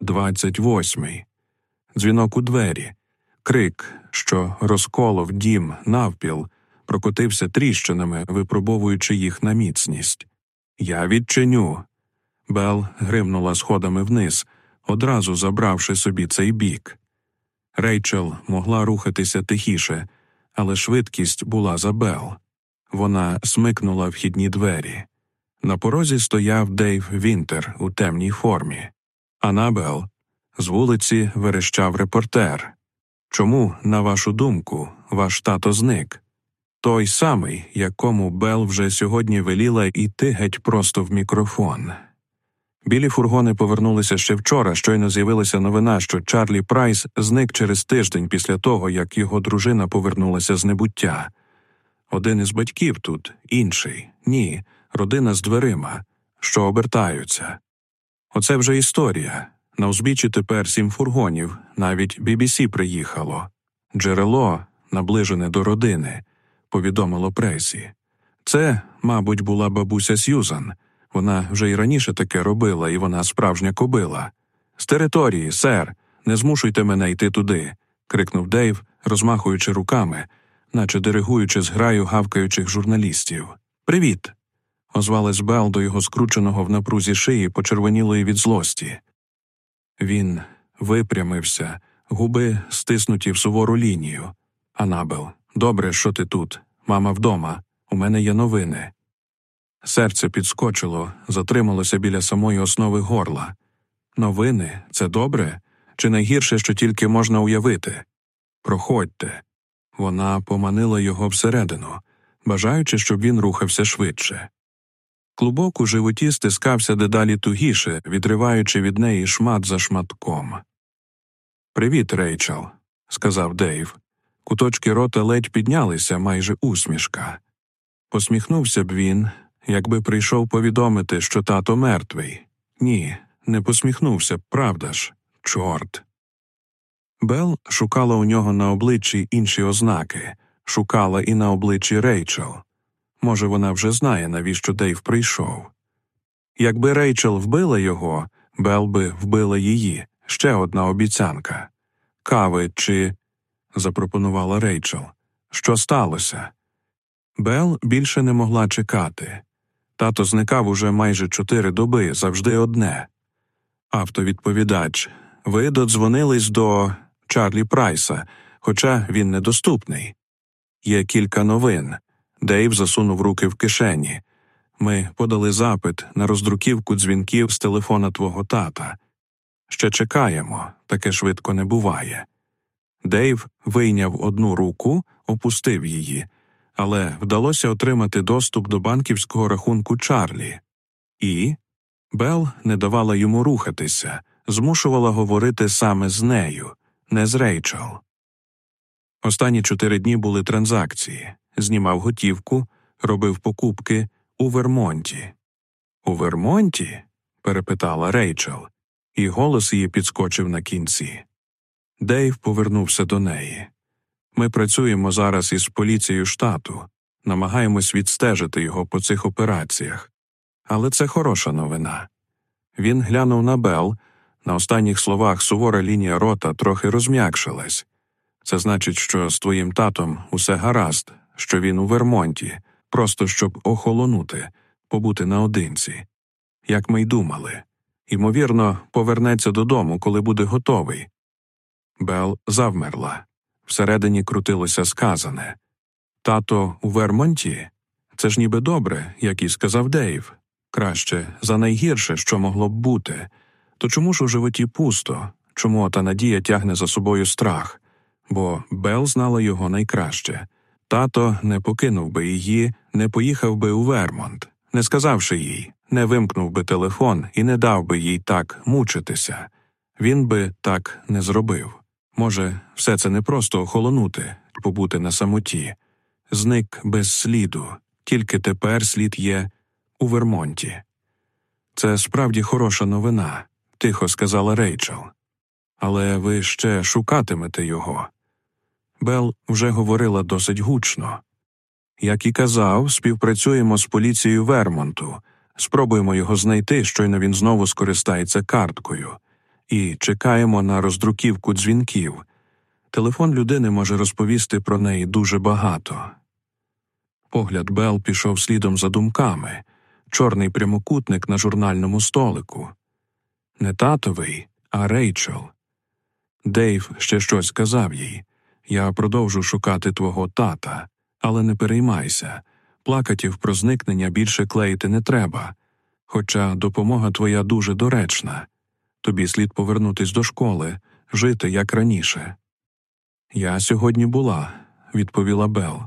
28. Дзвінок у двері, крик, що розколов дім навпіл, прокотився тріщинами, випробовуючи їх на міцність. Я відчиню. Бел гримнула сходами вниз, одразу забравши собі цей бік. Рейчел могла рухатися тихіше, але швидкість була за Бел. Вона смикнула вхідні двері. На порозі стояв Дейв Вінтер у темній формі. Анабел з вулиці верещав репортер. Чому, на вашу думку, ваш тато зник? Той самий, якому Бел вже сьогодні веліла йти геть просто в мікрофон. Білі фургони повернулися ще вчора. Щойно з'явилася новина, що Чарлі Прайс зник через тиждень після того, як його дружина повернулася з небуття. Один із батьків тут, інший ні, родина з дверима, що обертаються. Оце вже історія. На узбіччі тепер сім фургонів, навіть BBC приїхало. Джерело, наближене до родини, повідомило пресі. Це, мабуть, була бабуся Сьюзан. Вона вже й раніше таке робила, і вона справжня кобила. З території, сер, не змушуйте мене йти туди. крикнув Дейв, розмахуючи руками, наче диригуючи зграю гавкаючих журналістів. Привіт. Озвалась Бел до його скрученого в напрузі шиї, почервонілої від злості. Він випрямився, губи стиснуті в сувору лінію. Анабел, добре, що ти тут. Мама вдома. У мене є новини. Серце підскочило, затрималося біля самої основи горла. Новини це добре, чи найгірше, що тільки можна уявити? Проходьте. Вона поманила його всередину, бажаючи, щоб він рухався швидше. Клубок у животі стискався дедалі тугіше, відриваючи від неї шмат за шматком. Привіт, Рейчел, сказав Дейв. Куточки рота ледь піднялися майже усмішка. Посміхнувся б він, якби прийшов повідомити, що тато мертвий. Ні, не посміхнувся б, правда ж, чорт. Бел шукала у нього на обличчі інші ознаки, шукала і на обличчі Рейчел. Може, вона вже знає, навіщо Дейв прийшов. Якби Рейчел вбила його, Бел би вбила її ще одна обіцянка. Кави чи. запропонувала Рейчел. Що сталося? Бел більше не могла чекати. Тато зникав уже майже чотири доби, завжди одне. Автовідповідач. Ви додзвонились до Чарлі Прайса, хоча він недоступний. Є кілька новин. Дейв засунув руки в кишені. Ми подали запит на роздруківку дзвінків з телефона твого тата. Ще чекаємо, таке швидко не буває. Дейв вийняв одну руку, опустив її, але вдалося отримати доступ до банківського рахунку Чарлі. І Бел не давала йому рухатися, змушувала говорити саме з нею, не з Рейчел. Останні чотири дні були транзакції знімав готівку, робив покупки у Вермонті. У Вермонті? перепитала Рейчел, і голос її підскочив на кінці. Дейв повернувся до неї. Ми працюємо зараз із поліцією штату, намагаємось відстежити його по цих операціях. Але це хороша новина. Він глянув на Бел. На останніх словах сувора лінія рота трохи розм'якшилась. Це значить, що з твоїм татом усе гаразд, що він у Вермонті, просто щоб охолонути, побути наодинці. Як ми й думали. Ймовірно, повернеться додому, коли буде готовий. Бел завмерла. Всередині крутилося сказане Тато у Вермонті? Це ж ніби добре, як і сказав Дейв. Краще за найгірше, що могло б бути. То чому ж у животі пусто? Чому та надія тягне за собою страх? Бо Бел знала його найкраще. Тато не покинув би її, не поїхав би у Вермонт, не сказавши їй, не вимкнув би телефон і не дав би їй так мучитися. Він би так не зробив. Може, все це не просто охолонути, побути на самоті. Зник без сліду, тільки тепер слід є у Вермонті. Це справді хороша новина, тихо сказала Рейчел. Але ви ще шукатимете його. Бел вже говорила досить гучно. Як і казав, співпрацюємо з поліцією Вермонту, спробуємо його знайти, щойно він знову скористається карткою. і чекаємо на роздруківку дзвінків. Телефон людини може розповісти про неї дуже багато. Погляд Бел пішов слідом за думками чорний прямокутник на журнальному столику. Не татовий, а Рейчел. Дейв ще щось сказав їй Я продовжу шукати твого тата, але не переймайся. Плакатів про зникнення більше клеїти не треба. Хоча допомога твоя дуже доречна. Тобі слід повернутись до школи, жити як раніше. Я сьогодні була, відповіла Бел.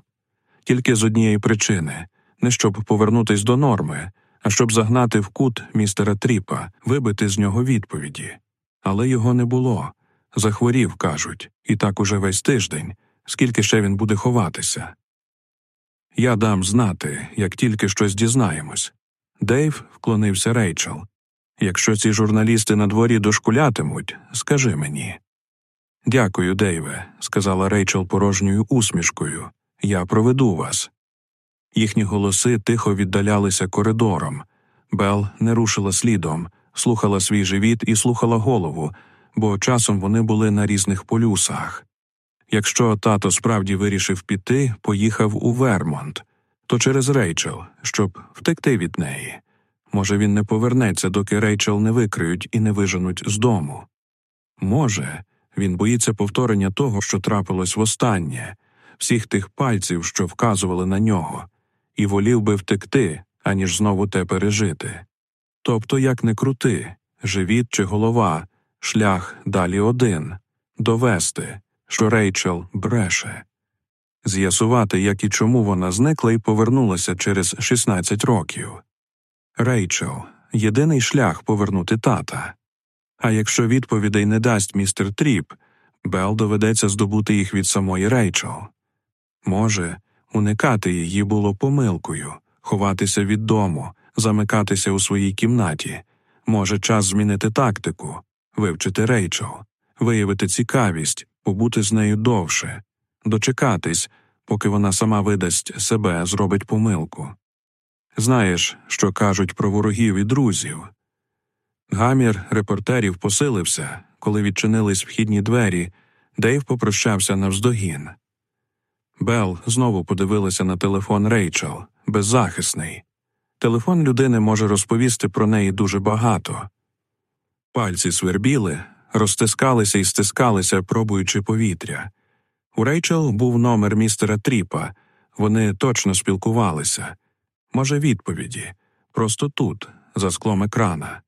Тільки з однієї причини не щоб повернутись до норми, а щоб загнати в кут містера Тріпа, вибити з нього відповіді. Але його не було. Захворів, кажуть, і так уже весь тиждень, скільки ще він буде ховатися. Я дам знати, як тільки щось дізнаємось. Дейв вклонився Рейчел. Якщо ці журналісти на дворі дошкулятимуть, скажи мені. Дякую, Дейве, сказала Рейчел порожньою усмішкою. Я проведу вас. Їхні голоси тихо віддалялися коридором. Бел не рушила слідом, слухала свій живіт і слухала голову, бо часом вони були на різних полюсах. Якщо тато справді вирішив піти, поїхав у Вермонт, то через Рейчел, щоб втекти від неї. Може, він не повернеться, доки Рейчел не викриють і не виженуть з дому. Може, він боїться повторення того, що трапилось востаннє, всіх тих пальців, що вказували на нього, і волів би втекти, аніж знову те пережити. Тобто, як не крути, живіт чи голова, шлях далі один довести, що Рейчел бреше, з'ясувати, як і чому вона зникла і повернулася через 16 років. Рейчел єдиний шлях повернути тата. А якщо відповідей не дасть містер Тріп, Бел доведеться здобути їх від самої Рейчел. Може, уникати її було помилкою, ховатися від дому, замикатися у своїй кімнаті. Може, час змінити тактику, вивчити Рейчел, виявити цікавість, побути з нею довше, дочекатись, поки вона сама видасть себе, зробить помилку. Знаєш, що кажуть про ворогів і друзів. Гамір репортерів посилився, коли відчинились вхідні двері, Дейв попрощався навздогін. Бел знову подивилася на телефон Рейчел, беззахисний. Телефон людини може розповісти про неї дуже багато. Пальці свербіли, розтискалися і стискалися, пробуючи повітря. У Рейчел був номер містера Тріпа, вони точно спілкувалися. Може, відповіді, просто тут, за склом екрана.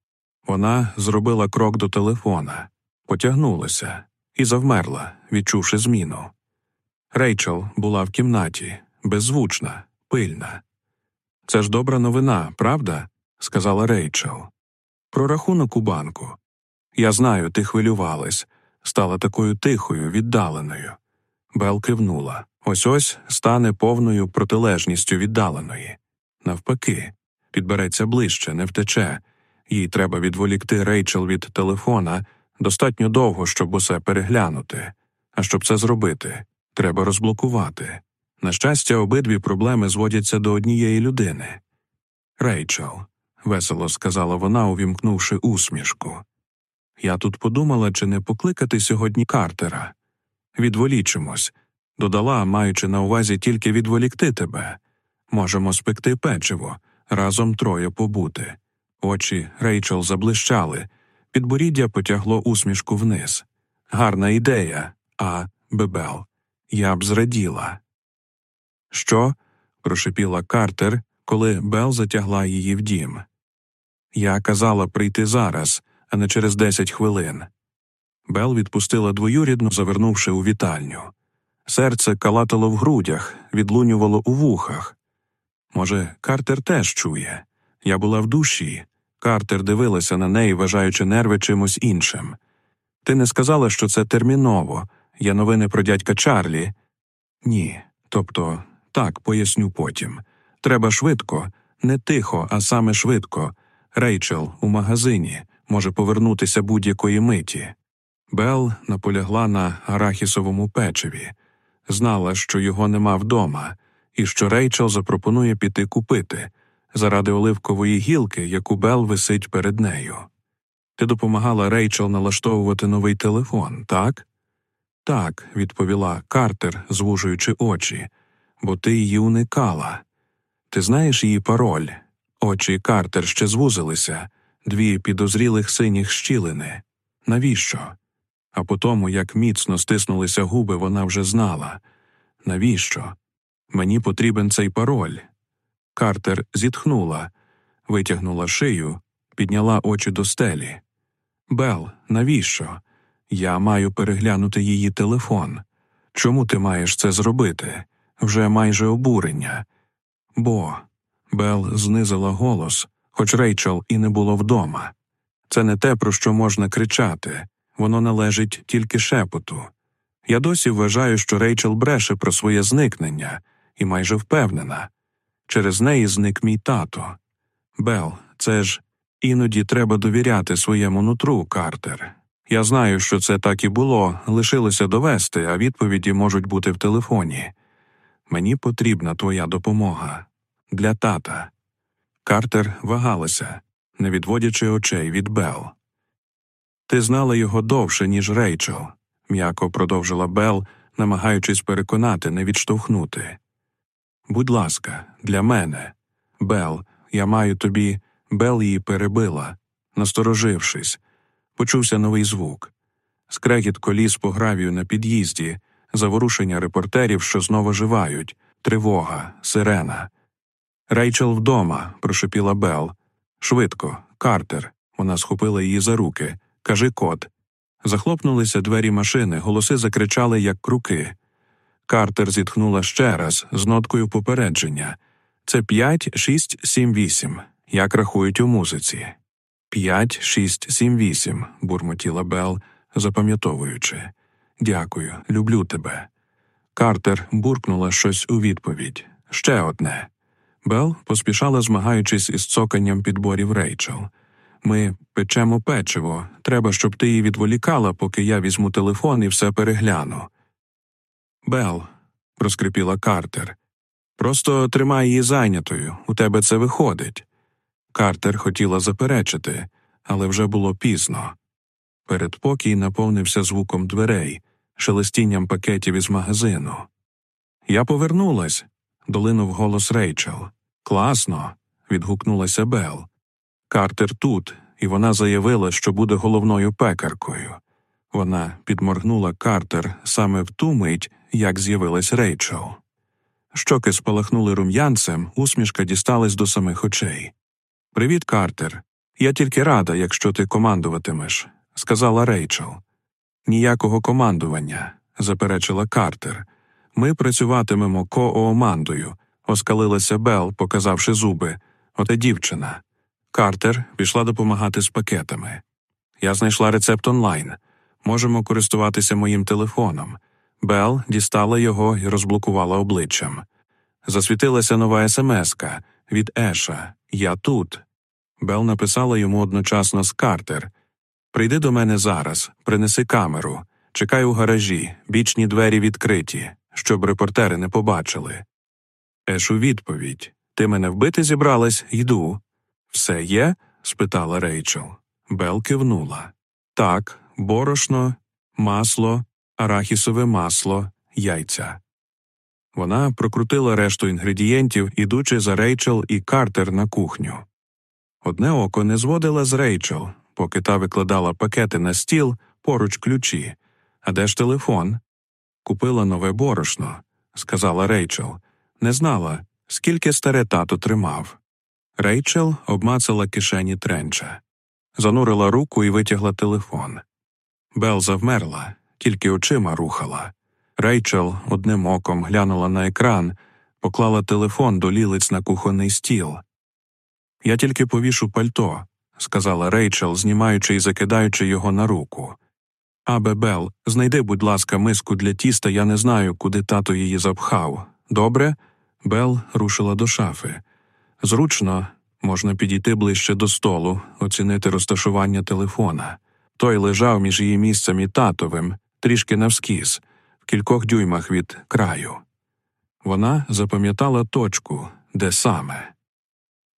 Вона зробила крок до телефона, потягнулася і завмерла, відчувши зміну. Рейчел була в кімнаті, беззвучна, пильна. Це ж добра новина, правда? сказала Рейчел. Про рахунок у банку. Я знаю, ти хвилювалась, стала такою тихою, віддаленою. Бел кивнула. Ось ось стане повною протилежністю віддаленої. Навпаки, підбереться ближче, не втече. Їй треба відволікти Рейчел від телефона достатньо довго, щоб усе переглянути. А щоб це зробити, треба розблокувати. На щастя, обидві проблеми зводяться до однієї людини. Рейчел, весело сказала вона, увімкнувши усмішку. Я тут подумала, чи не покликати сьогодні Картера. Відволічимось, додала, маючи на увазі тільки відволікти тебе. Можемо спекти печиво, разом троє побути. Очі Рейчел заблищали, підборіддя потягло усмішку вниз. Гарна ідея, а Бебел. Я б зраділа. Що? прошепіла Картер, коли Бел затягла її в дім. Я казала прийти зараз, а не через десять хвилин. Бел відпустила двоюрідну, завернувши у вітальню. Серце калатало в грудях, відлунювало у вухах. Може, Картер теж чує. Я була в душі. Картер дивилася на неї, вважаючи нерви чимось іншим. Ти не сказала, що це терміново. Є новини про дядька Чарлі? Ні. Тобто, так, поясню потім. Треба швидко, не тихо, а саме швидко. Рейчел у магазині може повернутися будь-якої миті. Бел наполягла на арахісовому печиві, знала, що його нема вдома, і що Рейчел запропонує піти купити заради оливкової гілки, яку Бел висить перед нею. Ти допомагала Рейчел налаштовувати новий телефон, так? Так, відповіла Картер, звужуючи очі, бо ти її уникала. Ти знаєш її пароль? Очі Картер ще звузилися, дві підозрілих синіх щілини. Навіщо? А по тому, як міцно стиснулися губи, вона вже знала. Навіщо? Мені потрібен цей пароль. Картер зітхнула, витягнула шию, підняла очі до стелі. Бел, навіщо? Я маю переглянути її телефон. Чому ти маєш це зробити? Вже майже обурення. Бо Бел знизила голос, хоч Рейчел і не було вдома. Це не те, про що можна кричати, воно належить тільки шепоту. Я досі вважаю, що Рейчел бреше про своє зникнення і майже впевнена. Через неї зник мій тато. Бел, це ж іноді треба довіряти своєму нутру, Картер. Я знаю, що це так і було, лишилося довести, а відповіді можуть бути в телефоні. Мені потрібна твоя допомога для тата. Картер вагалася, не відводячи очей від Бел. Ти знала його довше, ніж Рейчел, м'яко продовжила Бел, намагаючись переконати, не відштовхнути. Будь ласка, для мене. Бел, я маю тобі. Бел її перебила, насторожившись. Почувся новий звук. Скрегіт коліс по гравію на під'їзді, заворушення репортерів, що знову живають, тривога, сирена. Рейчел вдома, прошепіла Бел. Швидко, Картер. Вона схопила її за руки. Кажи код. Захлопнулися двері машини, голоси закричали, як круки. Картер зітхнула ще раз з ноткою попередження. Це п'ять, шість, сім, вісім. Як рахують у музиці. П'ять, шість, сім, вісім, бурмотіла Бел, запам'ятовуючи. Дякую, люблю тебе. Картер буркнула щось у відповідь. Ще одне. Бел поспішала, змагаючись із цоканням підборів Рейчел. Ми печемо печиво. Треба, щоб ти її відволікала, поки я візьму телефон і все перегляну. Бел, проскрипіла Картер. Просто тримай її зайнятою, у тебе це виходить. Картер хотіла заперечити, але вже було пізно. Передпокій наповнився звуком дверей, шелестінням пакетів із магазину. Я повернулась, долинув голос Рейчел. Класно. відгукнулася Бел. Картер тут, і вона заявила, що буде головною пекаркою. Вона підморгнула Картер саме в ту мить, як з'явилась Рейчел. Щоки спалахнули рум'янцем, усмішка дісталась до самих очей. Привіт, Картер. Я тільки рада, якщо ти командуватимеш, сказала Рейчел. Ніякого командування, заперечила Картер. Ми працюватимемо коомандою, оскалилася Бел, показавши зуби. Оте дівчина. Картер пішла допомагати з пакетами. Я знайшла рецепт онлайн. Можемо користуватися моїм телефоном. Бел дістала його і розблокувала обличчям. Засвітилася нова смска від Еша Я тут. Бел написала йому одночасно з Картер Прийди до мене зараз, принеси камеру, чекай у гаражі, бічні двері відкриті, щоб репортери не побачили. Еш у відповідь Ти мене вбити зібралась, йду. Все є? спитала Рейчел. Бел кивнула. Так, борошно, масло, арахісове масло, яйця. Вона прокрутила решту інгредієнтів, ідучи за Рейчел і Картер на кухню. Одне око не зводила з Рейчел, поки та викладала пакети на стіл поруч ключі. А де ж телефон? Купила нове борошно, сказала Рейчел. Не знала, скільки старе тато тримав. Рейчел обмацала кишені тренча, занурила руку і витягла телефон. Бел завмерла, тільки очима рухала. Рейчел одним оком глянула на екран, поклала телефон до лілиць на кухонний стіл. Я тільки повішу пальто, сказала Рейчел, знімаючи і закидаючи його на руку. Абе, Бел, знайди, будь ласка, миску для тіста, я не знаю, куди тато її запхав. Добре? Бел рушила до шафи. Зручно, можна підійти ближче до столу, оцінити розташування телефона. Той лежав між її місцем і татовим, трішки навскіз, в кількох дюймах від краю. Вона запам'ятала точку, де саме.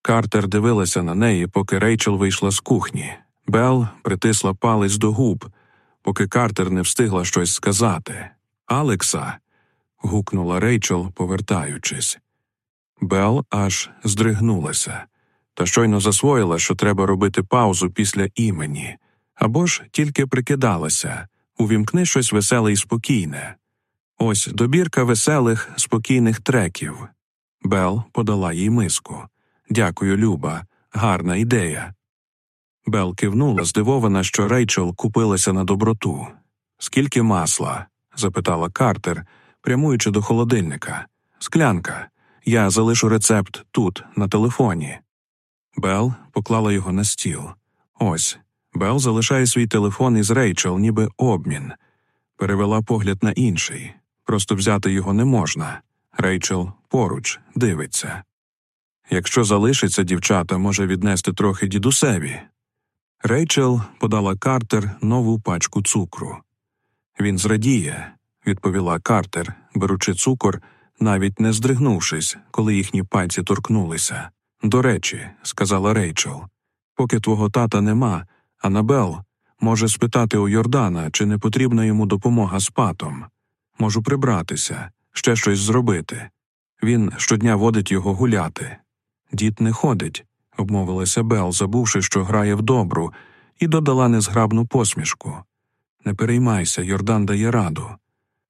Картер дивилася на неї, поки Рейчел вийшла з кухні. Бел притисла палець до губ, поки Картер не встигла щось сказати. Алекса. Гукнула Рейчел, повертаючись. Бел аж здригнулася, та щойно засвоїла, що треба робити паузу після імені, або ж тільки прикидалася увімкни щось веселе і спокійне. Ось добірка веселих, спокійних треків. Бел подала їй миску. Дякую, Люба, гарна ідея. Бел кивнула, здивована, що Рейчел купилася на доброту. Скільки масла? запитала Картер, прямуючи до холодильника. Склянка. Я залишу рецепт тут, на телефоні. Бел поклала його на стіл. Ось. Бел залишає свій телефон із Рейчел, ніби обмін. Перевела погляд на інший. Просто взяти його не можна. Рейчел поруч дивиться. Якщо залишиться дівчата, може віднести трохи дідусеві. Рейчел подала Картер нову пачку цукру. Він зрадіє, відповіла Картер, беручи цукор, навіть не здригнувшись, коли їхні пальці торкнулися. До речі, сказала Рейчел, поки твого тата нема, Анабел може спитати у Йордана, чи не потрібна йому допомога з патом. Можу прибратися, ще щось зробити. Він щодня водить його гуляти. Дід не ходить, обмовилася Бел, забувши, що грає в добру, і додала незграбну посмішку. Не переймайся, Йордан дає раду,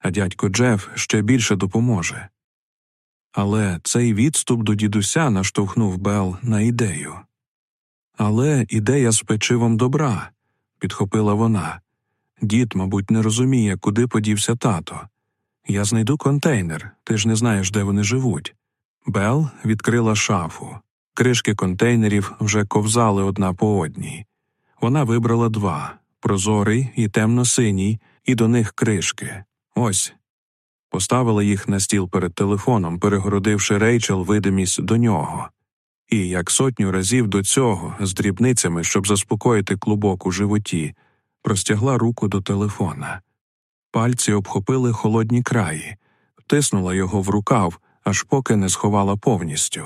а дядько Джеф ще більше допоможе. Але цей відступ до дідуся наштовхнув Бел на ідею. Але ідея з печивом добра, підхопила вона. Дід, мабуть, не розуміє, куди подівся тато. Я знайду контейнер, ти ж не знаєш, де вони живуть. Бел відкрила шафу. Кришки контейнерів вже ковзали одна по одній. Вона вибрала два прозорий і темно-синій, і до них кришки. Ось. Поставила їх на стіл перед телефоном, перегородивши Рейчел видимість до нього. І, як сотню разів до цього, з дрібницями, щоб заспокоїти клубок у животі, простягла руку до телефона. Пальці обхопили холодні краї, втиснула його в рукав, аж поки не сховала повністю.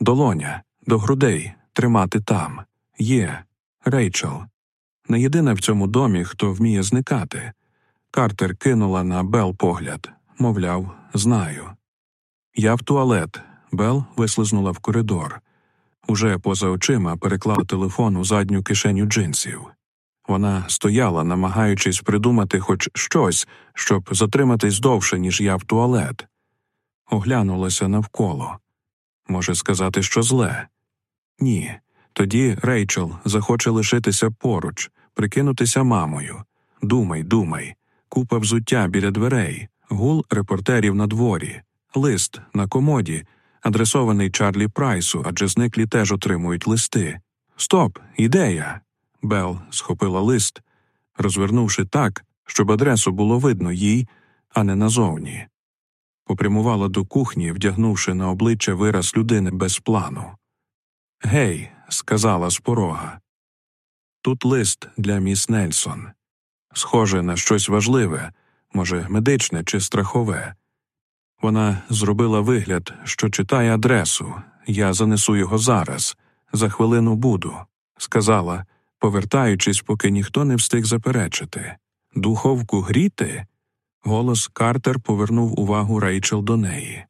Долоня, до грудей, тримати там. Є. Рейчел. Не єдина в цьому домі, хто вміє зникати. Картер кинула на Бел погляд, мовляв, знаю. Я в туалет. Бел вислизнула в коридор. Уже поза очима переклала телефон у задню кишеню джинсів. Вона стояла, намагаючись придумати хоч щось, щоб затриматись довше, ніж я в туалет. Оглянулася навколо. Може сказати, що зле? Ні. Тоді Рейчел захоче лишитися поруч, прикинутися мамою. Думай, думай, купа взуття біля дверей, гул репортерів на дворі, лист на комоді, адресований Чарлі Прайсу, адже зниклі теж отримують листи. Стоп, ідея. Бел схопила лист, розвернувши так, щоб адресу було видно їй, а не назовні. Попрямувала до кухні, вдягнувши на обличчя вираз людини без плану. Гей, сказала з порога. Тут лист для міс Нельсон. Схоже на щось важливе, може, медичне чи страхове. Вона зробила вигляд, що читає адресу. Я занесу його зараз, за хвилину буду, сказала, повертаючись, поки ніхто не встиг заперечити. Духовку гріти? Голос Картер повернув увагу Рейчел до неї.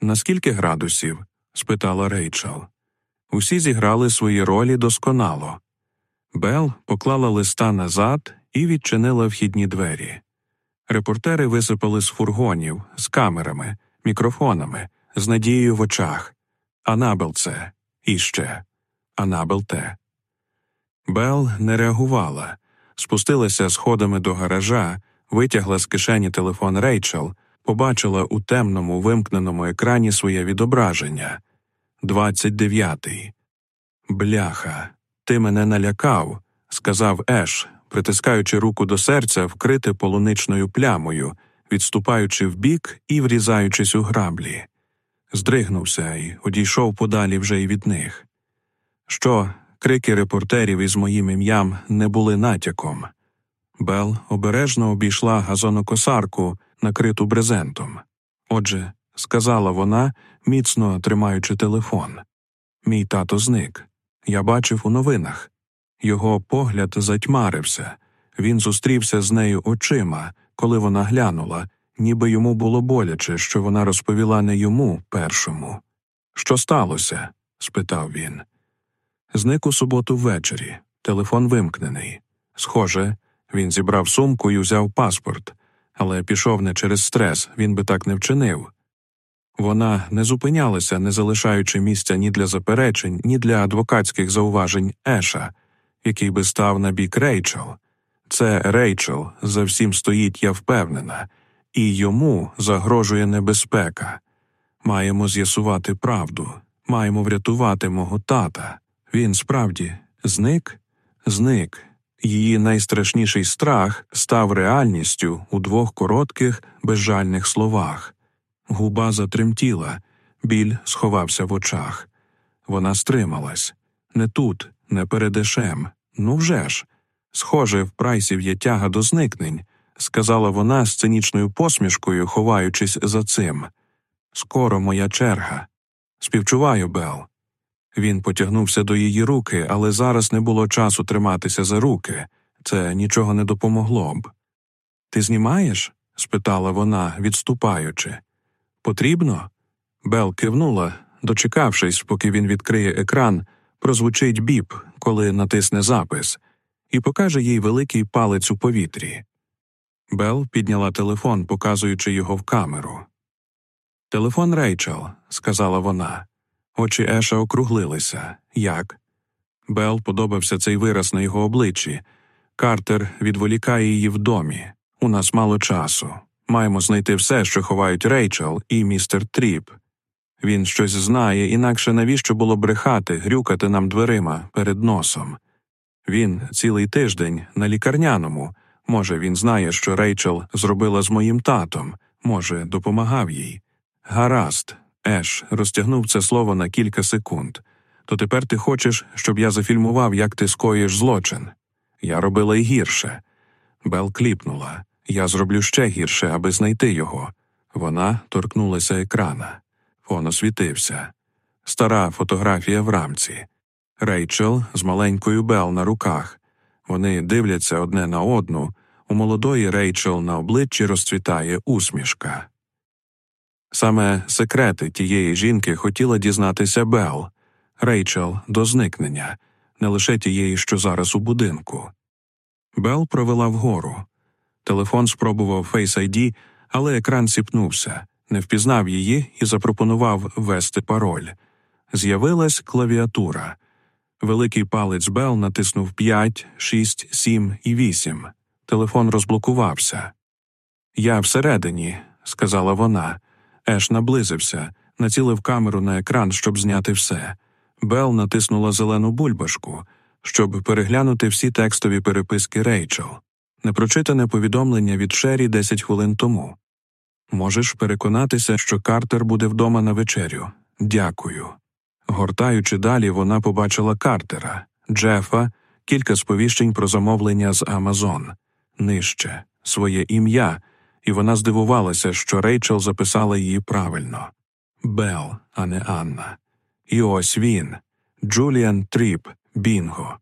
На скільки градусів? спитала Рейчел. Усі зіграли свої ролі досконало. Бел поклала листа назад і відчинила вхідні двері. Репортери висипали з фургонів, з камерами, мікрофонами, з надією в очах. Анабел це іще. Анабел те. Бел не реагувала, спустилася сходами до гаража, витягла з кишені телефон Рейчел, побачила у темному вимкненому екрані своє відображення. Двадцять дев'ятий. Бляха, ти мене налякав, сказав Еш, притискаючи руку до серця, вкрите полуничною плямою, відступаючи вбік і врізаючись у граблі. Здригнувся і одійшов подалі вже й від них. Що, крики репортерів із моїм ім'ям не були натяком. Бел обережно обійшла газонокосарку, накриту брезентом. Отже, сказала вона, міцно тримаючи телефон. Мій тато зник. Я бачив у новинах. Його погляд затьмарився. Він зустрівся з нею очима, коли вона глянула, ніби йому було боляче, що вона розповіла не йому першому. Що сталося? спитав він. Зник у суботу ввечері. Телефон вимкнений. Схоже, він зібрав сумку і взяв паспорт, але пішов не через стрес, він би так не вчинив. Вона не зупинялася, не залишаючи місця ні для заперечень, ні для адвокатських зауважень Еша, який би став на бік Рейчел. Це Рейчел за всім стоїть, я впевнена, і йому загрожує небезпека. Маємо з'ясувати правду, маємо врятувати мого тата. Він справді зник, зник. Її найстрашніший страх став реальністю у двох коротких, безжальних словах. Губа затремтіла, біль сховався в очах. Вона стрималась не тут, не перед ешем. Ну вже ж. Схоже, в прайсів є тяга до зникнень, сказала вона з цинічною посмішкою, ховаючись за цим. Скоро моя черга. Співчуваю, Бел. Він потягнувся до її руки, але зараз не було часу триматися за руки. Це нічого не допомогло б. Ти знімаєш? спитала вона, відступаючи. Потрібно? Бел кивнула, дочекавшись, поки він відкриє екран, прозвучить біп, коли натисне запис, і покаже їй великий палець у повітрі. Бел підняла телефон, показуючи його в камеру. Телефон Рейчел, сказала вона. Очі Еша округлилися. Як? Бел подобався цей вираз на його обличчі. Картер відволікає її в домі. У нас мало часу. Маємо знайти все, що ховають Рейчел і містер Тріп. Він щось знає, інакше навіщо було брехати, грюкати нам дверима перед носом. Він цілий тиждень на лікарняному. Може, він знає, що Рейчел зробила з моїм татом, може, допомагав їй. Гаразд, Еш розтягнув це слово на кілька секунд. То тепер ти хочеш, щоб я зафільмував, як ти скоїш злочин. Я робила й гірше. Бел кліпнула. Я зроблю ще гірше, аби знайти його. Вона торкнулася екрана. Фон освітився. Стара фотографія в рамці. Рейчел з маленькою Бел на руках. Вони дивляться одне на одну. У молодої Рейчел на обличчі розцвітає усмішка. Саме секрети тієї жінки хотіла дізнатися Бел, Рейчел до зникнення, не лише тієї, що зараз у будинку. Бел провела вгору. Телефон спробував Face ID, але екран сіпнувся, не впізнав її і запропонував ввести пароль. З'явилась клавіатура. Великий палець Бел натиснув 5, 6, 7 і 8. Телефон розблокувався. Я всередині, сказала вона. Еш наблизився, націлив камеру на екран, щоб зняти все. Бел натиснула зелену бульбашку, щоб переглянути всі текстові переписки Рейчел, непрочитане повідомлення від Шері 10 хвилин тому. Можеш переконатися, що Картер буде вдома на вечерю. Дякую. Гортаючи далі, вона побачила Картера, Джефа, кілька сповіщень про замовлення з Amazon, нижче, своє ім'я, і вона здивувалася, що Рейчел записала її правильно Бел, а не Анна. І ось він Джуліан Тріп, Бінго.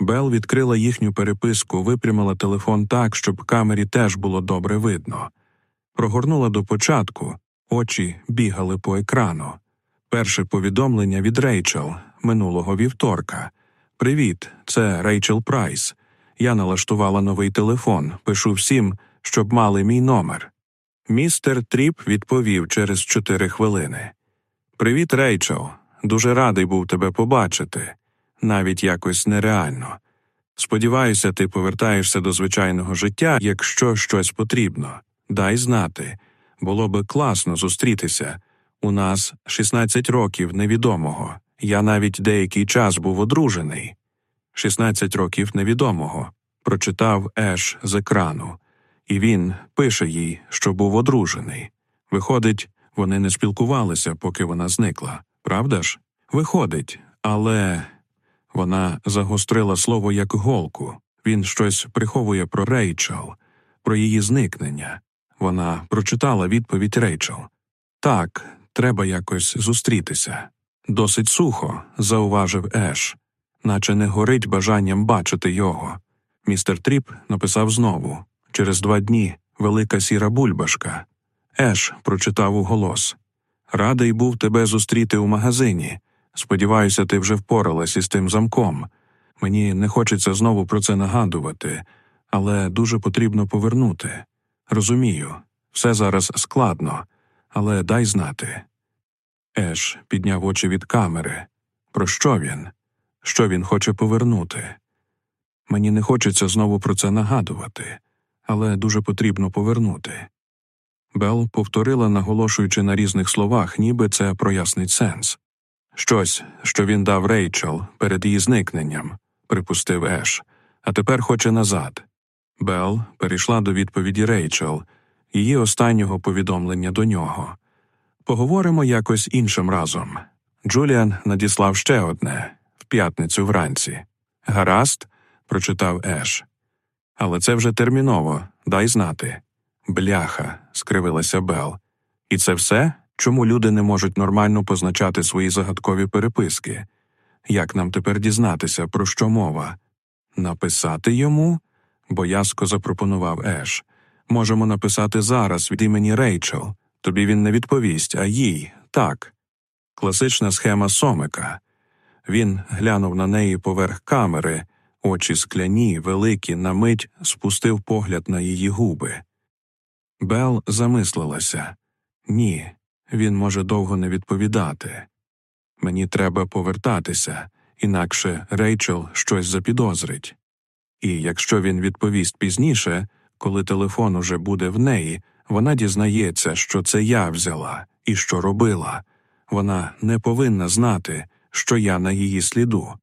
Бел відкрила їхню переписку, випрямила телефон так, щоб камері теж було добре видно. Прогорнула до початку, очі бігали по екрану. Перше повідомлення від Рейчел минулого вівторка. Привіт, це Рейчел Прайс. Я налаштувала новий телефон, пишу всім, щоб мали мій номер. Містер Тріп відповів через чотири хвилини. Привіт, Рейчел. Дуже радий був тебе побачити, навіть якось нереально. Сподіваюся, ти повертаєшся до звичайного життя, якщо щось потрібно. Дай знати. Було би класно зустрітися. У нас 16 років невідомого. Я навіть деякий час був одружений. 16 років невідомого. Прочитав Еш з екрану, і він пише їй, що був одружений. Виходить, вони не спілкувалися, поки вона зникла. Правда ж? Виходить, але вона загострила слово як голку. Він щось приховує про Рейчел, про її зникнення. Вона прочитала відповідь Рейчел. Так, треба якось зустрітися. Досить сухо, зауважив Еш. наче не горить бажанням бачити його. Містер Тріп написав знову через два дні велика сіра бульбашка. Еш прочитав у голос. Радий був тебе зустріти у магазині. Сподіваюся, ти вже впоралась із тим замком. Мені не хочеться знову про це нагадувати, але дуже потрібно повернути. Розумію, все зараз складно, але дай знати. Еш підняв очі від камери. Про що він? Що він хоче повернути? Мені не хочеться знову про це нагадувати, але дуже потрібно повернути. Бел повторила, наголошуючи на різних словах, ніби це прояснить сенс. Щось, що він дав Рейчел перед її зникненням, припустив Еш, а тепер хоче назад. Бел перейшла до відповіді Рейчел, її останнього повідомлення до нього. Поговоримо якось іншим разом. Джуліан надіслав ще одне в п'ятницю вранці. Гаразд, прочитав Еш. Але це вже терміново, дай знати. Бляха, скривилася Бел. І це все? Чому люди не можуть нормально позначати свої загадкові переписки? Як нам тепер дізнатися, про що мова? Написати йому? Боязко запропонував Еш. Можемо написати зараз від імені Рейчел. Тобі він не відповість, а їй так. Класична схема Сомика. Він глянув на неї поверх камери, очі скляні, великі, на мить спустив погляд на її губи. Бел замислилася ні, він може довго не відповідати. Мені треба повертатися, інакше Рейчел щось запідозрить. І якщо він відповість пізніше, коли телефон уже буде в неї, вона дізнається, що це я взяла і що робила. Вона не повинна знати, що я на її сліду.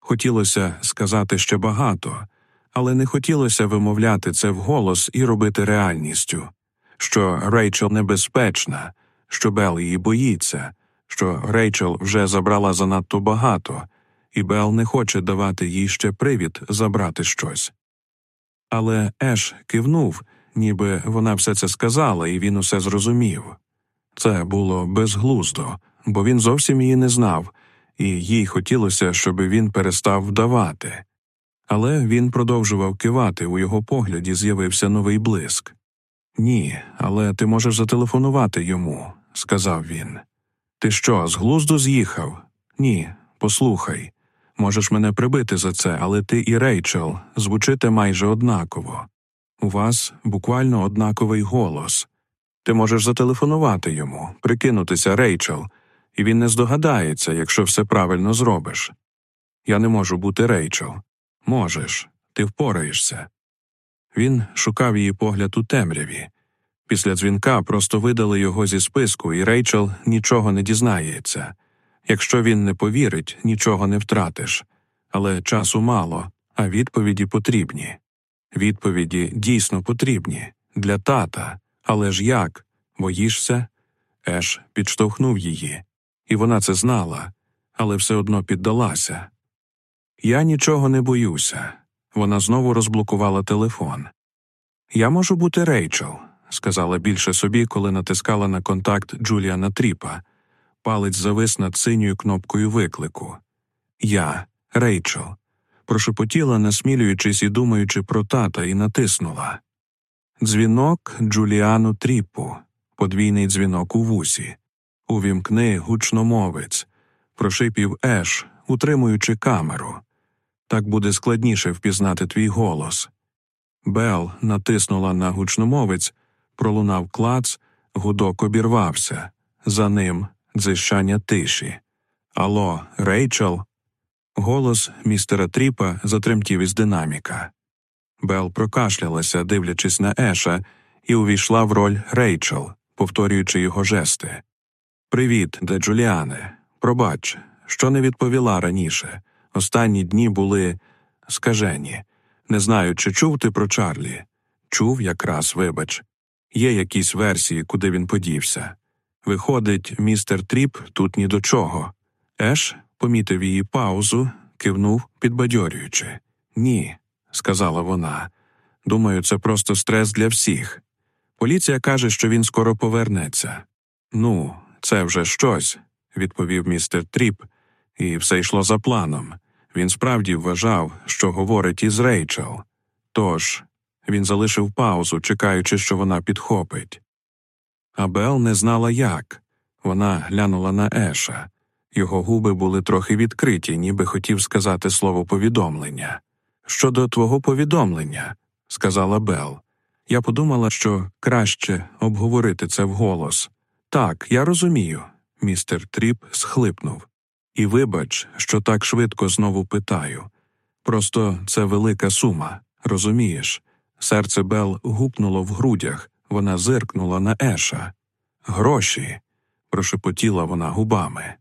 Хотілося сказати ще багато, але не хотілося вимовляти це вголос і робити реальністю, що Рейчел небезпечна, що Бел її боїться, що Рейчел вже забрала занадто багато, і Бел не хоче давати їй ще привід забрати щось. Але Еш кивнув, ніби вона все це сказала, і він усе зрозумів. Це було безглуздо, бо він зовсім її не знав, і їй хотілося, щоб він перестав вдавати. Але він продовжував кивати, у його погляді з'явився новий блиск. Ні, але ти можеш зателефонувати йому, сказав він. Ти що, з глузду з'їхав? Ні, послухай. Можеш мене прибити за це, але ти і Рейчел звучите майже однаково. У вас буквально однаковий голос. Ти можеш зателефонувати йому, прикинутися Рейчел, і він не здогадається, якщо все правильно зробиш. Я не можу бути Рейчел. Можеш, ти впораєшся. Він шукав її погляд у темряві. Після дзвінка просто видали його зі списку, і Рейчел нічого не дізнається. Якщо він не повірить, нічого не втратиш. Але часу мало, а відповіді потрібні. Відповіді дійсно потрібні для тата. Але ж як? Боїшся? Еш підштовхнув її, і вона це знала, але все одно піддалася. Я нічого не боюся. Вона знову розблокувала телефон. Я можу бути Рейчел, сказала більше собі, коли натискала на контакт Джуліана Тріпа. Палець завис над синьою кнопкою виклику. Я, Рейчел, прошепотіла, насмілюючись і думаючи про тата, і натиснула. Дзвінок Джуліану Тріпу, подвійний дзвінок у вусі. Увімкни гучномовець, прошипів Еш, утримуючи камеру. Так буде складніше впізнати твій голос. Бел натиснула на гучномовець, пролунав клац, гудок обірвався. За ним дзищання тиші. Алло, Рейчел. Голос містера Тріпа затремтів із динаміка. Бел прокашлялася, дивлячись на Еша, і увійшла в роль Рейчел, повторюючи його жести. Привіт, де Джуліане. Пробач, що не відповіла раніше. Останні дні були скажені. Не знаю, чи чув ти про Чарлі. Чув якраз, вибач. Є якісь версії, куди він подівся. Виходить, містер Тріп тут ні до чого. Еш помітив її паузу, кивнув, підбадьорюючи. Ні, сказала вона. Думаю, це просто стрес для всіх. Поліція каже, що він скоро повернеться. Ну, це вже щось, відповів містер Тріп, і все йшло за планом. Він справді вважав, що говорить із Рейчел. Тож він залишив паузу, чекаючи, що вона підхопить. А Бел не знала як. Вона глянула на Еша. Його губи були трохи відкриті, ніби хотів сказати слово повідомлення. Щодо твого повідомлення, сказала Бел. Я подумала, що краще обговорити це вголос. Так, я розумію. Містер Тріп схлипнув. І вибач, що так швидко знову питаю. Просто це велика сума, розумієш? Серце Бел гупнуло в грудях, вона зиркнула на Еша. Гроші. прошепотіла вона губами.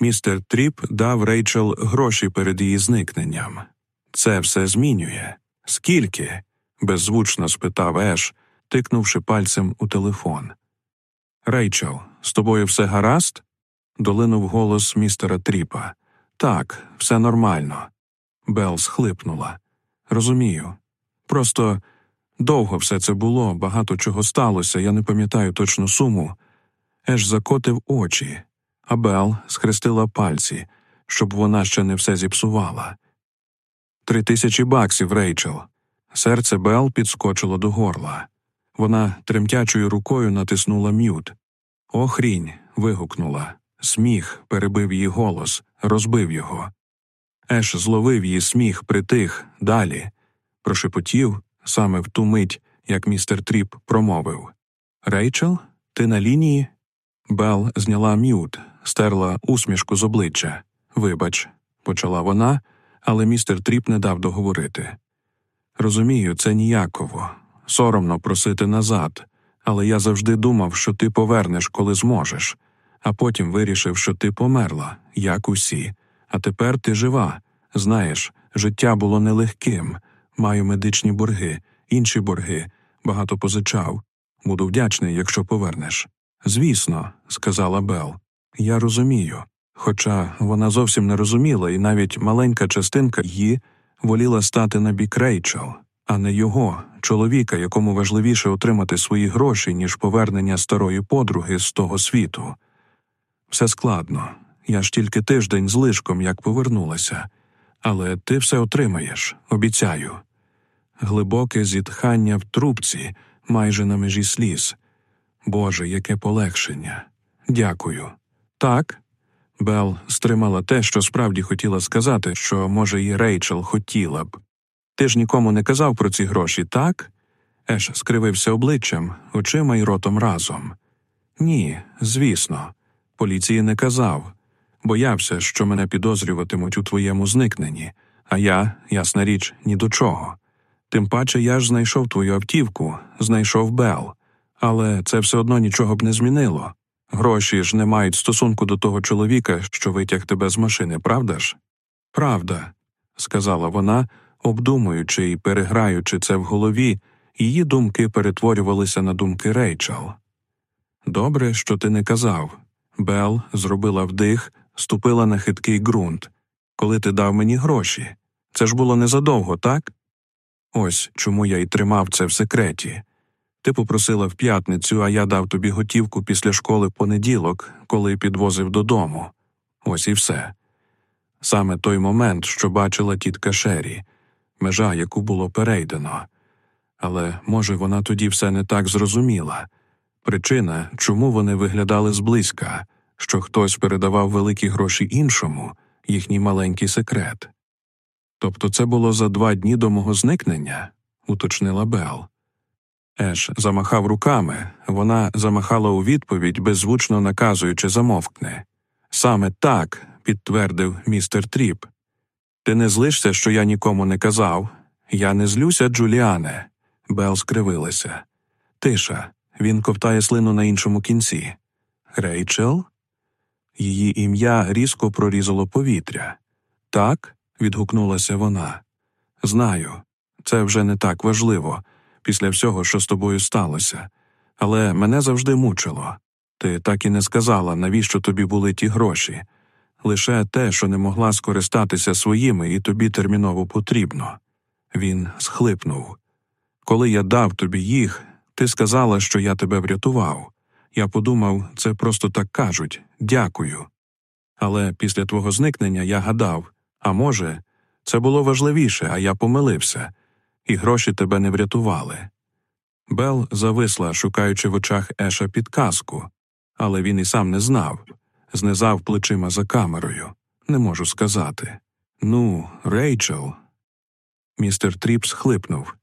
Містер Тріп дав Рейчел гроші перед її зникненням. Це все змінює. Скільки? беззвучно спитав Еш, тикнувши пальцем у телефон. Рейчел, з тобою все гаразд? долинув голос містера Тріпа. Так, все нормально. Бел схлипнула. Розумію. Просто довго все це було, багато чого сталося, я не пам'ятаю точну суму. Еш закотив очі, а Бел схрестила пальці, щоб вона ще не все зіпсувала. Три тисячі баксів, Рейчел. Серце Бел підскочило до горла. Вона тремтячою рукою натиснула mute. Охрінь. вигукнула. Сміх перебив її голос, розбив його. Еш зловив її сміх, притих, далі, прошепотів саме в ту мить, як містер Тріп промовив Рейчел, ти на лінії? Бел зняла mute, стерла усмішку з обличчя. Вибач, почала вона, але містер Тріп не дав договорити. Розумію, це ніяково, соромно просити назад, але я завжди думав, що ти повернеш, коли зможеш, а потім вирішив, що ти померла, як усі. А тепер ти жива. Знаєш, життя було нелегким. Маю медичні борги, інші борги, багато позичав. Буду вдячний, якщо повернеш. Звісно, сказала Бел. Я розумію. Хоча вона зовсім не розуміла, і навіть маленька частинка її воліла стати на бік Рейчел, а не його, чоловіка, якому важливіше отримати свої гроші, ніж повернення старої подруги з того світу. Все складно. Я ж тільки тиждень з лишком як повернулася, але ти все отримаєш, обіцяю. Глибоке зітхання в трубці, майже на межі сліз. Боже, яке полегшення. Дякую. Так. Бел стримала те, що справді хотіла сказати, що, може, і Рейчел хотіла б. Ти ж нікому не казав про ці гроші, так? Еш скривився обличчям, очима й ротом разом. Ні, звісно, поліції не казав. Боявся, що мене підозрюватимуть у твоєму зникненні, а я, ясна річ, ні до чого. Тим паче я ж знайшов твою автівку, знайшов Бел, але це все одно нічого б не змінило. Гроші ж не мають стосунку до того чоловіка, що витяг тебе з машини, правда ж? Правда, сказала вона, обдумуючи і переграючи це в голові, її думки перетворювалися на думки Рейчел. Добре, що ти не казав. Бел зробила вдих, ступила на хиткий ґрунт. Коли ти дав мені гроші. Це ж було незадовго, так? Ось чому я й тримав це в секреті. Ти попросила в п'ятницю, а я дав тобі готівку після школи в понеділок, коли підвозив додому. Ось і все. Саме той момент, що бачила тітка Шері, межа, яку було перейдено. Але, може, вона тоді все не так зрозуміла причина, чому вони виглядали зблизька, що хтось передавав великі гроші іншому, їхній маленький секрет. Тобто це було за два дні до мого зникнення, уточнила Бел. Еш замахав руками, вона замахала у відповідь, беззвучно наказуючи замовкне. Саме так, підтвердив містер Тріп. Ти не злишся, що я нікому не казав. Я не злюся, Джуліане. Бел скривилася. Тиша. Він ковтає слину на іншому кінці. Рейчел? Її ім'я різко прорізало повітря. Так, відгукнулася вона. Знаю, це вже не так важливо після всього, що з тобою сталося, але мене завжди мучило. Ти так і не сказала, навіщо тобі були ті гроші, лише те, що не могла скористатися своїми, і тобі терміново потрібно. Він схлипнув. Коли я дав тобі їх, ти сказала, що я тебе врятував. Я подумав, це просто так кажуть дякую. Але після твого зникнення я гадав А може, це було важливіше, а я помилився, і гроші тебе не врятували. Бел зависла, шукаючи в очах Еша підказку, але він і сам не знав, знизав плечима за камерою. Не можу сказати. Ну, Рейчел. Містер Тріп схлипнув.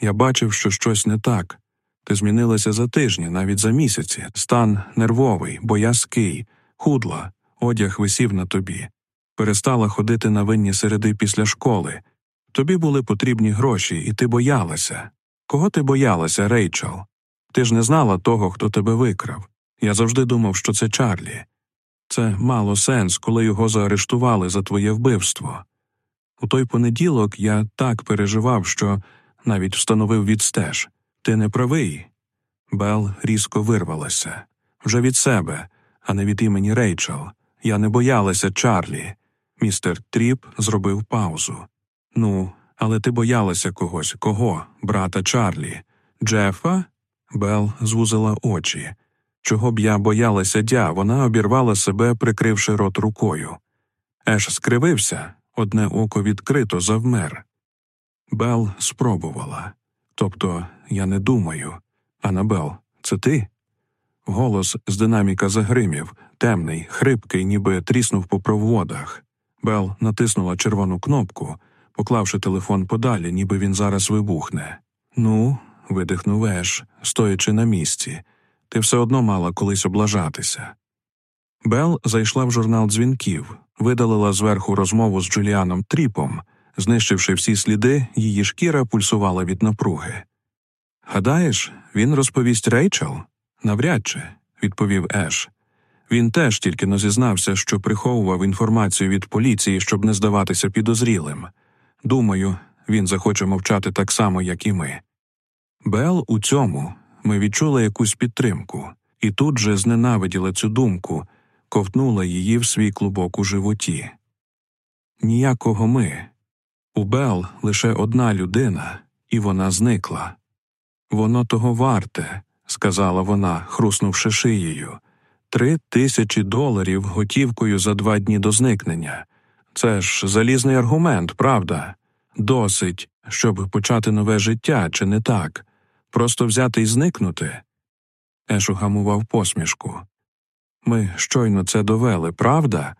Я бачив, що щось не так. Ти змінилася за тижні, навіть за місяці. Стан нервовий, боязкий, худла, одяг висів на тобі. Перестала ходити на винні середи після школи. Тобі були потрібні гроші, і ти боялася. Кого ти боялася, Рейчел? Ти ж не знала того, хто тебе викрав. Я завжди думав, що це Чарлі. Це мало сенс, коли його заарештували за твоє вбивство. У той понеділок я так переживав, що навіть встановив відстеж. Ти не правий. Бел різко вирвалася вже від себе, а не від імені Рейчел. Я не боялася Чарлі. Містер Тріп зробив паузу. Ну, але ти боялася когось, кого? Брата Чарлі, Джефа? Бел звузила очі. Чого б я боялася дя, вона обірвала себе, прикривши рот рукою. Еш скривився, одне око відкрито завмер. Бел спробувала. Тобто, я не думаю. Анабел, це ти? Голос з динаміка загримів, темний, хрипкий, ніби тріснув по проводах. Бел натиснула червону кнопку, поклавши телефон подалі, ніби він зараз вибухне. Ну, видихнув Еш, стоячи на місці. Ти все одно мала колись облажатися. Бел зайшла в журнал дзвінків, видалила зверху розмову з Джуліаном Тріпом. Знищивши всі сліди, її шкіра пульсувала від напруги. Гадаєш, він розповість Рейчел? Навряд чи, відповів Еш. Він теж тільки но зізнався, що приховував інформацію від поліції, щоб не здаватися підозрілим. Думаю, він захоче мовчати так само, як і ми. Бел у цьому ми відчули якусь підтримку, і тут же зненавиділа цю думку, ковтнула її в свій клубок у животі. Ніякого ми. У Бел лише одна людина, і вона зникла. Воно того варте, сказала вона, хруснувши шиєю. Три тисячі доларів готівкою за два дні до зникнення. Це ж залізний аргумент, правда? Досить, щоб почати нове життя, чи не так? Просто взяти і зникнути. Еш угамував посмішку. Ми щойно це довели, правда?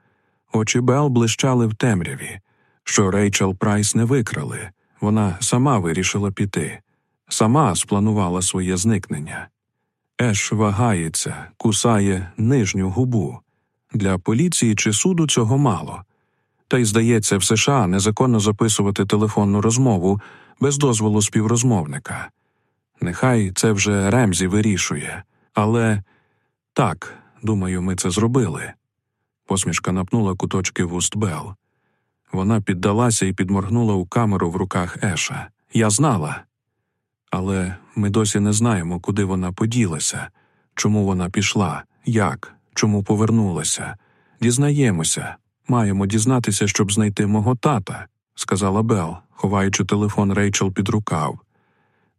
Очі Бел блищали в темряві, що Рейчел Прайс не викрали. Вона сама вирішила піти, сама спланувала своє зникнення. Еш вагається, кусає нижню губу. Для поліції чи суду цього мало. Та й, здається, в США незаконно записувати телефонну розмову без дозволу співрозмовника. Нехай це вже Ремзі вирішує, але так, думаю, ми це зробили. Посмішка напнула куточки вуст Бел. Вона піддалася і підморгнула у камеру в руках Еша. Я знала. Але ми досі не знаємо, куди вона поділася, чому вона пішла, як, чому повернулася. Дізнаємося, маємо дізнатися, щоб знайти мого тата, сказала Бел, ховаючи телефон Рейчел під рукав.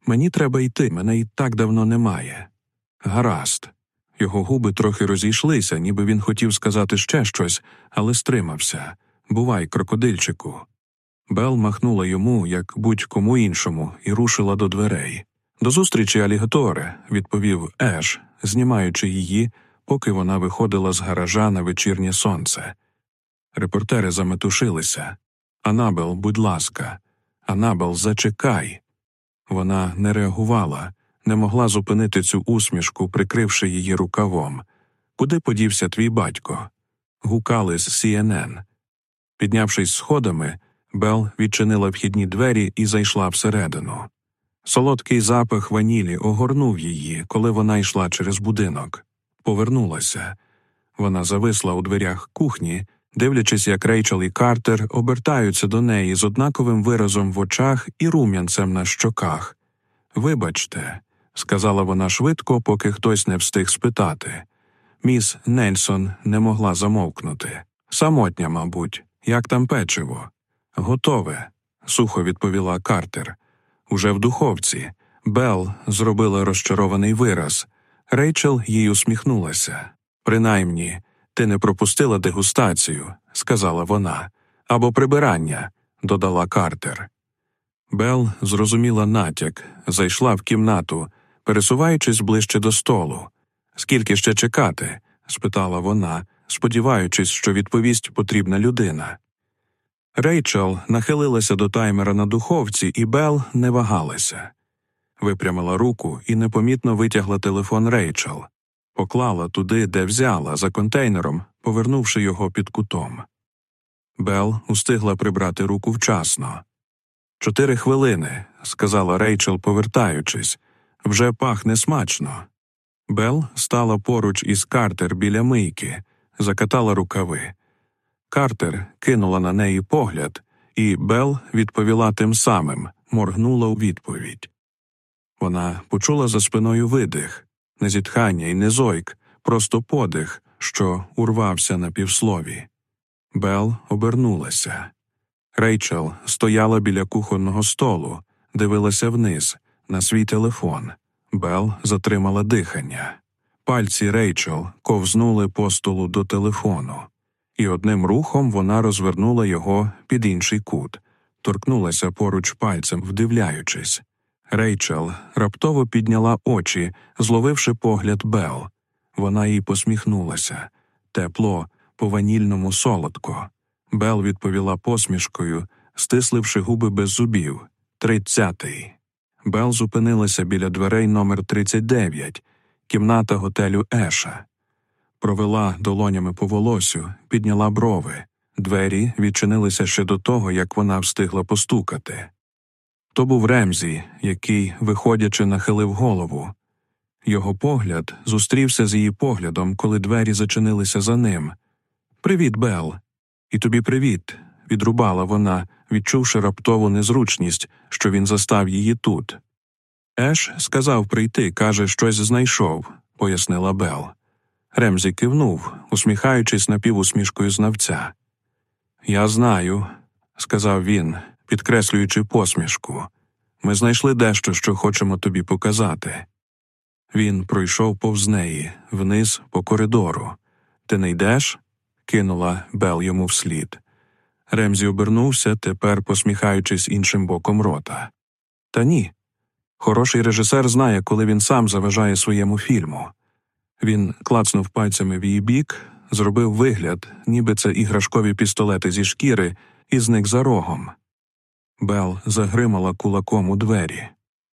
Мені треба йти, мене і так давно немає. Гаразд. Його губи трохи розійшлися, ніби він хотів сказати ще щось, але стримався. Бувай, крокодильчику. Бел махнула йому, як будь-кому іншому, і рушила до дверей. До зустрічі, алігаторе, відповів Еш, знімаючи її, поки вона виходила з гаража на вечірнє сонце. Репортери заметушилися. Анабел, будь ласка, Анабел, зачекай. Вона не реагувала, не могла зупинити цю усмішку, прикривши її рукавом. Куди подівся твій батько? Гукали з CNN. Піднявшись сходами, Бел відчинила вхідні двері і зайшла всередину. Солодкий запах ванілі огорнув її, коли вона йшла через будинок. Повернулася. Вона зависла у дверях кухні, дивлячись, як Рейчел і Картер обертаються до неї з однаковим виразом в очах і рум'янцем на щоках. Вибачте, сказала вона швидко, поки хтось не встиг спитати. Міс Нельсон не могла замовкнути. Самотня, мабуть, як там печиво. Готове, сухо відповіла Картер. Уже в духовці. Бел зробила розчарований вираз. Рейчел їй усміхнулася. Принаймні, ти не пропустила дегустацію, сказала вона. або прибирання, додала Картер. Бел зрозуміла натяк, зайшла в кімнату, пересуваючись ближче до столу. Скільки ще чекати? спитала вона, сподіваючись, що відповість потрібна людина. Рейчел нахилилася до таймера на духовці, і Бел не вагалася. Випрямила руку і непомітно витягла телефон Рейчел, поклала туди, де взяла, за контейнером, повернувши його під кутом. Бел устигла прибрати руку вчасно. Чотири хвилини, сказала Рейчел, повертаючись, вже пахне смачно. Бел стала поруч із Картер біля мийки, закатала рукави. Картер кинула на неї погляд, і Бел відповіла тим самим, моргнула у відповідь. Вона почула за спиною видих, не зітхання і не зойк, просто подих, що урвався на півслові. Бел обернулася. Рейчел стояла біля кухонного столу, дивилася вниз, на свій телефон. Бел затримала дихання. Пальці Рейчел ковзнули по столу до телефону, і одним рухом вона розвернула його під інший кут, торкнулася поруч пальцем, вдивляючись. Рейчел раптово підняла очі, зловивши погляд Бел. Вона їй посміхнулася тепло, по ванільному солодко. Бел відповіла посмішкою, стисливши губи без зубів. Тридцятий. Бел зупинилася біля дверей номер 39, кімната готелю Еша. Провела долонями по волосю, підняла брови. Двері відчинилися ще до того, як вона встигла постукати. То був Ремзі, який, виходячи, нахилив голову. Його погляд зустрівся з її поглядом, коли двері зачинилися за ним. Привіт, Бел. І тобі привіт, відрубала вона, відчувши раптову незручність, що він застав її тут. Еш сказав прийти, каже, щось знайшов, пояснила Бел. Ремзі кивнув, усміхаючись напівусмішкою знавця. Я знаю, сказав він, підкреслюючи посмішку. Ми знайшли дещо, що хочемо тобі показати. Він пройшов повз неї, вниз по коридору. Ти не йдеш? кинула Бел йому вслід. Ремзі обернувся, тепер посміхаючись іншим боком рота. Та ні. Хороший режисер знає, коли він сам заважає своєму фільму. Він клацнув пальцями в її бік, зробив вигляд, ніби це іграшкові пістолети зі шкіри, і зник за рогом. Бел загримала кулаком у двері.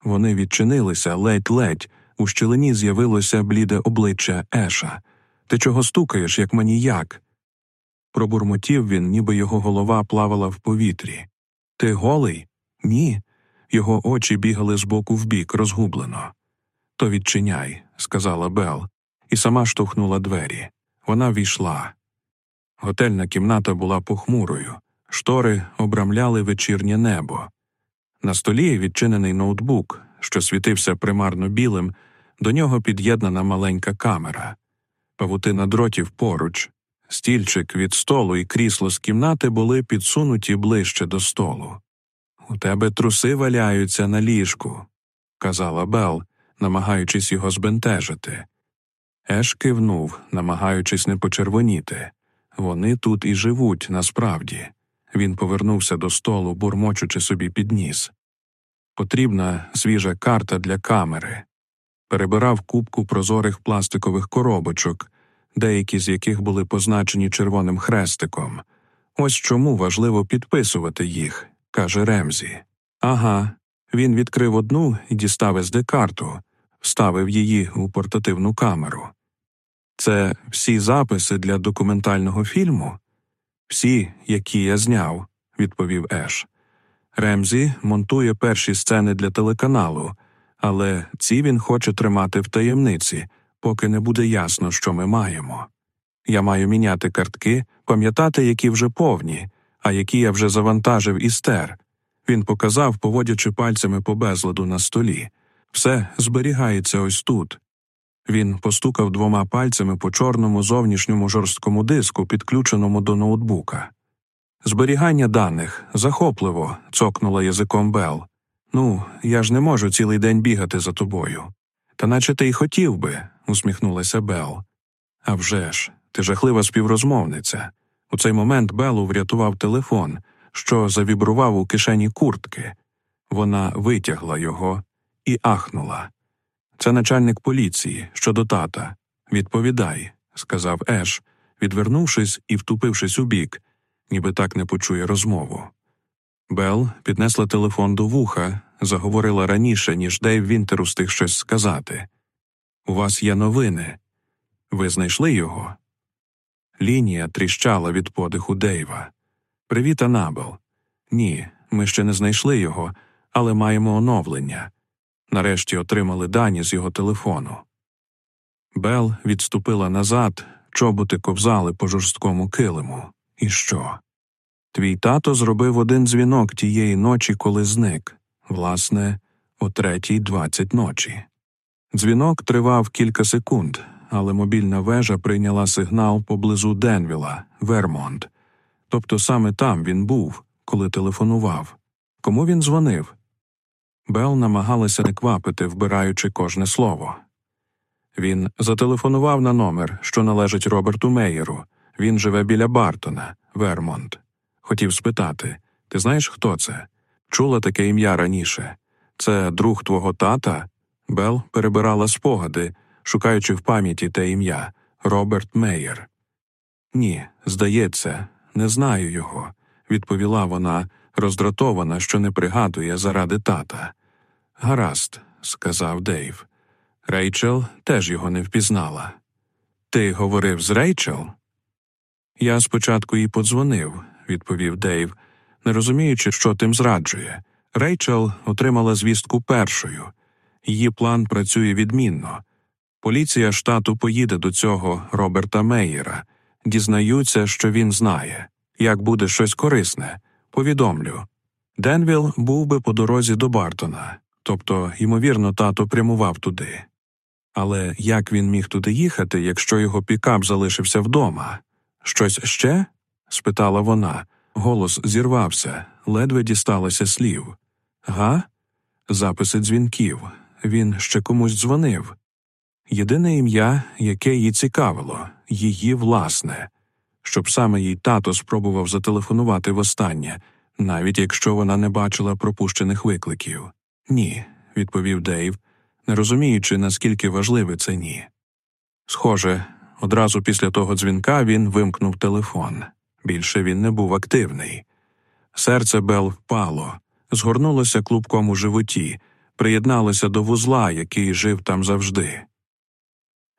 Вони відчинилися ледь-ледь, у щелині з'явилося бліде обличчя Еша. Ти чого стукаєш, як маніяк? Пробурмотів він, ніби його голова плавала в повітрі. Ти голий? Ні. Його очі бігали з боку в бік, розгублено. То відчиняй, сказала Бел, і сама штовхнула двері. Вона війшла. Готельна кімната була похмурою, штори обрамляли вечірнє небо. На столі відчинений ноутбук, що світився примарно білим, до нього під'єднана маленька камера. Павутина дротів поруч, стільчик від столу і крісло з кімнати були підсунуті ближче до столу. У тебе труси валяються на ліжку, казала Бел, намагаючись його збентежити. Еш кивнув, намагаючись не почервоніти. Вони тут і живуть насправді. Він повернувся до столу, бурмочучи собі під ніс. Потрібна свіжа карта для камери. Перебирав кубку прозорих пластикових коробочок, деякі з яких були позначені червоним хрестиком. Ось чому важливо підписувати їх, каже Ремзі. Ага. Він відкрив одну і дістав СД карту, вставив її у портативну камеру. Це всі записи для документального фільму? Всі, які я зняв, відповів Еш. Ремзі монтує перші сцени для телеканалу, але ці він хоче тримати в таємниці, поки не буде ясно, що ми маємо. Я маю міняти картки, пам'ятати, які вже повні, а які я вже завантажив і стер. Він показав, поводячи пальцями по безладу на столі. Все зберігається ось тут. Він постукав двома пальцями по чорному зовнішньому жорсткому диску, підключеному до ноутбука. Зберігання даних захопливо, цокнула язиком Бел. Ну, я ж не можу цілий день бігати за тобою. Та наче ти й хотів би, усміхнулася Бел. «А вже ж, ти жахлива співрозмовниця. У цей момент Белу врятував телефон, що завібрував у кишені куртки. Вона витягла його і ахнула. Це начальник поліції щодо тата. Відповідай, сказав Еш, відвернувшись і втупившись у бік, ніби так не почує розмову. Бел піднесла телефон до вуха, заговорила раніше, ніж Дейв Вінтер устиг щось сказати. У вас є новини. Ви знайшли його? Лінія тріщала від подиху Дейва. Привіт, Анабел. Ні, ми ще не знайшли його, але маємо оновлення. Нарешті отримали дані з його телефону. Бел відступила назад, чоботи ковзали по жорсткому килиму. І що? Твій тато зробив один дзвінок тієї ночі, коли зник, власне, о третій двадцять ночі. Дзвінок тривав кілька секунд, але мобільна вежа прийняла сигнал поблизу Денвіла, Вермонт. Тобто саме там він був, коли телефонував. Кому він дзвонив? Бел намагалася не квапити, вбираючи кожне слово. Він зателефонував на номер, що належить Роберту Мейєру. Він живе біля Бартона, Вермонт. Хотів спитати ти знаєш, хто це? Чула таке ім'я раніше. Це друг твого тата? Бел перебирала спогади, шукаючи в пам'яті те ім'я Роберт Мейєр. Ні, здається, не знаю його, відповіла вона, роздратована, що не пригадує заради тата. Гаразд, сказав Дейв. Рейчел теж його не впізнала. Ти говорив з Рейчел? Я спочатку їй подзвонив, відповів Дейв, не розуміючи, що тим зраджує. Рейчел отримала звістку першою. Її план працює відмінно. Поліція штату поїде до цього Роберта Мейєра, дізнаються, що він знає. Як буде щось корисне, повідомлю. Денвіл був би по дорозі до Бартона, тобто, ймовірно, тато прямував туди. Але як він міг туди їхати, якщо його пікап залишився вдома? Щось ще? спитала вона. Голос зірвався, ледве дісталося слів. Га? Записи дзвінків. Він ще комусь дзвонив. Єдине ім'я, яке її цікавило, її власне, щоб саме їй тато спробував зателефонувати востаннє, навіть якщо вона не бачила пропущених викликів. Ні, відповів Дейв, не розуміючи, наскільки важливе це ні. Схоже, одразу після того дзвінка він вимкнув телефон. Більше він не був активний. Серце Бел впало, згорнулося клубком у животі, приєдналося до вузла, який жив там завжди.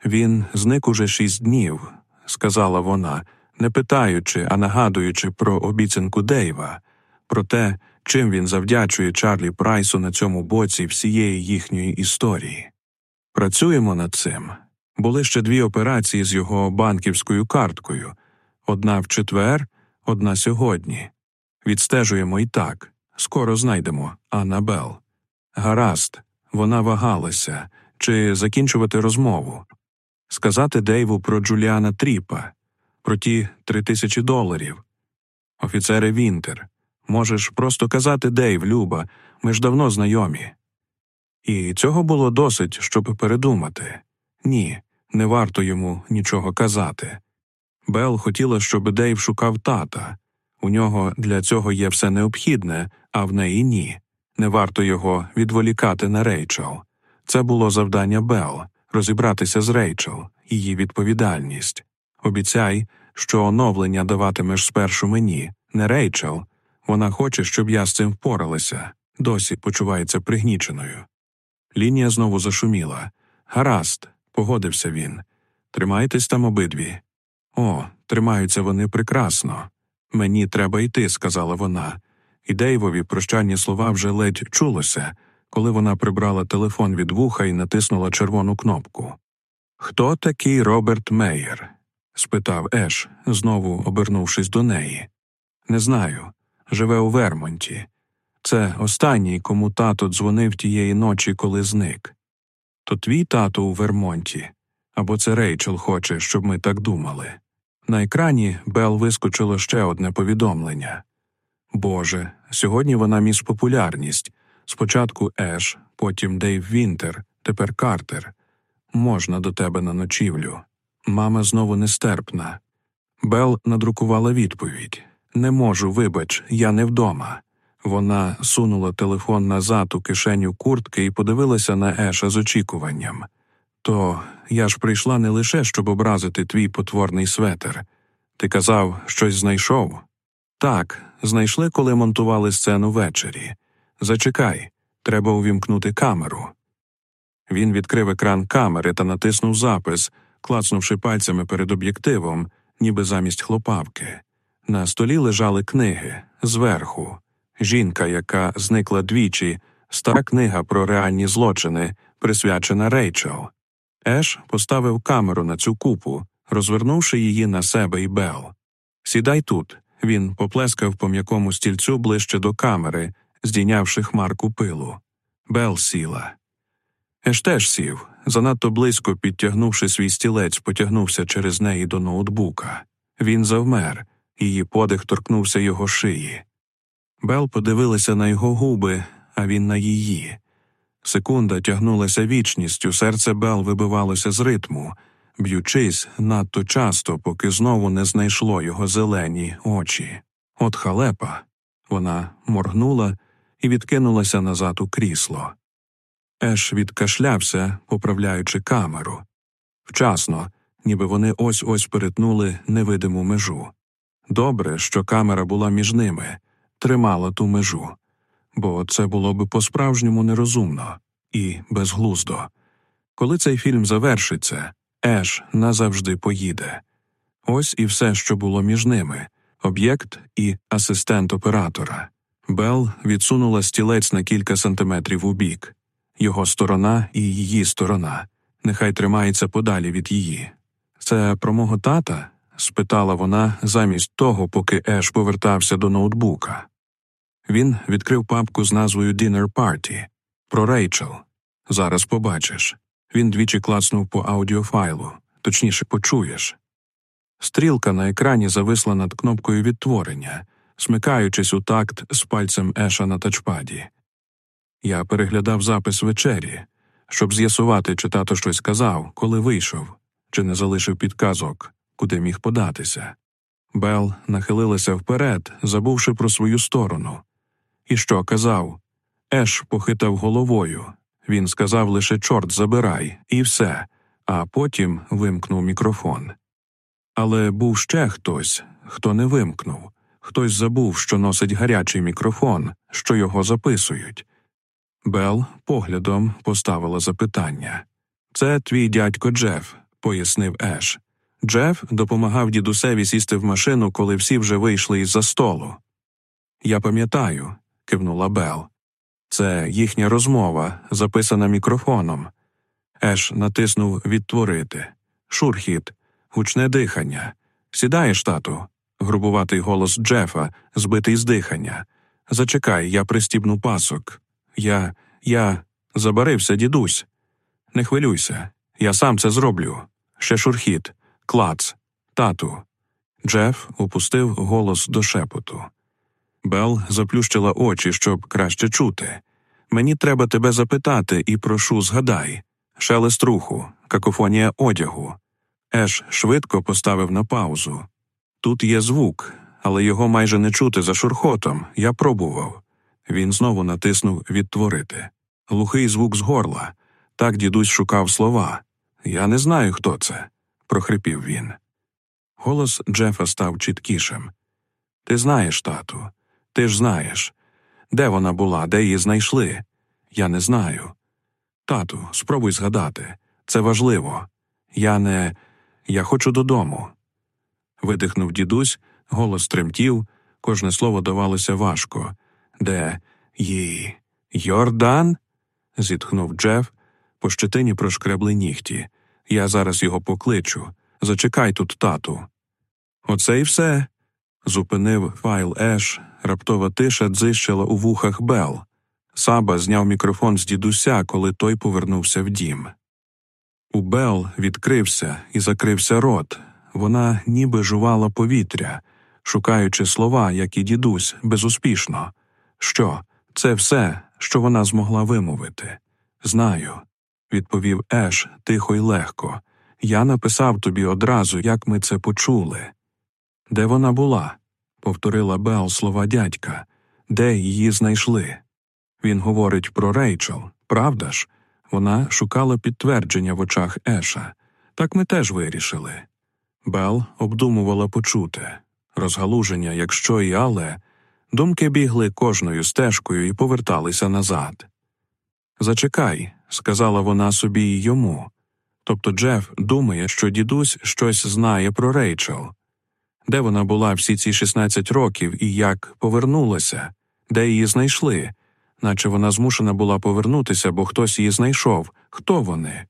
Він зник уже шість днів, сказала вона, не питаючи, а нагадуючи про обіцянку Дейва, про те, чим він завдячує Чарлі Прайсу на цьому боці всієї їхньої історії. Працюємо над цим. Були ще дві операції з його банківською карткою одна в четвер, одна сьогодні. Відстежуємо і так. Скоро знайдемо Аннабел. Гаразд, вона вагалася чи закінчувати розмову, сказати Дейву про Джуліана Тріпа, про ті три тисячі доларів. Офіцере Вінтер, можеш просто казати Дейв, Люба, ми ж давно знайомі. І цього було досить, щоб передумати. Ні, не варто йому нічого казати. Бел хотіла, щоб Дейв шукав тата. У нього для цього є все необхідне, а в неї ні. Не варто його відволікати на Рейчел. Це було завдання Бел розібратися з Рейчел, її відповідальність. Обіцяй, що оновлення даватимеш спершу мені, не Рейчел. Вона хоче, щоб я з цим впоралася, досі почувається пригніченою. Лінія знову зашуміла. Гаразд, погодився він. Тримайтесь там обидві. О, тримаються вони прекрасно. Мені треба йти, сказала вона, і Дейвові прощальні слова вже ледь чулося, коли вона прибрала телефон від вуха і натиснула червону кнопку. Хто такий Роберт Мейер? Спитав Еш, знову обернувшись до неї. Не знаю. Живе у Вермонті. Це останній, кому тато дзвонив тієї ночі, коли зник. То твій тато у Вермонті, або це Рейчел хоче, щоб ми так думали. На екрані Бел вискочило ще одне повідомлення Боже, сьогодні вона міс популярність. Спочатку Еш, потім Дейв Вінтер, тепер Картер. Можна до тебе на ночівлю. Мама знову нестерпна. Бел надрукувала відповідь Не можу, вибач, я не вдома. Вона сунула телефон назад у кишеню куртки і подивилася на Еша з очікуванням. То я ж прийшла не лише, щоб образити твій потворний светер. Ти казав, щось знайшов? Так, знайшли, коли монтували сцену ввечері. Зачекай, треба увімкнути камеру. Він відкрив екран камери та натиснув запис, клацнувши пальцями перед об'єктивом, ніби замість хлопавки. На столі лежали книги зверху. Жінка, яка зникла двічі, стара книга про реальні злочини, присвячена Рейчел. Еш поставив камеру на цю купу, розвернувши її на себе і Бел. Сідай тут. Він поплескав по м'якому стільцю ближче до камери, здійнявши хмарку пилу. Бел сіла. Еш теж сів, занадто близько підтягнувши свій стілець, потягнувся через неї до ноутбука. Він завмер, її подих торкнувся його шиї. Бел подивилася на його губи, а він на її. Секунда тягнулася вічністю, серце Бел вибивалося з ритму, б'ючись надто часто, поки знову не знайшло його зелені очі. От халепа. Вона моргнула і відкинулася назад у крісло. Еш відкашлявся, поправляючи камеру. Вчасно, ніби вони ось ось перетнули невидиму межу. Добре, що камера була між ними, тримала ту межу, бо це було би по-справжньому нерозумно і безглуздо. Коли цей фільм завершиться, Еш назавжди поїде. Ось і все, що було між ними об'єкт і асистент оператора. Бел відсунула стілець на кілька сантиметрів у бік. Його сторона і її сторона. Нехай тримається подалі від її. Це про мого тата? спитала вона замість того, поки Еш повертався до ноутбука. Він відкрив папку з назвою Dinner Party. про Рейчел. Зараз побачиш. Він двічі клацнув по аудіофайлу, точніше, почуєш. Стрілка на екрані зависла над кнопкою відтворення, смикаючись у такт з пальцем Еша на тачпаді. Я переглядав запис вечері, щоб з'ясувати, чи тато щось казав, коли вийшов, чи не залишив підказок, куди міг податися. Бел нахилилася вперед, забувши про свою сторону. І що казав? Еш похитав головою. Він сказав лише чорт забирай, і все, а потім вимкнув мікрофон. Але був ще хтось, хто не вимкнув, хтось забув, що носить гарячий мікрофон, що його записують. Бел поглядом поставила запитання. Це твій дядько Джеф, пояснив Еш. Джеф допомагав дідусеві сісти в машину, коли всі вже вийшли із за столу. Я пам'ятаю, кивнула Бел. Це їхня розмова, записана мікрофоном. Еш натиснув Відтворити. Шурхіт, гучне дихання. Сідаєш, тату? грубуватий голос Джефа, збитий з дихання. Зачекай, я пристібну пасок. Я. я. забарився, дідусь. Не хвилюйся, я сам це зроблю. Ще шурхіт, клац, тату. Джеф опустив голос до шепоту. Бел заплющила очі, щоб краще чути. Мені треба тебе запитати і прошу, згадай шелест руху, какофонія одягу. Еш швидко поставив на паузу. Тут є звук, але його майже не чути за шурхотом. Я пробував. Він знову натиснув відтворити. Глухий звук з горла. Так дідусь шукав слова. Я не знаю, хто це, прохрипів він. Голос Джефа став чіткішим. Ти знаєш, тату, ти ж знаєш. Де вона була, де її знайшли? Я не знаю. Тату, спробуй згадати. Це важливо. Я не. Я хочу додому. Видихнув дідусь, голос тремтів, кожне слово давалося важко. Де її? Йордан? зітхнув Джеф, по щетині прошкребли нігті. Я зараз його покличу. Зачекай тут, тату. Оце і все. Зупинив файл Еш, раптова тиша дзищила у вухах Бел. Саба зняв мікрофон з дідуся, коли той повернувся в дім. У Бел відкрився і закрився рот. Вона ніби жувала повітря, шукаючи слова, як і дідусь, безуспішно. Що, це все, що вона змогла вимовити? Знаю, відповів Еш тихо й легко. Я написав тобі одразу, як ми це почули. Де вона була? повторила Бел слова дядька. Де її знайшли? Він говорить про Рейчел, правда ж? Вона шукала підтвердження в очах Еша. Так ми теж вирішили. Бел обдумувала почуте розгалуження, якщо і але, думки бігли кожною стежкою і поверталися назад. Зачекай, сказала вона собі й йому. Тобто Джеф думає, що дідусь щось знає про Рейчел. Де вона була всі ці 16 років і як повернулася, де її знайшли, наче вона змушена була повернутися, бо хтось її знайшов. Хто вони?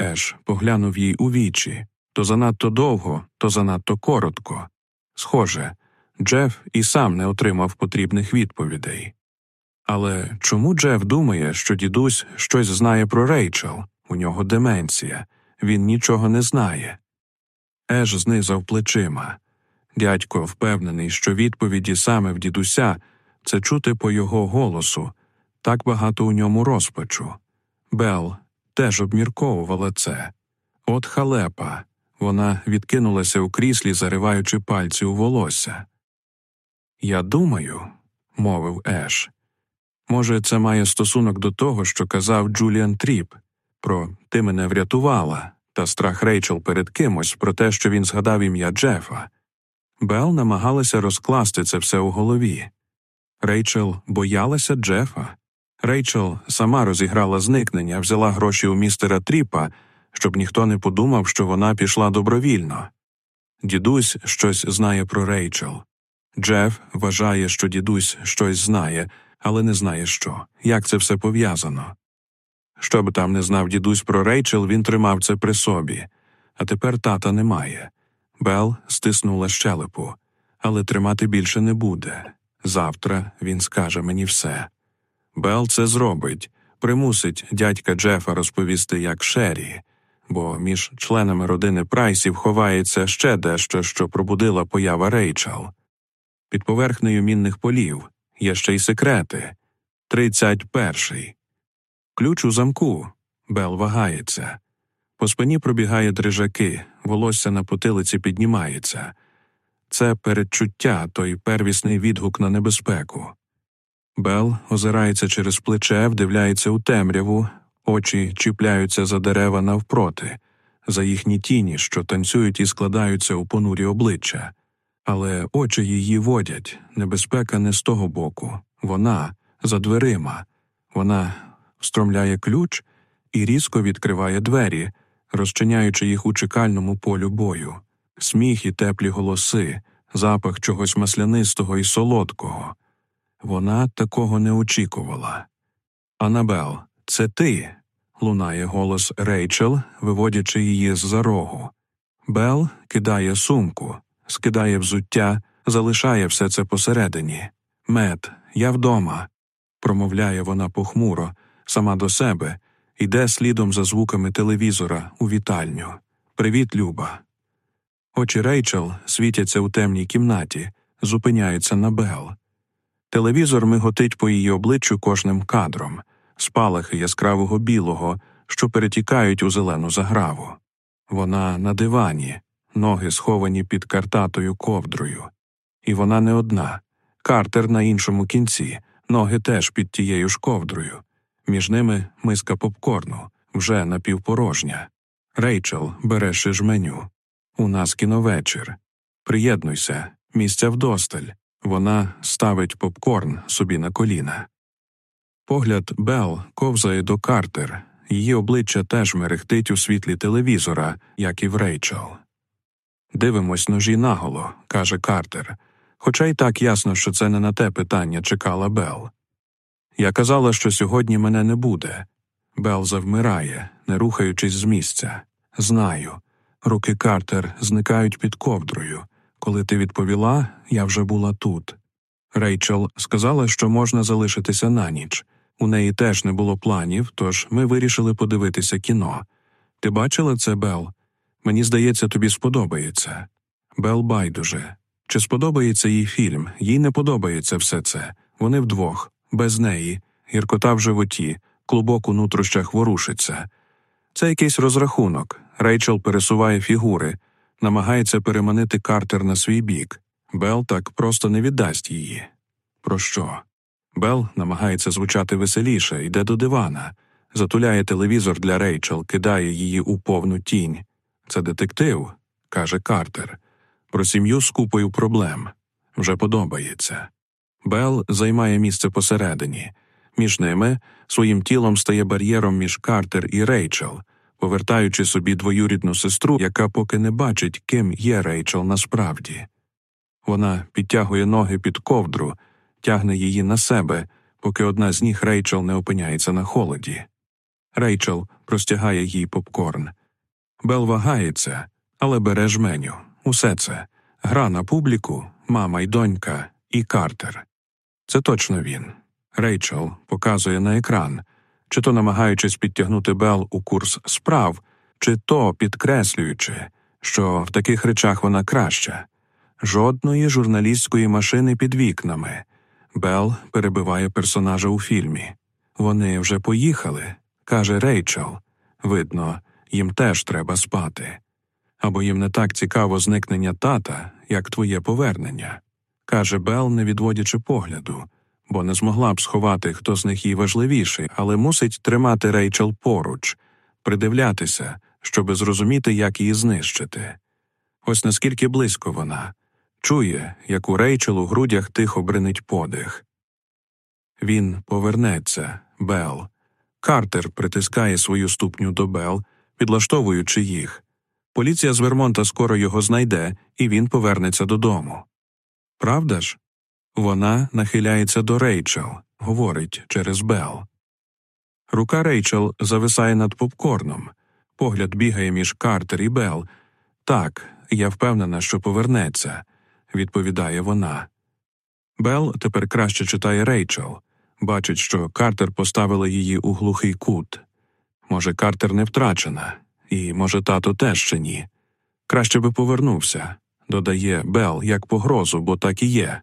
Еш поглянув їй у вічі то занадто довго, то занадто коротко. Схоже, Джеф і сам не отримав потрібних відповідей. Але чому Джеф думає, що дідусь щось знає про Рейчел? У нього деменція, він нічого не знає. Еш знизав плечима. Дядько впевнений, що відповіді саме в дідуся це чути по його голосу, так багато у ньому розпачу. Бел теж обмірковувала це. От халепа. Вона відкинулася у кріслі, зариваючи пальці у волосся. Я думаю, мовив Еш. Може, це має стосунок до того, що казав Джуліан Тріп про ти мене врятувала та страх Рейчел перед кимось про те, що він згадав ім'я Джефа. Бел намагалася розкласти це все у голові. Рейчел боялася Джефа. Рейчел сама розіграла зникнення, взяла гроші у містера Тріпа, щоб ніхто не подумав, що вона пішла добровільно. Дідусь щось знає про Рейчел. Джеф вважає, що дідусь щось знає, але не знає що, як це все пов'язано. Що б там не знав дідусь про Рейчел, він тримав це при собі, а тепер тата немає. Бел стиснула щелепу, але тримати більше не буде. Завтра він скаже мені все. Бел це зробить, примусить дядька Джефа розповісти, як Шері, бо між членами родини Прайсів ховається ще дещо, що пробудила поява Рейчел. Під поверхнею мінних полів є ще й секрети. Тридцять перший. Ключ у замку. Бел вагається. По спині пробігає дрижаки, волосся на потилиці піднімається. Це передчуття, той первісний відгук на небезпеку. Бел озирається через плече, вдивляється у темряву, очі чіпляються за дерева навпроти, за їхні тіні, що танцюють і складаються у понурі обличчя. Але очі її водять, небезпека не з того боку, вона за дверима, вона стромляє ключ і різко відкриває двері, розчиняючи їх у чекальному полю бою, сміх і теплі голоси, запах чогось маслянистого і солодкого. Вона такого не очікувала. Анабел, це ти. лунає голос Рейчел, виводячи її з за рогу. Бел кидає сумку, скидає взуття, залишає все це посередині. Мед, я вдома, промовляє вона похмуро, сама до себе, йде слідом за звуками телевізора у вітальню. Привіт, Люба. Очі Рейчел світяться у темній кімнаті, зупиняються на Бел. Телевізор миготить по її обличчю кожним кадром, спалахи яскравого білого, що перетікають у зелену заграву. Вона на дивані, ноги сховані під картатою ковдрою. І вона не одна. Картер на іншому кінці, ноги теж під тією ж ковдрою. Між ними миска попкорну, вже напівпорожня. Рейчел бере шижменю. У нас кіновечір. Приєднуйся, місця вдосталь. Вона ставить попкорн собі на коліна. Погляд Бел ковзає до Картер, її обличчя теж мерехтить у світлі телевізора, як і в Рейчел. Дивимось ножі наголо, каже Картер, хоча й так ясно, що це не на те питання чекала Бел. Я казала, що сьогодні мене не буде. Бел завмирає, не рухаючись з місця. Знаю. Руки Картер зникають під ковдрою. Коли ти відповіла, я вже була тут. Рейчел сказала, що можна залишитися на ніч. У неї теж не було планів, тож ми вирішили подивитися кіно. Ти бачила це, Бел? Мені здається, тобі сподобається. Бел байдуже. Чи сподобається їй фільм? Їй не подобається все це. Вони вдвох, без неї, гіркота в животі, клубок у нутрощах ворушиться. Це якийсь розрахунок. Рейчел пересуває фігури. намагається переманити Картер на свій бік. Бел так просто не віддасть її. Про що? Бел намагається звучати веселіше, йде до дивана, затуляє телевізор для Рейчел, кидає її у повну тінь. Це детектив, каже Картер. Про сім'ю з купою проблем. Вже подобається. Бел займає місце посередині. Між ними своїм тілом стає бар'єром між Картер і Рейчел, повертаючи собі двоюрідну сестру, яка поки не бачить, ким є Рейчел насправді. Вона підтягує ноги під ковдру, тягне її на себе, поки одна з ніг Рейчел не опиняється на холоді. Рейчел простягає їй попкорн. Бел вагається, але бере жменю. Усе це гра на публіку, мама й донька, і Картер. Це точно він. Рейчел показує на екран, чи то намагаючись підтягнути Бел у курс справ, чи то підкреслюючи, що в таких речах вона краща. Жодної журналістської машини під вікнами. Бел перебиває персонажа у фільмі. Вони вже поїхали, каже Рейчел. Видно, їм теж треба спати. Або їм не так цікаво зникнення тата, як твоє повернення, каже Бел, не відводячи погляду, бо не змогла б сховати, хто з них їй важливіший, але мусить тримати Рейчел поруч, придивлятися, щоби зрозуміти, як її знищити. Ось наскільки близько вона чує, як у Рейчел у грудях тихо бринить подих. Він повернеться, Бел. Картер притискає свою ступню до Бел, підлаштовуючи їх. Поліція з Вермонта скоро його знайде, і він повернеться додому. Правда ж? Вона нахиляється до Рейчел, говорить через Бел. Рука Рейчел зависає над попкорном. Погляд бігає між Картер і Бел. Так, я впевнена, що повернеться, відповідає вона. Бел тепер краще читає Рейчел, бачить, що Картер поставила її у глухий кут. Може, Картер не втрачена, і, може, тато теж ще ні. Краще би повернувся, додає Бел як погрозу, бо так і є.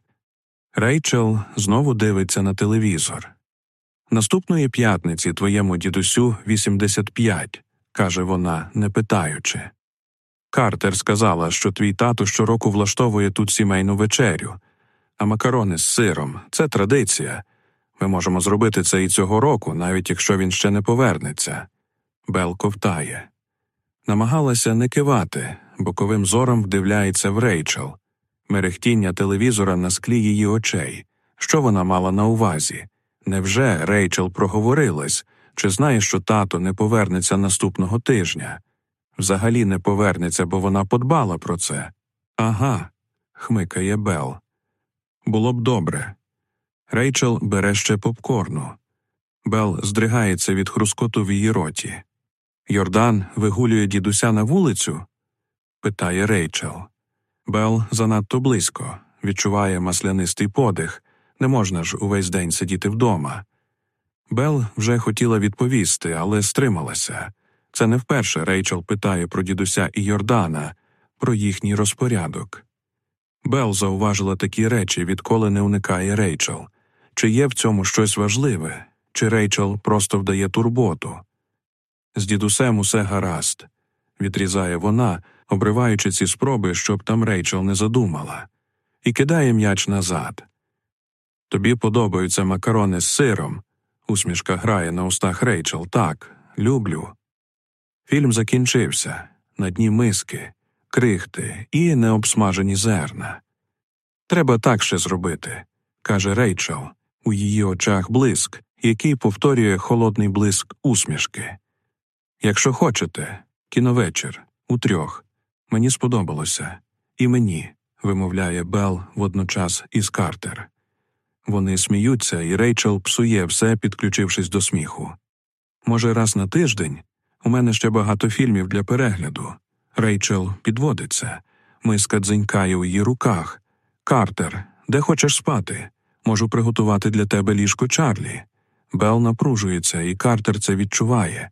Рейчел знову дивиться на телевізор. Наступної п'ятниці твоєму дідусю 85, каже вона, не питаючи. Картер сказала, що твій тато щороку влаштовує тут сімейну вечерю, а макарони з сиром це традиція. Ми можемо зробити це і цього року, навіть якщо він ще не повернеться. Бел ковтає. Намагалася не кивати, боковим зором вдивляється в Рейчел, мерехтіння телевізора на склі її очей. Що вона мала на увазі? Невже Рейчел проговорилась, чи знає, що тато не повернеться наступного тижня? Взагалі не повернеться, бо вона подбала про це. Ага, хмикає Бел. Було б добре. Рейчел бере ще попкорну. Бел здригається від хрускоту в її роті. Йордан вигулює дідуся на вулицю? питає Рейчел. Бел занадто близько, відчуває маслянистий подих. Не можна ж увесь день сидіти вдома. Бел вже хотіла відповісти, але стрималася. Це не вперше Рейчел питає про дідуся і Йордана, про їхній розпорядок. Бел зауважила такі речі, відколи не уникає Рейчел. Чи є в цьому щось важливе, чи Рейчел просто вдає турботу? З дідусем усе гаразд, відрізає вона, обриваючи ці спроби, щоб там Рейчел не задумала, і кидає м'яч назад. Тобі подобаються макарони з сиром. Усмішка грає на устах Рейчел. Так, люблю. Фільм закінчився на дні миски, крихти і необсмажені зерна. Треба так ще зробити, каже Рейчел, у її очах блиск, який повторює холодний блиск усмішки. Якщо хочете, кіновечір, утрьох. Мені сподобалося, і мені, вимовляє Бел водночас із Картер. Вони сміються, і Рейчел псує все, підключившись до сміху. Може, раз на тиждень у мене ще багато фільмів для перегляду. Рейчел підводиться, миска дзенькає у її руках. Картер, де хочеш спати? Можу приготувати для тебе ліжко Чарлі. Бел напружується, і Картер це відчуває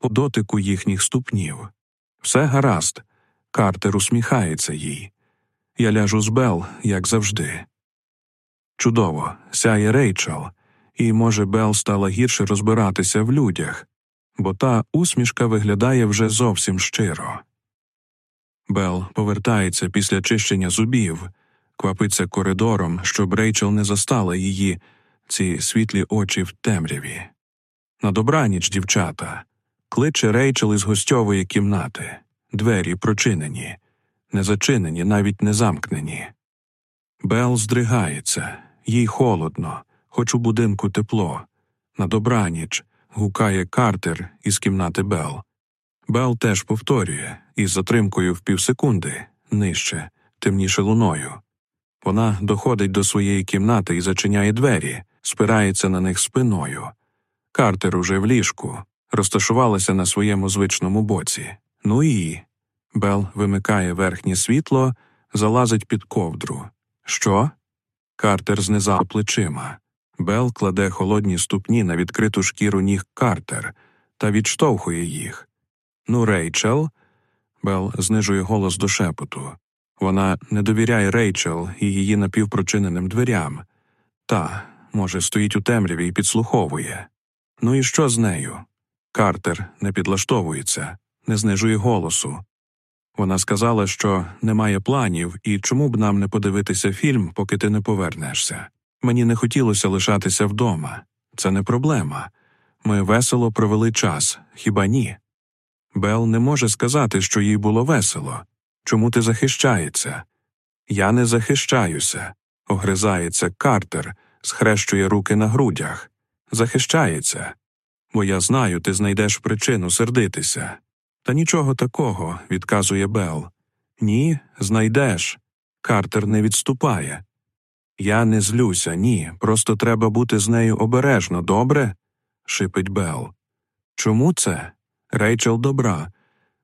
по дотику їхніх ступнів. Все гаразд. Картер усміхається їй. Я ляжу з Бел, як завжди. Чудово, сяє Рейчел, і, може, Бел стала гірше розбиратися в людях, бо та усмішка виглядає вже зовсім щиро. Бел повертається після чищення зубів, квапиться коридором, щоб Рейчел не застала її, ці світлі очі в темряві. На добраніч, дівчата, кличе Рейчел із гостьової кімнати, двері прочинені, не зачинені, навіть не замкнені. Бел здригається, їй холодно, хоч у будинку тепло. На добраніч гукає Картер із кімнати Бел. Бел теж повторює із затримкою в півсекунди, нижче, темніше луною. Вона доходить до своєї кімнати і зачиняє двері, спирається на них спиною. Картер уже в ліжку, розташувалася на своєму звичному боці. Ну і. Бел вимикає верхнє світло, залазить під ковдру. Що? Картер знизав плечима. Бел кладе холодні ступні на відкриту шкіру ніг Картер та відштовхує їх. Ну, Рейчел. Бел знижує голос до шепоту. Вона не довіряє Рейчел і її напівпрочиненим дверям. Та, може, стоїть у темряві і підслуховує. Ну і що з нею? Картер не підлаштовується, не знижує голосу. Вона сказала, що немає планів, і чому б нам не подивитися фільм, поки ти не повернешся. Мені не хотілося лишатися вдома. Це не проблема. Ми весело провели час, хіба ні? Бел не може сказати, що їй було весело. Чому ти захищається? Я не захищаюся, огризається Картер, схрещує руки на грудях. Захищається. Бо я знаю, ти знайдеш причину сердитися. Та нічого такого, відказує Бел. Ні, знайдеш. Картер не відступає. Я не злюся, ні. Просто треба бути з нею обережно, добре? шипить Бел. Чому це? Рейчел добра.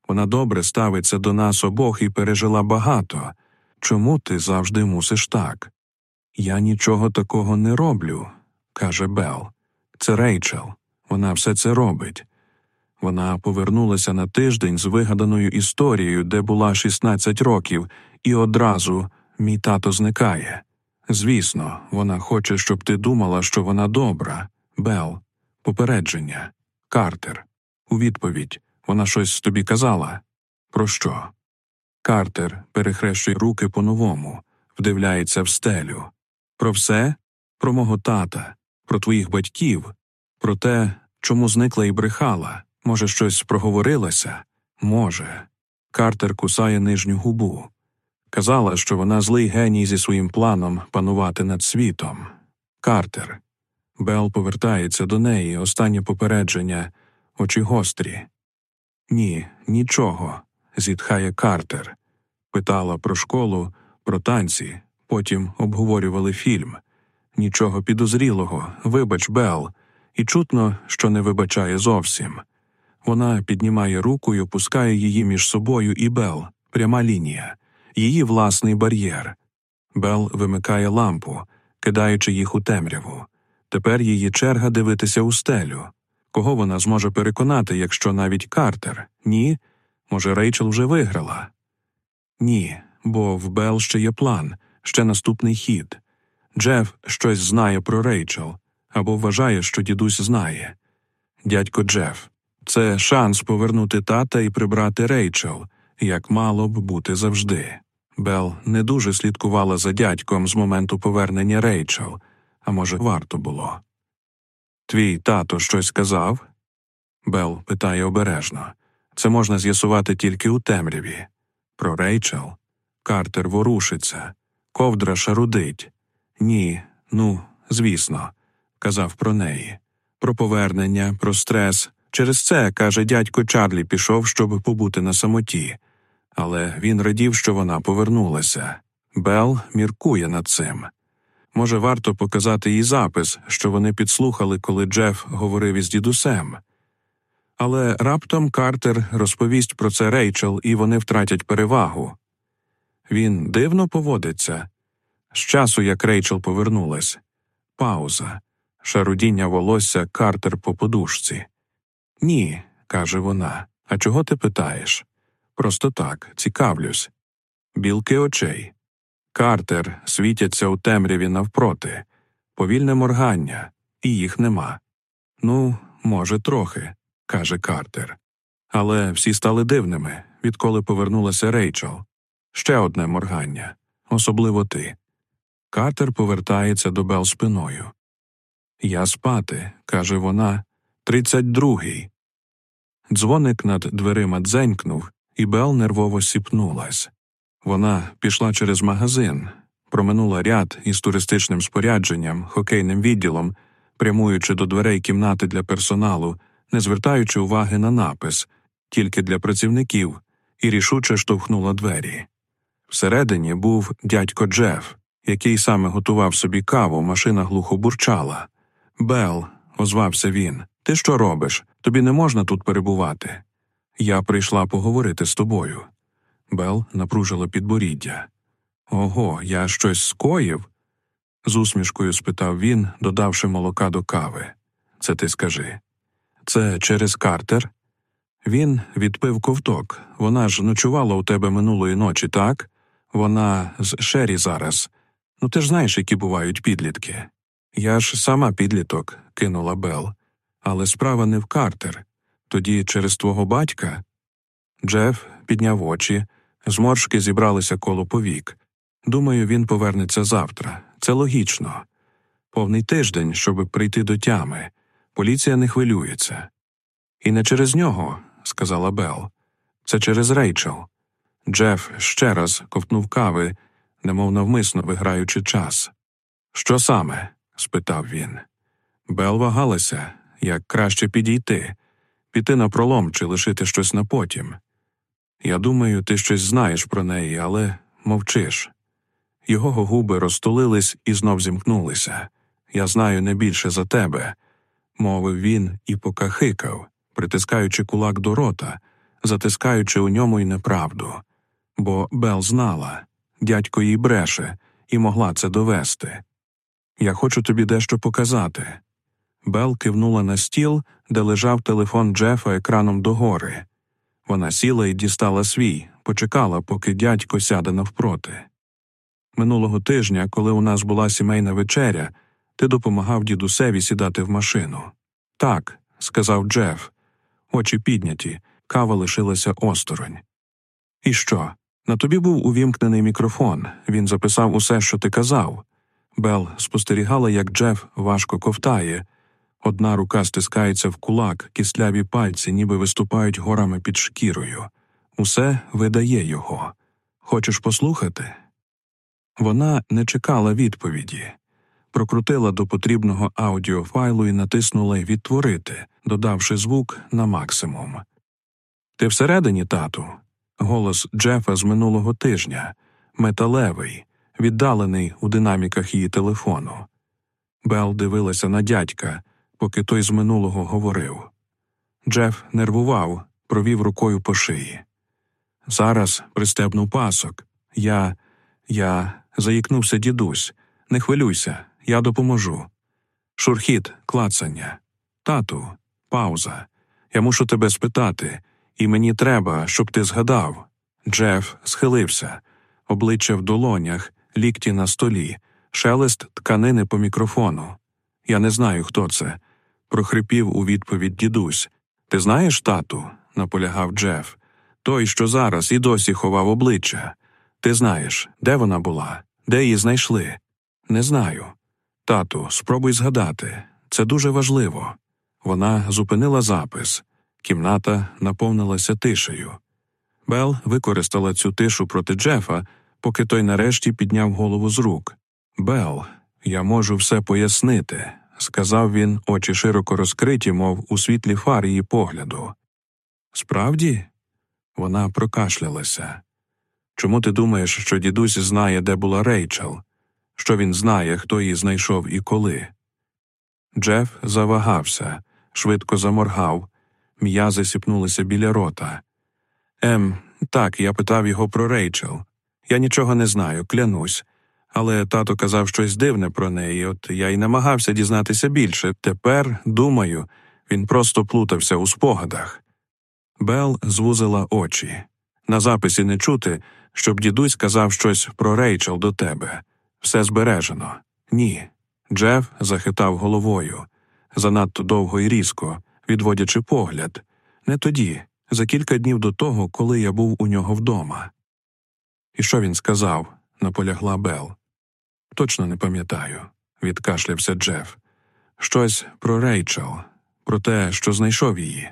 Вона добре ставиться до нас обох і пережила багато. Чому ти завжди мусиш так? Я нічого такого не роблю, каже Бел. Це Рейчел. Вона все це робить. Вона повернулася на тиждень з вигаданою історією, де була 16 років, і одразу мій тато зникає. Звісно, вона хоче, щоб ти думала, що вона добра. Бел, попередження, Картер. У відповідь вона щось тобі казала. Про що? Картер перехрещує руки по-новому, вдивляється в стелю. Про все? Про мого тата, про твоїх батьків, про те, чому зникла і брехала. Може, щось проговорилася? Може. Картер кусає нижню губу. Казала, що вона злий геній зі своїм планом панувати над світом. Картер. Бел повертається до неї, останнє попередження, очі гострі. Ні, нічого, зітхає Картер. Питала про школу, про танці, потім обговорювали фільм. Нічого підозрілого, вибач, Бел, і чутно, що не вибачає зовсім. Вона піднімає руку і опускає її між собою і Бел, пряма лінія, її власний бар'єр. Бел вимикає лампу, кидаючи їх у темряву. Тепер її черга дивитися у стелю. Кого вона зможе переконати, якщо навіть Картер? Ні? Може, Рейчел вже виграла? Ні, бо в Бел ще є план, ще наступний хід. Джеф щось знає про Рейчел або вважає, що дідусь знає. Дядько Джеф, це шанс повернути тата і прибрати Рейчел, як мало б бути завжди. Бел не дуже слідкувала за дядьком з моменту повернення Рейчел, а може, варто було. Твій тато щось сказав? Бел питає обережно. Це можна з'ясувати тільки у темряві. Про Рейчел. Картер ворушиться, ковдра шарудить. Ні, ну, звісно, казав про неї. Про повернення, про стрес. Через це, каже, дядько Чарлі пішов, щоб побути на самоті. Але він радів, що вона повернулася. Бел міркує над цим. Може, варто показати їй запис, що вони підслухали, коли Джеф говорив із дідусем. Але раптом Картер розповість про це Рейчел, і вони втратять перевагу. Він дивно поводиться. З часу, як Рейчел повернулась. Пауза. Шарудіння волосся Картер по подушці. Ні, каже вона. А чого ти питаєш? Просто так, цікавлюсь. Білки очей. Картер світяться у темряві навпроти, повільне моргання, і їх нема. Ну, може, трохи, каже Картер. Але всі стали дивними, відколи повернулася Рейчел. Ще одне моргання, особливо ти. Картер повертається до Бел спиною. Я спати, каже вона, тридцять другий. Дзвоник над дверима дзенькнув, і Бел нервово сіпнулась. Вона пішла через магазин, проминула ряд із туристичним спорядженням, хокейним відділом, прямуючи до дверей кімнати для персоналу, не звертаючи уваги на напис, тільки для працівників, і рішуче штовхнула двері. Всередині був дядько Джеф, який саме готував собі каву, машина глухо бурчала. Бел, озвався він, ти що робиш? Тобі не можна тут перебувати. Я прийшла поговорити з тобою. Бел напружила підборіддя. Ого, я щось скоїв? з усмішкою спитав він, додавши молока до кави. Це ти скажи. Це через Картер? Він відпив ковток. Вона ж ночувала у тебе минулої ночі, так? Вона з Шері зараз. Ну ти ж знаєш, які бувають підлітки. Я ж сама підліток, кинула Бел. Але справа не в Картер. Тоді через твого батька. Джеф підняв очі, зморшки зібралися коло повік. Думаю, він повернеться завтра. Це логічно. Повний тиждень, щоб прийти до тями. Поліція не хвилюється. І не через нього, сказала Бел. Це через Рейчел. Джеф ще раз ковтнув кави, немов навмисно виграючи час. Що саме? Спитав він. Бел вагалася, як краще підійти, піти на пролом чи лишити щось на потім. Я думаю, ти щось знаєш про неї, але мовчиш. Його губи розтулились і знов зімкнулися. Я знаю не більше за тебе, мовив він і покахикав, притискаючи кулак до рота, затискаючи у ньому й неправду. Бо Бел знала, дядько їй бреше, і могла це довести. Я хочу тобі дещо показати. Бел кивнула на стіл, де лежав телефон Джефа екраном догори. Вона сіла і дістала свій, почекала, поки дядько сяде навпроти. Минулого тижня, коли у нас була сімейна вечеря, ти допомагав дідусеві сідати в машину. Так, сказав Джеф. Очі підняті, кава лишилася осторонь. І що? На тобі був увімкнений мікрофон, він записав усе, що ти казав. Бел спостерігала, як Джеф важко ковтає. Одна рука стискається в кулак, кисляві пальці, ніби виступають горами під шкірою. Усе видає його. Хочеш послухати? Вона не чекала відповіді, прокрутила до потрібного аудіофайлу і натиснула Відтворити, додавши звук на максимум. Ти всередині, тату? Голос Джефа з минулого тижня, металевий, віддалений у динаміках її телефону. Бел дивилася на дядька, поки той з минулого говорив. Джеф нервував, провів рукою по шиї. Зараз пристебнув пасок. Я. Я. заїкнувся дідусь. Не хвилюйся, я допоможу. Шурхіт, клацання. Тату, пауза. Я мушу тебе спитати, і мені треба, щоб ти згадав. Джеф схилився, обличчя в долонях, лікті на столі, шелест тканини по мікрофону. Я не знаю, хто це. прохрипів у відповідь дідусь. Ти знаєш, тату? наполягав Джеф. Той, що зараз і досі ховав обличчя. Ти знаєш, де вона була, де її знайшли? Не знаю. Тату, спробуй згадати. Це дуже важливо. Вона зупинила запис. Кімната наповнилася тишею. Бел використала цю тишу проти Джефа, поки той нарешті підняв голову з рук. Бел, я можу все пояснити, сказав він, очі широко розкриті, мов у світлі фар її погляду. Справді? Вона прокашлялася. Чому ти думаєш, що дідусь знає, де була Рейчел? Що він знає, хто її знайшов і коли? Джеф завагався, швидко заморгав, м'язи сіпнулися біля рота. Ем, так, я питав його про Рейчел. Я нічого не знаю, клянусь. Але тато казав щось дивне про неї, от я й намагався дізнатися більше. Тепер, думаю, він просто плутався у спогадах. Бел звузила очі. На записі не чути, щоб дідусь казав щось про Рейчел до тебе. Все збережено. Ні. Джеф захитав головою занадто довго і різко, відводячи погляд. Не тоді, за кілька днів до того, коли я був у нього вдома. І що він сказав? наполягла Бел. Точно не пам'ятаю, відкашлявся Джеф. Щось про Рейчел, про те, що знайшов її.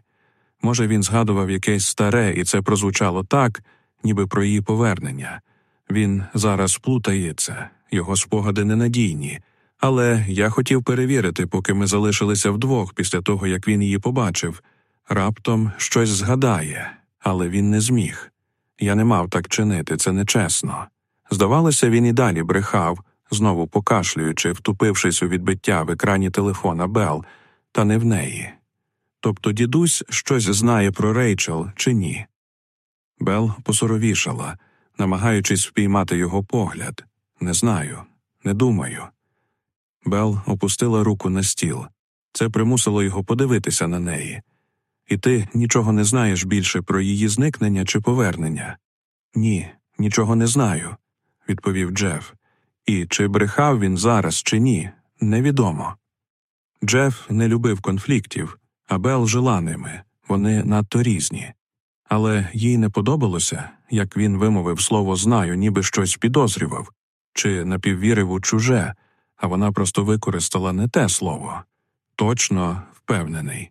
Може, він згадував якесь старе, і це прозвучало так, ніби про її повернення. Він зараз плутається, його спогади ненадійні, але я хотів перевірити, поки ми залишилися вдвох після того, як він її побачив. Раптом щось згадає, але він не зміг. Я не мав так чинити, це нечесно. Здавалося, він і далі брехав, знову покашлюючи, втупившись у відбиття в екрані телефона Бел, та не в неї. Тобто дідусь щось знає про Рейчел чи ні. Бел посоровішала, намагаючись впіймати його погляд. Не знаю, не думаю. Бел опустила руку на стіл. Це примусило його подивитися на неї. І ти нічого не знаєш більше про її зникнення чи повернення? Ні, нічого не знаю, відповів Джеф. І чи брехав він зараз, чи ні, невідомо. Джеф не любив конфліктів, а Бел жила ними вони надто різні. Але їй не подобалося, як він вимовив слово знаю, ніби щось підозрював, чи напіввірив у чуже, а вона просто використала не те слово точно впевнений.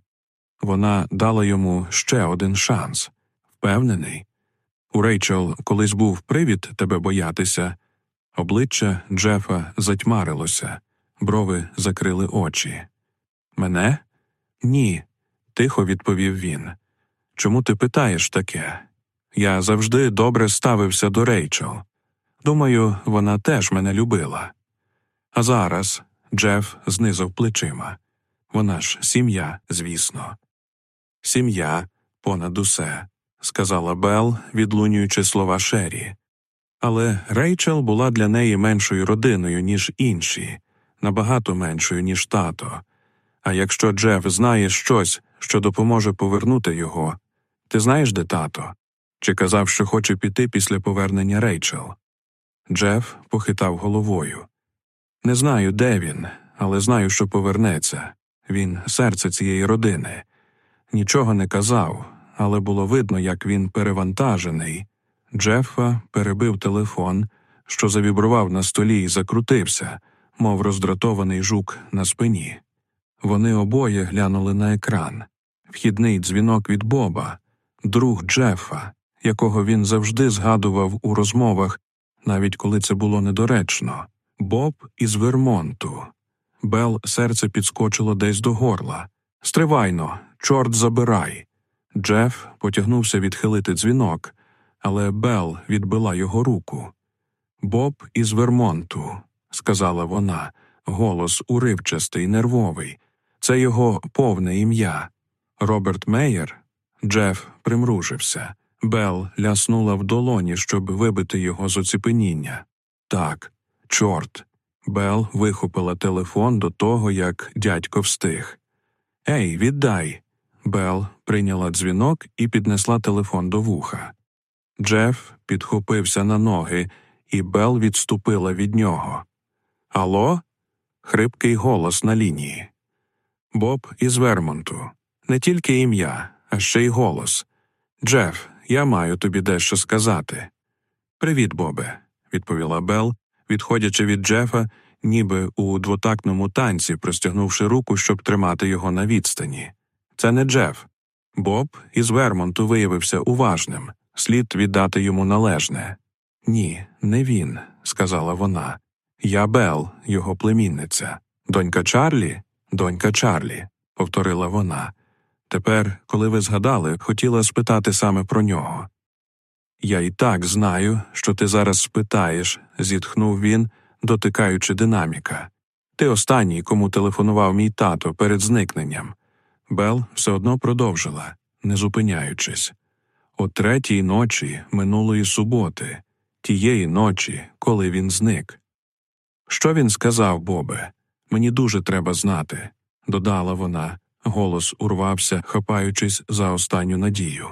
Вона дала йому ще один шанс впевнений. У Рейчел колись був привід тебе боятися. Обличчя Джефа затьмарилося, брови закрили очі. Мене? Ні, тихо відповів він. Чому ти питаєш таке? Я завжди добре ставився до Рейчел. Думаю, вона теж мене любила. А зараз Джеф знизав плечима. Вона ж сім'я, звісно. Сім'я понад усе, сказала Бел, відлунюючи слова Шері. Але Рейчел була для неї меншою родиною, ніж інші, набагато меншою, ніж тато. А якщо Джеф знає щось, що допоможе повернути його, ти знаєш, де тато? Чи казав, що хоче піти після повернення Рейчел? Джеф похитав головою. Не знаю, де він, але знаю, що повернеться. Він серце цієї родини. Нічого не казав, але було видно, як він перевантажений. Джеффа перебив телефон, що завібрував на столі і закрутився, мов роздратований жук на спині. Вони обоє глянули на екран вхідний дзвінок від Боба, друг Джеффа, якого він завжди згадував у розмовах, навіть коли це було недоречно, Боб із Вермонту. Бел серце підскочило десь до горла. Стривайно, чорт забирай. Джеф потягнувся відхилити дзвінок, але Бел відбила його руку. Боб із Вермонту, сказала вона, голос уривчастий, нервовий. Це його повне ім'я. Роберт Мейер. Джеф примружився. Бел ляснула в долоні, щоб вибити його з оціпеніння. Так, чорт. Бел вихопила телефон до того, як дядько встиг. Ей, віддай. Бел прийняла дзвінок і піднесла телефон до вуха. Джеф підхопився на ноги, і Бел відступила від нього. Алло? Хрипкий голос на лінії. Боб із Вермонту. Не тільки ім'я, а ще й голос. Джеф, я маю тобі дещо сказати. Привіт, Бобе, відповіла Бел, відходячи від Джефа, ніби у двотактному танці, простягнувши руку, щоб тримати його на відстані. Це не Джеф. Боб із Вермонту виявився уважним, слід віддати йому належне. Ні, не він, сказала вона. Я Бел, його племінниця. Донька Чарлі, донька Чарлі, повторила вона. Тепер, коли ви згадали, хотіла спитати саме про нього. Я і так знаю, що ти зараз спитаєш, зітхнув він, дотикаючи динаміка. Ти останній, кому телефонував мій тато перед зникненням. Бел все одно продовжила, не зупиняючись. О третій ночі минулої суботи, тієї ночі, коли він зник. Що він сказав, Бобе? Мені дуже треба знати, додала вона. Голос урвався, хапаючись за останню надію.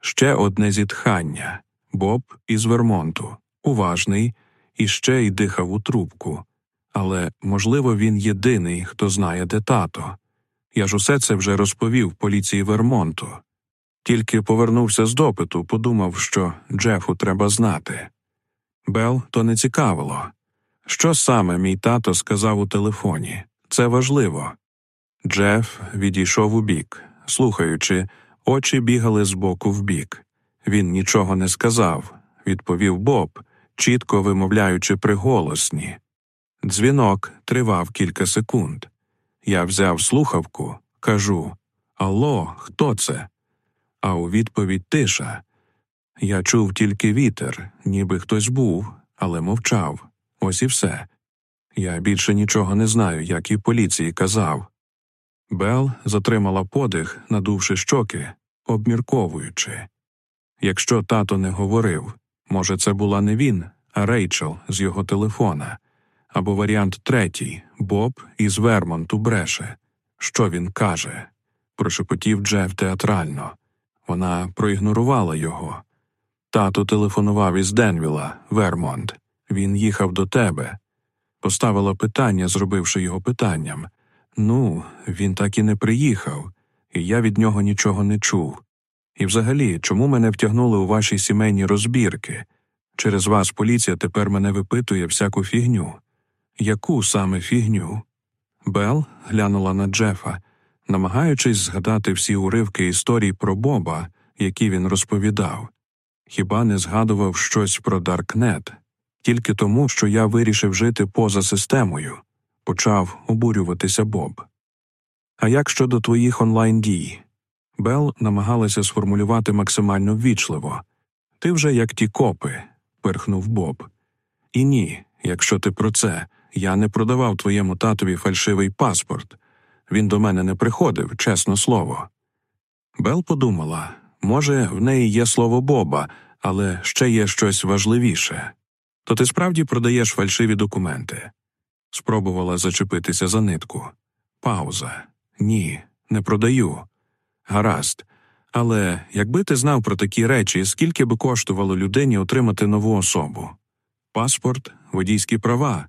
Ще одне зітхання Боб із Вермонту, уважний, і ще й дихав у трубку. Але, можливо, він єдиний, хто знає, де тато. Я ж усе це вже розповів поліції Вермонту. Тільки повернувся з допиту, подумав, що Джефу треба знати. Бел то не цікавило. Що саме мій тато сказав у телефоні? Це важливо. Джеф відійшов у бік, слухаючи, очі бігали з боку в бік. Він нічого не сказав, відповів Боб, чітко вимовляючи приголосні. Дзвінок тривав кілька секунд. Я взяв слухавку, кажу Алло, хто це? А у відповідь тиша. Я чув тільки вітер, ніби хтось був, але мовчав. Ось і все. Я більше нічого не знаю, як і поліції казав. Бел затримала подих, надувши щоки, обмірковуючи. Якщо тато не говорив, може, це була не він, а Рейчел з його телефона, або варіант третій Боб із Вермонту бреше. Що він каже? прошепотів Джеф театрально. Вона проігнорувала його. Тато телефонував із Денвіла, Вермонт. Він їхав до тебе. Поставила питання, зробивши його питанням. Ну, він так і не приїхав, і я від нього нічого не чув. І взагалі, чому мене втягнули у ваші сімейні розбірки? Через вас поліція тепер мене випитує всяку фігню. Яку саме фігню? Бел глянула на Джефа, намагаючись згадати всі уривки історій про Боба, які він розповідав. Хіба не згадував щось про Даркнет, тільки тому, що я вирішив жити поза системою, почав обурюватися Боб. А як щодо твоїх онлайн дій? Бел намагалася сформулювати максимально ввічливо. Ти вже як ті копи, пирхнув Боб. І ні, якщо ти про це, я не продавав твоєму татові фальшивий паспорт. Він до мене не приходив, чесно слово. Бел подумала може, в неї є слово Боба, але ще є щось важливіше. То ти справді продаєш фальшиві документи? Спробувала зачепитися за нитку. Пауза. Ні, не продаю. Гаразд. Але якби ти знав про такі речі, скільки би коштувало людині отримати нову особу? Паспорт, водійські права.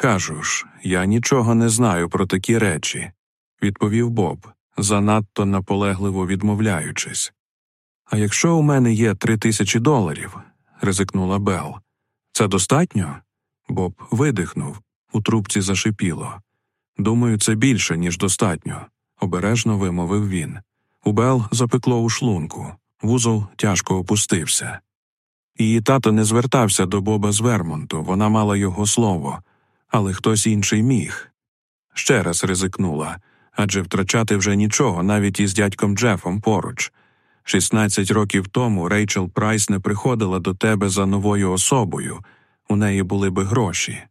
Кажу ж, я нічого не знаю про такі речі, відповів Боб, занадто наполегливо відмовляючись. А якщо у мене є три тисячі доларів, ризикнула Бел, це достатньо? Боб видихнув, у трубці зашипіло. Думаю, це більше, ніж достатньо, обережно вимовив він. У Бел запекло у шлунку, вузол тяжко опустився. Її тато не звертався до Боба з Вермонту, вона мала його слово, але хтось інший міг. Ще раз ризикнула адже втрачати вже нічого, навіть із дядьком Джефом поруч. Шістнадцять років тому Рейчел Прайс не приходила до тебе за новою особою, у неї були би гроші.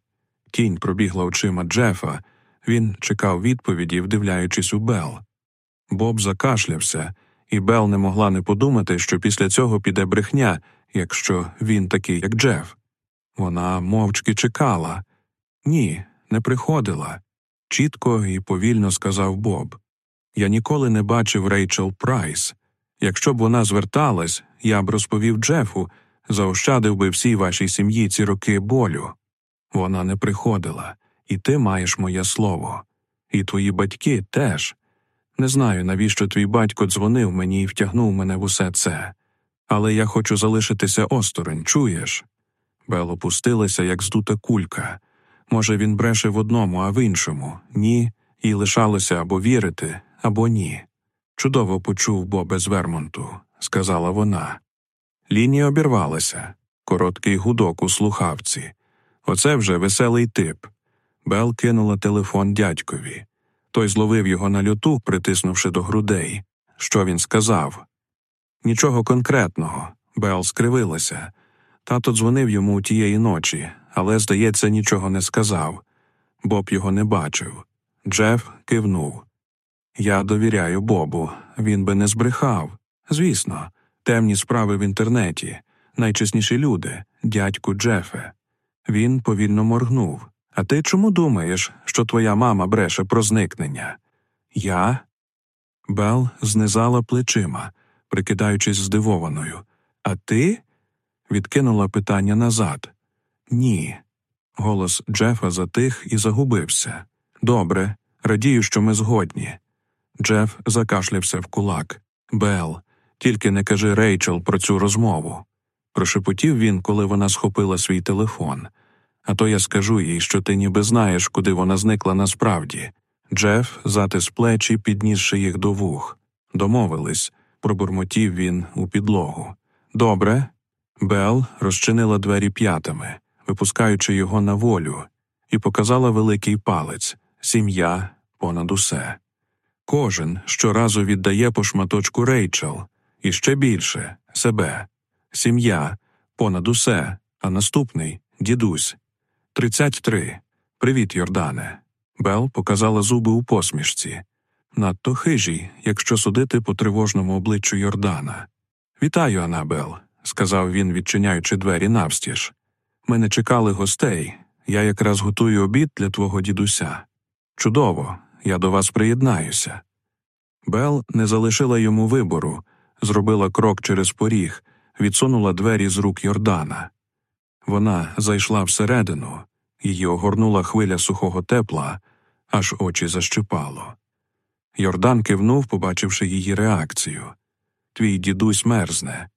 Тінь пробігла очима Джефа, він чекав відповіді, вдивляючись у Бел. Боб закашлявся, і Бел не могла не подумати, що після цього піде брехня, якщо він такий, як Джеф. Вона мовчки чекала. Ні, не приходила. Чітко і повільно сказав Боб. Я ніколи не бачив Рейчел Прайс. Якщо б вона зверталась, я б розповів Джефу, заощадив би всій вашій сім'ї ці роки болю. Вона не приходила, і ти маєш моє слово. І твої батьки теж. Не знаю, навіщо твій батько дзвонив мені і втягнув мене в усе це. Але я хочу залишитися осторонь, чуєш? Бел опустилася, як здута кулька. Може, він бреше в одному, а в іншому ні, і лишалося або вірити, або ні. Чудово почув Бобе з Вермонту, сказала вона. Лінія обірвалася, короткий гудок у слухавці. Оце вже веселий тип. Бел кинула телефон дядькові. Той зловив його на люту, притиснувши до грудей. Що він сказав? Нічого конкретного. Бел скривилася. Тато дзвонив йому тієї ночі, але, здається, нічого не сказав. Боб його не бачив. Джеф кивнув. Я довіряю Бобу, він би не збрехав. Звісно, темні справи в інтернеті, найчесніші люди, дядьку Джефе. Він повільно моргнув. А ти чому думаєш, що твоя мама бреше про зникнення? Я? Бел знизала плечима, прикидаючись здивованою. А ти? відкинула питання назад. Ні. Голос Джефа затих і загубився. Добре, радію, що ми згодні. Джеф закашлявся в кулак. Бел, Тільки не кажи Рейчел про цю розмову. Прошепотів він, коли вона схопила свій телефон. А то я скажу їй, що ти ніби знаєш, куди вона зникла насправді. Джеф затис плечі, піднісши їх до вух. Домовились, пробурмотів він у підлогу. Добре. Бел розчинила двері п'ятами, випускаючи його на волю, і показала великий палець сім'я понад усе. Кожен щоразу віддає по шматочку Рейчел, і ще більше себе, сім'я понад усе, а наступний дідусь. Тридцять три. Привіт, Йордане. Бел показала зуби у посмішці. Надто хижі, якщо судити по тривожному обличчю Йордана. Вітаю, Анабел, сказав він, відчиняючи двері навстіж. Ми не чекали гостей. Я якраз готую обід для твого дідуся. Чудово, я до вас приєднаюся. Бел не залишила йому вибору, зробила крок через поріг, відсунула двері з рук Йордана. Вона зайшла всередину, її огорнула хвиля сухого тепла, аж очі защипало. Йордан кивнув, побачивши її реакцію. Твій дідусь мерзне.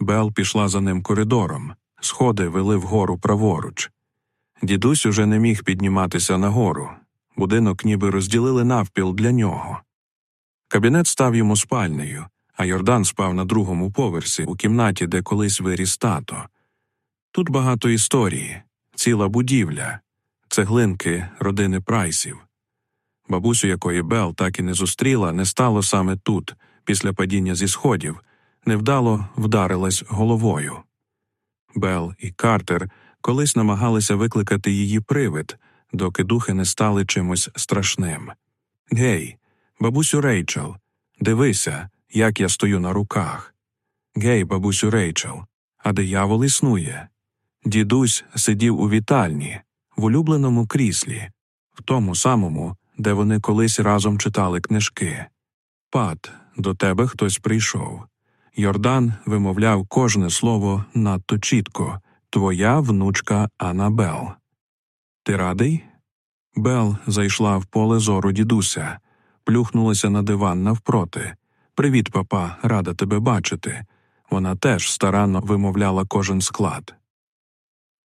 Бел пішла за ним коридором, сходи вели вгору праворуч. Дідусь уже не міг підніматися нагору. Будинок ніби розділили навпіл для нього. Кабінет став йому спальнею, а Йордан спав на другому поверсі, у кімнаті, де колись виріс тато. Тут багато історії, ціла будівля, цеглинки родини прайсів. Бабусю, якої Бел так і не зустріла, не стало саме тут, після падіння зі сходів, невдало вдарилась головою. Бел і Картер колись намагалися викликати її привид, доки духи не стали чимось страшним. Гей, бабусю Рейчел, дивися, як я стою на руках. Гей, бабусю Рейчел, а диявол існує. Дідусь сидів у вітальні, в улюбленому кріслі, в тому самому, де вони колись разом читали книжки. Пат, до тебе хтось прийшов. Йордан вимовляв кожне слово надто чітко Твоя внучка Анабел. Ти радий? Бел зайшла в поле зору дідуся, плюхнулася на диван навпроти. Привіт, папа, рада тебе бачити. Вона теж старанно вимовляла кожен склад.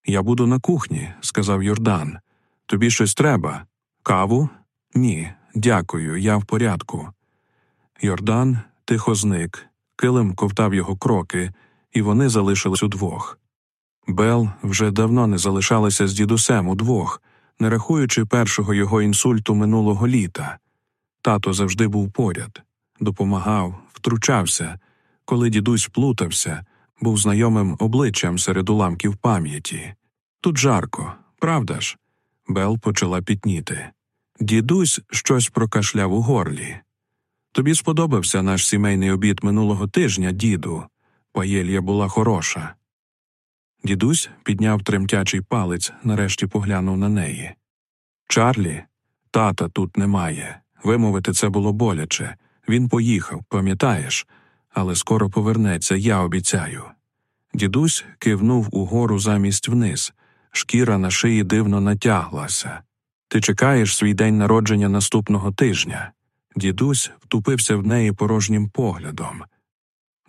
Я буду на кухні, сказав Йордан. Тобі щось треба? Каву? Ні, дякую, я в порядку. Йордан тихо зник, килим ковтав його кроки, і вони залишились удвох. Бел вже давно не залишалася з дідусем удвох, не рахуючи першого його інсульту минулого літа. Тато завжди був поряд, допомагав, втручався. Коли дідусь плутався, був знайомим обличчям серед уламків пам'яті. Тут жарко, правда ж? Бел почала пітніти. Дідусь щось прокашляв у горлі. Тобі сподобався наш сімейний обід минулого тижня, діду. Паєлья була хороша. Дідусь підняв тремтячий палець, нарешті поглянув на неї. Чарлі, тата тут немає. Вимовити це було боляче. Він поїхав, пам'ятаєш, але скоро повернеться, я обіцяю. Дідусь кивнув угору замість вниз, шкіра на шиї дивно натяглася. Ти чекаєш свій день народження наступного тижня. Дідусь втупився в неї порожнім поглядом.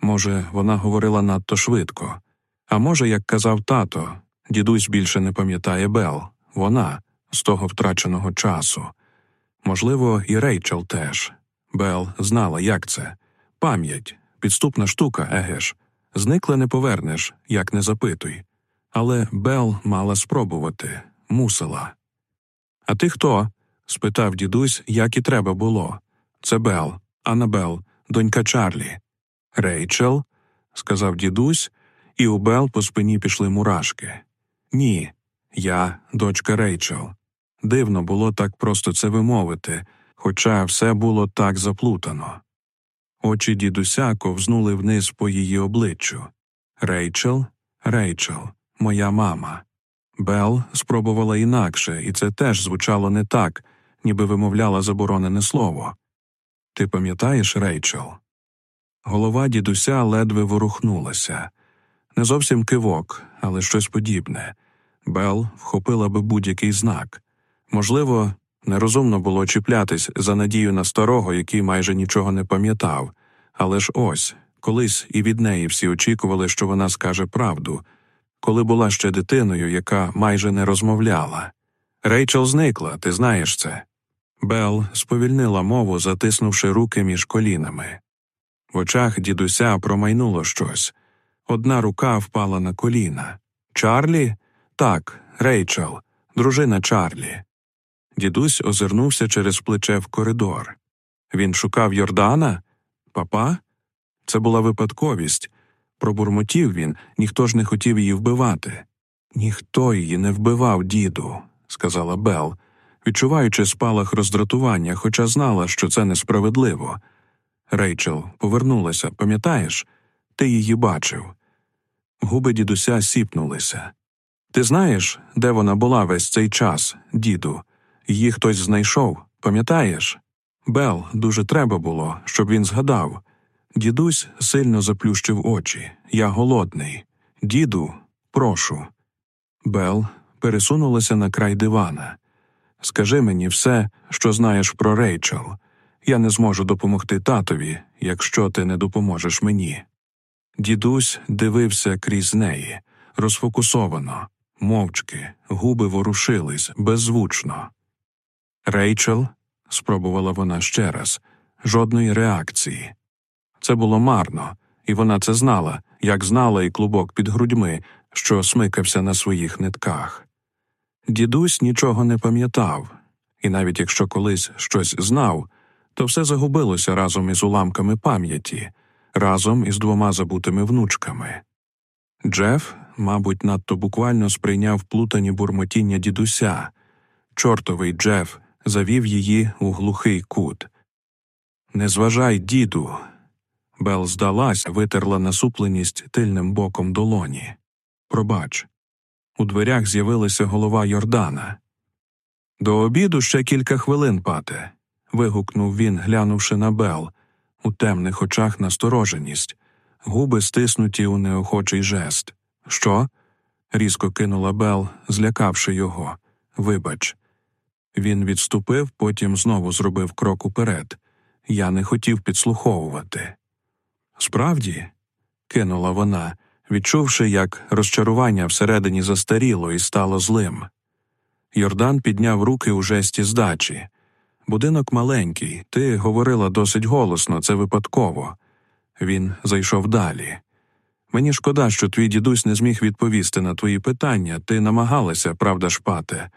Може, вона говорила надто швидко. А може, як казав тато, дідусь більше не пам'ятає Бел, вона з того втраченого часу. Можливо, і Рейчел теж. Бел знала, як це. Пам'ять, підступна штука, егеш. Зникле не повернеш, як не запитуй. Але Бел мала спробувати, мусила. А ти хто? спитав дідусь, як і треба було. Це Бел, Анабел, донька Чарлі. Рейчел, сказав дідусь, і у Бел по спині пішли мурашки. Ні, я дочка Рейчел. Дивно було так просто це вимовити, хоча все було так заплутано. Очі дідуся ковзнули вниз по її обличчю. Рейчел, Рейчел, моя мама. Бел спробувала інакше, і це теж звучало не так, ніби вимовляла заборонене слово. Ти пам'ятаєш, Рейчел? Голова дідуся ледве ворухнулася. Не зовсім кивок, але щось подібне. Бел вхопила би будь-який знак. Можливо, нерозумно було чіплятись за надію на старого, який майже нічого не пам'ятав, але ж ось Колись і від неї всі очікували, що вона скаже правду, коли була ще дитиною, яка майже не розмовляла. Рейчел зникла, ти знаєш це. Бел сповільнила мову, затиснувши руки між колінами. В очах дідуся промайнуло щось. Одна рука впала на коліна. Чарлі? Так, Рейчел, дружина Чарлі. Дідусь озирнувся через плече в коридор. Він шукав Йордана? Папа? Це була випадковість. Пробурмотів він, ніхто ж не хотів її вбивати. Ніхто її не вбивав, діду, сказала Бел, відчуваючи спалах роздратування, хоча знала, що це несправедливо. Рейчел повернулася, пам'ятаєш? Ти її бачив. Губи дідуся сіпнулися. Ти знаєш, де вона була весь цей час, діду? Її хтось знайшов, пам'ятаєш? Бел дуже треба було, щоб він згадав. Дідусь сильно заплющив очі. Я голодний. Діду, прошу. Бел пересунулася на край дивана. Скажи мені все, що знаєш про Рейчел. Я не зможу допомогти татові, якщо ти не допоможеш мені. Дідусь дивився крізь неї, розфокусовано, мовчки, губи ворушились беззвучно. Рейчел, спробувала вона ще раз, жодної реакції. Це було марно, і вона це знала, як знала і клубок під грудьми, що смикався на своїх нитках. Дідусь нічого не пам'ятав, і навіть якщо колись щось знав, то все загубилося разом із уламками пам'яті, разом із двома забутими внучками. Джеф, мабуть, надто буквально сприйняв плутані бурмотіння дідуся. Чортовий Джеф завів її у глухий кут. Не зважай, діду. Бел здалась, витерла насупленість тильним боком долоні. Пробач. У дверях з'явилася голова Йордана. До обіду ще кілька хвилин, пате. вигукнув він, глянувши на Бел, у темних очах настороженість, губи стиснуті у неохочий жест. Що? різко кинула Бел, злякавши його. Вибач. Він відступив, потім знову зробив крок уперед. Я не хотів підслуховувати. Справді, кинула вона, відчувши, як розчарування всередині застаріло і стало злим. Йордан підняв руки у жесті здачі. Будинок маленький, ти говорила досить голосно, це випадково. Він зайшов далі. Мені шкода, що твій дідусь не зміг відповісти на твої питання, ти намагалася, правда, шпате.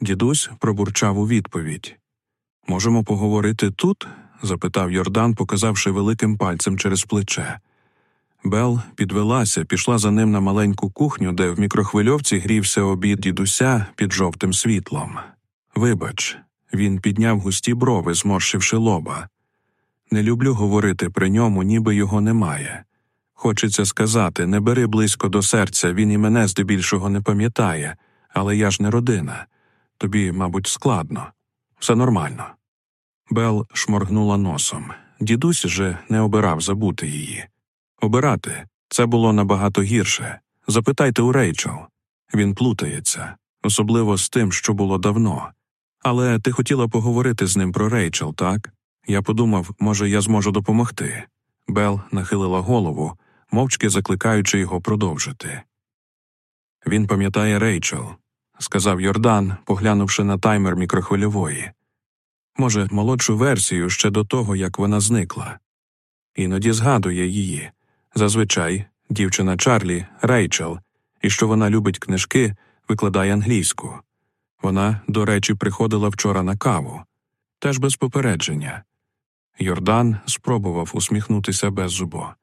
Дідусь пробурчав у відповідь. Можемо поговорити тут? запитав Йордан, показавши великим пальцем через плече. Бел підвелася, пішла за ним на маленьку кухню, де в мікрохвильовці грівся обід дідуся під жовтим світлом. Вибач, він підняв густі брови, зморщивши лоба. Не люблю говорити при ньому, ніби його немає. Хочеться сказати не бери близько до серця, він і мене здебільшого не пам'ятає, але я ж не родина. Тобі, мабуть, складно. Все нормально. Бел шморгнула носом. Дідусь же не обирав забути її. Обирати це було набагато гірше. Запитайте у Рейчел. Він плутається, особливо з тим, що було давно. Але ти хотіла поговорити з ним про Рейчел, так? Я подумав, може, я зможу допомогти. Бел нахилила голову, мовчки закликаючи його продовжити. Він пам'ятає Рейчел, сказав Йордан, поглянувши на таймер мікрохвильової. Може, молодшу версію ще до того, як вона зникла. Іноді згадує її. Зазвичай дівчина Чарлі, Рейчел, і що вона любить книжки, викладає англійську. Вона, до речі, приходила вчора на каву, теж без попередження. Йордан спробував усміхнутися без зубо.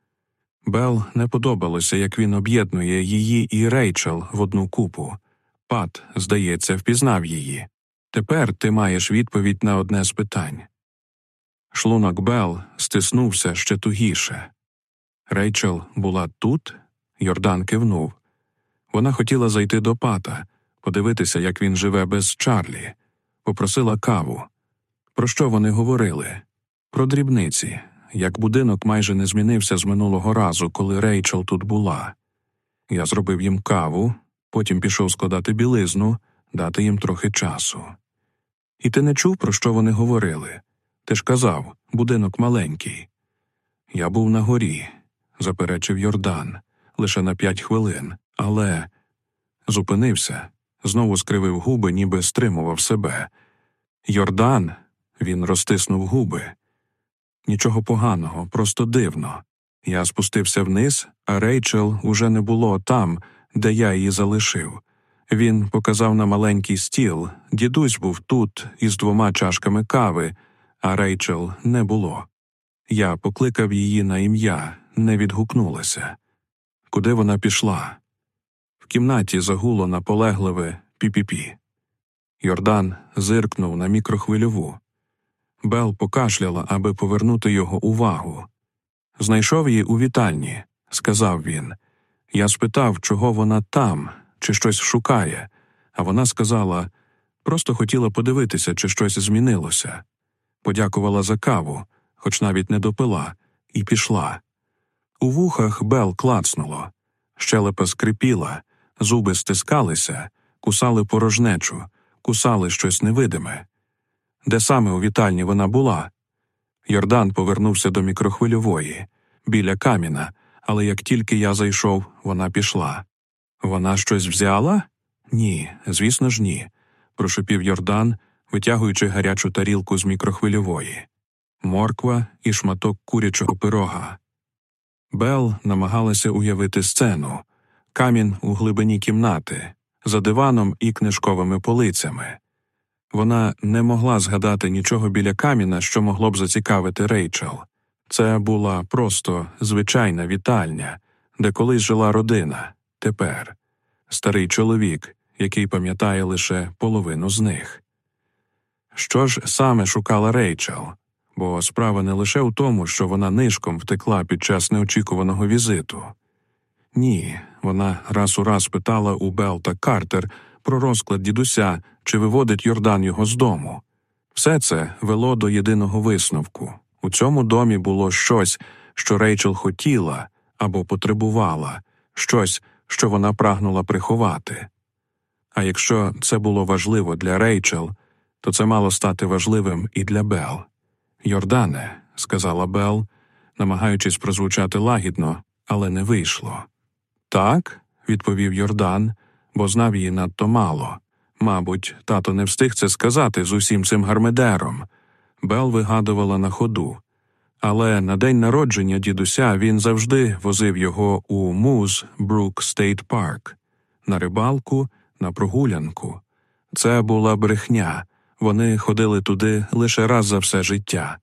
Бел не подобалося, як він об'єднує її і Рейчел в одну купу. Пат, здається, впізнав її. Тепер ти маєш відповідь на одне з питань. Шлунок Бел стиснувся ще тугіше. Рейчел була тут? Йордан кивнув. Вона хотіла зайти до пата, подивитися, як він живе без Чарлі, попросила каву. Про що вони говорили? Про дрібниці, як будинок майже не змінився з минулого разу, коли Рейчел тут була. Я зробив їм каву, потім пішов складати білизну, дати їм трохи часу. І ти не чув, про що вони говорили? Ти ж казав, будинок маленький. Я був на горі. Заперечив Йордан, лише на п'ять хвилин, але зупинився, знову скривив губи, ніби стримував себе. Йордан, він розтиснув губи. Нічого поганого, просто дивно. Я спустився вниз, а Рейчел уже не було там, де я її залишив. Він показав на маленький стіл, дідусь був тут із двома чашками кави, а Рейчел не було. Я покликав її на ім'я, не відгукнулася. Куди вона пішла? В кімнаті загуло наполегливе пі-пі-пі. Йордан зиркнув на мікрохвильову. Бел покашляла, аби повернути його увагу. Знайшов її у вітальні, сказав він. Я спитав, чого вона там, чи щось шукає, а вона сказала просто хотіла подивитися, чи щось змінилося. Подякувала за каву, хоч навіть не допила, і пішла. У вухах Бел клацнуло, щелепа скрипіла, зуби стискалися, кусали порожнечу, кусали щось невидиме. Де саме у вітальні вона була? Йордан повернувся до мікрохвильової, біля каміна, але як тільки я зайшов, вона пішла. Вона щось взяла? Ні, звісно ж, ні, прошепів Йордан, витягуючи гарячу тарілку з мікрохвильової, морква і шматок курячого пирога. Бел намагалася уявити сцену камін у глибині кімнати, за диваном і книжковими полицями. Вона не могла згадати нічого біля каміна, що могло б зацікавити Рейчел. Це була просто звичайна вітальня, де колись жила родина, тепер старий чоловік, який пам'ятає лише половину з них. Що ж саме шукала Рейчел? Бо справа не лише у тому, що вона нишком втекла під час неочікуваного візиту. Ні, вона раз у раз питала у Бел та Картер про розклад дідуся, чи виводить Йордан його з дому. Все це вело до єдиного висновку у цьому домі було щось, що Рейчел хотіла або потребувала, щось, що вона прагнула приховати. А якщо це було важливо для Рейчел, то це мало стати важливим і для Бел. Йордане, сказала Бел, намагаючись прозвучати лагідно, але не вийшло. Так, відповів Йордан, бо знав її надто мало. Мабуть, тато не встиг це сказати з усім цим гармедером. Бел вигадувала на ходу. Але на день народження дідуся він завжди возив його у Муз Брук Стейт Парк на рибалку, на прогулянку. Це була брехня. Вони ходили туди лише раз за все життя.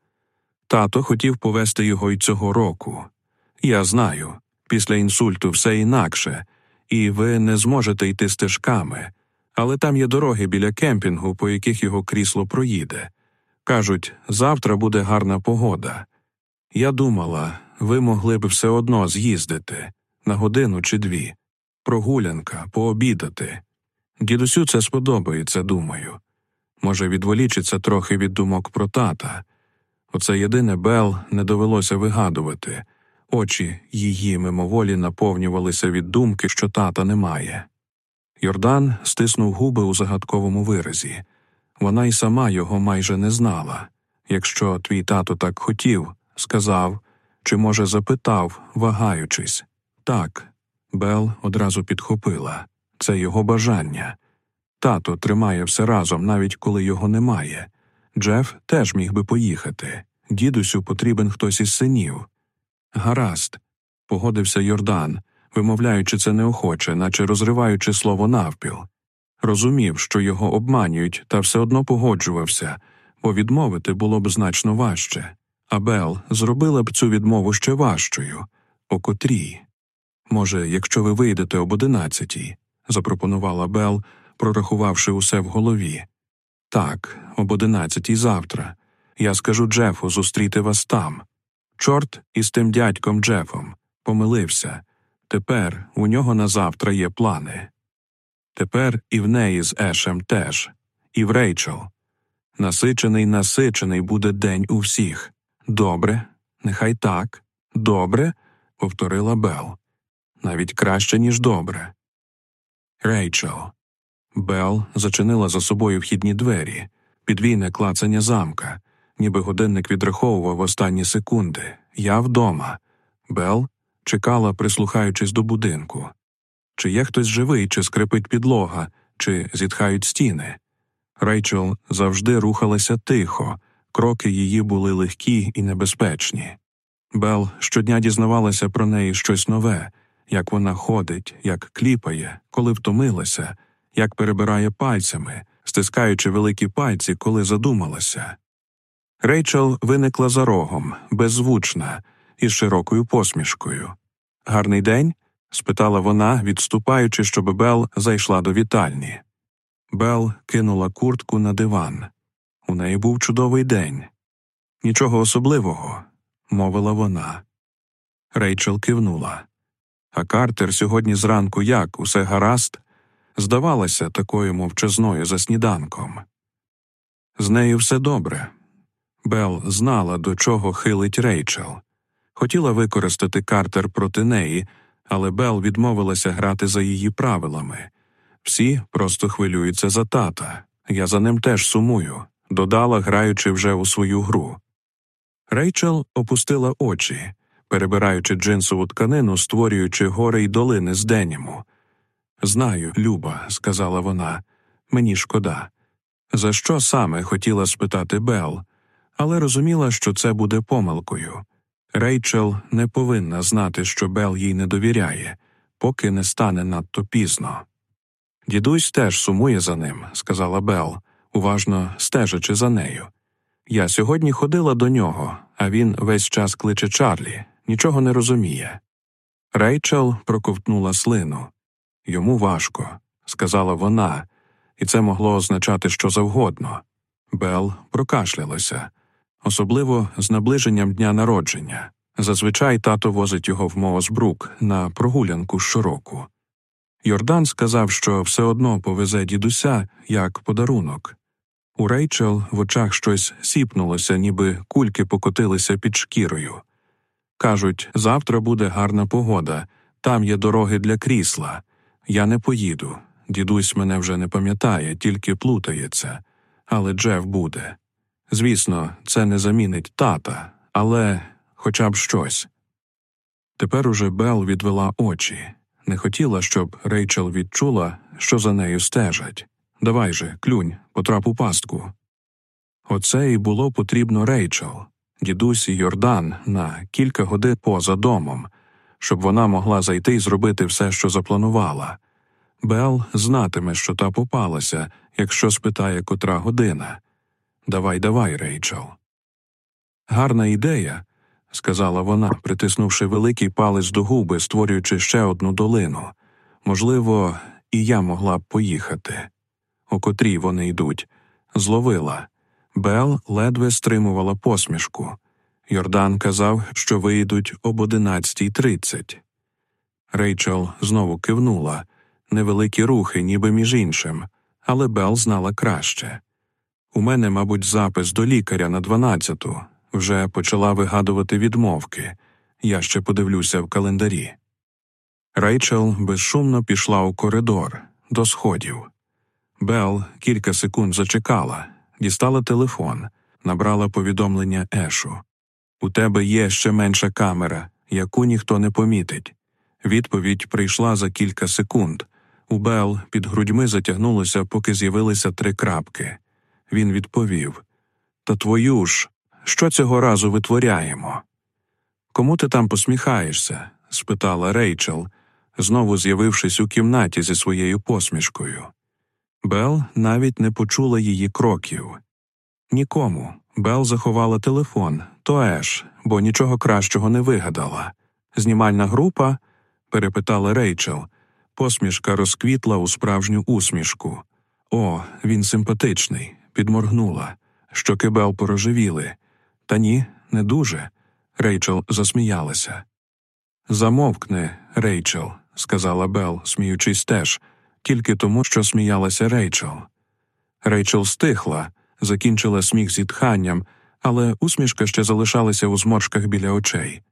Тато хотів повести його й цього року. Я знаю, після інсульту все інакше, і ви не зможете йти стежками, але там є дороги біля кемпінгу, по яких його крісло проїде. Кажуть, завтра буде гарна погода. Я думала, ви могли б все одно з'їздити на годину чи дві, прогулянка, пообідати. Дідусю це сподобається, думаю. Може, відволічиться трохи від думок про тата. Оце єдине Бел не довелося вигадувати, очі її мимоволі наповнювалися від думки, що тата немає. Йордан стиснув губи у загадковому виразі. Вона й сама його майже не знала. Якщо твій тато так хотів, сказав, чи, може, запитав, вагаючись. Так, Бел одразу підхопила це його бажання. Тато тримає все разом, навіть коли його немає. Джеф теж міг би поїхати. Дідусю потрібен хтось із синів. Гаразд, погодився Йордан, вимовляючи це неохоче, наче розриваючи слово навпіл. Розумів, що його обманюють, та все одно погоджувався, бо відмовити було б значно важче. А Бел зробила б цю відмову ще важчою. О котрій? Може, якщо ви вийдете об одинадцятій, запропонувала Бел, прорахувавши усе в голові. Так, об одинадцятій завтра. Я скажу Джефу зустріти вас там. Чорт із тим дядьком Джефом помилився. Тепер у нього на завтра є плани. Тепер і в неї з Ешем теж, і в Рейчел. Насичений, насичений буде день у всіх. Добре, нехай так, добре, повторила Бел. Навіть краще, ніж добре. Рейчел. Бел зачинила за собою вхідні двері, підвійне клацання замка, ніби годинник відраховував останні секунди. Я вдома. Бел, чекала, прислухаючись до будинку. Чи є хтось живий, чи скрипить підлога, чи зітхають стіни. Рейчел завжди рухалася тихо, кроки її були легкі і небезпечні. Бел щодня дізнавалася про неї щось нове, як вона ходить, як кліпає, коли втомилася, як перебирає пальцями, стискаючи великі пальці, коли задумалася. Рейчел виникла за рогом, беззвучна, із широкою посмішкою. Гарний день? спитала вона, відступаючи, щоб Бел зайшла до вітальні. Бел кинула куртку на диван. У неї був чудовий день. Нічого особливого, мовила вона. Рейчел кивнула. А Картер сьогодні зранку як усе гаразд, здавалася такою мовчазною за сніданком. З нею все добре. Бел знала, до чого хилить Рейчел. Хотіла використати Картер проти неї, але Бел відмовилася грати за її правилами. Всі просто хвилюються за тата. Я за ним теж сумую, додала, граючи вже у свою гру. Рейчел опустила очі, перебираючи джинсову тканину, створюючи гори й долини з деніму. Знаю, Люба, сказала вона, мені шкода. За що саме хотіла спитати Бел, але розуміла, що це буде помилкою. Рейчел не повинна знати, що Бел їй не довіряє, поки не стане надто пізно. Дідусь теж сумує за ним, сказала Бел, уважно стежачи за нею. Я сьогодні ходила до нього, а він весь час кличе Чарлі, нічого не розуміє. Рейчел проковтнула слину. Йому важко, сказала вона, і це могло означати що завгодно. Бел прокашлялася, особливо з наближенням дня народження. Зазвичай тато возить його в Моосбрук на прогулянку щороку. Йордан сказав, що все одно повезе дідуся як подарунок. У Рейчел в очах щось сіпнулося, ніби кульки покотилися під шкірою. Кажуть, завтра буде гарна погода, там є дороги для крісла. Я не поїду. Дідусь мене вже не пам'ятає, тільки плутається. Але Джеф буде. Звісно, це не замінить тата, але хоча б щось. Тепер уже Бел відвела очі, не хотіла, щоб Рейчел відчула, що за нею стежать. Давай же, клюнь, потрап у пастку. Оце і було потрібно Рейчел, дідусь і Йордан на кілька годин поза домом, щоб вона могла зайти і зробити все, що запланувала. Бел знатиме, що та попалася, якщо спитає котра година. Давай, давай, Рейчел. Гарна ідея, сказала вона, притиснувши великий палець до губи, створюючи ще одну долину. Можливо, і я могла б поїхати. У котрій вони йдуть, зловила. Бел ледве стримувала посмішку. Йордан казав, що вийдуть об одинадцятій тридцять. Рейчел знову кивнула невеликі рухи, ніби між іншим, але Бел знала краще. У мене, мабуть, запис до лікаря на дванадцяту, вже почала вигадувати відмовки. Я ще подивлюся в календарі. Рейчел безшумно пішла у коридор до сходів. Бел кілька секунд зачекала, дістала телефон, набрала повідомлення Ешу. У тебе є ще менша камера, яку ніхто не помітить. Відповідь прийшла за кілька секунд. У Бел під грудьми затягнулося, поки з'явилися три крапки. Він відповів Та твою ж, що цього разу витворяємо? Кому ти там посміхаєшся? спитала Рейчел, знову з'явившись у кімнаті зі своєю посмішкою. Бел навіть не почула її кроків. Нікому. Бел заховала телефон, то еш, бо нічого кращого не вигадала. Знімальна група? перепитала Рейчел. Посмішка розквітла у справжню усмішку. О, він симпатичний, підморгнула. Щоки Бел порожевіли. Та ні, не дуже. Рейчел засміялася. Замовкни, Рейчел, сказала Бел, сміючись теж, тільки тому, що сміялася Рейчел. Рейчел стихла, закінчила сміх зітханням, але усмішка ще залишалася у зморшках біля очей.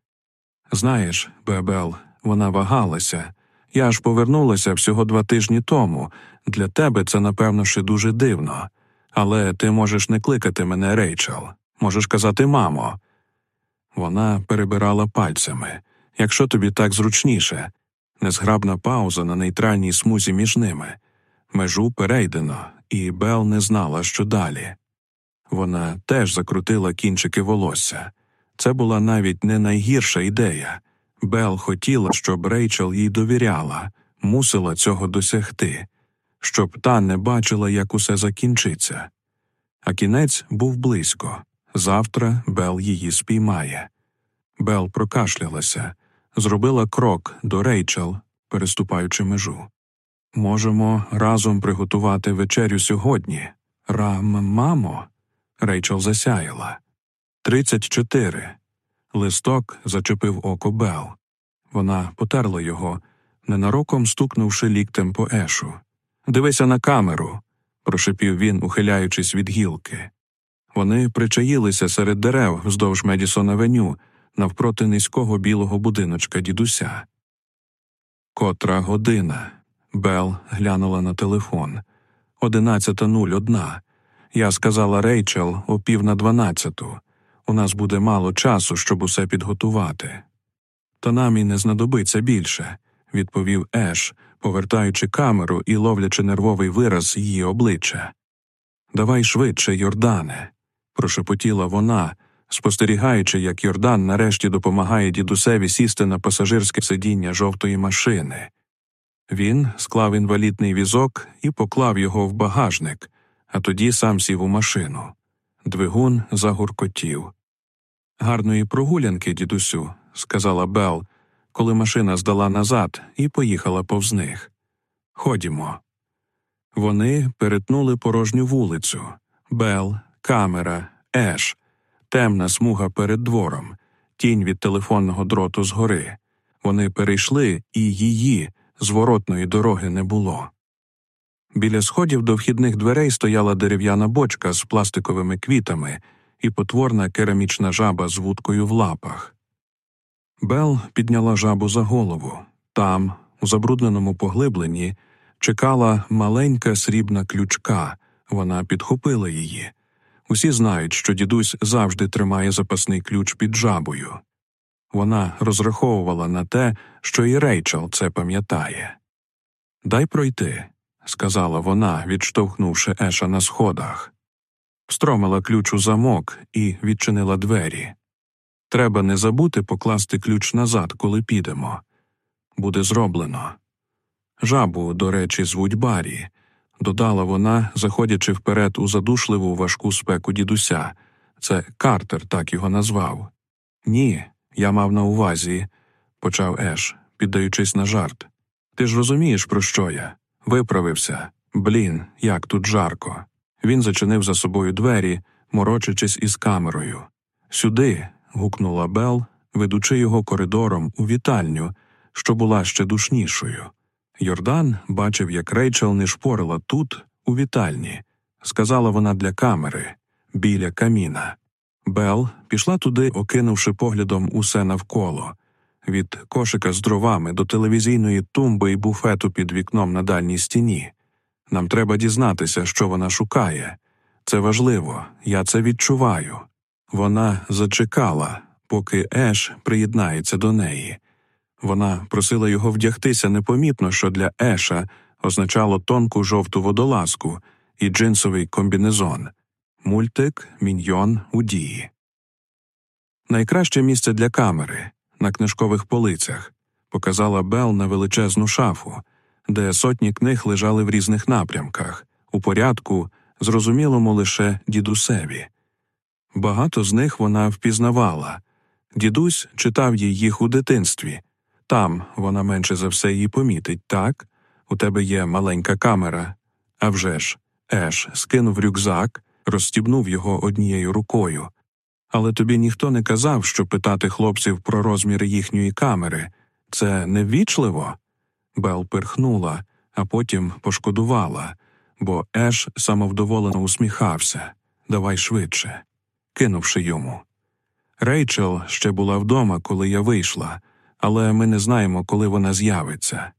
Знаєш, Бебел, вона вагалася. Я ж повернулася всього два тижні тому. Для тебе це, напевно, ще дуже дивно. Але ти можеш не кликати мене Рейчел, можеш казати мамо. Вона перебирала пальцями. якщо тобі так зручніше. Незграбна пауза на нейтральній смузі між ними. Межу перейдено, і Бел не знала, що далі. Вона теж закрутила кінчики волосся. Це була навіть не найгірша ідея. Бел хотіла, щоб Рейчел їй довіряла, мусила цього досягти, щоб та не бачила, як усе закінчиться. А кінець був близько. Завтра Бел її спіймає. Бел прокашлялася, зробила крок до Рейчел, переступаючи межу. Можемо разом приготувати вечерю сьогодні. Рам, мамо. Рейчел засяяла. Тридцять чотири. Листок зачепив око Бел. Вона потерла його, ненароком стукнувши ліктем по ешу. Дивися на камеру, прошепів він, ухиляючись від гілки. Вони причаїлися серед дерев вздовж Медісон Авеню, навпроти низького білого будиночка дідуся. Котра година. Бел глянула на телефон. Одинадцята нуль одна. Я сказала Рейчел о пів на дванадцяту. У нас буде мало часу, щоб усе підготувати. Та нам і не знадобиться більше, відповів Еш, повертаючи камеру і ловлячи нервовий вираз її обличчя. Давай швидше, Йордане, прошепотіла вона, спостерігаючи, як Йордан нарешті допомагає дідусеві сісти на пасажирське сидіння жовтої машини. Він склав інвалідний візок і поклав його в багажник, а тоді сам сів у машину. Двигун загуркотів. Гарної прогулянки, дідусю, сказала Бел, коли машина здала назад і поїхала повз них. Ходімо. Вони перетнули порожню вулицю Бел, камера, Еш, темна смуга перед двором, тінь від телефонного дроту згори. Вони перейшли, і її зворотної дороги не було. Біля сходів до вхідних дверей стояла дерев'яна бочка з пластиковими квітами і потворна керамічна жаба з вудкою в лапах. Бел підняла жабу за голову. Там, у забрудненому поглибленні, чекала маленька срібна ключка. Вона підхопила її. Усі знають, що дідусь завжди тримає запасний ключ під жабою. Вона розраховувала на те, що і Рейчел це пам'ятає. Дай пройти, сказала вона, відштовхнувши Еша на сходах. Встромила ключ у замок і відчинила двері. Треба не забути покласти ключ назад, коли підемо. Буде зроблено. Жабу, до речі, звуть Барі, додала вона, заходячи вперед у задушливу важку спеку дідуся. Це Картер так його назвав. Ні, я мав на увазі, почав Еш, піддаючись на жарт. Ти ж розумієш, про що я? Виправився. Блін, як тут жарко. Він зачинив за собою двері, морочачись із камерою. Сюди. гукнула Бел, ведучи його коридором у вітальню, що була ще душнішою. Йордан бачив, як Рейчел не шпорила тут, у вітальні, сказала вона для камери, біля каміна. Бел пішла туди, окинувши поглядом усе навколо від кошика з дровами до телевізійної тумби і буфету під вікном на дальній стіні. Нам треба дізнатися, що вона шукає. Це важливо, я це відчуваю. Вона зачекала, поки Еш приєднається до неї. Вона просила його вдягтися непомітно, що для Еша означало тонку жовту водолазку і джинсовий комбінезон. Мультик міньйон у дії. Найкраще місце для камери на книжкових полицях показала Бел на величезну шафу, де сотні книг лежали в різних напрямках, у порядку, зрозумілому лише дідусеві. Багато з них вона впізнавала. Дідусь читав їй їх у дитинстві. Там вона менше за все її помітить, так? У тебе є маленька камера. А вже ж, Еш скинув рюкзак, розстібнув його однією рукою. Але тобі ніхто не казав, що питати хлопців про розміри їхньої камери. Це неввічливо? Бел пирхнула, а потім пошкодувала, бо Еш самовдоволено усміхався давай швидше, кинувши йому. Рейчел ще була вдома, коли я вийшла, але ми не знаємо, коли вона з'явиться.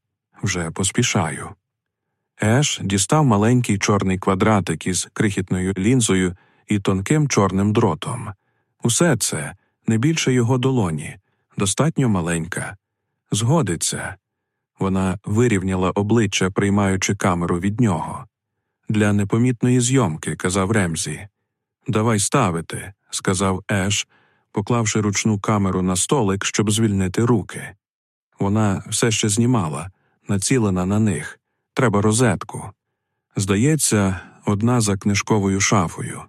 Вже поспішаю. Еш дістав маленький чорний квадратик із крихітною лінзою і тонким чорним дротом. Усе це не більше його долоні, Достатньо маленька. Згодиться. Вона вирівняла обличчя, приймаючи камеру від нього. Для непомітної зйомки, казав Ремзі. Давай ставити, сказав Еш, поклавши ручну камеру на столик, щоб звільнити руки. Вона все ще знімала, націлена на них. Треба розетку. Здається, одна за книжковою шафою.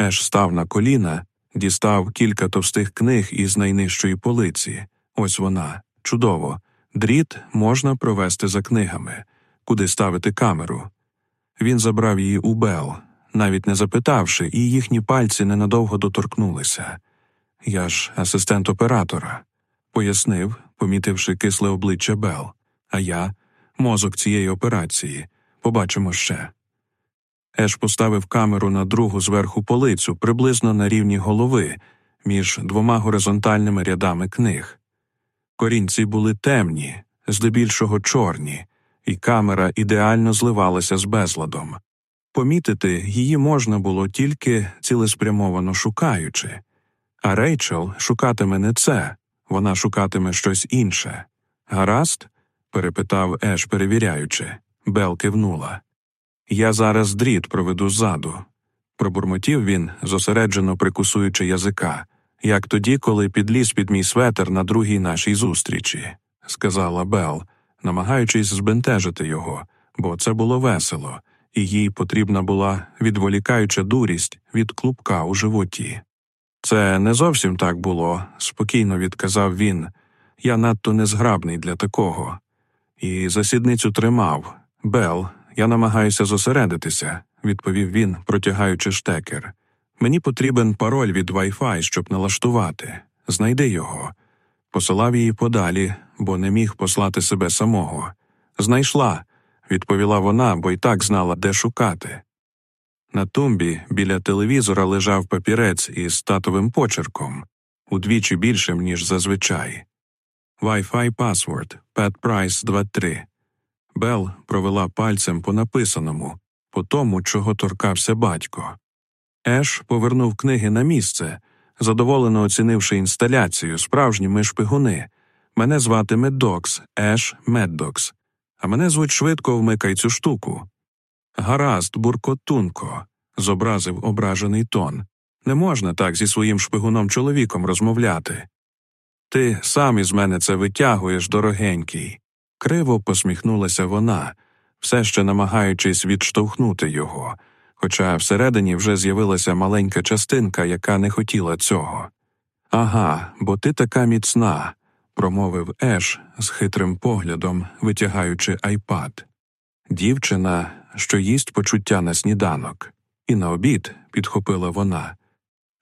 Еш став на коліна, дістав кілька товстих книг із найнижчої полиці. Ось вона. Чудово. Дріт можна провести за книгами, куди ставити камеру. Він забрав її у Бел, навіть не запитавши, і їхні пальці ненадовго доторкнулися. Я ж асистент оператора, пояснив, помітивши кисле обличчя Бел. А я мозок цієї операції. Побачимо ще. Еш поставив камеру на другу зверху полицю приблизно на рівні голови між двома горизонтальними рядами книг. Корінці були темні, здебільшого чорні, і камера ідеально зливалася з безладом. Помітити її можна було тільки цілеспрямовано шукаючи, а Рейчел шукатиме не це, вона шукатиме щось інше. Гаразд? перепитав Еш, перевіряючи. Бел кивнула. Я зараз дріт проведу ззаду. Пробурмотів він, зосереджено прикусуючи язика, як тоді, коли підліз під мій светер на другій нашій зустрічі, сказала Бел, намагаючись збентежити його, бо це було весело, і їй потрібна була відволікаюча дурість від клубка у животі. Це не зовсім так було, спокійно відказав він. Я надто незграбний для такого. І засідницю тримав. Бел, я намагаюся зосередитися, відповів він, протягаючи штекер. Мені потрібен пароль від Wi-Fi, щоб налаштувати. Знайди його. Посилав її подалі, бо не міг послати себе самого. Знайшла, відповіла вона, бо й так знала, де шукати. На тумбі біля телевізора лежав папірець із татовим почерком, удвічі більшим, ніж зазвичай. Wi-Fi password, Pat Price 23. Бел провела пальцем по написаному, по тому, чого торкався батько. Еш повернув книги на місце, задоволено оцінивши інсталяцію, справжні шпигуни. Мене звати Меддокс, Еш Меддокс. А мене звуть швидко вмикай цю штуку. Гаразд, буркотунко, зобразив ображений тон. Не можна так зі своїм шпигуном чоловіком розмовляти. Ти сам із мене це витягуєш, дорогенький. Криво посміхнулася вона, все ще намагаючись відштовхнути його, хоча всередині вже з'явилася маленька частинка, яка не хотіла цього. Ага, бо ти така міцна, промовив Еш з хитрим поглядом, витягаючи айпад. Дівчина, що їсть почуття на сніданок, і на обід підхопила вона.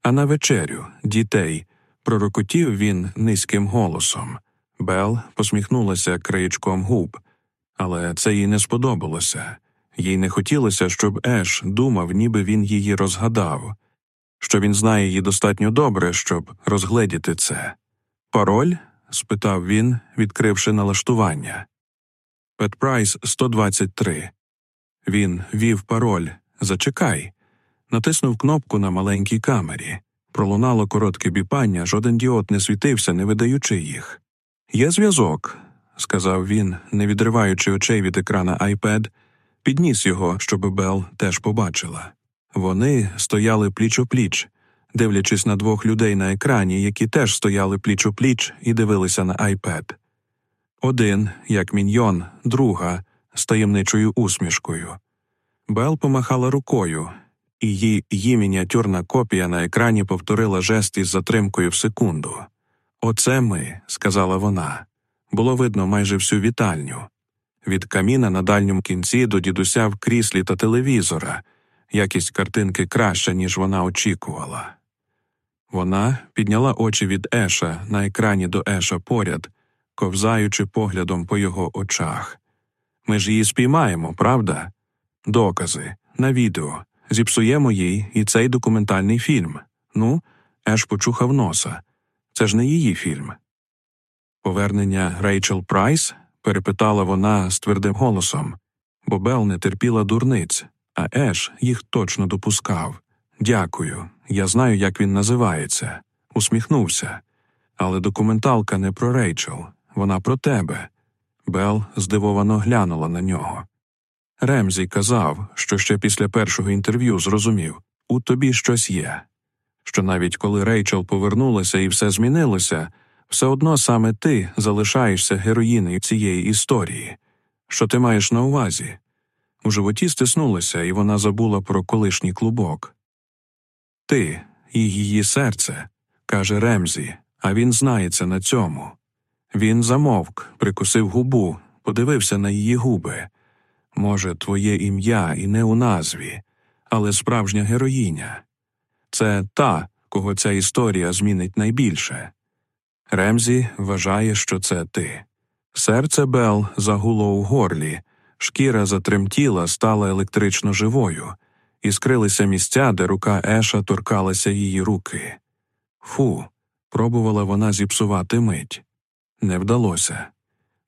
А на вечерю дітей пророкотів він низьким голосом. Бел посміхнулася краєчком губ, але це їй не сподобалося. Їй не хотілося, щоб Еш думав, ніби він її розгадав, що він знає її достатньо добре, щоб розгледіти це. Пароль? спитав він, відкривши налаштування. Петпрайс 123. Він ввів пароль. Зачекай. Натиснув кнопку на маленькій камері. Пролунало коротке біпання, жоден діод не світився, не видаючи їх. Є зв'язок, сказав він, не відриваючи очей від екрана iPad, підніс його, щоб Бел теж побачила. Вони стояли пліч о пліч, дивлячись на двох людей на екрані, які теж стояли пліч о пліч і дивилися на iPad. Один, як міньйон, друга, з таємничою усмішкою. Бел помахала рукою, і її її мініатюрна копія на екрані повторила жест із затримкою в секунду. Оце ми, сказала вона. Було видно майже всю вітальню. Від каміна на дальньому кінці до дідуся в кріслі та телевізора, якість картинки краща, ніж вона очікувала. Вона підняла очі від Еша на екрані до Еша поряд, ковзаючи поглядом по його очах. Ми ж її спіймаємо, правда? Докази, на відео, зіпсуємо їй і цей документальний фільм. Ну, Еш почухав носа. Це ж не її фільм. Повернення Рейчел Прайс? перепитала вона з твердим голосом, бо Бел не терпіла дурниць, а Еш їх точно допускав. Дякую. Я знаю, як він називається. Усміхнувся. Але документалка не про Рейчел, вона про тебе. Бел здивовано глянула на нього. Ремзі казав, що ще після першого інтерв'ю зрозумів у тобі щось є, що навіть коли Рейчел повернулася і все змінилося, все одно саме ти залишаєшся героїною цієї історії. Що ти маєш на увазі? У животі стиснулося, і вона забула про колишній клубок. Ти і її серце, каже Ремзі, а він знається на цьому. Він замовк, прикусив губу, подивився на її губи. Може, твоє ім'я і не у назві, але справжня героїня. Це та, кого ця історія змінить найбільше. Ремзі вважає, що це ти. Серце Бел загуло у горлі, шкіра затремтіла, стала електрично живою, і скрилися місця, де рука Еша торкалася її руки. Фу, пробувала вона зіпсувати мить. Не вдалося.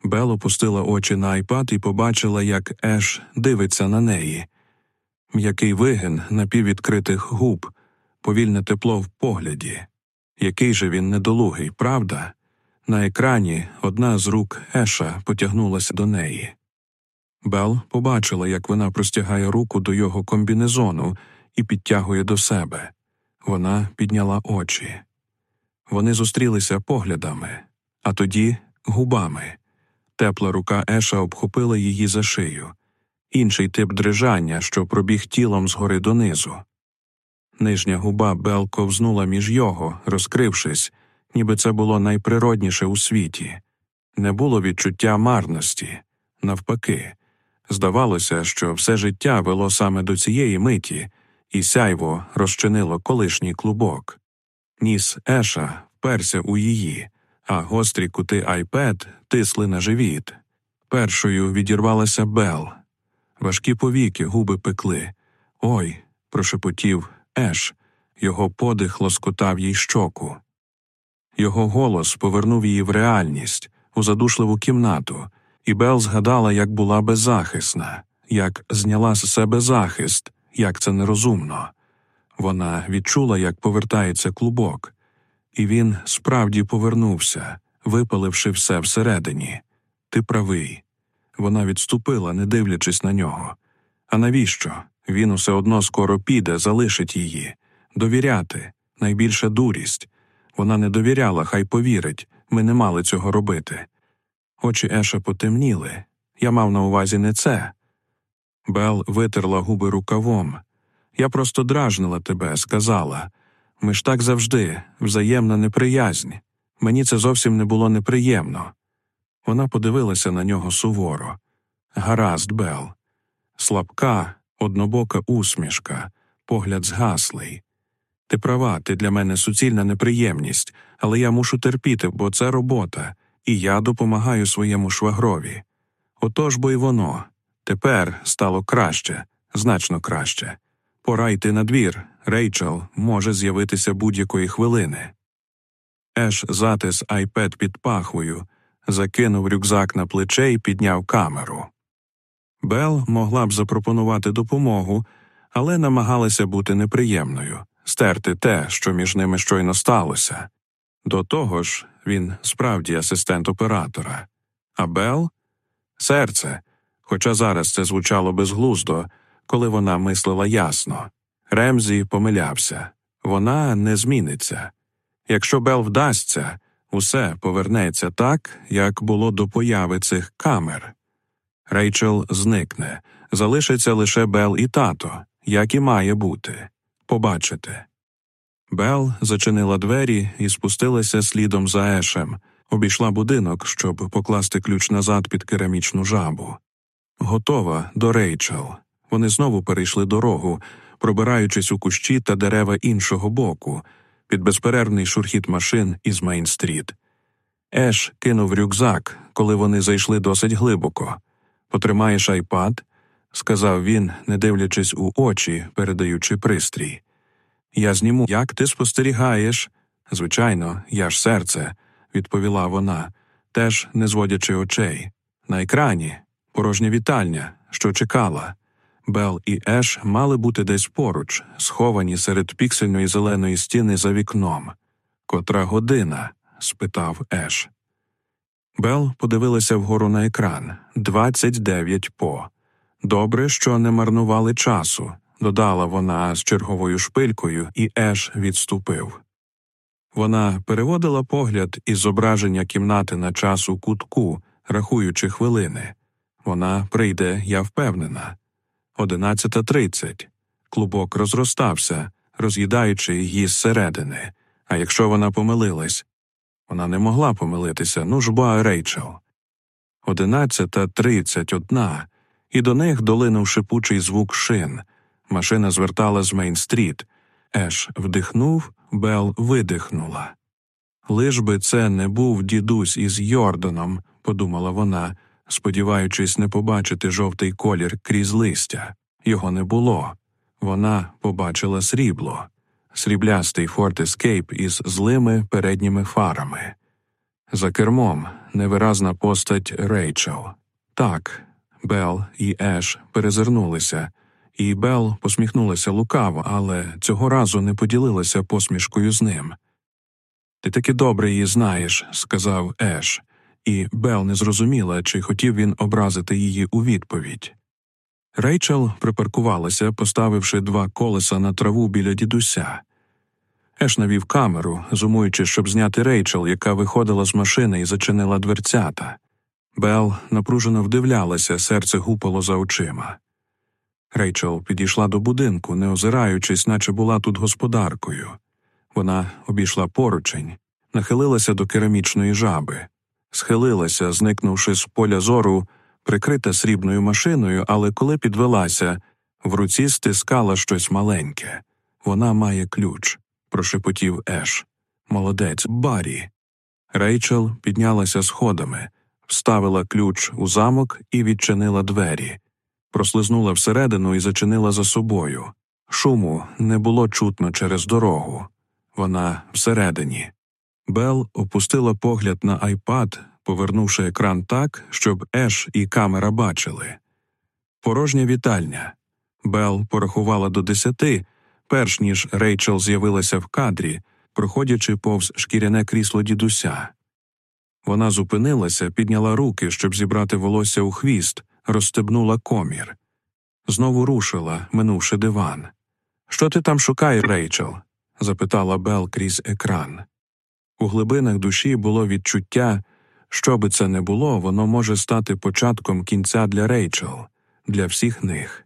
Бел опустила очі на айпад і побачила, як Еш дивиться на неї. М'який вигин напіввідкритих губ, повільне тепло в погляді. Який же він недолугий, правда? На екрані одна з рук Еша потягнулася до неї. Бел побачила, як вона простягає руку до його комбінезону і підтягує до себе. Вона підняла очі. Вони зустрілися поглядами, а тоді губами. Тепла рука Еша обхопила її за шию, інший тип дрижання, що пробіг тілом згори донизу. Нижня губа Бел ковзнула між його, розкрившись, ніби це було найприродніше у світі. Не було відчуття марності. Навпаки, здавалося, що все життя вело саме до цієї миті, і сяйво розчинило колишній клубок. Ніс Еша вперся у її, а гострі кути айпед тисли на живіт. Першою відірвалася Бел. Важкі повіки, губи пекли. Ой, прошепотів Еш, його подих лоскотав їй щоку. Його голос повернув її в реальність, у задушливу кімнату, і Бел згадала, як була беззахисна, як зняла з себе захист, як це нерозумно. Вона відчула, як повертається клубок, і він справді повернувся, випаливши все всередині. Ти правий. Вона відступила, не дивлячись на нього. А навіщо? Він усе одно скоро піде, залишить її. Довіряти найбільша дурість. Вона не довіряла, хай повірить, ми не мали цього робити. Очі Еша потемніли. Я мав на увазі не це. Бел витерла губи рукавом. Я просто дражнила тебе, сказала. Ми ж так завжди, взаємна неприязнь. Мені це зовсім не було неприємно. Вона подивилася на нього суворо. Гаразд, Бел. Слабка, однобока усмішка, погляд згаслий. Ти права, ти для мене суцільна неприємність, але я мушу терпіти, бо це робота, і я допомагаю своєму швагрові. Отож бо й воно. Тепер стало краще, значно краще. Пора йти на двір. Рейчел може з'явитися будь-якої хвилини. Еш затис айпед під пахвою, закинув рюкзак на плече і підняв камеру. Бел могла б запропонувати допомогу, але намагалася бути неприємною, стерти те, що між ними щойно сталося. До того ж, він справді асистент оператора. А Бел серце, хоча зараз це звучало безглуздо, коли вона мислила ясно. Ремзі помилявся вона не зміниться. Якщо Бел вдасться, усе повернеться так, як було до появи цих камер. Рейчел зникне, залишиться лише Бел і тато, як і має бути. Побачите. Бел зачинила двері і спустилася слідом за Ешем, обійшла будинок, щоб покласти ключ назад під керамічну жабу. Готова до Рейчел. Вони знову перейшли дорогу, пробираючись у кущі та дерева іншого боку, під безперервний шурхіт машин із Мейн-стріт. Еш кинув рюкзак, коли вони зайшли досить глибоко. Потримаєш айпад, сказав він, не дивлячись у очі, передаючи пристрій. Я зніму, як ти спостерігаєш. Звичайно, я ж серце, відповіла вона, теж не зводячи очей. На екрані порожня вітальня, що чекала. Бел і Еш мали бути десь поруч, сховані серед піксельної зеленої стіни за вікном. Котра година? спитав Еш. Бел подивилася вгору на екран 29 по. Добре, що не марнували часу, додала вона з черговою шпилькою, і Еш відступив. Вона переводила погляд із зображення кімнати на час у кутку, рахуючи хвилини. Вона прийде, я впевнена. Одинадцята тридцять. Клубок розростався, роз'їдаючи її зсередини. А якщо вона помилилась, вона не могла помилитися, ну ж бо Рейчел. Одинадцята тридцять одна, і до них долинув шипучий звук шин. Машина звертала з Мейн-стріт. Еш вдихнув, Бел видихнула. Лиш би це не був дідусь із Йорданом, подумала вона, сподіваючись не побачити жовтий колір крізь листя. Його не було. Вона побачила срібло, сріблястий Ford Escape із злими передніми фарами. За кермом невиразна постать Рейчел. Так, Бел і Еш перезирнулися, і Бел посміхнулася лукаво, але цього разу не поділилася посмішкою з ним. Ти таки добре її знаєш, сказав Еш, і Бел не зрозуміла, чи хотів він образити її у відповідь. Рейчел припаркувалася, поставивши два колеса на траву біля дідуся. Еш навів камеру, зумуючи, щоб зняти Рейчел, яка виходила з машини і зачинила дверцята. Бел напружено вдивлялася, серце гупало за очима. Рейчел підійшла до будинку, не озираючись, наче була тут господаркою. Вона обійшла поручень, нахилилася до керамічної жаби, схилилася, зникнувши з поля зору, прикрита срібною машиною, але коли підвелася, в руці стискала щось маленьке. Вона має ключ, прошепотів Еш. Молодець, Барі. Рейчел піднялася сходами, вставила ключ у замок і відчинила двері, прослизнула всередину і зачинила за собою. Шуму не було чутно через дорогу. Вона всередині. Бел опустила погляд на айпад, повернувши екран так, щоб Еш і камера бачили. Порожня вітальня. Бел порахувала до десяти, перш ніж Рейчел з'явилася в кадрі, проходячи повз шкіряне крісло дідуся. Вона зупинилася, підняла руки, щоб зібрати волосся у хвіст, розстебнула комір. Знову рушила, минувши диван. Що ти там шукаєш, Рейчел? запитала Бел крізь екран. У глибинах душі було відчуття, що би це не було, воно може стати початком кінця для Рейчел, для всіх них.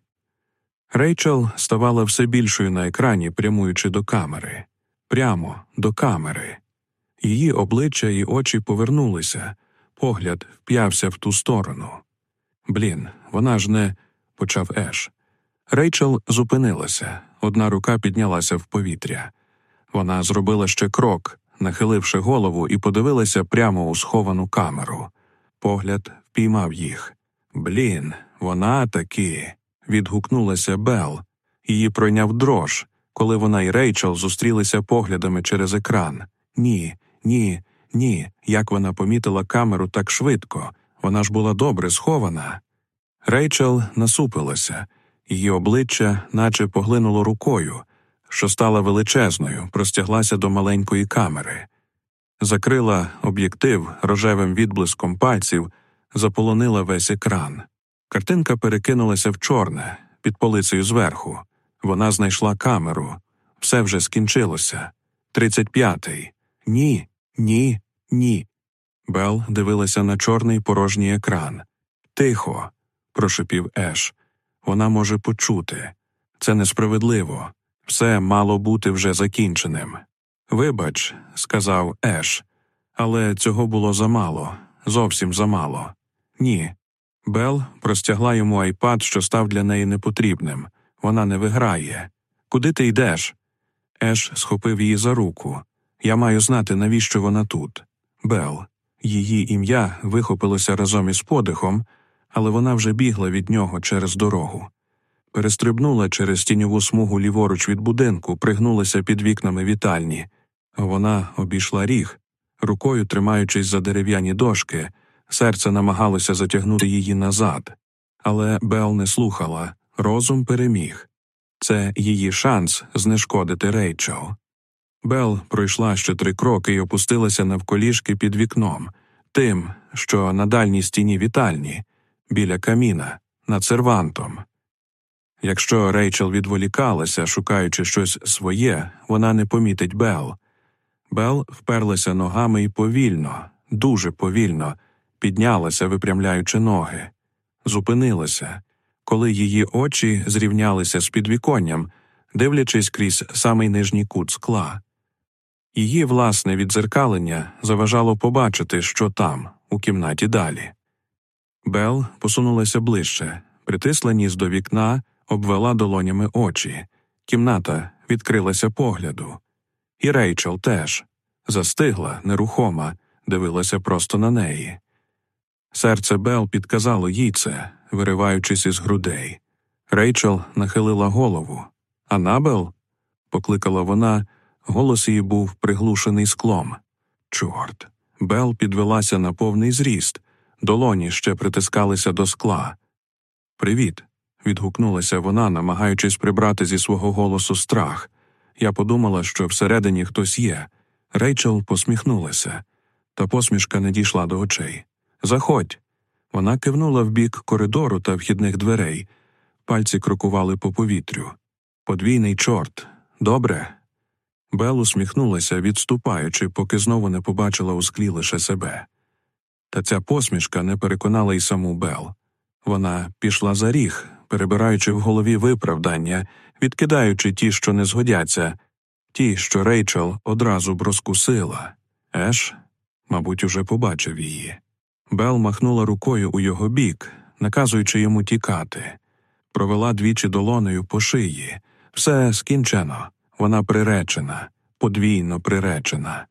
Рейчел ставала все більшою на екрані, прямуючи до камери, прямо до камери. Її обличчя і очі повернулися, погляд вп'явся в ту сторону. Блін, вона ж не почав Еш. Рейчел зупинилася, одна рука піднялася в повітря. Вона зробила ще крок, нахиливши голову, і подивилася прямо у сховану камеру. Погляд впіймав їх. Блін, вона таки. Відгукнулася Бел. Її пройняв дрож, коли вона і Рейчел зустрілися поглядами через екран. Ні, ні, ні. Як вона помітила камеру так швидко. Вона ж була добре схована. Рейчел насупилася, її обличчя, наче поглинуло рукою, що стала величезною, простяглася до маленької камери, закрила об'єктив рожевим відблиском пальців, заполонила весь екран. Картинка перекинулася в чорне, під полицею зверху. Вона знайшла камеру. Все вже скінчилося. Тридцять п'ятий. Ні, ні, ні. Бел дивилася на чорний порожній екран. Тихо, прошепів Еш. Вона може почути. Це несправедливо. Все мало бути вже закінченим. Вибач, сказав Еш, але цього було замало, зовсім замало. Ні. Бел простягла йому айпад, що став для неї непотрібним. Вона не виграє. Куди ти йдеш? Еш схопив її за руку. Я маю знати, навіщо вона тут. Бел. Її ім'я вихопилося разом із подихом, але вона вже бігла від нього через дорогу перестрибнула через тіньову смугу ліворуч від будинку, пригнулася під вікнами вітальні. Вона обійшла ріг, рукою тримаючись за дерев'яні дошки, серце намагалося затягнути її назад. Але Бел не слухала, розум переміг це її шанс знешкодити Рейчел. Бел пройшла ще три кроки і опустилася навколішки під вікном, тим, що на дальній стіні вітальні, біля каміна, над сервантом. Якщо Рейчел відволікалася, шукаючи щось своє, вона не помітить Бел. Бел вперлася ногами і повільно, дуже повільно, піднялася, випрямляючи ноги, зупинилася, коли її очі зрівнялися з підвіконням, дивлячись крізь самий нижній кут скла. Її власне відзеркалення заважало побачити, що там, у кімнаті далі. Бел посунулася ближче, притисла ніс до вікна, обвела долонями очі. Кімната відкрилася погляду. І Рейчел теж застигла, нерухома, дивилася просто на неї. Серце Бел підказало їй це, вириваючись із грудей. Рейчел нахилила голову. Анабел? покликала вона, голос її був приглушений склом. Чорт. Бел підвелася на повний зріст, долоні ще притискалися до скла. Привіт. відгукнулася вона, намагаючись прибрати зі свого голосу страх. Я подумала, що всередині хтось є. Рейчел посміхнулася, та посмішка не дійшла до очей. Заходь. Вона кивнула в бік коридору та вхідних дверей. Пальці крокували по повітрю. Подвійний чорт. Добре. Бел усміхнулася, відступаючи, поки знову не побачила у склі лише себе. Та ця посмішка не переконала й саму Бел. Вона пішла за ріг, перебираючи в голові виправдання, відкидаючи ті, що не згодяться, ті, що Рейчел одразу б розкусила. Еш, мабуть, уже побачив її. Бел махнула рукою у його бік, наказуючи йому тікати, провела двічі долонею по шиї. Все скінчено, вона приречена, подвійно приречена.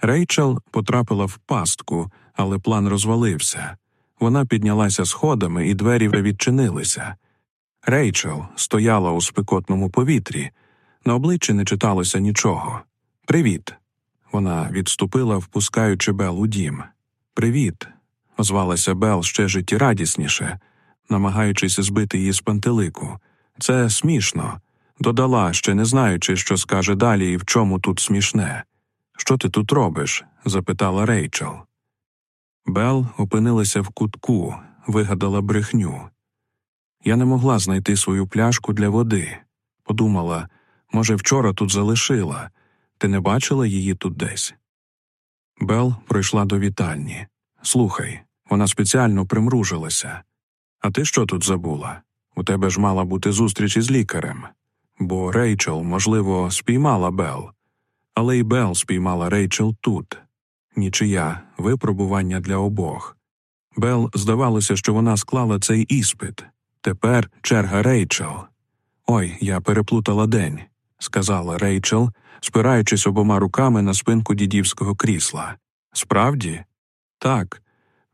Рейчел потрапила в пастку, але план розвалився. Вона піднялася сходами, і двері відчинилися. Рейчел стояла у спекотному повітрі, на обличчі не читалося нічого. Привіт. Вона відступила, впускаючи Бел у дім. Привіт. Озвалася Бел ще життєрадісніше, намагаючись збити її з пантелику. Це смішно. Додала, ще не знаючи, що скаже далі і в чому тут смішне. Що ти тут робиш? запитала Рейчел. Бел опинилася в кутку, вигадала брехню. Я не могла знайти свою пляшку для води. Подумала, може, вчора тут залишила. Ти не бачила її тут десь? Бел пройшла до вітальні. Слухай, вона спеціально примружилася. А ти що тут забула? У тебе ж мала бути зустріч із лікарем. Бо Рейчел, можливо, спіймала Бел, але й Бел спіймала Рейчел тут. Нічия випробування для обох. Бел здавалося, що вона склала цей іспит. Тепер черга Рейчел. Ой, я переплутала день, сказала Рейчел, спираючись обома руками на спинку дідівського крісла. Справді? Так.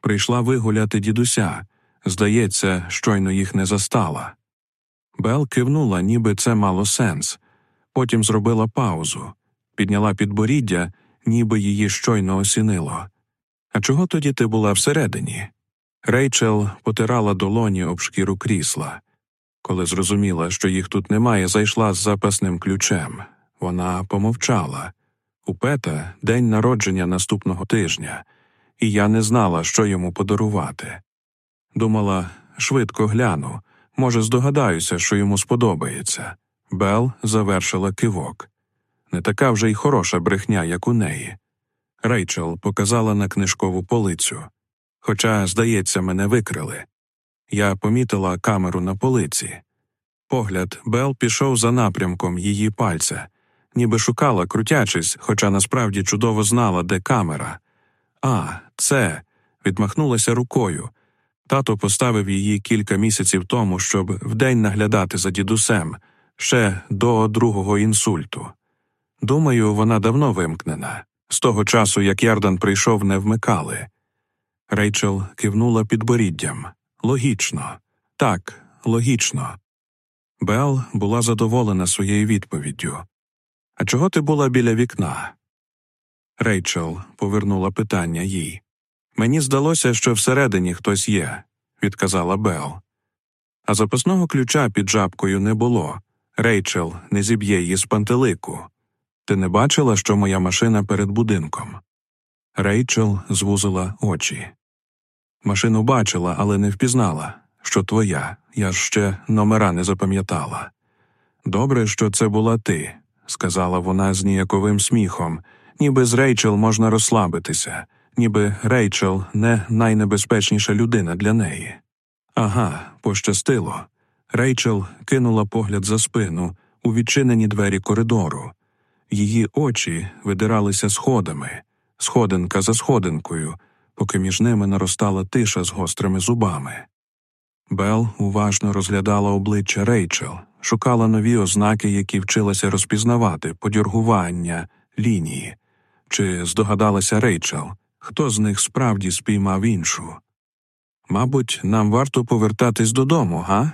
Прийшла вигуляти дідуся. Здається, щойно їх не застала. Бел кивнула, ніби це мало сенс. Потім зробила паузу, підняла підборіддя, ніби її щойно осінило. А чого тоді ти була всередині? Рейчел потирала долоні об шкіру крісла. Коли зрозуміла, що їх тут немає, зайшла з запасним ключем. Вона помовчала. У Пета день народження наступного тижня, і я не знала, що йому подарувати. Думала, швидко гляну, може, здогадаюся, що йому сподобається. Бел завершила кивок. Не така вже й хороша брехня, як у неї. Рейчел показала на книжкову полицю. Хоча, здається, мене викрили. Я помітила камеру на полиці. Погляд Бел пішов за напрямком її пальця, ніби шукала, крутячись, хоча насправді чудово знала, де камера. А, це. відмахнулася рукою. Тато поставив її кілька місяців тому, щоб вдень наглядати за дідусем, ще до другого інсульту. Думаю, вона давно вимкнена. З того часу, як Ярдан прийшов, не вмикали. Рейчел кивнула підборіддям. Логічно. Так, логічно. Бел була задоволена своєю відповіддю. А чого ти була біля вікна? Рейчел повернула питання їй. Мені здалося, що всередині хтось є, відказала Бел. А запасного ключа під жабкою не було. Рейчел не зіб'є її з пантелику. Ти не бачила, що моя машина перед будинком? Рейчел звузила очі. Машину бачила, але не впізнала, що твоя, я ж ще номера не запам'ятала. Добре, що це була ти, сказала вона з ніяковим сміхом, ніби з Рейчел можна розслабитися, ніби Рейчел не найнебезпечніша людина для неї. Ага, пощастило. Рейчел кинула погляд за спину у відчинені двері коридору. Її очі видиралися сходами, сходинка за сходинкою, поки між ними наростала тиша з гострими зубами. Бел уважно розглядала обличчя Рейчел, шукала нові ознаки, які вчилася розпізнавати, подюргування, лінії. Чи здогадалася Рейчел, хто з них справді спіймав іншу? Мабуть, нам варто повертатись додому, га?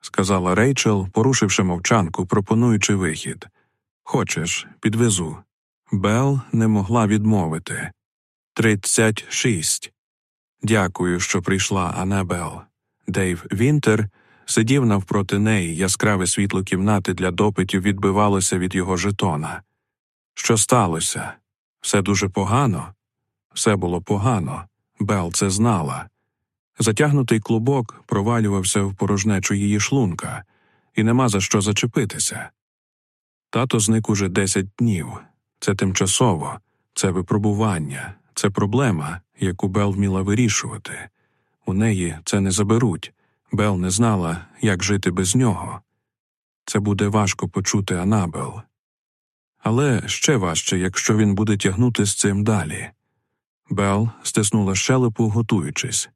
сказала Рейчел, порушивши мовчанку, пропонуючи вихід. Хочеш, підвезу. Бел не могла відмовити. Тридцять шість. Дякую, що прийшла, Анабел. Дейв Вінтер сидів навпроти неї, яскраве світло кімнати для допитів відбивалося від його жетона. Що сталося? Все дуже погано? Все було погано. Бел це знала. Затягнутий клубок провалювався в порожнечу її шлунка, і нема за що зачепитися. Тато зник уже десять днів. Це тимчасово, це випробування, це проблема, яку Бел вміла вирішувати. У неї це не заберуть. Бел не знала, як жити без нього. Це буде важко почути Анабел. Але ще важче, якщо він буде тягнути з цим далі. Бел стиснула щелепу, готуючись.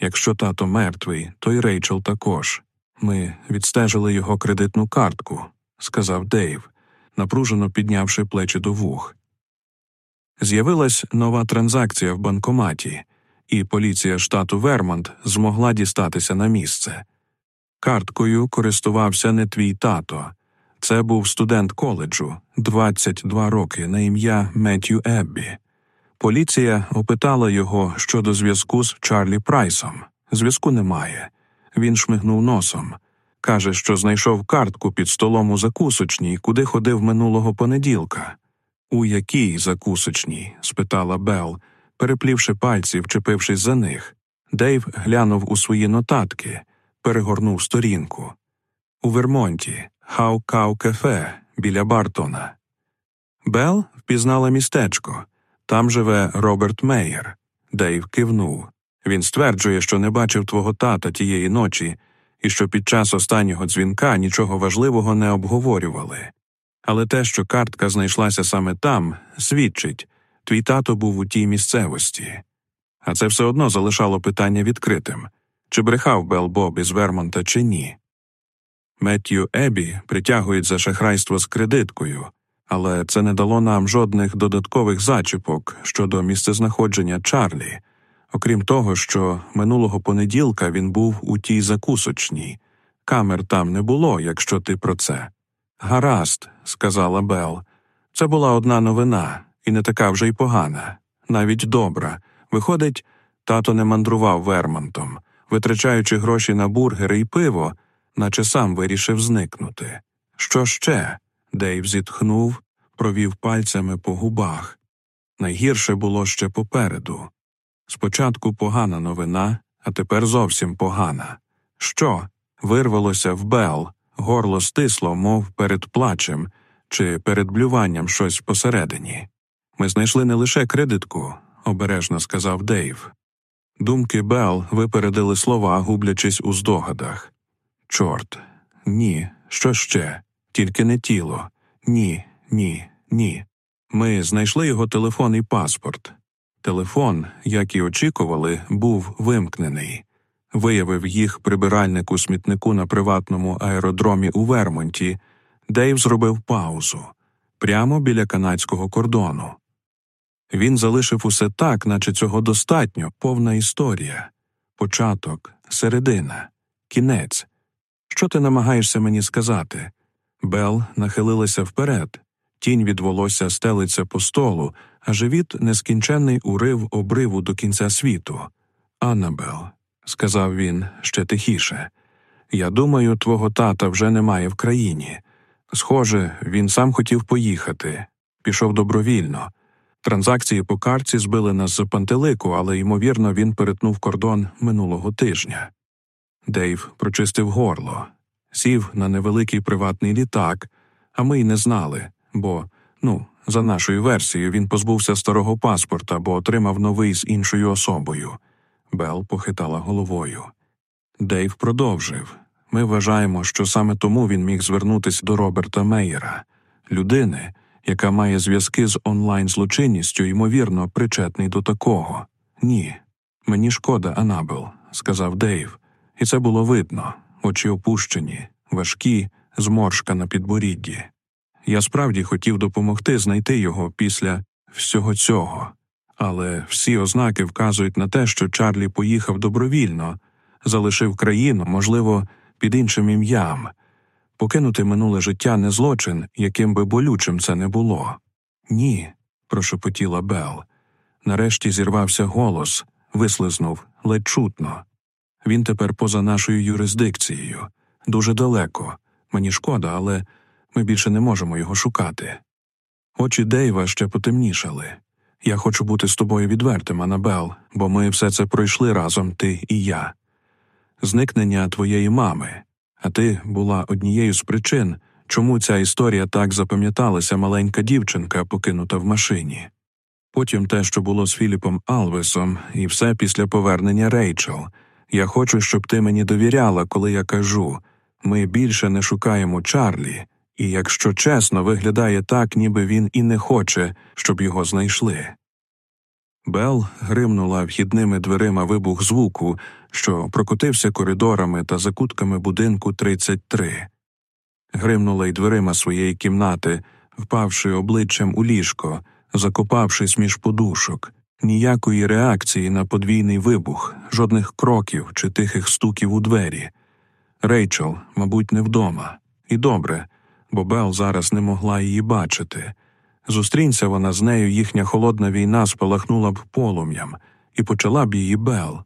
Якщо тато мертвий, то й Рейчел також. Ми відстежили його кредитну картку, сказав Дейв, напружено піднявши плечі до вух. З'явилась нова транзакція в банкоматі, і поліція штату Вермонт змогла дістатися на місце. Карткою користувався не твій тато. Це був студент коледжу, 22 роки на ім'я Меттью Еббі. Поліція опитала його щодо зв'язку з Чарлі Прайсом. Зв'язку немає. Він шмигнув носом. Каже, що знайшов картку під столом у закусочній, куди ходив минулого понеділка. У якій закусочній? спитала Бел, переплівши пальці, вчепившись за них. Дейв глянув у свої нотатки, перегорнув сторінку. У Вермонті, Хау-Кау кафе біля Бартона. Бел впізнала містечко. Там живе Роберт Мейер. Дейв кивнув. Він стверджує, що не бачив твого тата тієї ночі, і що під час останнього дзвінка нічого важливого не обговорювали. Але те, що картка знайшлася саме там, свідчить твій тато був у тій місцевості. А це все одно залишало питання відкритим чи брехав Бел Боб із Вермонта, чи ні. Меттью Ебі притягують за шахрайство з кредиткою, але це не дало нам жодних додаткових зачіпок щодо місцезнаходження Чарлі, окрім того, що минулого понеділка він був у тій закусочній. Камер там не було, якщо ти про це. Гаразд, сказала Бел. Це була одна новина, і не така вже й погана, навіть добра. Виходить, тато не мандрував Вермонтом, витрачаючи гроші на бургери і пиво, наче сам вирішив зникнути. Що ще? Дейв зітхнув, провів пальцями по губах. Найгірше було ще попереду. Спочатку погана новина, а тепер зовсім погана. Що? Вирвалося в Бел, горло стисло, мов перед плачем чи перед блюванням щось посередині. Ми знайшли не лише кредитку, обережно сказав Дейв. Думки Бел випередили слова, гублячись у здогадах. Чорт, ні, що ще? Тільки не тіло. Ні, ні, ні. Ми знайшли його телефон і паспорт. Телефон, як і очікували, був вимкнений. Виявив їх прибиральник у смітнику на приватному аеродромі у Вермонті, Дейв зробив паузу прямо біля канадського кордону. Він залишив усе так, наче цього достатньо, повна історія початок, середина, кінець. Що ти намагаєшся мені сказати? Бел нахилилася вперед, тінь від волосся стелиться по столу, а живіт нескінченний урив обриву до кінця світу. Аннабел, сказав він ще тихіше, я думаю, твого тата вже немає в країні. Схоже, він сам хотів поїхати. пішов добровільно. Транзакції по картці збили нас з пантелику, але ймовірно він перетнув кордон минулого тижня. Дейв прочистив горло, сів на невеликий приватний літак, а ми й не знали, бо, ну, за нашою версією, він позбувся старого паспорта, бо отримав новий з іншою особою. Бел похитала головою. Дейв продовжив ми вважаємо, що саме тому він міг звернутися до Роберта Мейєра, людини, яка має зв'язки з онлайн злочинністю, ймовірно, причетний до такого. Ні. Мені шкода, Анабел, сказав Дейв, і це було видно очі опущені, важкі, зморшка на підборідді. Я справді хотів допомогти знайти його після всього цього, але всі ознаки вказують на те, що Чарлі поїхав добровільно, залишив країну, можливо, під іншим ім'ям. Покинути минуле життя не злочин, яким би болючим це не було. Ні, прошепотіла Бел. Нарешті зірвався голос, вислизнув ледь чутно. Він тепер поза нашою юрисдикцією, дуже далеко. Мені шкода, але ми більше не можемо його шукати. Очі Дейва ще потемнішали. Я хочу бути з тобою відвертим, Анабел, бо ми все це пройшли разом, ти і я. Зникнення твоєї мами, а ти була однією з причин, чому ця історія так запам'яталася маленька дівчинка, покинута в машині. Потім те, що було з Філіпом Алвесом, і все після повернення Рейчел. Я хочу, щоб ти мені довіряла, коли я кажу ми більше не шукаємо Чарлі, і якщо чесно, виглядає так, ніби він і не хоче, щоб його знайшли. Бел гримнула вхідними дверима вибух звуку, що прокотився коридорами та закутками будинку 33. Гримнула й дверима своєї кімнати, впавши обличчям у ліжко, закопавшись між подушок, ніякої реакції на подвійний вибух, жодних кроків чи тихих стуків у двері. Рейчел, мабуть, не вдома. І добре, бо Бел зараз не могла її бачити. Зустрінься вона з нею, їхня холодна війна спалахнула б полум'ям, і почала б її Бел.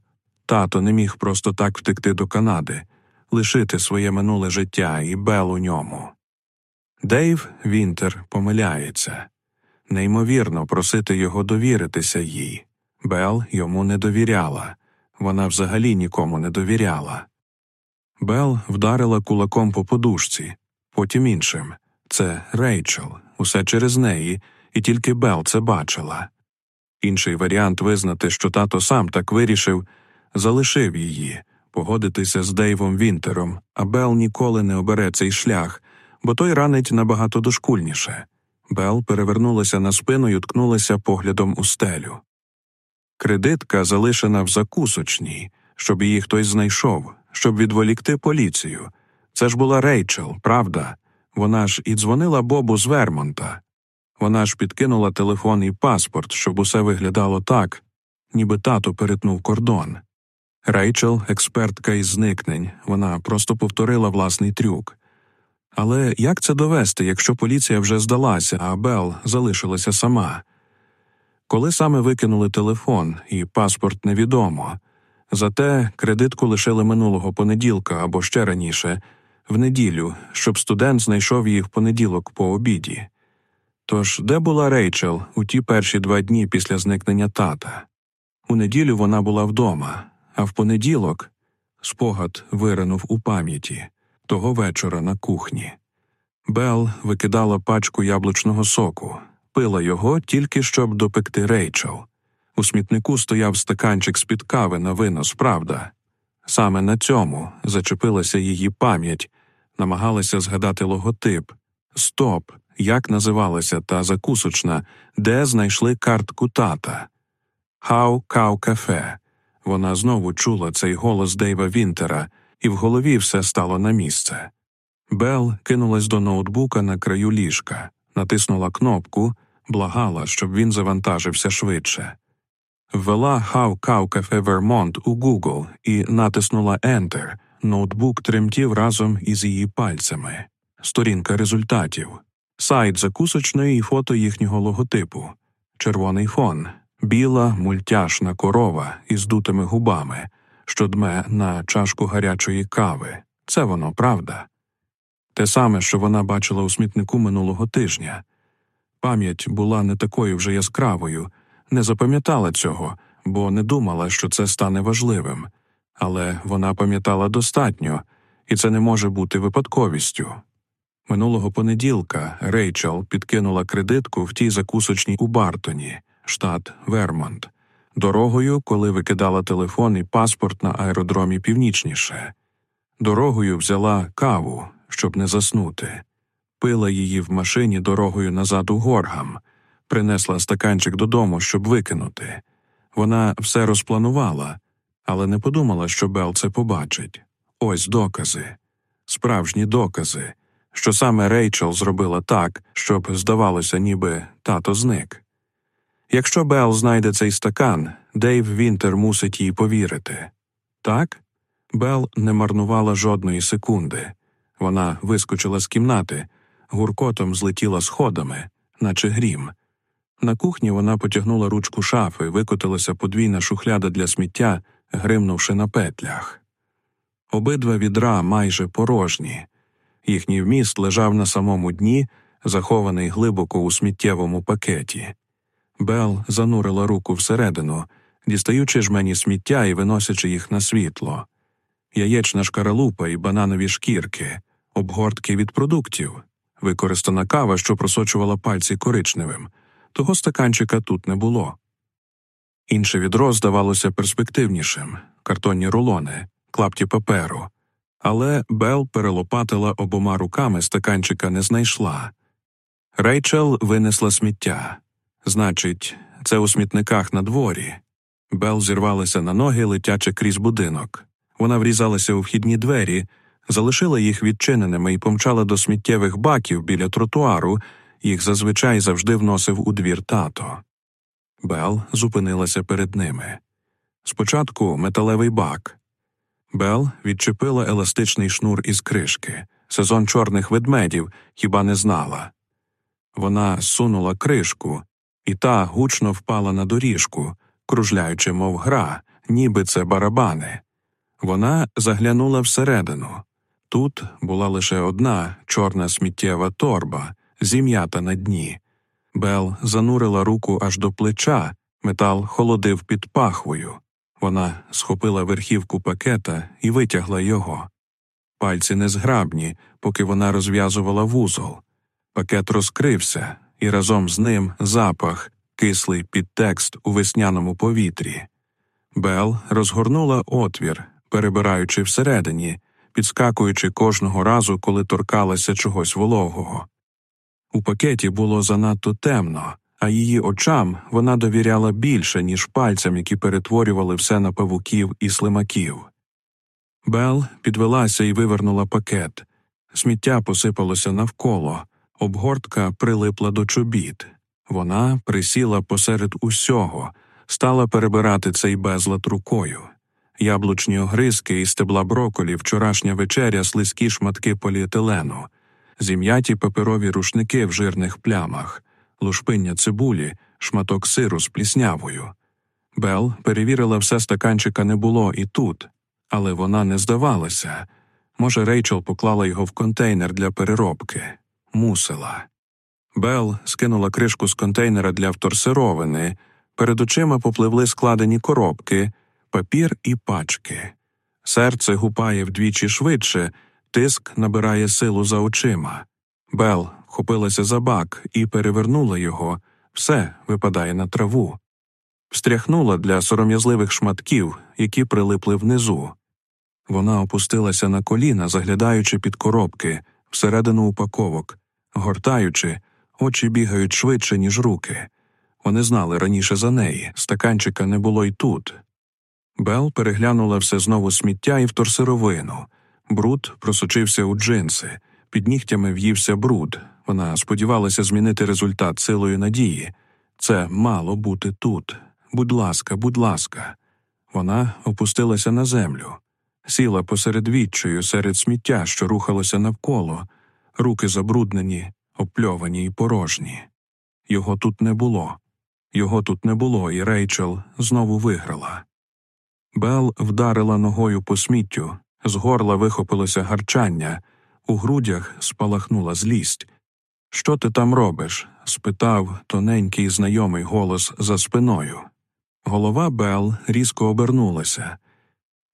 Тато не міг просто так втекти до Канади, лишити своє минуле життя і Бел у ньому. Дейв Вінтер помиляється неймовірно просити його довіритися їй. Бел йому не довіряла, вона взагалі нікому не довіряла. Бел вдарила кулаком по подушці, потім іншим це Рейчел, усе через неї, і тільки Бел це бачила. Інший варіант визнати, що тато сам так вирішив, залишив її, погодитися з Дейвом Вінтером, а Бел ніколи не обере цей шлях, бо той ранить набагато дошкульніше. Бел перевернулася на спину і уткнулася поглядом у стелю. Кредитка залишена в закусочній, щоб її хтось знайшов, щоб відволікти поліцію. Це ж була Рейчел, правда? Вона ж і дзвонила Бобу з Вермонта. Вона ж підкинула телефон і паспорт, щоб усе виглядало так, ніби тато перетнув кордон. Рейчел, експертка із зникнень, вона просто повторила власний трюк. Але як це довести, якщо поліція вже здалася, а Бел залишилася сама? Коли саме викинули телефон і паспорт невідомо, зате кредитку лишили минулого понеділка або ще раніше, в неділю, щоб студент знайшов її в понеділок по обіді. Тож, де була Рейчел у ті перші два дні після зникнення тата? У неділю вона була вдома, а в понеділок спогад виринув у пам'яті того вечора на кухні. Бел викидала пачку яблучного соку, пила його тільки щоб допекти Рейчел. У смітнику стояв стаканчик з під кави на винос, правда. Саме на цьому зачепилася її пам'ять, намагалася згадати логотип. Стоп, як називалася та закусочна, де знайшли картку тата. Хау Кау Кафе. Вона знову чула цей голос Дейва Вінтера, і в голові все стало на місце. Бел кинулась до ноутбука на краю ліжка, натиснула кнопку, благала, щоб він завантажився швидше. Ввела How Cow Cafe Vermont у Google і натиснула Enter. Ноутбук тремтів разом із її пальцями. Сторінка результатів, сайт закусочної і фото їхнього логотипу, червоний фон, біла мультяшна корова із дутими губами, що дме на чашку гарячої кави. Це воно правда. Те саме, що вона бачила у смітнику минулого тижня. Пам'ять була не такою вже яскравою, не запам'ятала цього, бо не думала, що це стане важливим, але вона пам'ятала достатньо, і це не може бути випадковістю. Минулого понеділка Рейчел підкинула кредитку в тій закусочній у Бартоні, штат Вермонт, дорогою, коли викидала телефон і паспорт на аеродромі північніше. Дорогою взяла каву, щоб не заснути, пила її в машині дорогою назад у горгам, принесла стаканчик додому, щоб викинути. Вона все розпланувала, але не подумала, що Бел це побачить. Ось докази, справжні докази, що саме Рейчел зробила так, щоб здавалося, ніби тато зник. Якщо Бел знайде цей стакан, Дейв Вінтер мусить їй повірити. Так? Бел не марнувала жодної секунди. Вона вискочила з кімнати, гуркотом злетіла сходами, наче грім. На кухні вона потягнула ручку шафи, викотилася подвійна шухляда для сміття, гримнувши на петлях. Обидва відра майже порожні. Їхній вміст лежав на самому дні, захований глибоко у сміттєвому пакеті. Бел занурила руку всередину, дістаючи жмені сміття і виносячи їх на світло. Яєчна шкаралупа і бананові шкірки, обгортки від продуктів, використана кава, що просочувала пальці коричневим. Того стаканчика тут не було. Інше відро здавалося перспективнішим картонні рулони, клапті паперу, але Бел перелопатила обома руками стаканчика не знайшла. Рейчел винесла сміття. Значить, це у смітниках на дворі. Бел зірвалася на ноги, летячи крізь будинок. Вона врізалася у вхідні двері, залишила їх відчиненими і помчала до сміттєвих баків біля тротуару, їх зазвичай завжди вносив у двір тато. Бел зупинилася перед ними. Спочатку металевий бак. Бел відчепила еластичний шнур із кришки. Сезон чорних ведмедів хіба не знала. Вона сунула кришку, і та гучно впала на доріжку, кружляючи, мов гра, ніби це барабани. Вона заглянула всередину. Тут була лише одна чорна сміттєва торба, зім'ята на дні. Бел занурила руку аж до плеча, метал холодив під пахвою. Вона схопила верхівку пакета і витягла його. Пальці незграбні, поки вона розв'язувала вузол. Пакет розкрився, і разом з ним запах, кислий підтекст у весняному повітрі. Бел розгорнула отвір, перебираючи всередині, підскакуючи кожного разу, коли торкалася чогось вологого. У пакеті було занадто темно, а її очам вона довіряла більше, ніж пальцям, які перетворювали все на павуків і слимаків. Бел підвелася і вивернула пакет. Сміття посипалося навколо, обгортка прилипла до чобіт. Вона присіла посеред усього, стала перебирати цей безлад рукою. Яблучні огризки і стебла броколі, вчорашня вечеря, слизькі шматки поліетилену, зім'яті паперові рушники в жирних плямах, лушпиння цибулі, шматок сиру з пліснявою. Бел перевірила, все стаканчика не було і тут, але вона не здавалася. Може, Рейчел поклала його в контейнер для переробки. Мусила. Бел скинула кришку з контейнера для вторсировини. Перед очима попливли складені коробки, папір і пачки. Серце гупає вдвічі швидше, тиск набирає силу за очима. Бел хопилася за бак і перевернула його, все випадає на траву. Встряхнула для сором'язливих шматків, які прилипли внизу. Вона опустилася на коліна, заглядаючи під коробки, всередину упаковок, гортаючи, очі бігають швидше, ніж руки. Вони знали раніше за неї, стаканчика не було й тут. Бел переглянула все знову сміття і вторсировину. Бруд просочився у джинси, під нігтями в'ївся бруд. Вона сподівалася змінити результат силою надії. Це мало бути тут. Будь ласка, будь ласка. Вона опустилася на землю, сіла посеред відчою, серед сміття, що рухалося навколо, руки забруднені, опльовані й порожні. Його тут не було. Його тут не було, і Рейчел знову виграла. Бел вдарила ногою по сміттю, з горла вихопилося гарчання, у грудях спалахнула злість. Що ти там робиш? спитав тоненький знайомий голос за спиною. Голова Бел різко обернулася.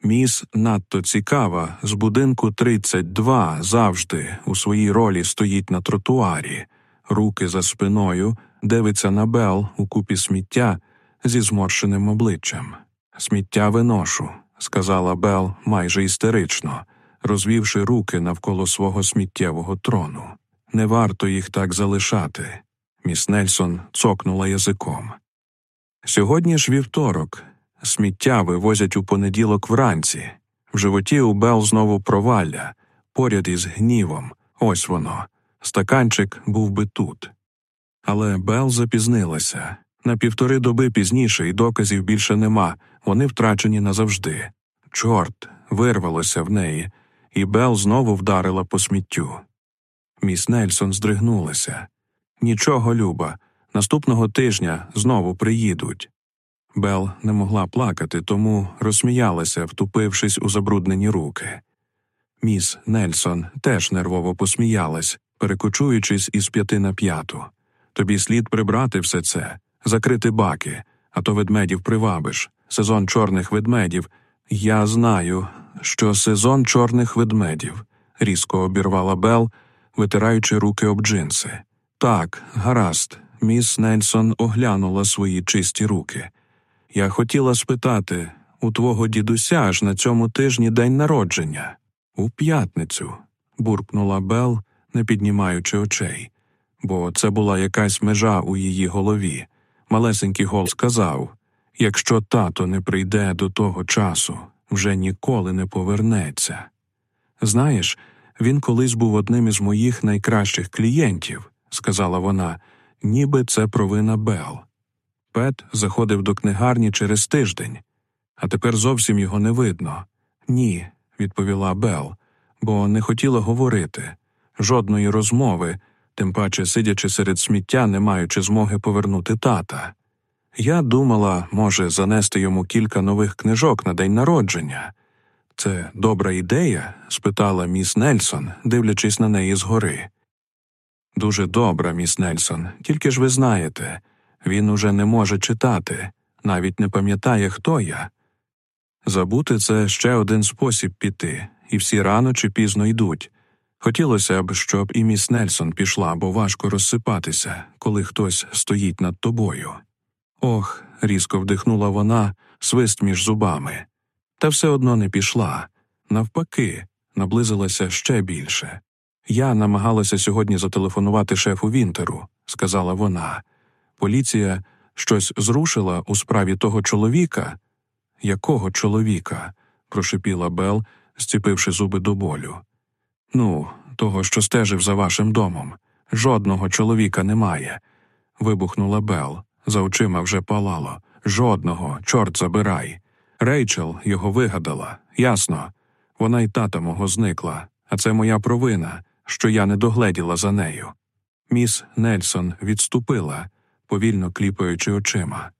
Міс надто цікава, з будинку 32 завжди у своїй ролі стоїть на тротуарі, руки за спиною, дивиться на Бел у купі сміття зі зморщеним обличчям. Сміття виношу, сказала Бел майже істерично, розвівши руки навколо свого сміттєвого трону. Не варто їх так залишати. Міс Нельсон цокнула язиком. Сьогодні ж вівторок. Сміття вивозять у понеділок вранці. В животі у Бел знову провалля, поряд із гнівом. Ось воно. Стаканчик був би тут. Але Бел запізнилася. На півтори доби пізніше і доказів більше нема, вони втрачені назавжди. Чорт вирвалося в неї, і Бел знову вдарила по сміттю. Міс Нельсон здригнулася. Нічого, Люба, наступного тижня знову приїдуть. Бел не могла плакати, тому розсміялася, втупившись у забруднені руки. Міс Нельсон теж нервово посміялась, перекочуючись із п'яти на п'яту. Тобі слід прибрати все це, закрити баки, а то ведмедів привабиш. Сезон чорних ведмедів. Я знаю, що сезон чорних ведмедів, різко обірвала Бел, витираючи руки об джинси. Так, гаразд, міс Нельсон оглянула свої чисті руки. Я хотіла спитати у твого дідуся аж на цьому тижні день народження, у п'ятницю, буркнула Бел, не піднімаючи очей, бо це була якась межа у її голові. Малесенький гол сказав якщо тато не прийде до того часу, вже ніколи не повернеться. Знаєш, він колись був одним із моїх найкращих клієнтів, сказала вона, ніби це провина Бел. Пет заходив до книгарні через тиждень, а тепер зовсім його не видно. Ні, відповіла Бел, бо не хотіла говорити, жодної розмови, тим паче сидячи серед сміття, не маючи змоги повернути тата. Я думала, може, занести йому кілька нових книжок на день народження. Це добра ідея? спитала міс Нельсон, дивлячись на неї згори. Дуже добра, міс Нельсон, тільки ж ви знаєте, він уже не може читати, навіть не пам'ятає, хто я. Забути це ще один спосіб піти, і всі рано чи пізно йдуть. Хотілося б, щоб і міс Нельсон пішла, бо важко розсипатися, коли хтось стоїть над тобою. Ох, різко вдихнула вона, свист між зубами. Та все одно не пішла. Навпаки, наблизилася ще більше. Я намагалася сьогодні зателефонувати шефу Вінтеру, сказала вона. Поліція щось зрушила у справі того чоловіка. Якого чоловіка? прошепіла Бел, зціпивши зуби до болю. Ну, того, що стежив за вашим домом. Жодного чоловіка немає. вибухнула Бел. За очима вже палало. Жодного, чорт забирай. Рейчел його вигадала, ясно. Вона й тата мого зникла, а це моя провина, що я не догледіла за нею. Міс Нельсон відступила, повільно кліпаючи очима.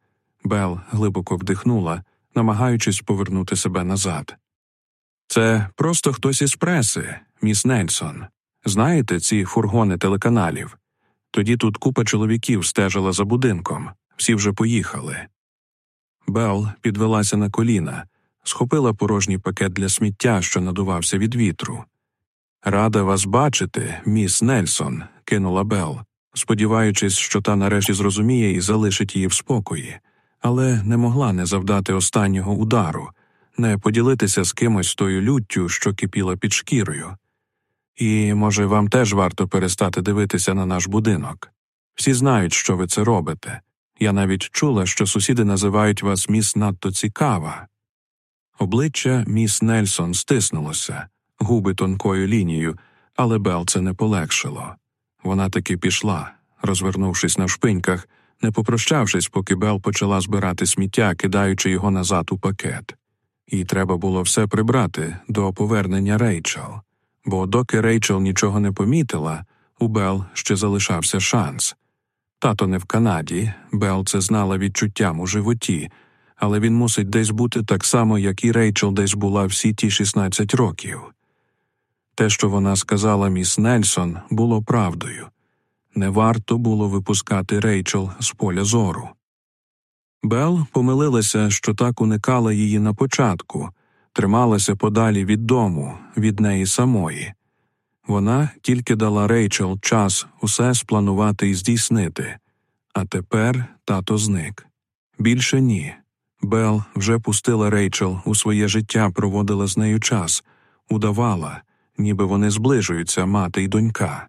Бел глибоко вдихнула, намагаючись повернути себе назад. Це просто хтось із преси, міс Нельсон. Знаєте ці фургони телеканалів? Тоді тут купа чоловіків стежила за будинком, всі вже поїхали. Бел підвелася на коліна, схопила порожній пакет для сміття, що надувався від вітру. Рада вас бачити, міс Нельсон, кинула Бел, сподіваючись, що та нарешті зрозуміє і залишить її в спокої, але не могла не завдати останнього удару, не поділитися з кимось тою люттю, що кипіла під шкірою. І, може, вам теж варто перестати дивитися на наш будинок. Всі знають, що ви це робите. Я навіть чула, що сусіди називають вас міс надто цікава. Обличчя міс Нельсон стиснулося, губи тонкою лінією, але Бел це не полегшило. Вона таки пішла, розвернувшись на шпиньках, не попрощавшись, поки Бел почала збирати сміття, кидаючи його назад у пакет. Їй треба було все прибрати до повернення Рейчел, бо доки Рейчел нічого не помітила, у Бел ще залишався шанс. Тато не в Канаді, Бел це знала відчуттям у животі, але він мусить десь бути так само, як і Рейчел десь була всі ті 16 років. Те, що вона сказала міс Нельсон, було правдою. Не варто було випускати Рейчел з поля зору. Бел помилилася, що так уникала її на початку, трималася подалі від дому, від неї самої. Вона тільки дала Рейчел час усе спланувати і здійснити, а тепер тато зник. Більше ні. Бел вже пустила Рейчел у своє життя, проводила з нею час, удавала, ніби вони зближуються, мати й донька.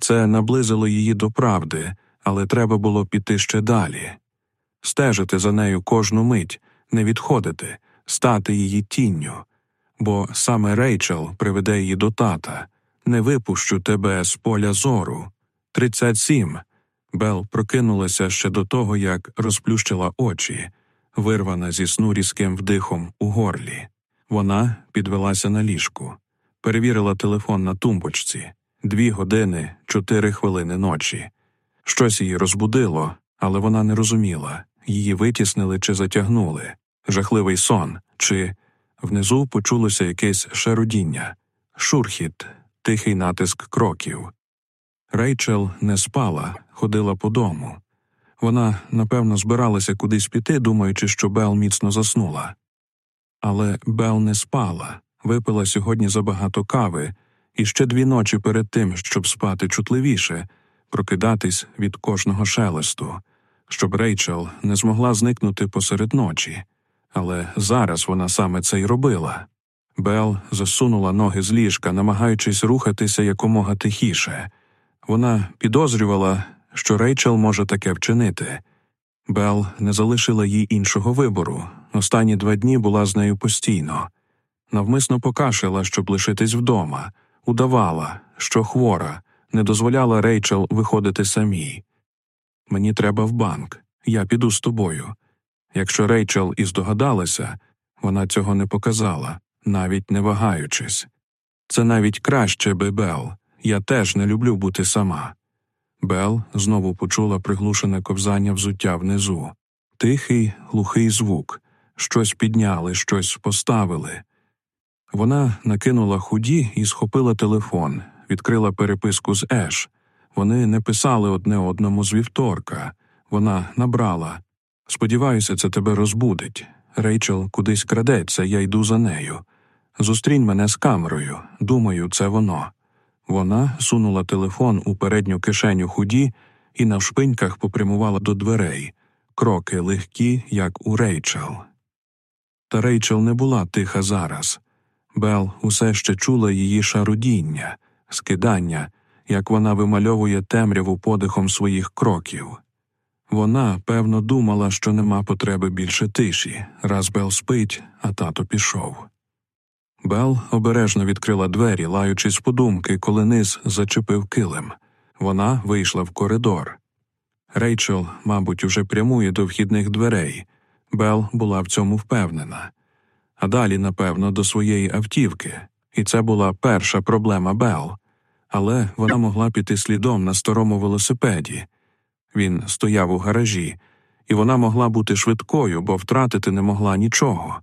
Це наблизило її до правди, але треба було піти ще далі стежити за нею кожну мить, не відходити, стати її тінню, бо саме Рейчел приведе її до тата не випущу тебе з поля зору. Тридцять сім. Бел прокинулася ще до того, як розплющила очі, вирвана зі сну різким вдихом у горлі. Вона підвелася на ліжку, перевірила телефон на тумбочці дві години, чотири хвилини ночі. Щось її розбудило, але вона не розуміла її витіснили чи затягнули, жахливий сон, чи внизу почулося якесь шарудіння, шурхіт, тихий натиск кроків. Рейчел не спала, ходила по дому. Вона, напевно, збиралася кудись піти, думаючи, що Бел міцно заснула. Але Бел не спала, випила сьогодні забагато кави, і ще дві ночі перед тим, щоб спати чутливіше, прокидатись від кожного шелесту, щоб Рейчел не змогла зникнути посеред ночі, але зараз вона саме це й робила. Бел засунула ноги з ліжка, намагаючись рухатися якомога тихіше. Вона підозрювала, що Рейчел може таке вчинити. Бел не залишила їй іншого вибору. Останні два дні була з нею постійно. Навмисно покашила, щоб лишитись вдома, удавала, що хвора, не дозволяла Рейчел виходити самій. Мені треба в банк, я піду з тобою. Якщо Рейчел і здогадалася, вона цього не показала, навіть не вагаючись. Це навіть краще би Бел. Я теж не люблю бути сама. Бел знову почула приглушене ковзання взуття внизу. Тихий, глухий звук, щось підняли, щось поставили. Вона накинула худі і схопила телефон, відкрила переписку з Еш. Вони не писали одне одному з вівторка. Вона набрала. Сподіваюся, це тебе розбудить. Рейчел кудись крадеться, я йду за нею. Зустрінь мене з камерою. Думаю, це воно. Вона сунула телефон у передню кишеню худі і на шпиньках попрямувала до дверей, кроки легкі, як у Рейчел. Та Рейчел не була тиха зараз. Бел усе ще чула її шарудіння, скидання як вона вимальовує темряву подихом своїх кроків. Вона, певно, думала, що нема потреби більше тиші, раз Бел спить, а тато пішов. Бел обережно відкрила двері, лаючись подумки, коли низ зачепив килим. Вона вийшла в коридор. Рейчел, мабуть, уже прямує до вхідних дверей. Бел була в цьому впевнена. А далі, напевно, до своєї автівки, і це була перша проблема Бел але вона могла піти слідом на старому велосипеді. Він стояв у гаражі, і вона могла бути швидкою, бо втратити не могла нічого.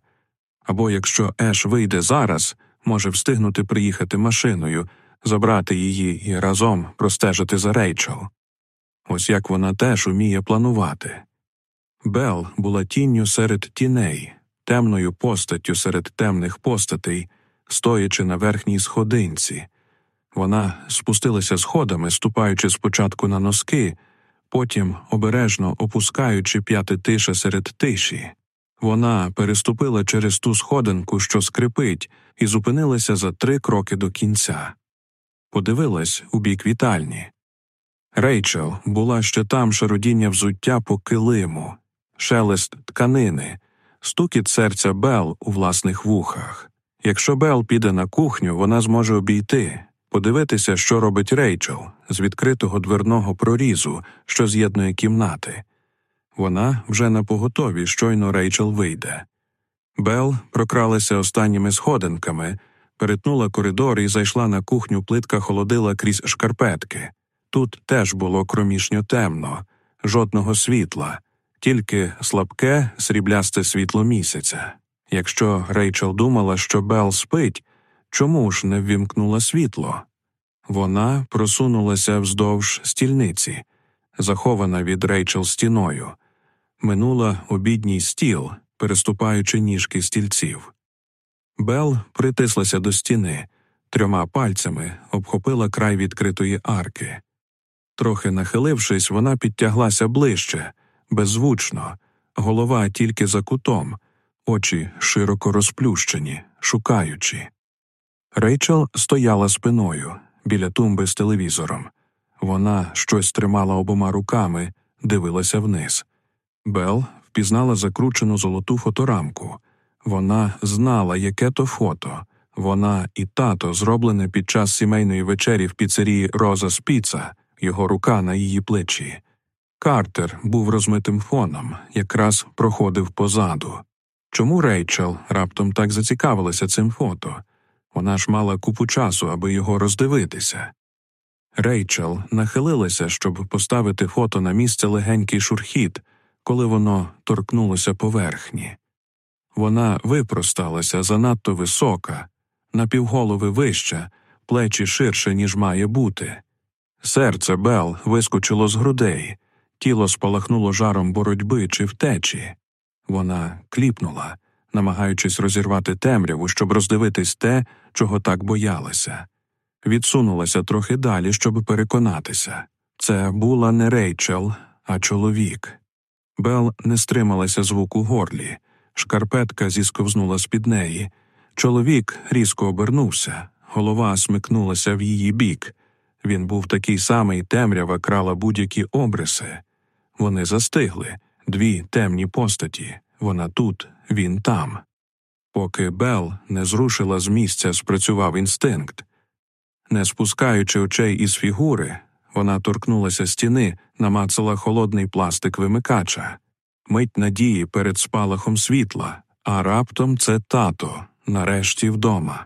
Або якщо Еш вийде зараз, може встигнути приїхати машиною, забрати її і разом простежити за Рейчел. Ось як вона теж уміє планувати. Бел була тінню серед тіней, темною постаттю серед темних постатей, стоячи на верхній сходинці. Вона спустилася сходами, ступаючи спочатку на носки, потім обережно опускаючи п'яти тиша серед тиші. Вона переступила через ту сходинку, що скрипить, і зупинилася за три кроки до кінця. Подивилась у бік вітальні. Рейчел була ще там шародіння взуття по килиму, шелест тканини, стукіт серця Бел у власних вухах. Якщо Бел піде на кухню, вона зможе обійти, подивитися, що робить Рейчел з відкритого дверного прорізу, що з'єднує кімнати. Вона вже на поготові, щойно Рейчел вийде. Бел прокралася останніми сходинками, перетнула коридор і зайшла на кухню, плитка холодила крізь шкарпетки. Тут теж було кромішньо темно, жодного світла, тільки слабке, сріблясте світло місяця. Якщо Рейчел думала, що Бел спить, Чому ж не ввімкнула світло? Вона просунулася вздовж стільниці, захована від Рейчел стіною, минула обідній стіл, переступаючи ніжки стільців. Бел притислася до стіни, трьома пальцями обхопила край відкритої арки. Трохи нахилившись, вона підтяглася ближче, беззвучно, голова тільки за кутом, очі широко розплющені, шукаючи. Рейчел стояла спиною біля тумби з телевізором. Вона щось тримала обома руками, дивилася вниз. Бел впізнала закручену золоту фоторамку. Вона знала, яке то фото. Вона і тато, зроблене під час сімейної вечері в піцерії Роза Спіца, його рука на її плечі. Картер був розмитим фоном, якраз проходив позаду. Чому Рейчел раптом так зацікавилася цим фото? Вона ж мала купу часу, аби його роздивитися. Рейчел нахилилася, щоб поставити фото на місце легенький шурхіт, коли воно торкнулося поверхні. Вона випросталася занадто висока, напівголови вища, плечі ширше, ніж має бути. Серце Бел вискочило з грудей, тіло спалахнуло жаром боротьби чи втечі. Вона кліпнула, намагаючись розірвати темряву, щоб роздивитись те, чого так боялася. Відсунулася трохи далі, щоб переконатися. Це була не Рейчел, а чоловік. Бел не стрималася звук у горлі, шкарпетка зісковзнула з під неї. Чоловік різко обернувся, голова смикнулася в її бік. Він був такий самий, темрява крала будь-які обриси. Вони застигли дві темні постаті вона тут, він там. Поки Бел не зрушила з місця, спрацював інстинкт. Не спускаючи очей із фігури, вона торкнулася стіни, намацала холодний пластик вимикача, мить надії перед спалахом світла, а раптом це тато, нарешті вдома.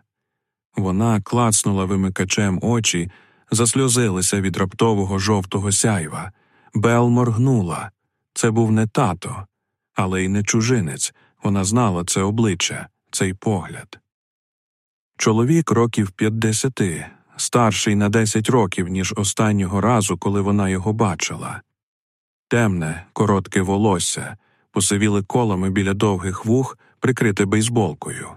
Вона клацнула вимикачем очі, засльозилися від раптового жовтого сяйва. Бел моргнула. Це був не тато, але й не чужинець. Вона знала це обличчя, цей погляд. Чоловік років п'ятдесяти, старший на десять років, ніж останнього разу, коли вона його бачила. Темне, коротке волосся, посивіли колами біля довгих вух, прикрите бейсболкою,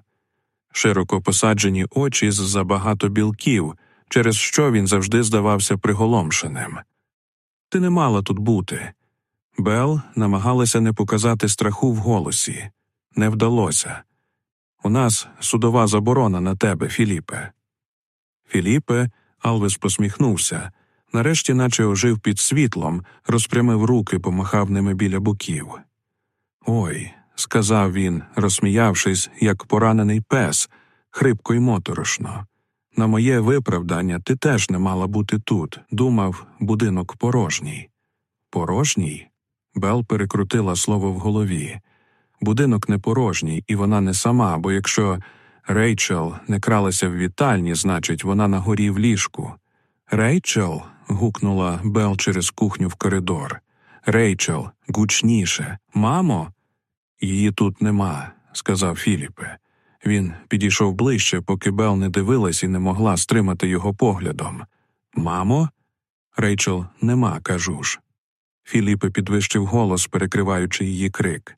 широко посаджені очі з забагато білків, через що він завжди здавався приголомшеним. Ти не мала тут бути. Бел намагалася не показати страху в голосі. Не вдалося. У нас судова заборона на тебе, Філіпе. Філіпе, Алвес посміхнувся, нарешті, наче ожив під світлом, розпрямив руки, помахав ними біля боків. Ой, сказав він, розсміявшись, як поранений пес, хрипко й моторошно. На моє виправдання ти теж не мала бути тут. Думав, будинок порожній. Порожній? Бел перекрутила слово в голові. Будинок не порожній, і вона не сама, бо якщо Рейчел не кралася в вітальні, значить, вона на горі в ліжку. Рейчел. гукнула Бел через кухню в коридор. Рейчел, гучніше. Мамо? Її тут нема, сказав Філіпе. Він підійшов ближче, поки Бел не дивилась і не могла стримати його поглядом. Мамо? Рейчел, нема, кажу ж. Філіпе підвищив голос, перекриваючи її крик.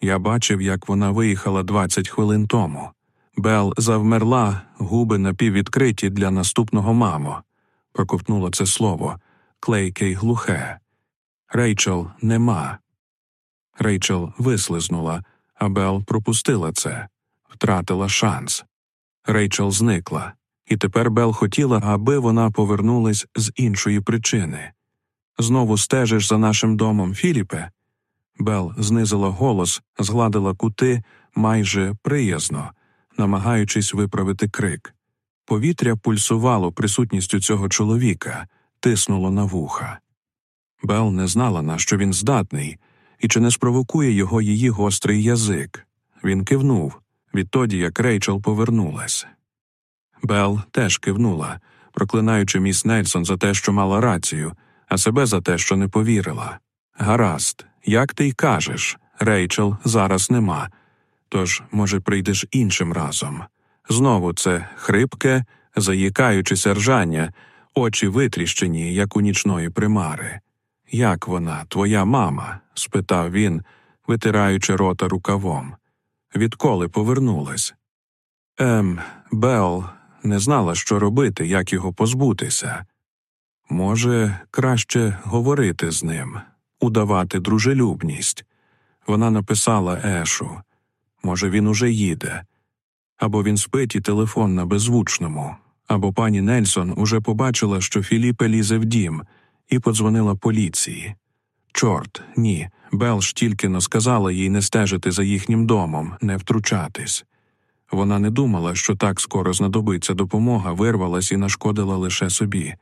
Я бачив, як вона виїхала двадцять хвилин тому. Бел завмерла, губи напіввідкриті для наступного мамо. Проковтнуло це слово клейке й глухе. Рейчел нема. Рейчел вислизнула, а Бел пропустила це, втратила шанс. Рейчел зникла, і тепер Бел хотіла, аби вона повернулась з іншої причини. Знову стежиш за нашим домом, Філіпе. Бел знизила голос, згладила кути майже приязно, намагаючись виправити крик. Повітря пульсувало присутністю цього чоловіка, тиснуло на вуха. Бел не знала, на що він здатний, і чи не спровокує його її гострий язик. Він кивнув відтоді, як Рейчел повернулась. Бел теж кивнула, проклинаючи міс Нельсон за те, що мала рацію, а себе за те, що не повірила. Гаразд, як ти й кажеш, Рейчел зараз нема. Тож, може, прийдеш іншим разом. Знову це хрипке, заїкаючи сержання, очі витріщені, як у нічної примари. Як вона, твоя мама? спитав він, витираючи рота рукавом. Відколи повернулась? Ем, Бел не знала, що робити, як його позбутися. Може, краще говорити з ним, удавати дружелюбність. Вона написала Ешу. Може, він уже їде. Або він спить і телефон на беззвучному, або пані Нельсон уже побачила, що Філіпе лізе в дім, і подзвонила поліції. Чорт, ні. Белш тільки но сказала їй не стежити за їхнім домом, не втручатись. Вона не думала, що так скоро знадобиться допомога, вирвалась і нашкодила лише собі.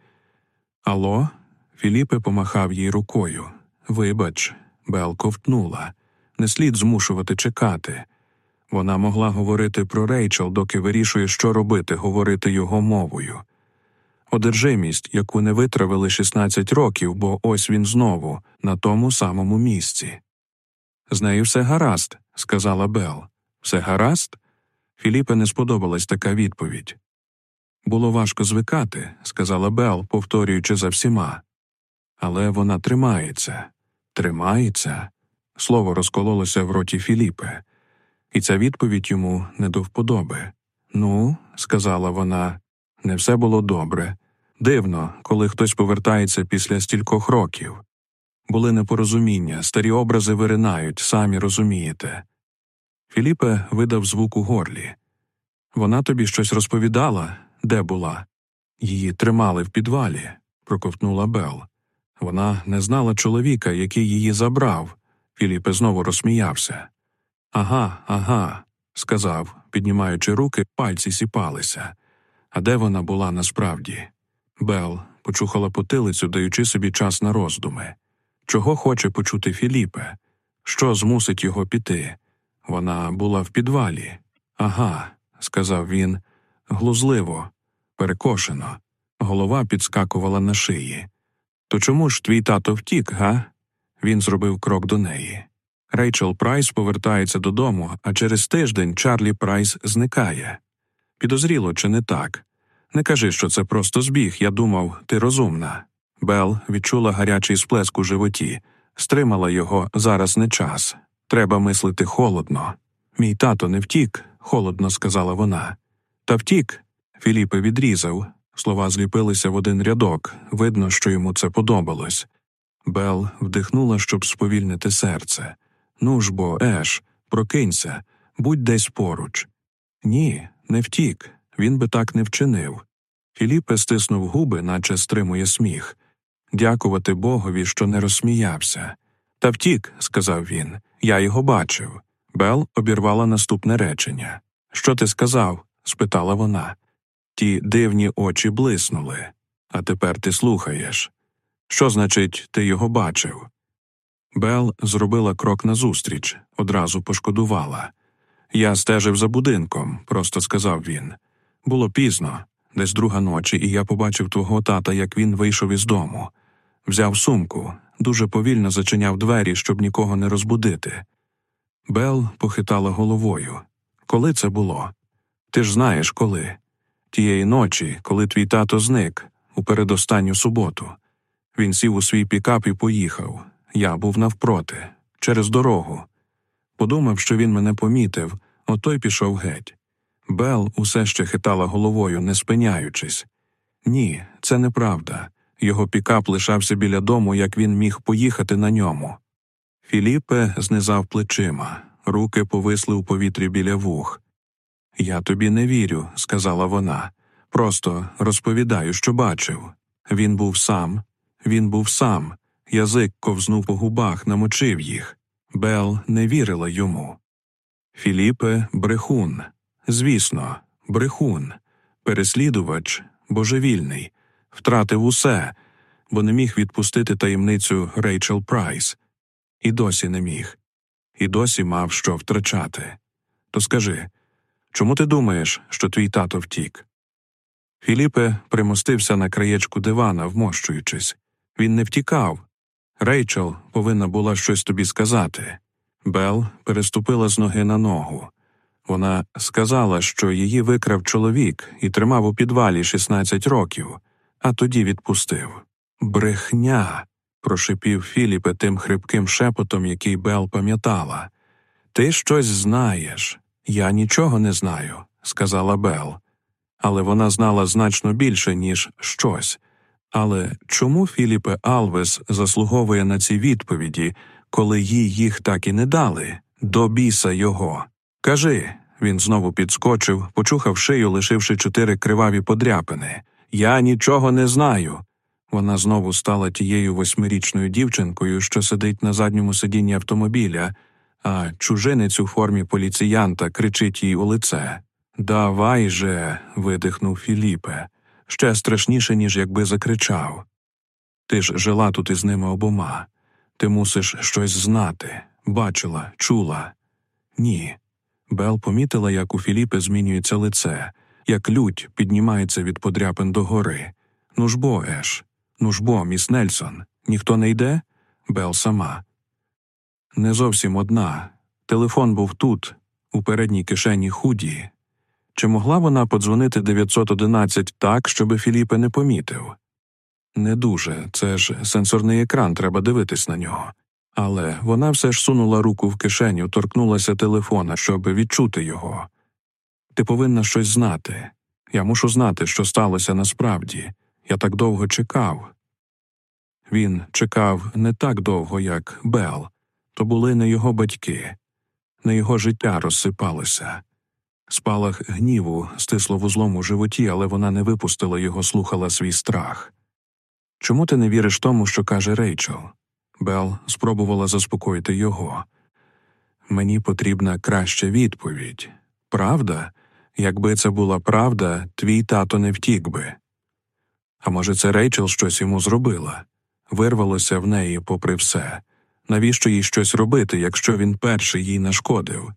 Ало? Філіпе помахав їй рукою. Вибач, Бел ковтнула. Не слід змушувати чекати. Вона могла говорити про Рейчел, доки вирішує, що робити, говорити його мовою. Одержимість, яку не витравили 16 років, бо ось він знову, на тому самому місці. З нею все гаразд, сказала Бел. Все гаразд? Філіпе не сподобалась така відповідь. Було важко звикати, сказала Бел, повторюючи за всіма. Але вона тримається, тримається. Слово розкололося в роті Філіпе, і ця відповідь йому не до вподоби. Ну, сказала вона, не все було добре. Дивно, коли хтось повертається після стількох років. Були непорозуміння, старі образи виринають, самі розумієте. Філіпе видав звук у горлі. Вона тобі щось розповідала, де була? Її тримали в підвалі, проковтнула Бел. Вона не знала чоловіка, який її забрав. Філіпе знову розсміявся. Ага, ага, сказав, піднімаючи руки, пальці сіпалися. А де вона була насправді? Бел почухала потилицю, даючи собі час на роздуми. Чого хоче почути Філіпе? Що змусить його піти? Вона була в підвалі. Ага, сказав він, глузливо, перекошено. Голова підскакувала на шиї. То чому ж твій тато втік, га? Він зробив крок до неї. Рейчел Прайс повертається додому, а через тиждень Чарлі Прайс зникає. Підозріло, чи не так? Не кажи, що це просто збіг, я думав, ти розумна. Бел відчула гарячий сплеск у животі, стримала його зараз не час. Треба мислити холодно. Мій тато не втік, холодно сказала вона. Та втік. Філіпе відрізав. Слова зліпилися в один рядок, видно, що йому це подобалось. Бел вдихнула, щоб сповільнити серце. Ну ж бо, Еш, прокинься, будь десь поруч. Ні, не втік, він би так не вчинив. Філіпе стиснув губи, наче стримує сміх. Дякувати Богові, що не розсміявся. Та втік, сказав він, я його бачив. Бел обірвала наступне речення. Що ти сказав? спитала вона. Ті дивні очі блиснули. А тепер ти слухаєш. Що значить, ти його бачив? Бел зробила крок назустріч, одразу пошкодувала. Я стежив за будинком, просто сказав він. Було пізно, десь друга ночі, і я побачив твого тата, як він вийшов із дому. Взяв сумку, дуже повільно зачиняв двері, щоб нікого не розбудити. Бел похитала головою. Коли це було? Ти ж знаєш коли. Тієї ночі, коли твій тато зник, у передостанню суботу. Він сів у свій пікап і поїхав. Я був навпроти, через дорогу. Подумав, що він мене помітив, ото й пішов геть. Бел усе ще хитала головою, не спиняючись. Ні, це неправда. Його пікап лишався біля дому, як він міг поїхати на ньому. Філіпе знизав плечима, руки повисли у повітрі біля вух. Я тобі не вірю, сказала вона. Просто розповідаю, що бачив. Він був сам, він був сам, язик ковзнув по губах, намочив їх. Бел не вірила йому. Філіпе брехун. Звісно, брехун, переслідувач, божевільний, втратив усе, бо не міг відпустити таємницю Рейчел Прайс. І досі не міг, і досі мав що втрачати. То скажи чому ти думаєш, що твій тато втік? Філіпе примостився на краєчку дивана, вмощуючись. Він не втікав. Рейчел повинна була щось тобі сказати. Бел переступила з ноги на ногу. Вона сказала, що її викрав чоловік і тримав у підвалі 16 років. а тоді відпустив. Брехня. прошипів Філіпе тим хрипким шепотом, який Бел пам'ятала. Ти щось знаєш. Я нічого не знаю, сказала Бел. Але вона знала значно більше, ніж щось. Але чому Філіпе Алвес заслуговує на ці відповіді, коли їй їх так і не дали? До біса його. Кажи. Він знову підскочив, почухав шию, лишивши чотири криваві подряпини. Я нічого не знаю. Вона знову стала тією восьмирічною дівчинкою, що сидить на задньому сидінні автомобіля, а чужинець у формі поліціянта кричить їй у лице. Давай же. видихнув Філіпе, ще страшніше, ніж якби закричав. Ти ж жила тут із ними обома. Ти мусиш щось знати, бачила, чула. Ні. Бел помітила, як у Філіпе змінюється лице, як лють піднімається від подряпин до гори. Ну ж бо, Еш, ну ж бо, міс Нельсон, ніхто не йде? Бел сама. Не зовсім одна. Телефон був тут, у передній кишені худі. Чи могла вона подзвонити 911 так, щоби Філіпе не помітив? Не дуже, це ж сенсорний екран, треба дивитись на нього. Але вона все ж сунула руку в кишеню, торкнулася телефона, щоб відчути його. Ти повинна щось знати. Я мушу знати, що сталося насправді. Я так довго чекав. Він чекав не так довго, як Бел, то були не його батьки, не його життя розсипалося. Спалах гніву стисло вузлом у животі, але вона не випустила його, слухала свій страх. Чому ти не віриш тому, що каже Рейчел? Бел спробувала заспокоїти його. Мені потрібна краща відповідь. Правда? Якби це була правда, твій тато не втік би. А може, це Рейчел щось йому зробила? Вирвалося в неї, попри все. Навіщо їй щось робити, якщо він перший їй нашкодив?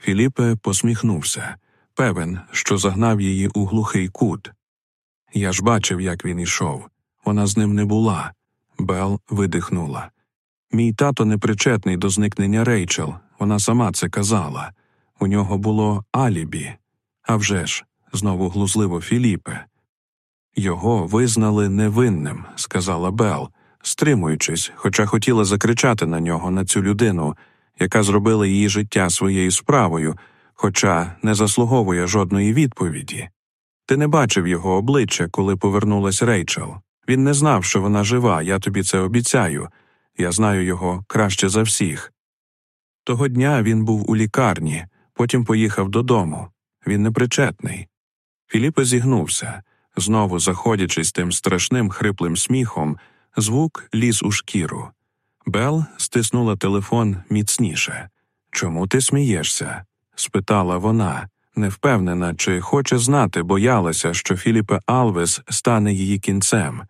Філіпе посміхнувся, певен, що загнав її у глухий кут. Я ж бачив, як він ішов. Вона з ним не була. Бел видихнула. Мій тато не причетний до зникнення Рейчел, вона сама це казала. У нього було алібі. А вже ж, знову глузливо Філіпе. Його визнали невинним, сказала Бел, стримуючись, хоча хотіла закричати на нього, на цю людину, яка зробила її життя своєю справою, хоча не заслуговує жодної відповіді. Ти не бачив його обличчя, коли повернулась Рейчел. Він не знав, що вона жива, я тобі це обіцяю. Я знаю його краще за всіх. Того дня він був у лікарні, потім поїхав додому. Він непричетний. Філіпе зігнувся, знову заходячись тим страшним хриплим сміхом, звук ліз у шкіру. Бел стиснула телефон міцніше. Чому ти смієшся? спитала вона, невпевнена, чи хоче знати, боялася, що Філіпе Алвес стане її кінцем.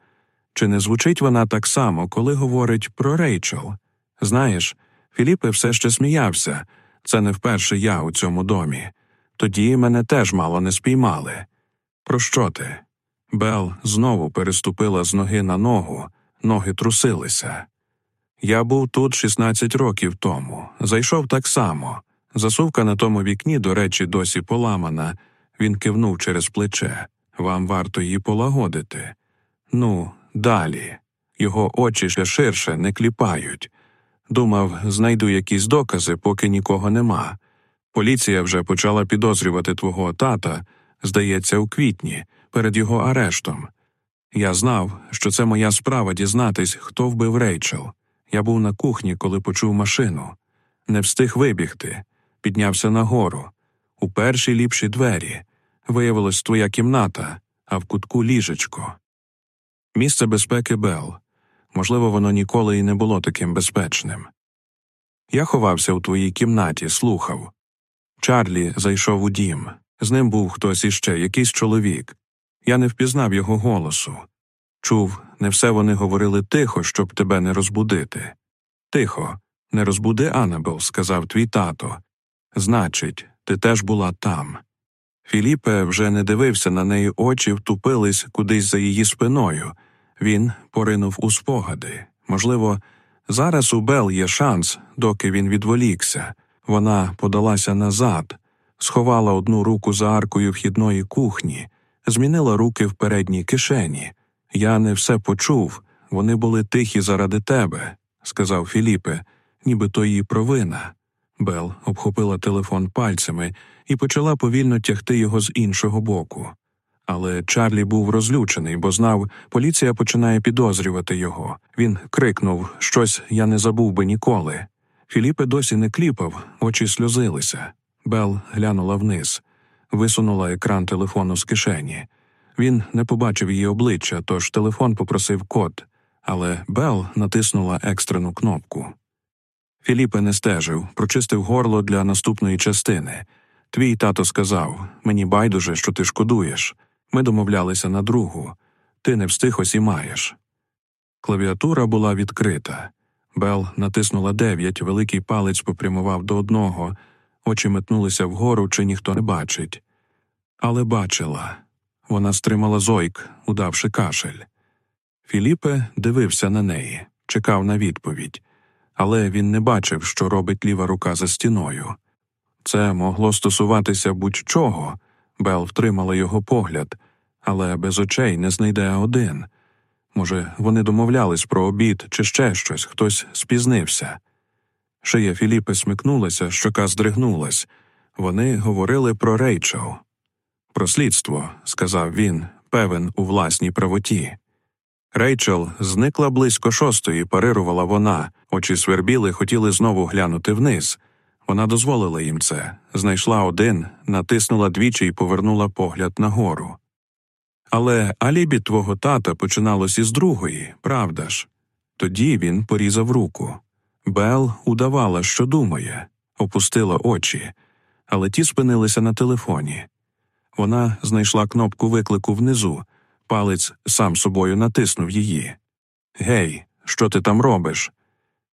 Чи не звучить вона так само, коли говорить про Рейчел? Знаєш, Філіпе все ще сміявся це не вперше я у цьому домі. Тоді мене теж мало не спіймали. Про що ти? Бел знову переступила з ноги на ногу, ноги трусилися. Я був тут 16 років тому, зайшов так само. Засувка на тому вікні, до речі, досі поламана. Він кивнув через плече. Вам варто її полагодити. Ну, далі. Його очі ще ширше не кліпають. Думав, знайду якісь докази, поки нікого нема. Поліція вже почала підозрювати твого тата, здається, у квітні, перед його арештом. Я знав, що це моя справа дізнатись, хто вбив Рейчел. Я був на кухні, коли почув машину. Не встиг вибігти, піднявся нагору. У першій ліпші двері. Виявилось твоя кімната, а в кутку ліжечко. Місце безпеки Бел. Можливо, воно ніколи і не було таким безпечним. Я ховався у твоїй кімнаті, слухав. Чарлі зайшов у дім. З ним був хтось іще, якийсь чоловік. Я не впізнав його голосу. Чув, не все вони говорили тихо, щоб тебе не розбудити. Тихо, не розбуди Анабел, сказав твій тато. Значить, ти теж була там. Філіпе вже не дивився на неї очі, втупились кудись за її спиною. Він поринув у спогади. Можливо, зараз у Бел є шанс, доки він відволікся. Вона подалася назад, сховала одну руку за аркою вхідної кухні, змінила руки в передній кишені. Я не все почув, вони були тихі заради тебе, сказав Філіпе, ніби то її провина. Бел обхопила телефон пальцями і почала повільно тягти його з іншого боку. Але Чарлі був розлючений, бо знав, поліція починає підозрювати його. Він крикнув щось я не забув би ніколи. Філіпе досі не кліпав, очі сльозилися. Бел глянула вниз, висунула екран телефону з кишені. Він не побачив її обличчя, тож телефон попросив код, але Бел натиснула екстрену кнопку. Філіпе не стежив, прочистив горло для наступної частини. Твій тато сказав мені байдуже, що ти шкодуєш. Ми домовлялися на другу. Ти не встиг ось і маєш. Клавіатура була відкрита. Бел натиснула дев'ять, великий палець попрямував до одного, очі метнулися вгору, чи ніхто не бачить. Але бачила. Вона стримала зойк, удавши кашель. Філіпе дивився на неї, чекав на відповідь, але він не бачив, що робить ліва рука за стіною. Це могло стосуватися будь-чого. Бел втримала його погляд, але без очей не знайде один. Може, вони домовлялись про обід чи ще щось, хтось спізнився. Шия Філіпи смикнулася, щока здригнулась. Вони говорили про Рейчел. Про слідство, сказав він, певен у власній правоті. Рейчел зникла близько шостої, парирувала вона, очі свербіли, хотіли знову глянути вниз. Вона дозволила їм це, знайшла один, натиснула двічі і повернула погляд нагору. Але алібі твого тата починалось із другої, правда ж? Тоді він порізав руку. Бел удавала, що думає, опустила очі, але ті спинилися на телефоні. Вона знайшла кнопку виклику внизу, палець сам собою натиснув її. Гей, що ти там робиш?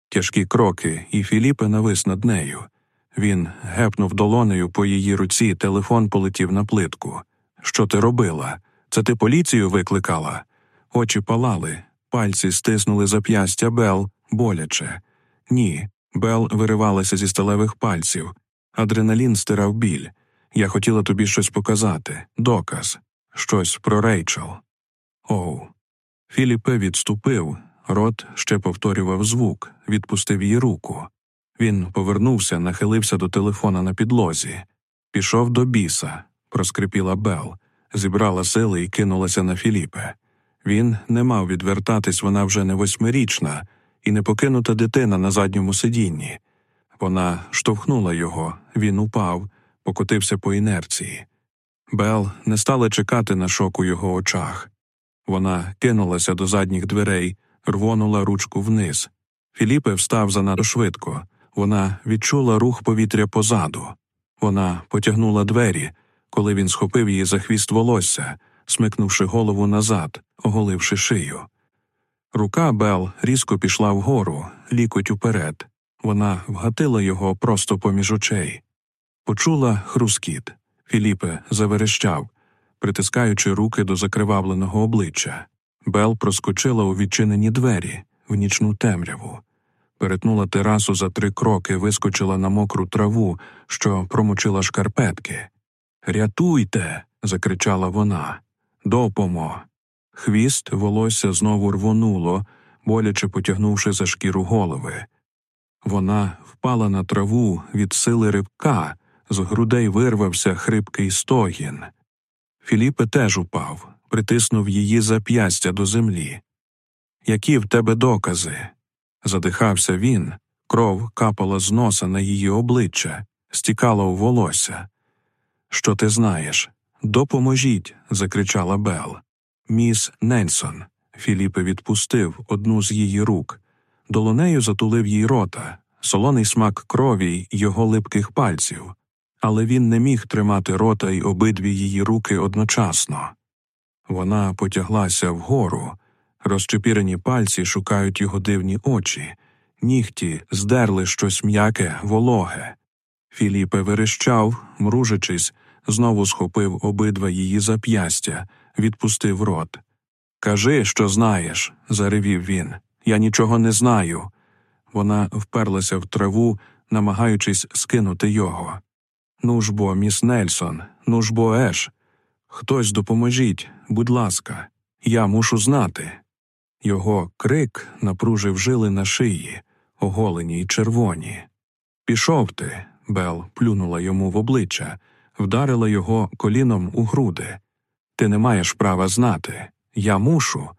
Тяжкі кроки, і Філіпе навис над нею. Він гепнув долонею по її руці, телефон полетів на плитку. Що ти робила? Це ти поліцію викликала? Очі палали, пальці стиснули зап'ястя Бел боляче. Ні, Бел виривалася зі сталевих пальців. Адреналін стирав біль. Я хотіла тобі щось показати, доказ, щось про Рейчел. Оу. Філіпе відступив, рот ще повторював звук, відпустив її руку. Він повернувся, нахилився до телефона на підлозі. Пішов до біса, проскрипіла Бел, зібрала сили і кинулася на Філіпе. Він не мав відвертатись, вона вже не восьмирічна і не покинута дитина на задньому сидінні. Вона штовхнула його, він упав, покотився по інерції. Бел не стала чекати на шок у його очах. Вона кинулася до задніх дверей, рвонула ручку вниз. Філіпе встав занадто швидко. Вона відчула рух повітря позаду. Вона потягнула двері, коли він схопив її за хвіст волосся, смикнувши голову назад, оголивши шию. Рука Бел різко пішла вгору, лікоть уперед. Вона вгатила його просто поміж очей. Почула хрускіт. Філіпе заверещав, притискаючи руки до закривавленого обличчя. Бел проскочила у відчинені двері в нічну темряву перетнула терасу за три кроки, вискочила на мокру траву, що промочила шкарпетки. Рятуйте. закричала вона. Допомо. Хвіст волосся знову рвонуло, боляче потягнувши за шкіру голови. Вона впала на траву від сили рибка, з грудей вирвався хрипкий стогін. Філіпе теж упав, притиснув її зап'ястя до землі. Які в тебе докази? Задихався він, кров капала з носа на її обличчя, стікала у волосся. Що ти знаєш? Допоможіть. закричала Бел. Міс Нельсон. Філіпе відпустив одну з її рук. Долонею затулив їй рота, солоний смак крові його липких пальців, але він не міг тримати рота й обидві її руки одночасно. Вона потяглася вгору, Розчепірені пальці шукають його дивні очі, нігті здерли щось м'яке, вологе. Філіпе верещав, мружачись, знову схопив обидва її зап'ястя, відпустив рот. Кажи, що знаєш, заревів він. Я нічого не знаю. Вона вперлася в траву, намагаючись скинути його. Ну ж бо, міс Нельсон, ну ж бо, Еш. Хтось допоможіть, будь ласка, я мушу знати. Його крик напружив жили на шиї, оголені й червоні. Пішов ти, Бел плюнула йому в обличчя, вдарила його коліном у груди. Ти не маєш права знати. Я мушу.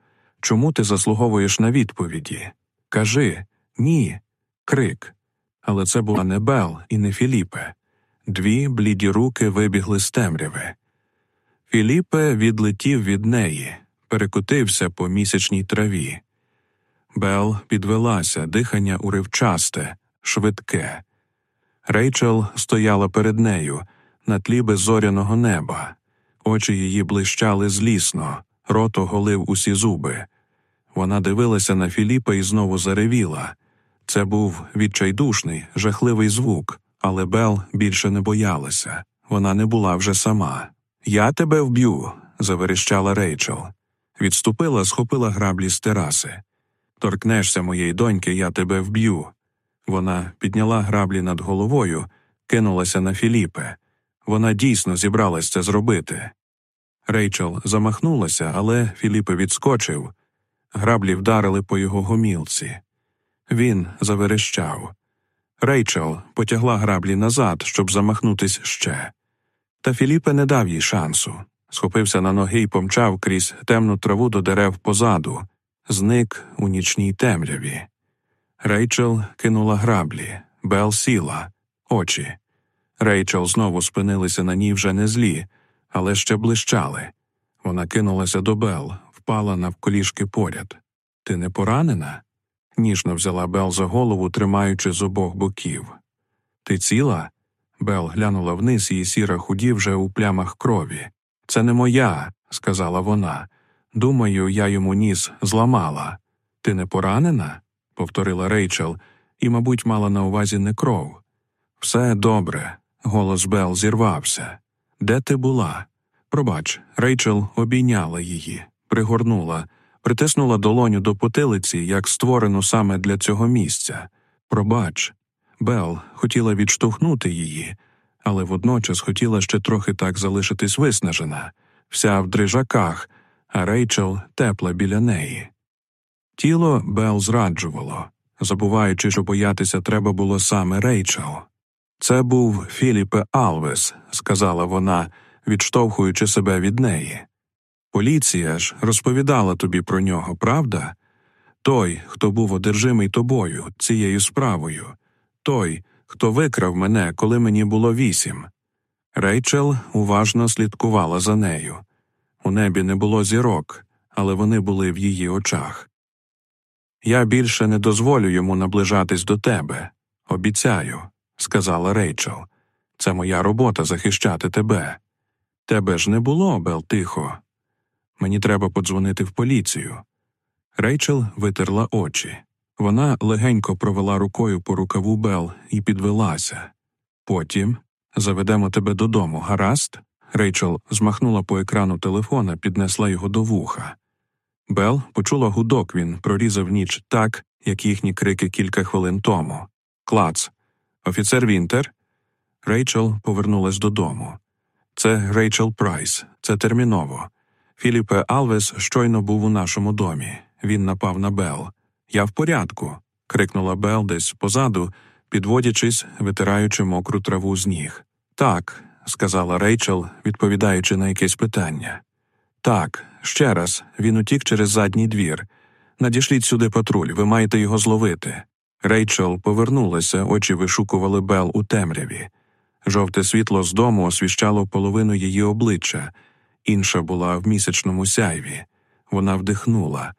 Чому ти заслуговуєш на відповіді? Кажи ні. Крик. Але це була не Бел і не Філіпе. Дві бліді руки вибігли з темряви. Філіпе відлетів від неї, перекотився по місячній траві. Бел підвелася, дихання уривчасте, швидке. Рейчел стояла перед нею на тлі беззоряного неба. Очі її блищали злісно, рот оголив усі зуби. Вона дивилася на Філіпа і знову заревіла. Це був відчайдушний, жахливий звук, але Бел більше не боялася. Вона не була вже сама. Я тебе вб'ю, заверещала Рейчел. Відступила, схопила граблі з тераси. Торкнешся моєї доньки, я тебе вб'ю. Вона підняла граблі над головою, кинулася на Філіпе. Вона дійсно зібралась це зробити. Рейчел замахнулася, але Філіпе відскочив. Граблі вдарили по його гомілці. Він заверещав. Рейчел потягла граблі назад, щоб замахнутись ще. Та Філіпе не дав їй шансу. Схопився на ноги і помчав крізь темну траву до дерев позаду, зник у нічній темряві. Рейчел кинула граблі, Бел сіла, очі. Рейчел знову спинилися на ній вже не злі, але ще блищали. Вона кинулася до Бел, впала навколішки поряд. Ти не поранена? ніжно взяла Бел за голову, тримаючи з обох боків. Ти ціла? Бел глянула вниз, її сіра худі вже у плямах крові. Це не моя, сказала вона. Думаю, я йому ніс зламала. Ти не поранена? повторила Рейчел, і, мабуть, мала на увазі не кров. Все добре. Голос Бел зірвався. Де ти була? Пробач, Рейчел обійняла її, пригорнула, притиснула долоню до потилиці, як створену саме для цього місця. Пробач. Бел хотіла відштовхнути її, але водночас хотіла ще трохи так залишитись виснажена, вся в дрижаках, а Рейчел тепла біля неї. Тіло Бел зраджувало, забуваючи, що боятися треба було саме Рейчел. Це був Філіпе Алвес, сказала вона, відштовхуючи себе від неї. Поліція ж розповідала тобі про нього, правда? Той, хто був одержимий тобою, цією справою, той, хто викрав мене, коли мені було вісім. Рейчел уважно слідкувала за нею. У небі не було зірок, але вони були в її очах. Я більше не дозволю йому наближатись до тебе. Обіцяю, сказала Рейчел. Це моя робота захищати тебе. Тебе ж не було, Бел, тихо. Мені треба подзвонити в поліцію. Рейчел витерла очі. Вона легенько провела рукою по рукаву Бел і підвелася. Потім заведемо тебе додому, гаразд? Рейчел змахнула по екрану телефона, піднесла його до вуха. Бел почула гудок, він прорізав ніч так, як їхні крики кілька хвилин тому. Клац. Офіцер Вінтер. Рейчел повернулась додому. Це Рейчел Прайс, це терміново. Філіп Алвес щойно був у нашому домі. Він напав на Бел. Я в порядку. крикнула Бел десь позаду, підводячись, витираючи мокру траву з ніг. Так, сказала Рейчел, відповідаючи на якесь питання. Так, ще раз, він утік через задній двір. Надішліть сюди патруль, ви маєте його зловити. Рейчел повернулася, очі вишукували Бел у темряві. Жовте світло з дому освіщало половину її обличчя, інша була в місячному сяйві. Вона вдихнула.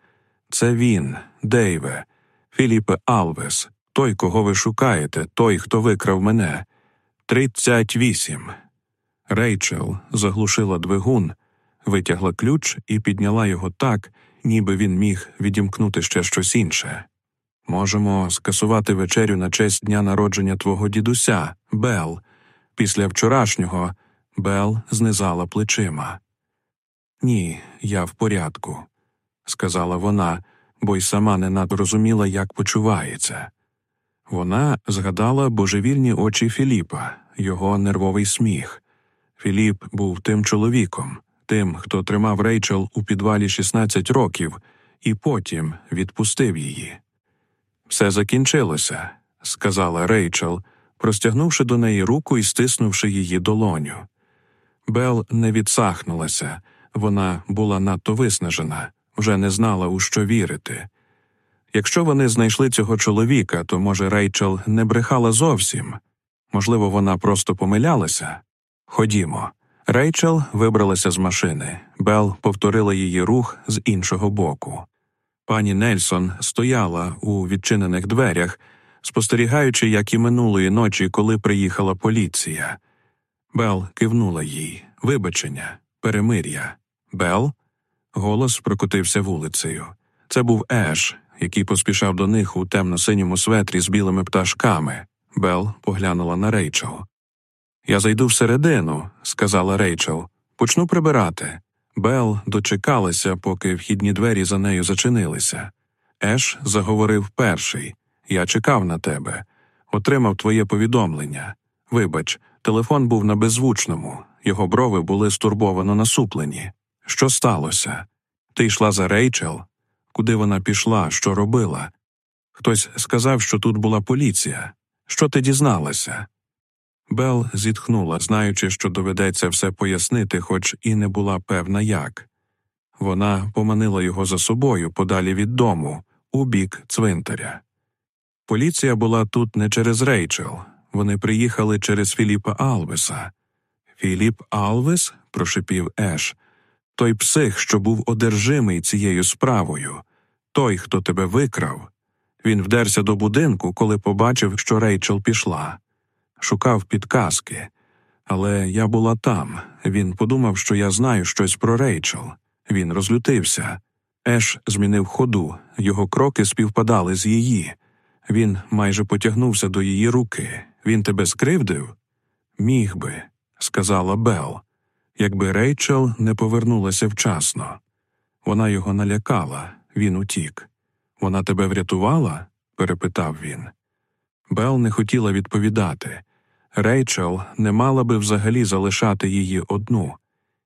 Це він, Дейве, Філіпе Алвес, той, кого ви шукаєте, той, хто викрав мене. Тридцять вісім. Рейчел заглушила двигун, витягла ключ і підняла його так, ніби він міг відімкнути ще щось інше. Можемо скасувати вечерю на честь дня народження твого дідуся, Бел. Після вчорашнього Бел знизала плечима. Ні, я в порядку, сказала вона, бо й сама не надто розуміла, як почувається. Вона згадала божевільні очі Філіпа, його нервовий сміх. Філіп був тим чоловіком, тим, хто тримав Рейчел у підвалі 16 років, і потім відпустив її. Все закінчилося, сказала Рейчел, простягнувши до неї руку і стиснувши її долоню. Бел не відсахнулася, вона була надто виснажена, вже не знала, у що вірити. Якщо вони знайшли цього чоловіка, то, може, Рейчел не брехала зовсім. Можливо, вона просто помилялася. Ходімо. Рейчел вибралася з машини. Бел повторила її рух з іншого боку. Пані Нельсон стояла у відчинених дверях, спостерігаючи, як і минулої ночі, коли приїхала поліція. Бел кивнула їй. Вибачення, перемир'я. Бел? Голос прокотився вулицею. Це був Еш, який поспішав до них у темно-синьому светрі з білими пташками. Бел поглянула на Рейчел. Я зайду всередину, сказала Рейчел. Почну прибирати. Бел дочекалася, поки вхідні двері за нею зачинилися. Еш заговорив перший Я чекав на тебе, отримав твоє повідомлення. Вибач, телефон був на беззвучному, його брови були стурбовано насуплені. Що сталося? Ти йшла за Рейчел? Куди вона пішла, що робила? Хтось сказав, що тут була поліція. Що ти дізналася? Бел зітхнула, знаючи, що доведеться все пояснити, хоч і не була певна як. Вона поманила його за собою подалі від дому, у бік цвинтаря. Поліція була тут не через Рейчел, вони приїхали через Філіпа Алвеса. Філіп Алвес? прошепів Еш. Той псих, що був одержимий цією справою, той, хто тебе викрав. Він вдерся до будинку, коли побачив, що Рейчел пішла шукав підказки, але я була там. Він подумав, що я знаю щось про Рейчел. Він розлютився. Еш змінив ходу, його кроки співпадали з її. Він майже потягнувся до її руки. Він тебе скривдив? Міг би, сказала Бел, якби Рейчел не повернулася вчасно. Вона його налякала, він утік. Вона тебе врятувала? перепитав він. Бел не хотіла відповідати. Рейчел не мала би взагалі залишати її одну,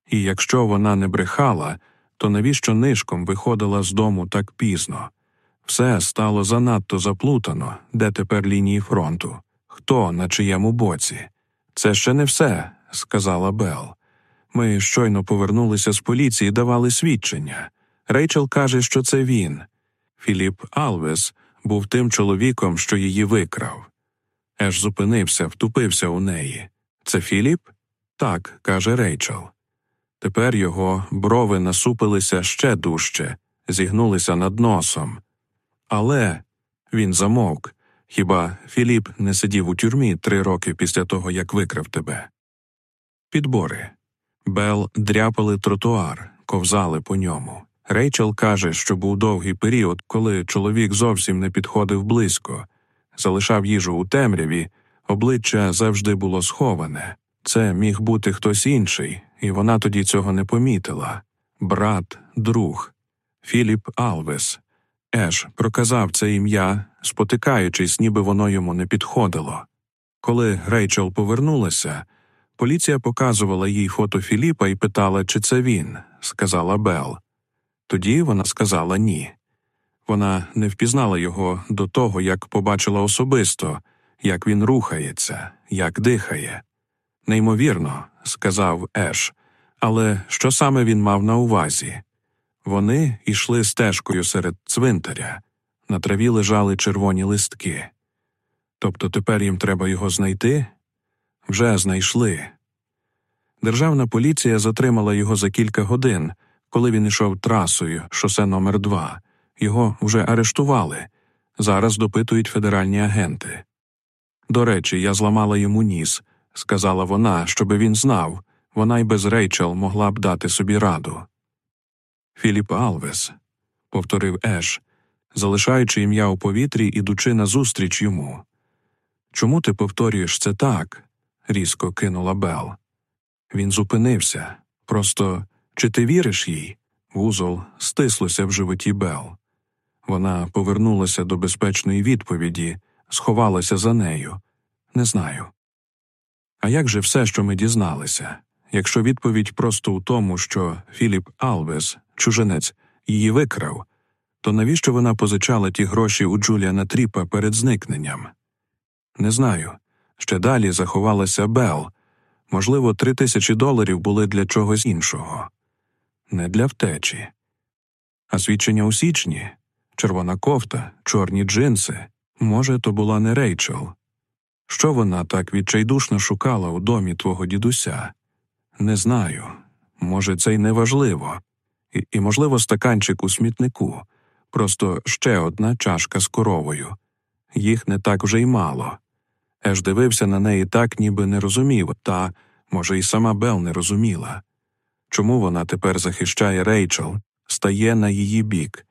і якщо вона не брехала, то навіщо нишком виходила з дому так пізно? Все стало занадто заплутано, де тепер лінії фронту, хто на чиєму боці. Це ще не все, сказала Бел. Ми щойно повернулися з поліції і давали свідчення. Рейчел каже, що це він. Філіп Алвес був тим чоловіком, що її викрав. Еш зупинився, втупився у неї. Це Філіп? Так, каже Рейчел. Тепер його брови насупилися ще дужче, зігнулися над носом. Але він замовк. Хіба Філіп не сидів у тюрмі три роки після того, як викрав тебе? Підбори. Бел дряпали тротуар, ковзали по ньому. Рейчел каже, що був довгий період, коли чоловік зовсім не підходив близько, залишав їжу у темряві, обличчя завжди було сховане. Це міг бути хтось інший, і вона тоді цього не помітила брат, друг, Філіп Алвес. Еш проказав це ім'я, спотикаючись, ніби воно йому не підходило. Коли Рейчел повернулася, поліція показувала їй фото Філіпа і питала, чи це він, сказала Бел. Тоді вона сказала ні. Вона не впізнала його до того, як побачила особисто, як він рухається, як дихає. Неймовірно, сказав Еш, але що саме він мав на увазі? Вони йшли стежкою серед цвинтаря, на траві лежали червоні листки. Тобто тепер їм треба його знайти? Вже знайшли. Державна поліція затримала його за кілька годин, коли він йшов трасою, шосе номер 2 його вже арештували. Зараз допитують федеральні агенти. До речі, я зламала йому ніс, сказала вона, щоби він знав, вона й без Рейчел могла б дати собі раду. Філіп Алвес, повторив Еш, залишаючи ім'я у повітрі, ідучи назустріч йому. Чому ти повторюєш це так? різко кинула Бел. Він зупинився. Просто чи ти віриш їй? Вузол стислося в животі Бел. Вона повернулася до безпечної відповіді, сховалася за нею. Не знаю. А як же все, що ми дізналися? якщо відповідь просто у тому, що Філіп Алвес, чужинець, її викрав, то навіщо вона позичала ті гроші у Джуліана Тріпа перед зникненням? Не знаю. Ще далі заховалася Бел. Можливо, три тисячі доларів були для чогось іншого, не для втечі. А свідчення у січні червона кофта, чорні джинси. Може, то була не Рейчел. Що вона так відчайдушно шукала у домі твого дідуся? Не знаю. Може, це й не важливо. І, і, можливо, стаканчик у смітнику, просто ще одна чашка з коровою. Їх не так вже й мало. Еш дивився на неї так, ніби не розумів, та, може, і сама Бел не розуміла. Чому вона тепер захищає Рейчел, стає на її бік,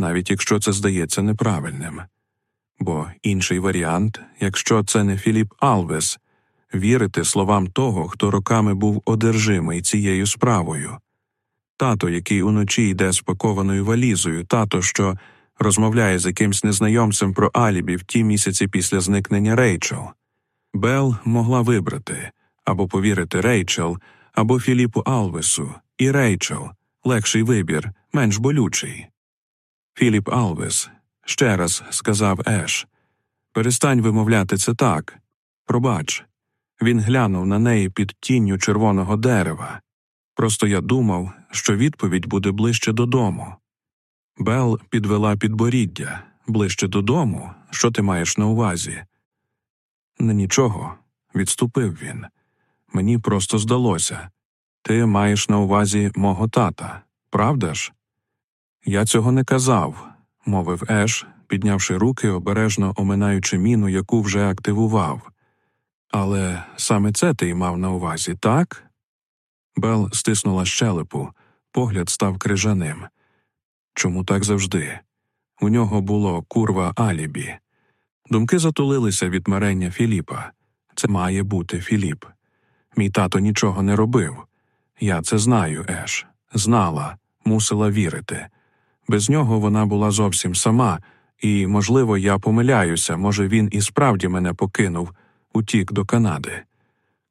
навіть якщо це здається неправильним. Бо інший варіант, якщо це не Філіп Алвес, вірити словам того, хто роками був одержимий цією справою. Тато, який уночі йде з пакованою валізою, тато, що розмовляє з якимсь незнайомцем про Алібі в ті місяці після зникнення Рейчел. Бел могла вибрати або повірити Рейчел, або Філіпу Алвесу, і Рейчел легший вибір, менш болючий. Філіп Алвес ще раз сказав Еш Перестань вимовляти це так. Пробач. Він глянув на неї під тінню червоного дерева. Просто я думав, що відповідь буде ближче додому. Бел підвела підборіддя ближче додому. Що ти маєш на увазі? Не нічого, відступив він. Мені просто здалося. Ти маєш на увазі мого тата, правда ж? Я цього не казав, мовив Еш, піднявши руки, обережно оминаючи міну, яку вже активував. Але саме це ти й мав на увазі, так? Бел стиснула щелепу, погляд став крижаним. Чому так завжди? У нього було курва алібі. Думки затулилися від марення Філіпа. Це має бути Філіп. Мій тато нічого не робив. Я це знаю, Еш. Знала, мусила вірити. Без нього вона була зовсім сама, і, можливо, я помиляюся, може, він і справді мене покинув, утік до Канади.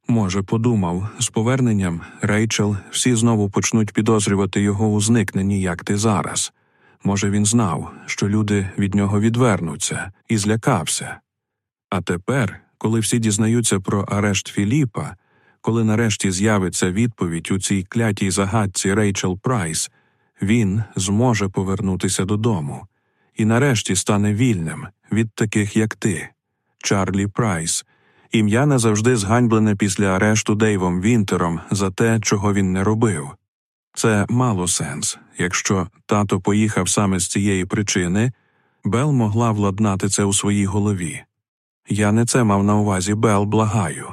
Може, подумав, з поверненням Рейчел всі знову почнуть підозрювати його у зникненні, як ти зараз. Може, він знав, що люди від нього відвернуться, і злякався. А тепер, коли всі дізнаються про арешт Філіпа, коли нарешті з'явиться відповідь у цій клятій загадці Рейчел Прайс, він зможе повернутися додому і нарешті стане вільним від таких, як ти, Чарлі Прайс, ім'я назавжди зганьблене після арешту Дейвом Вінтером за те, чого він не робив. Це мало сенс. Якщо тато поїхав саме з цієї причини, Бел могла владнати це у своїй голові. Я не це мав на увазі, Бел, благаю.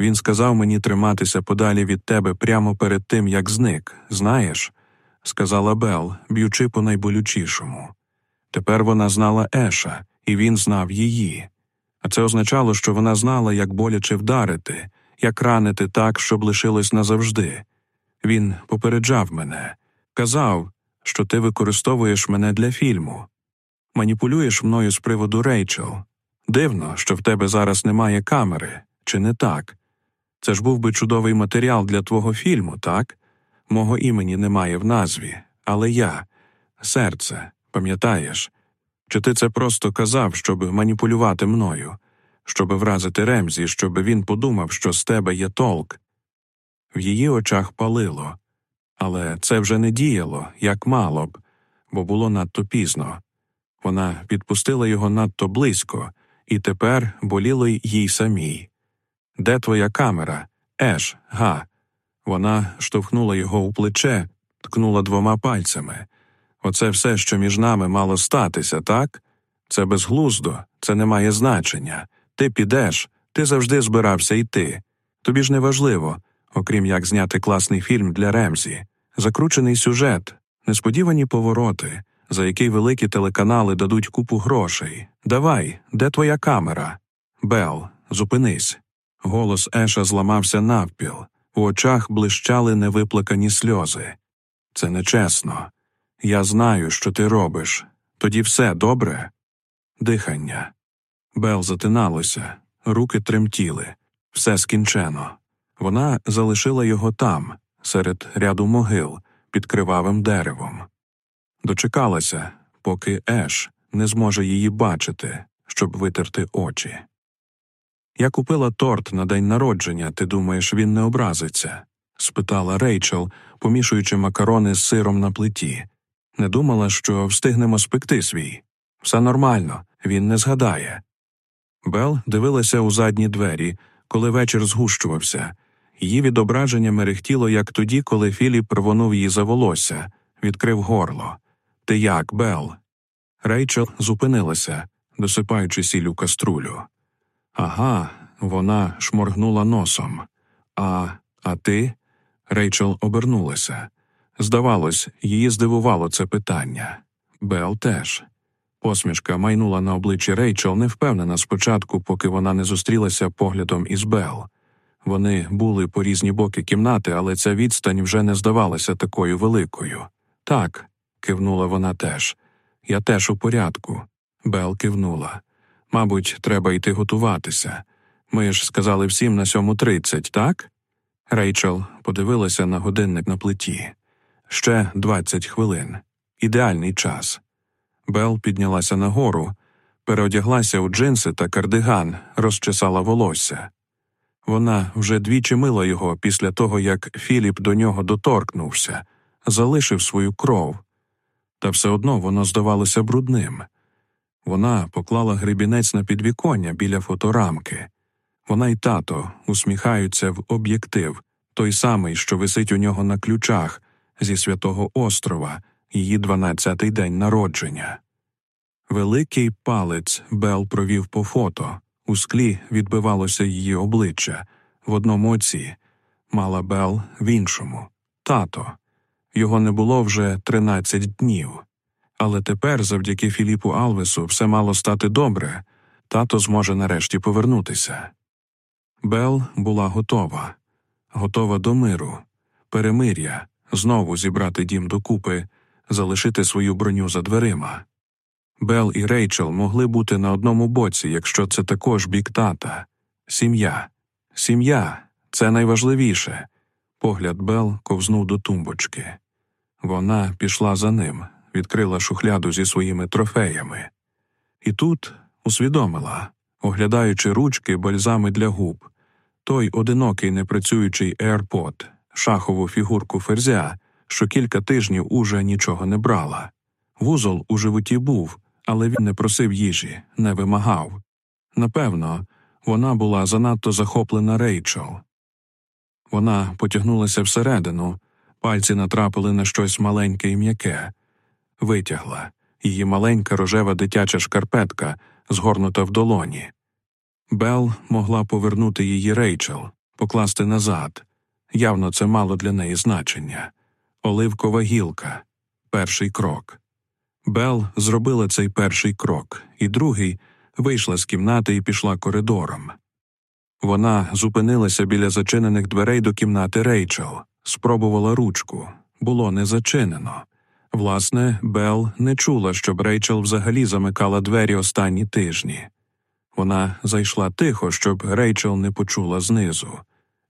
Він сказав мені триматися подалі від тебе прямо перед тим, як зник, знаєш, сказала Бел, б'ючи по найболючішому. Тепер вона знала Еша, і він знав її. А це означало, що вона знала, як боляче вдарити, як ранити так, щоб лишилось назавжди. Він попереджав мене, казав, що ти використовуєш мене для фільму, маніпулюєш мною з приводу Рейчел. Дивно, що в тебе зараз немає камери, чи не так? Це ж був би чудовий матеріал для твого фільму, так? Мого імені немає в назві, але я серце, пам'ятаєш? Чи ти це просто казав, щоб маніпулювати мною, щоб вразити Ремзі, щоб він подумав, що з тебе є толк? В її очах палило, але це вже не діяло, як мало б, бо було надто пізно. Вона підпустила його надто близько, і тепер боліло й їй самій. Де твоя камера? Еш, га. Вона штовхнула його у плече, ткнула двома пальцями. Оце все, що між нами мало статися, так? Це безглуздо, це не має значення. Ти підеш, ти завжди збирався йти. Тобі ж не важливо, окрім як зняти класний фільм для Ремзі, закручений сюжет, несподівані повороти, за які великі телеканали дадуть купу грошей. Давай, де твоя камера? Бел, зупинись. Голос Еша зламався навпіл, у очах блищали невиплакані сльози. Це нечесно. Я знаю, що ти робиш. Тоді все добре. Дихання. Бел затиналося, руки тремтіли, все скінчено. Вона залишила його там, серед ряду могил, під кривавим деревом. Дочекалася, поки Еш не зможе її бачити, щоб витерти очі. Я купила торт на день народження, ти думаєш, він не образиться? спитала Рейчел, помішуючи макарони з сиром на плиті. Не думала, що встигнемо спекти свій. Все нормально, він не згадає. Бел дивилася у задні двері, коли вечір згущувався. Її відображення мерехтіло, як тоді, коли Філіп рвонув її за волосся, відкрив горло. Ти як, Бел? Рейчел зупинилася, досипаючи сіль у каструлю. Ага, вона шморгнула носом. А, а ти? Рейчел обернулася. Здавалось, її здивувало це питання. Бел теж. Посмішка майнула на обличчі Рейчел, не впевнена спочатку, поки вона не зустрілася поглядом із Бел. Вони були по різні боки кімнати, але ця відстань вже не здавалася такою великою. Так, кивнула вона теж. Я теж у порядку. Бел кивнула. Мабуть, треба йти готуватися. Ми ж сказали всім на сьому тридцять, так? Рейчел подивилася на годинник на плиті. Ще двадцять хвилин. Ідеальний час. Бел піднялася нагору, переодяглася у джинси та кардиган, розчесала волосся. Вона вже двічі мила його після того, як Філіп до нього доторкнувся, залишив свою кров, та все одно воно здавалося брудним. Вона поклала гребінець на підвіконня біля фоторамки. Вона й тато усміхаються в об'єктив, той самий, що висить у нього на ключах зі святого острова, її дванадцятий день народження. Великий палець Бел провів по фото. У склі відбивалося її обличчя в одному оці, мала Бел в іншому тато. Його не було вже тринадцять днів. Але тепер, завдяки Філіпу Алвесу, все мало стати добре, тато зможе нарешті повернутися. Бел була готова, готова до миру, перемир'я, знову зібрати дім докупи, залишити свою броню за дверима. Бел і Рейчел могли бути на одному боці, якщо це також бік тата. Сім'я. Сім'я це найважливіше. Погляд Бел ковзнув до тумбочки. Вона пішла за ним, відкрила шухляду зі своїми трофеями. І тут усвідомила, оглядаючи ручки бальзами для губ, той одинокий непрацюючий AirPod, шахову фігурку ферзя, що кілька тижнів уже нічого не брала. Вузол у животі був, але він не просив їжі, не вимагав. Напевно, вона була занадто захоплена Рейчел. Вона потягнулася всередину, пальці натрапили на щось маленьке і м'яке, витягла її маленька рожева дитяча шкарпетка, згорнута в долоні. Бел могла повернути її Рейчел, покласти назад. Явно це мало для неї значення. Оливкова гілка перший крок. Бел зробила цей перший крок, і другий вийшла з кімнати і пішла коридором. Вона зупинилася біля зачинених дверей до кімнати Рейчел, спробувала ручку. Було не зачинено. Власне, Бел не чула, щоб Рейчел взагалі замикала двері останні тижні. Вона зайшла тихо, щоб Рейчел не почула знизу.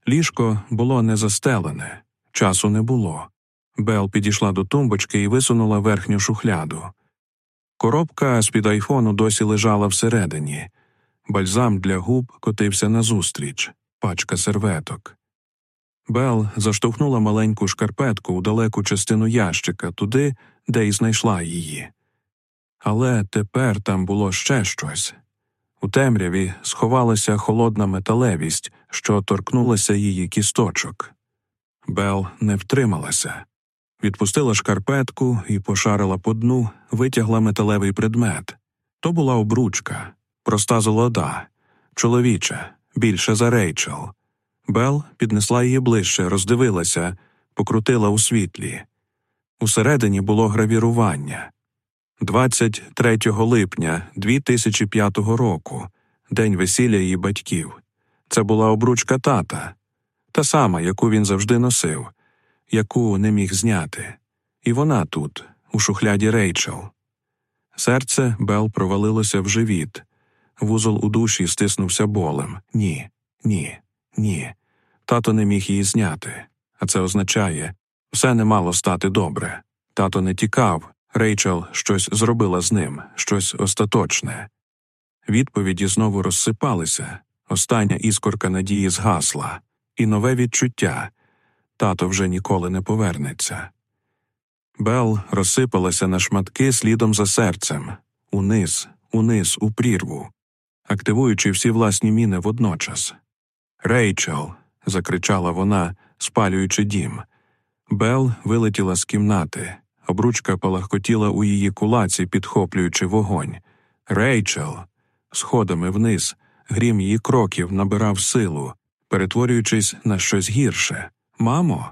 Ліжко було не застелене, часу не було. Бел підійшла до тумбочки і висунула верхню шухляду. Коробка з під айфону досі лежала всередині. Бальзам для губ котився назустріч, пачка серветок. Бел заштовхнула маленьку шкарпетку у далеку частину ящика туди, де й знайшла її. Але тепер там було ще щось. У темряві сховалася холодна металевість, що торкнулася її кісточок. Бел не втрималася, відпустила шкарпетку і пошарила по дну, витягла металевий предмет. То була обручка, проста золота, чоловіча, більше за рейчел. Бел піднесла її ближче, роздивилася, покрутила у світлі. Усередині було гравірування. 23 липня 2005 року, день весілля її батьків. Це була обручка тата, та сама, яку він завжди носив, яку не міг зняти. І вона тут, у шухляді Рейчел. Серце Бел провалилося в живіт. Вузол у душі стиснувся болем. Ні, ні, ні. Тато не міг її зняти, а це означає все не мало стати добре. Тато не тікав, Рейчел щось зробила з ним, щось остаточне. Відповіді знову розсипалися, остання іскорка надії згасла, і нове відчуття тато вже ніколи не повернеться. Бел розсипалася на шматки слідом за серцем, униз, униз, у прірву, активуючи всі власні міни водночас. Рейчел. закричала вона, спалюючи дім. Бел вилетіла з кімнати. Обручка полагкотіла у її кулаці, підхоплюючи вогонь. Рейчел. Сходами вниз, грім її кроків набирав силу, перетворюючись на щось гірше. Мамо,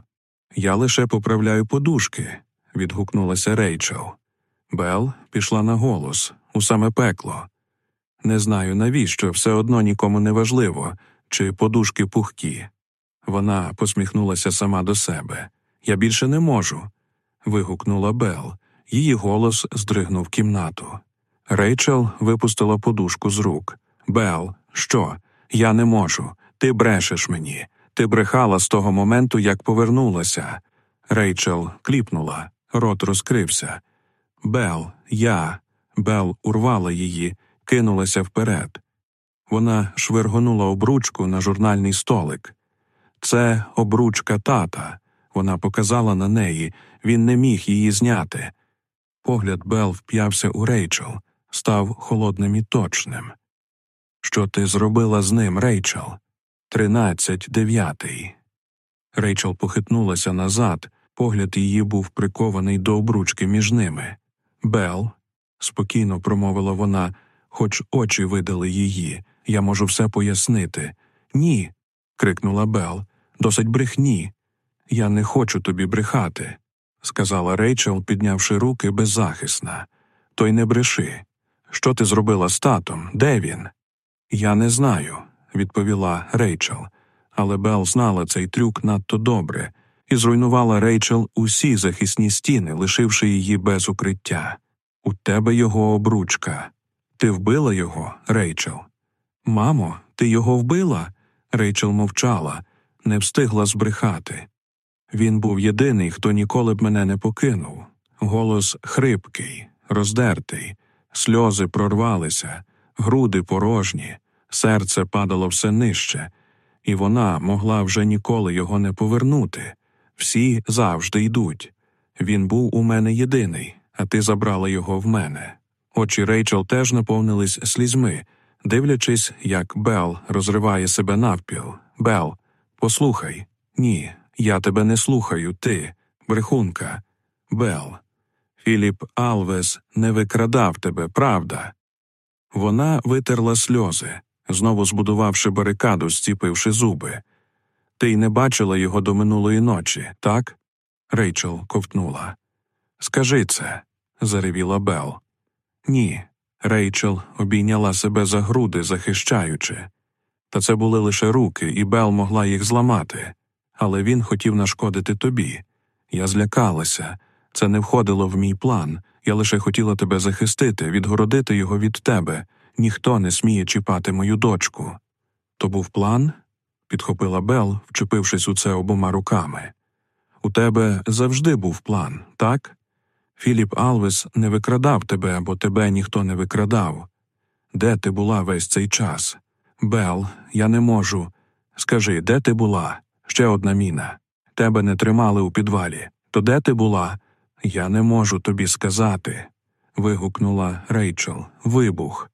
я лише поправляю подушки. відгукнулася Рейчел. Бел пішла на голос, у саме пекло. Не знаю, навіщо, все одно нікому не важливо, чи подушки пухкі. Вона посміхнулася сама до себе. Я більше не можу. вигукнула Бел. Її голос здригнув кімнату. Рейчел випустила подушку з рук. Бел, що? Я не можу. Ти брешеш мені. Ти брехала з того моменту, як повернулася. Рейчел кліпнула, рот розкрився. Бел, я. Бел урвала її, кинулася вперед. Вона швиргонула обручку на журнальний столик. Це обручка тата. Вона показала на неї, він не міг її зняти. Погляд Бел вп'явся у Рейчел, став холодним і точним. Що ти зробила з ним, Рейчел? Тринадцять дев'ятий. Рейчел похитнулася назад, погляд її був прикований до обручки між ними. Бел, спокійно промовила вона, хоч очі видали її. Я можу все пояснити. Ні. крикнула Бел. Досить брехні. Я не хочу тобі брехати, сказала Рейчел, піднявши руки беззахисна. То й не бреши. Що ти зробила з татом? Де він? Я не знаю, відповіла Рейчел. Але Бел знала цей трюк надто добре і зруйнувала Рейчел усі захисні стіни, лишивши її без укриття. У тебе його обручка. Ти вбила його, Рейчел? Мамо, ти його вбила? Рейчел мовчала, не встигла збрехати. Він був єдиний, хто ніколи б мене не покинув. Голос хрипкий, роздертий, сльози прорвалися, груди порожні, серце падало все нижче, і вона могла вже ніколи його не повернути. Всі завжди йдуть. Він був у мене єдиний, а ти забрала його в мене. Очі Рейчел теж наповнились слізьми, дивлячись, як Бел розриває себе навпіл. Бел, послухай, ні, я тебе не слухаю, ти, брехунка. Бел. Філіп Алвес не викрадав тебе, правда. Вона витерла сльози, знову збудувавши барикаду, зціпивши зуби. Ти й не бачила його до минулої ночі, так? Рейчел ковтнула. Скажи це, заревіла Бел. Ні. Рейчел обійняла себе за груди, захищаючи. Та це були лише руки, і Бел могла їх зламати. Але він хотів нашкодити тобі. Я злякалася. Це не входило в мій план. Я лише хотіла тебе захистити, відгородити його від тебе. Ніхто не сміє чіпати мою дочку. То був план? підхопила Бел, вчепившись у це обома руками. У тебе завжди був план, так? Філіп Алвес не викрадав тебе, бо тебе ніхто не викрадав. Де ти була весь цей час? Бел, я не можу. Скажи, де ти була? Ще одна міна. Тебе не тримали у підвалі. То де ти була? Я не можу тобі сказати. вигукнула Рейчел. Вибух.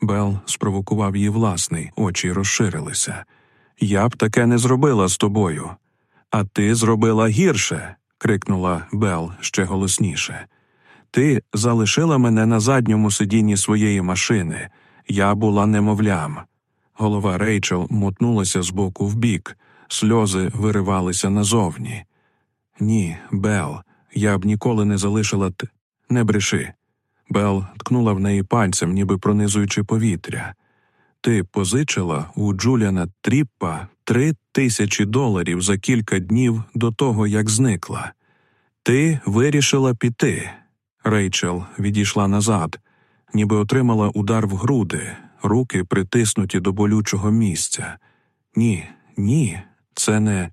Бел спровокував її власний, очі розширилися. Я б таке не зробила з тобою. А ти зробила гірше. Крикнула Бел ще голосніше. Ти залишила мене на задньому сидінні своєї машини. Я була немовлям. Голова Рейчел мотнулася з боку в бік, сльози виривалися назовні. Ні, Бел, я б ніколи не залишила т. Не бреши. Бел ткнула в неї пальцем, ніби пронизуючи повітря. Ти позичила у Джуліана Тріппа три тисячі доларів за кілька днів до того, як зникла. Ти вирішила піти. Рейчел відійшла назад, ніби отримала удар в груди, руки притиснуті до болючого місця. Ні, ні, Це не.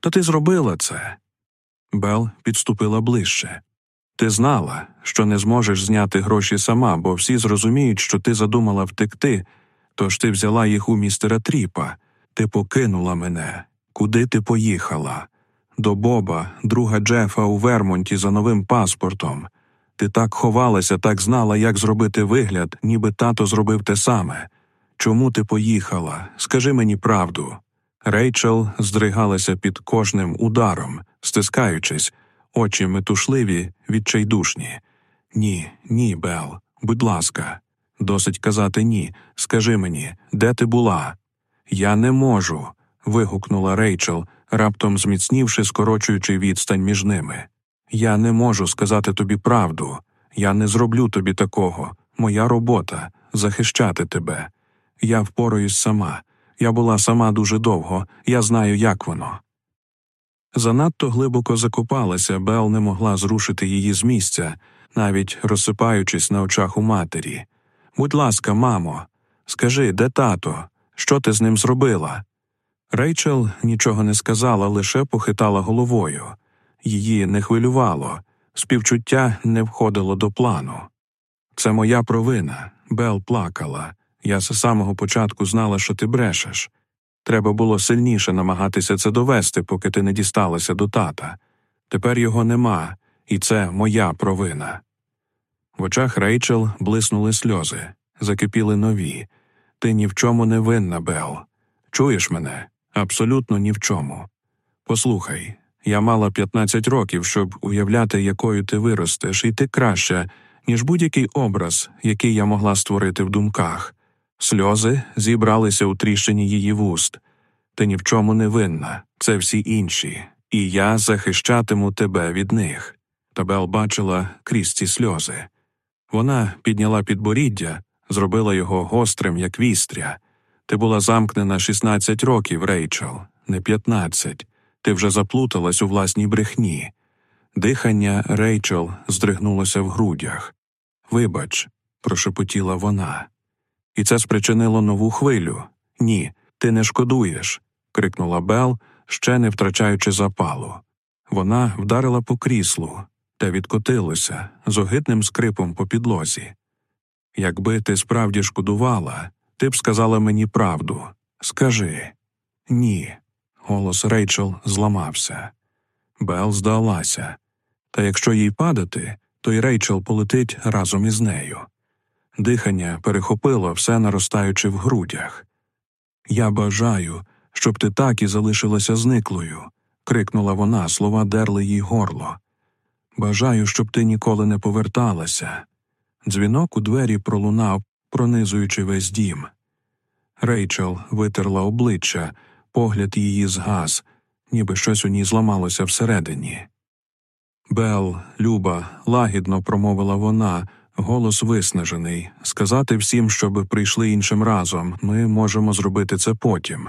Та ти зробила це. Бел підступила ближче. Ти знала, що не зможеш зняти гроші сама, бо всі зрозуміють, що ти задумала втекти, тож ти взяла їх у містера Тріпа. Ти покинула мене. Куди ти поїхала? До Боба, друга Джефа у Вермонті за новим паспортом. Ти так ховалася, так знала, як зробити вигляд, ніби тато зробив те саме. Чому ти поїхала? Скажи мені правду. Рейчел здригалася під кожним ударом, стискаючись, очі метушливі, відчайдушні. Ні, ні, Бел, будь ласка, досить казати ні. Скажи мені, де ти була? Я не можу. вигукнула Рейчел, раптом зміцнівши, скорочуючи відстань між ними. Я не можу сказати тобі правду. Я не зроблю тобі такого. Моя робота захищати тебе. Я впораюсь сама. Я була сама дуже довго, я знаю, як воно. Занадто глибоко закопалася, Бел не могла зрушити її з місця, навіть розсипаючись на очах у матері. Будь ласка, мамо, скажи, де тато? Що ти з ним зробила? Рейчел нічого не сказала, лише похитала головою. Її не хвилювало, співчуття не входило до плану. Це моя провина. Бел плакала. Я з самого початку знала, що ти брешеш. Треба було сильніше намагатися це довести, поки ти не дісталася до тата. Тепер його нема, і це моя провина. В очах Рейчел блиснули сльози, закипіли нові. Ти ні в чому не винна, Бел. Чуєш мене? Абсолютно ні в чому. Послухай, я мала 15 років, щоб уявляти, якою ти виростеш, і ти краща, ніж будь-який образ, який я могла створити в думках. Сльози зібралися у тріщині її вуст. Ти ні в чому не винна, це всі інші, і я захищатиму тебе від них. Табел бачила крізь ці сльози. Вона підняла підборіддя, зробила його гострим, як вістря. Ти була замкнена 16 років, Рейчел, не 15. Ти вже заплуталась у власній брехні. Дихання Рейчел здригнулося в грудях. Вибач, прошепотіла вона. І це спричинило нову хвилю. Ні, ти не шкодуєш. крикнула Бел, ще не втрачаючи запалу. Вона вдарила по кріслу та відкотилося з огидним скрипом по підлозі. Якби ти справді шкодувала, ти б сказала мені правду. Скажи ні. Голос Рейчел зламався. Бел здалася. Та якщо їй падати, то й Рейчел полетить разом із нею. Дихання перехопило все наростаючи в грудях. Я бажаю, щоб ти так і залишилася зниклою. крикнула вона, слова дерли їй горло. Бажаю, щоб ти ніколи не поверталася. Дзвінок у двері пролунав, пронизуючи весь дім. Рейчел витерла обличчя, погляд її згас, ніби щось у ній зламалося всередині. Бел, Люба, лагідно промовила вона, голос виснажений, сказати всім, щоб прийшли іншим разом, ми можемо зробити це потім.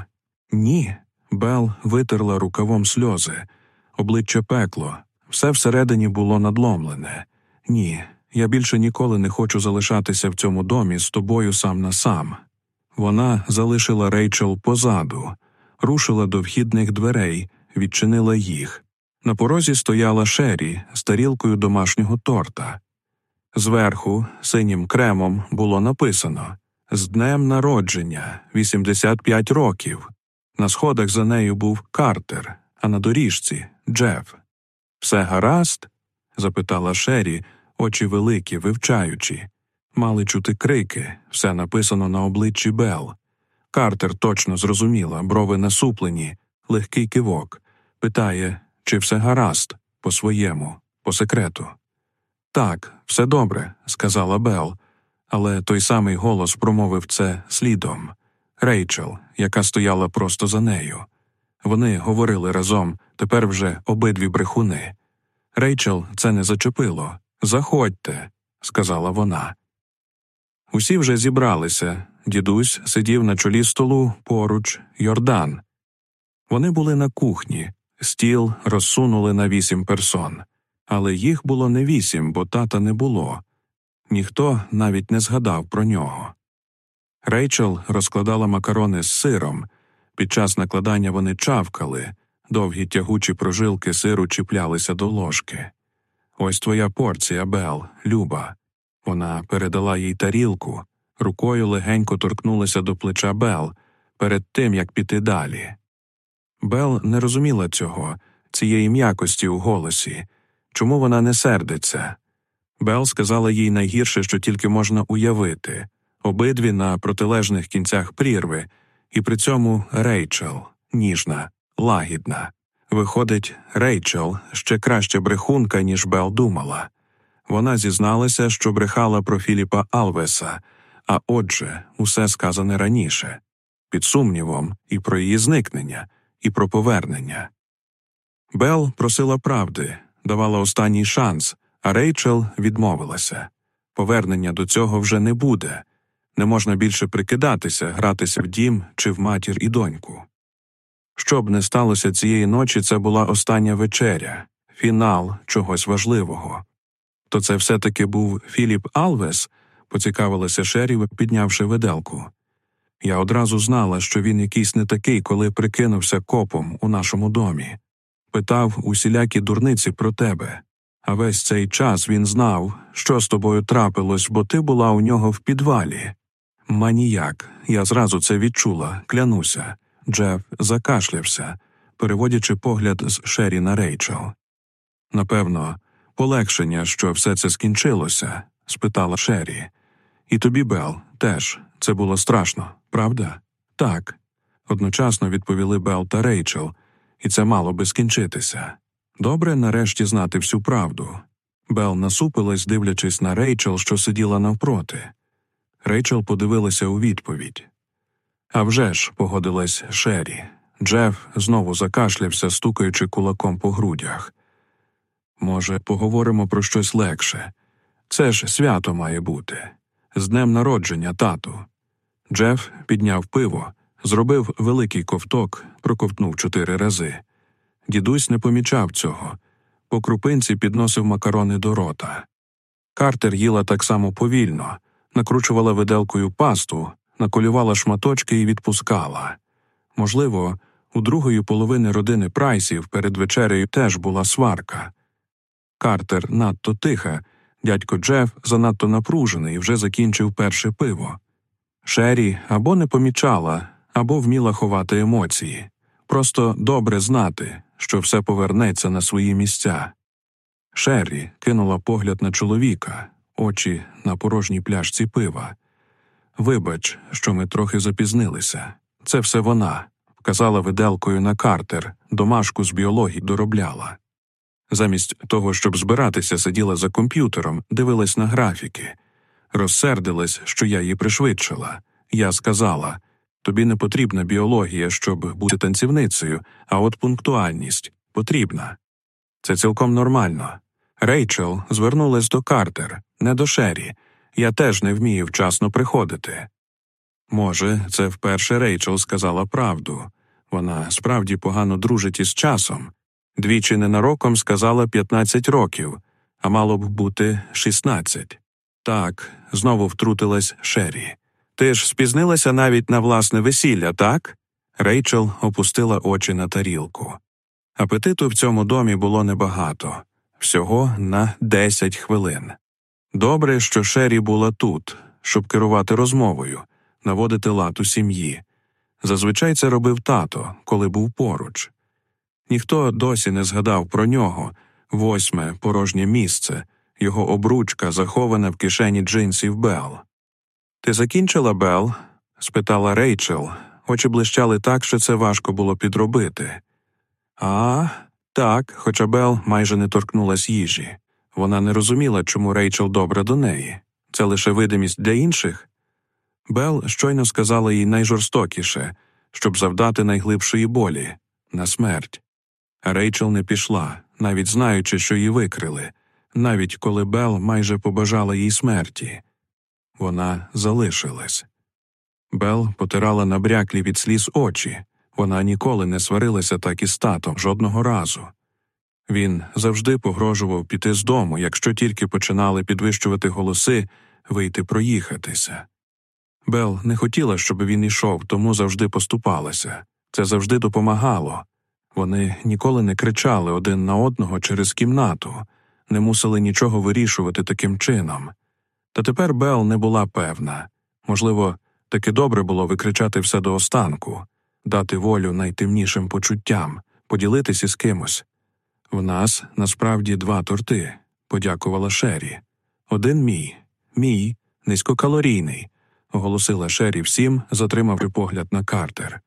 Ні. Бел витерла рукавом сльози, обличчя пекло, все всередині було надломлене. Ні, я більше ніколи не хочу залишатися в цьому домі з тобою сам на сам. Вона залишила Рейчел позаду, рушила до вхідних дверей, відчинила їх. На порозі стояла Шері з тарілкою домашнього торта. Зверху, синім кремом, було написано З днем народження 85 років. На сходах за нею був Картер, а на доріжці Джеф. Все гаразд? запитала Шері, очі великі, вивчаючи. Мали чути крики, все написано на обличчі Бел. Картер точно зрозуміла, брови насуплені, легкий кивок. Питає, чи все гаразд, по своєму, по секрету. Так, все добре, сказала Бел, але той самий голос промовив це слідом Рейчел, яка стояла просто за нею. Вони говорили разом, тепер вже обидві брехуни. Рейчел це не зачепило. Заходьте, сказала вона. Усі вже зібралися. Дідусь сидів на чолі столу поруч Йордан. Вони були на кухні, стіл розсунули на вісім персон, але їх було не вісім, бо тата не було. Ніхто навіть не згадав про нього. Рейчел розкладала макарони з сиром, Під час накладання вони чавкали, довгі тягучі прожилки сиру чіплялися до ложки. Ось твоя порція, Бел, Люба. Вона передала їй тарілку, рукою легенько торкнулася до плеча Бел перед тим, як піти далі. Бел не розуміла цього, цієї м'якості у голосі, чому вона не сердиться. Бел сказала їй найгірше, що тільки можна уявити обидві на протилежних кінцях прірви, і при цьому Рейчел, ніжна, лагідна. Виходить, Рейчел ще краще брехунка, ніж Бел думала. Вона зізналася, що брехала про Філіпа Алвеса, а отже, усе сказане раніше, під сумнівом, і про її зникнення, і про повернення. Бел просила правди, давала останній шанс, а Рейчел відмовилася. Повернення до цього вже не буде. Не можна більше прикидатися, гратися в дім чи в матір і доньку. Що б не сталося цієї ночі, це була остання вечеря, фінал чогось важливого. То це все таки був Філіп Алвес, поцікавилася Шерів, піднявши виделку. Я одразу знала, що він якийсь не такий, коли прикинувся копом у нашому домі, питав усілякі дурниці про тебе. А весь цей час він знав, що з тобою трапилось, бо ти була у нього в підвалі. Маніяк, я зразу це відчула, клянуся. Джеф закашлявся, переводячи погляд з Шері на Рейчел. Напевно, полегшення, що все це скінчилося? спитала Шері. І тобі, Бел, теж це було страшно, правда? Так. Одночасно відповіли Бел та Рейчел, і це мало би скінчитися. Добре нарешті знати всю правду. Бел насупилась, дивлячись на Рейчел, що сиділа навпроти. Рейчел подивилася у відповідь. «А вже ж», – погодилась Шері. Джеф знову закашлявся, стукаючи кулаком по грудях. Може, поговоримо про щось легше. Це ж свято має бути. З днем народження, тату. Джеф підняв пиво, зробив великий ковток, проковтнув чотири рази. Дідусь не помічав цього. По крупинці підносив макарони до рота. Картер їла так само повільно, накручувала виделкою пасту, наколювала шматочки і відпускала. Можливо, у другої половини родини прайсів перед вечерею теж була сварка. Картер надто тиха, дядько Джеф занадто напружений і вже закінчив перше пиво. Шері або не помічала, або вміла ховати емоції, просто добре знати, що все повернеться на свої місця. Шері кинула погляд на чоловіка, очі на порожній пляшці пива. Вибач, що ми трохи запізнилися. Це все вона, вказала виделкою на картер, домашку з біології доробляла. Замість того, щоб збиратися, сиділа за комп'ютером, дивилась на графіки, розсердилась, що я її пришвидшила. Я сказала тобі не потрібна біологія, щоб бути танцівницею, а от пунктуальність потрібна. Це цілком нормально. Рейчел звернулась до Картер, не до Шері. Я теж не вмію вчасно приходити. Може, це вперше Рейчел сказала правду. Вона справді погано дружить із часом. Двічі ненароком сказала 15 років, а мало б бути 16. Так, знову втрутилась Шері. Ти ж спізнилася навіть на власне весілля, так? Рейчел опустила очі на тарілку. Апетиту в цьому домі було небагато, всього на 10 хвилин. Добре, що Шері була тут, щоб керувати розмовою, наводити лад у сім'ї. Зазвичай це робив тато, коли був поруч. Ніхто досі не згадав про нього восьме порожнє місце, його обручка, захована в кишені джинсів Бел. Ти закінчила Бел? спитала Рейчел. Очі блищали так, що це важко було підробити. А, так, хоча Бел майже не торкнулась їжі. Вона не розуміла, чому Рейчел добра до неї. Це лише видимість для інших. Бел щойно сказала їй найжорстокіше, щоб завдати найглибшої болі на смерть. Рейчел не пішла, навіть знаючи, що її викрили, навіть коли Бел майже побажала їй смерті. Вона залишилась. Бел потирала набряклі від сліз очі. Вона ніколи не сварилася так із татом жодного разу. Він завжди погрожував піти з дому, якщо тільки починали підвищувати голоси, вийти проїхатися. Бел не хотіла, щоб він ішов, тому завжди поступалася. Це завжди допомагало. Вони ніколи не кричали один на одного через кімнату, не мусили нічого вирішувати таким чином. Та тепер Бел не була певна можливо, таки добре було викричати все до останку, дати волю найтемнішим почуттям, поділитися з кимось. В нас насправді два торти, подякувала Шері. Один мій, мій, низькокалорійний, оголосила Шері всім, затримавши погляд на Картер.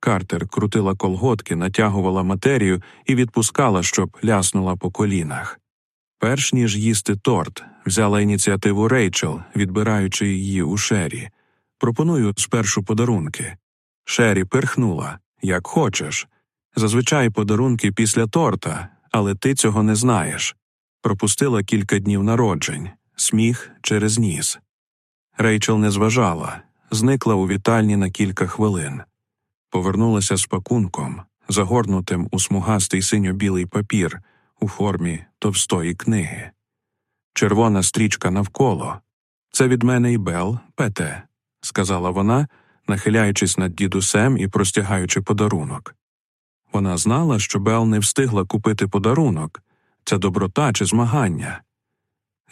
Картер крутила колготки, натягувала матерію і відпускала, щоб ляснула по колінах. Перш ніж їсти торт, взяла ініціативу Рейчел, відбираючи її у Шері. Пропоную спершу подарунки. Шері пирхнула як хочеш. Зазвичай подарунки після торта, але ти цього не знаєш. Пропустила кілька днів народжень, сміх через ніс. Рейчел не зважала, зникла у вітальні на кілька хвилин, повернулася з пакунком, загорнутим у смугастий синьо-білий папір у формі товстої книги. Червона стрічка навколо. Це від мене і Бел, Пете, сказала вона, нахиляючись над дідусем і простягаючи подарунок. Вона знала, що Бел не встигла купити подарунок це доброта чи змагання.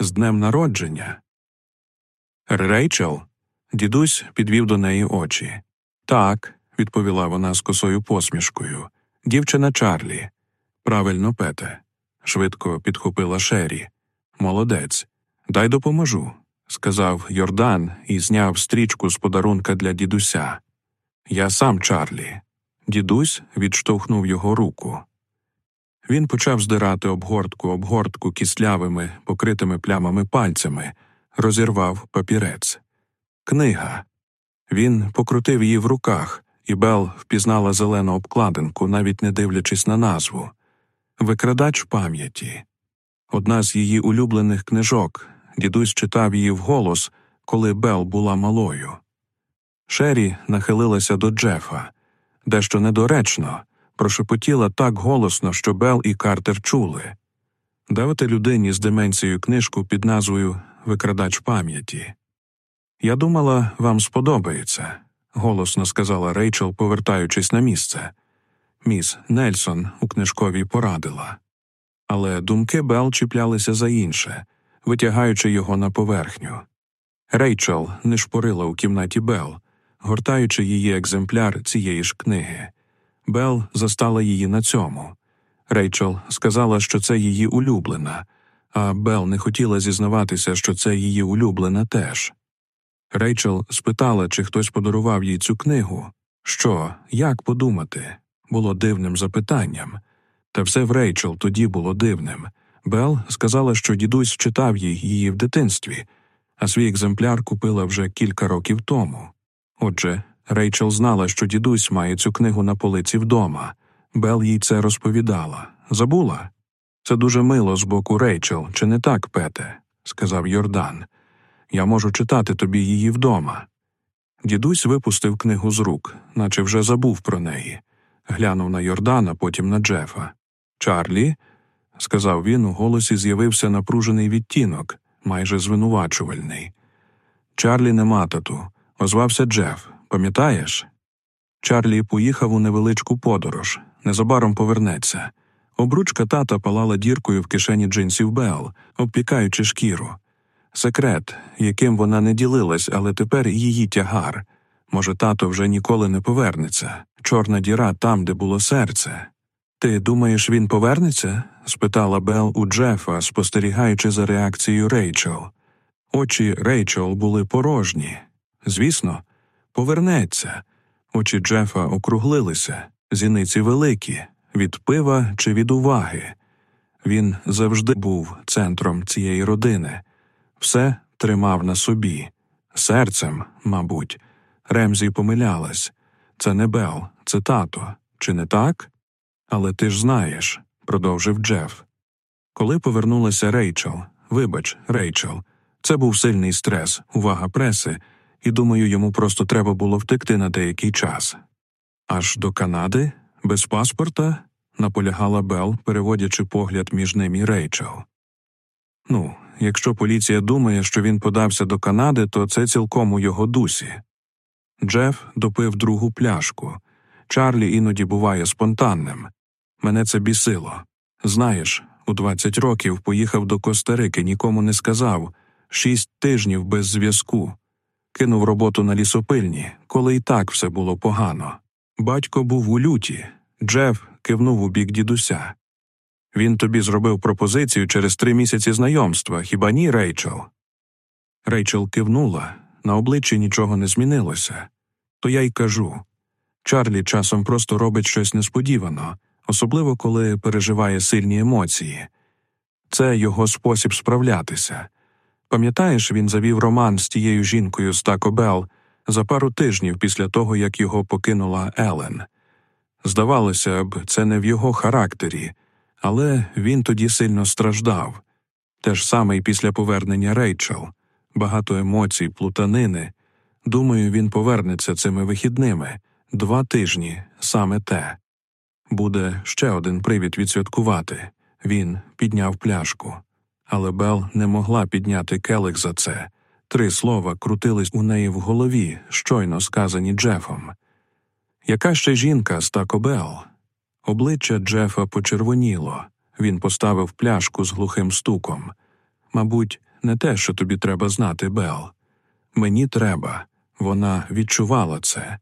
З днем народження. Рейчел. Дідусь підвів до неї очі. Так, відповіла вона з косою посмішкою. Дівчина Чарлі. Правильно, Пете. швидко підхопила Шері. Молодець. Дай допоможу, сказав Йордан і зняв стрічку з подарунка для дідуся. Я сам Чарлі. Дідусь відштовхнув його руку. Він почав здирати обгортку обгортку кислявими, покритими плямами пальцями, розірвав папірець. Книга. Він покрутив її в руках, і Бел впізнала зелену обкладинку, навіть не дивлячись на назву Викрадач пам'яті. Одна з її улюблених книжок. Дідусь читав її вголос, коли Бел була малою. Шері нахилилася до Джефа, дещо недоречно, прошепотіла так голосно, що Бел і Картер чули. Давати людині з деменцією книжку під назвою Викрадач пам'яті. Я думала, вам сподобається, голосно сказала Рейчел, повертаючись на місце. Міс Нельсон у книжковій порадила. Але думки Бел чіплялися за інше, витягаючи його на поверхню. Рейчел не шпорила у кімнаті Бел, гортаючи її екземпляр цієї ж книги. Бел застала її на цьому. Рейчел сказала, що це її улюблена, а Бел не хотіла зізнаватися, що це її улюблена теж. Рейчел спитала, чи хтось подарував їй цю книгу. Що, як подумати? Було дивним запитанням. Та все в Рейчел тоді було дивним. Бел сказала, що дідусь читав їй її в дитинстві, а свій екземпляр купила вже кілька років тому. Отже, Рейчел знала, що дідусь має цю книгу на полиці вдома. Бел їй це розповідала. Забула? Це дуже мило з боку Рейчел, чи не так, Пете? сказав Йордан. Я можу читати тобі її вдома. Дідусь випустив книгу з рук, наче вже забув про неї. Глянув на Йордана, потім на Джефа. Чарлі, сказав він, у голосі з'явився напружений відтінок, майже звинувачувальний. Чарлі нема тату, озвався Джеф. Пам'ятаєш? Чарлі поїхав у невеличку подорож, незабаром повернеться. Обручка тата палала діркою в кишені джинсів Бел, обпікаючи шкіру. Секрет, яким вона не ділилась, але тепер її тягар. Може, тато вже ніколи не повернеться. Чорна діра там, де було серце. Ти думаєш, він повернеться? спитала Бел у Джефа, спостерігаючи за реакцією Рейчел. Очі Рейчел були порожні. Звісно, повернеться. Очі Джефа округлилися, зіниці великі, від пива чи від уваги. Він завжди був центром цієї родини, все тримав на собі, серцем, мабуть. Ремзі помилялась це не Бел, це тато, чи не так? Але ти ж знаєш, продовжив Джеф. Коли повернулася Рейчел, вибач, Рейчел, це був сильний стрес, увага преси, і думаю, йому просто треба було втекти на деякий час. Аж до Канади, без паспорта, наполягала Бел, переводячи погляд між ним і Рейчел. Ну, якщо поліція думає, що він подався до Канади, то це цілком у його дусі. Джеф допив другу пляшку. Чарлі іноді буває спонтанним. Мене це бісило. Знаєш, у 20 років поїхав до Костерики, нікому не сказав шість тижнів без зв'язку. Кинув роботу на лісопильні, коли і так все було погано. Батько був у люті. Джеф кивнув у бік дідуся. Він тобі зробив пропозицію через три місяці знайомства, хіба ні, Рейчел? Рейчел кивнула, на обличчі нічого не змінилося. То я й кажу Чарлі часом просто робить щось несподівано, особливо коли переживає сильні емоції. Це його спосіб справлятися. Пам'ятаєш, він завів роман з тією жінкою з Тако Белл за пару тижнів після того, як його покинула Елен. Здавалося б, це не в його характері, але він тоді сильно страждав. Те ж саме й після повернення Рейчел, багато емоцій, плутанини. Думаю, він повернеться цими вихідними два тижні, саме те. Буде ще один привід відсвяткувати. Він підняв пляшку. Але Бел не могла підняти келих за це. Три слова крутились у неї в голові, щойно сказані Джефом. Яка ще жінка з Тако Бел? Обличчя Джефа почервоніло. Він поставив пляшку з глухим стуком. Мабуть, не те, що тобі треба знати, Бел. Мені треба. Вона відчувала це.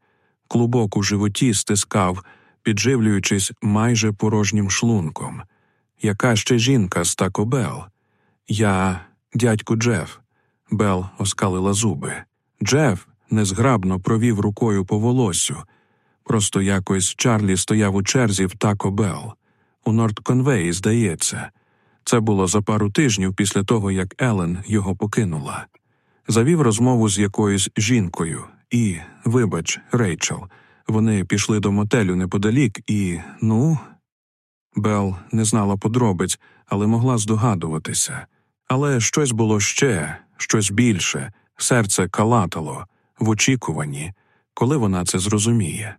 Клубок у животі стискав, підживлюючись майже порожнім шлунком. Яка ще жінка з Тако Бел? Я, дядьку Джеф. Бел оскалила зуби. Джеф незграбно провів рукою по волосю. Просто якось Чарлі стояв у черзі в Тако Бел. У Нордконвеї, здається. Це було за пару тижнів після того, як Елен його покинула. Завів розмову з якоюсь жінкою і, вибач, Рейчел, вони пішли до мотелю неподалік і, ну. Бел не знала подробиць, але могла здогадуватися. Але щось було ще, щось більше, серце калатало, в очікуванні, коли вона це зрозуміє.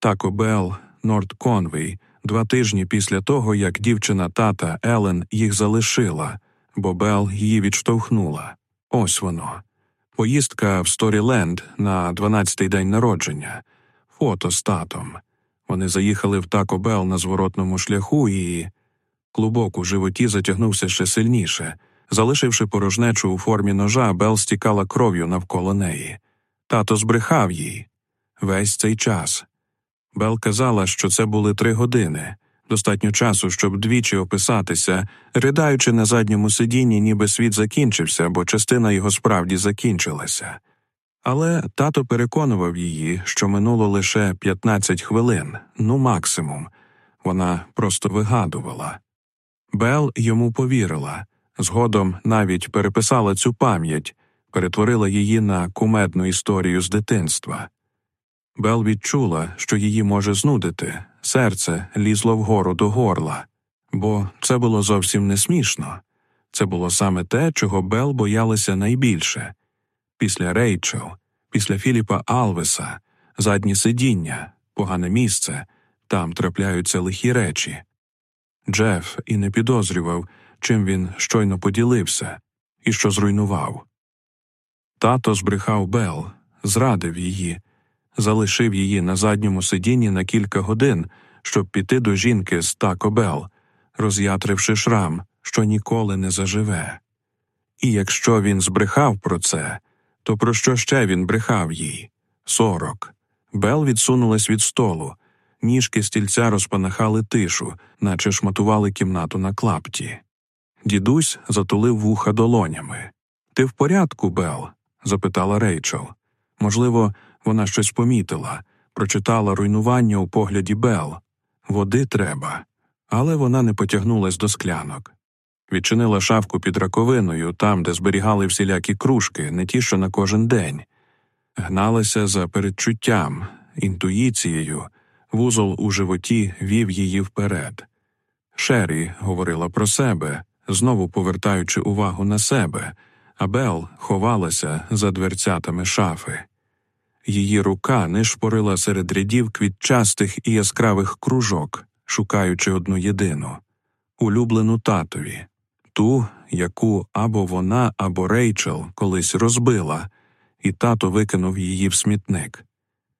Тако Бел, Норд Конвей, два тижні після того, як дівчина тата Елен їх залишила, бо Бел її відштовхнула. Ось воно. Поїздка в Сторіленд на 12-й день народження, фото з татом. Вони заїхали в Тако Бел на зворотному шляху і. Клубок у животі затягнувся ще сильніше. Залишивши порожнечу у формі ножа, Бел стікала кров'ю навколо неї. Тато збрехав їй весь цей час. Бел казала, що це були три години, достатньо часу, щоб двічі описатися, ридаючи на задньому сидінні, ніби світ закінчився, бо частина його справді закінчилася. Але тато переконував її, що минуло лише 15 хвилин, ну максимум. Вона просто вигадувала. Бел йому повірила, згодом навіть переписала цю пам'ять, перетворила її на кумедну історію з дитинства. Бел відчула, що її може знудити, серце лізло вгору до горла, бо це було зовсім не смішно. Це було саме те, чого Бел боялася найбільше. Після Рейчел, після Філіпа Алвеса, задні сидіння, погане місце, там трапляються лихі речі. Джеф і не підозрював, чим він щойно поділився і що зруйнував. Тато збрехав Бел, зрадив її, залишив її на задньому сидінні на кілька годин, щоб піти до жінки з Тако Бел, роз'ятривши шрам, що ніколи не заживе. І якщо він збрехав про це, то про що ще він брехав їй? Сорок. Бел відсунулась від столу. Ніжки стільця розпанахали тишу, наче шматували кімнату на клапті. Дідусь затулив вуха долонями. Ти в порядку, Бел? запитала Рейчел. Можливо, вона щось помітила, прочитала руйнування у погляді Бел. Води треба. Але вона не потягнулась до склянок. Відчинила шафку під раковиною, там, де зберігали всілякі кружки, не ті, що на кожен день. Гналася за передчуттям, інтуїцією, вузол у животі вів її вперед. Шері говорила про себе, знову повертаючи увагу на себе, а Бел ховалася за дверцятами шафи. Її рука нишпорила серед рядів квітчастих і яскравих кружок, шукаючи одну єдину улюблену татові, ту, яку або вона, або Рейчел колись розбила, і тато викинув її в смітник.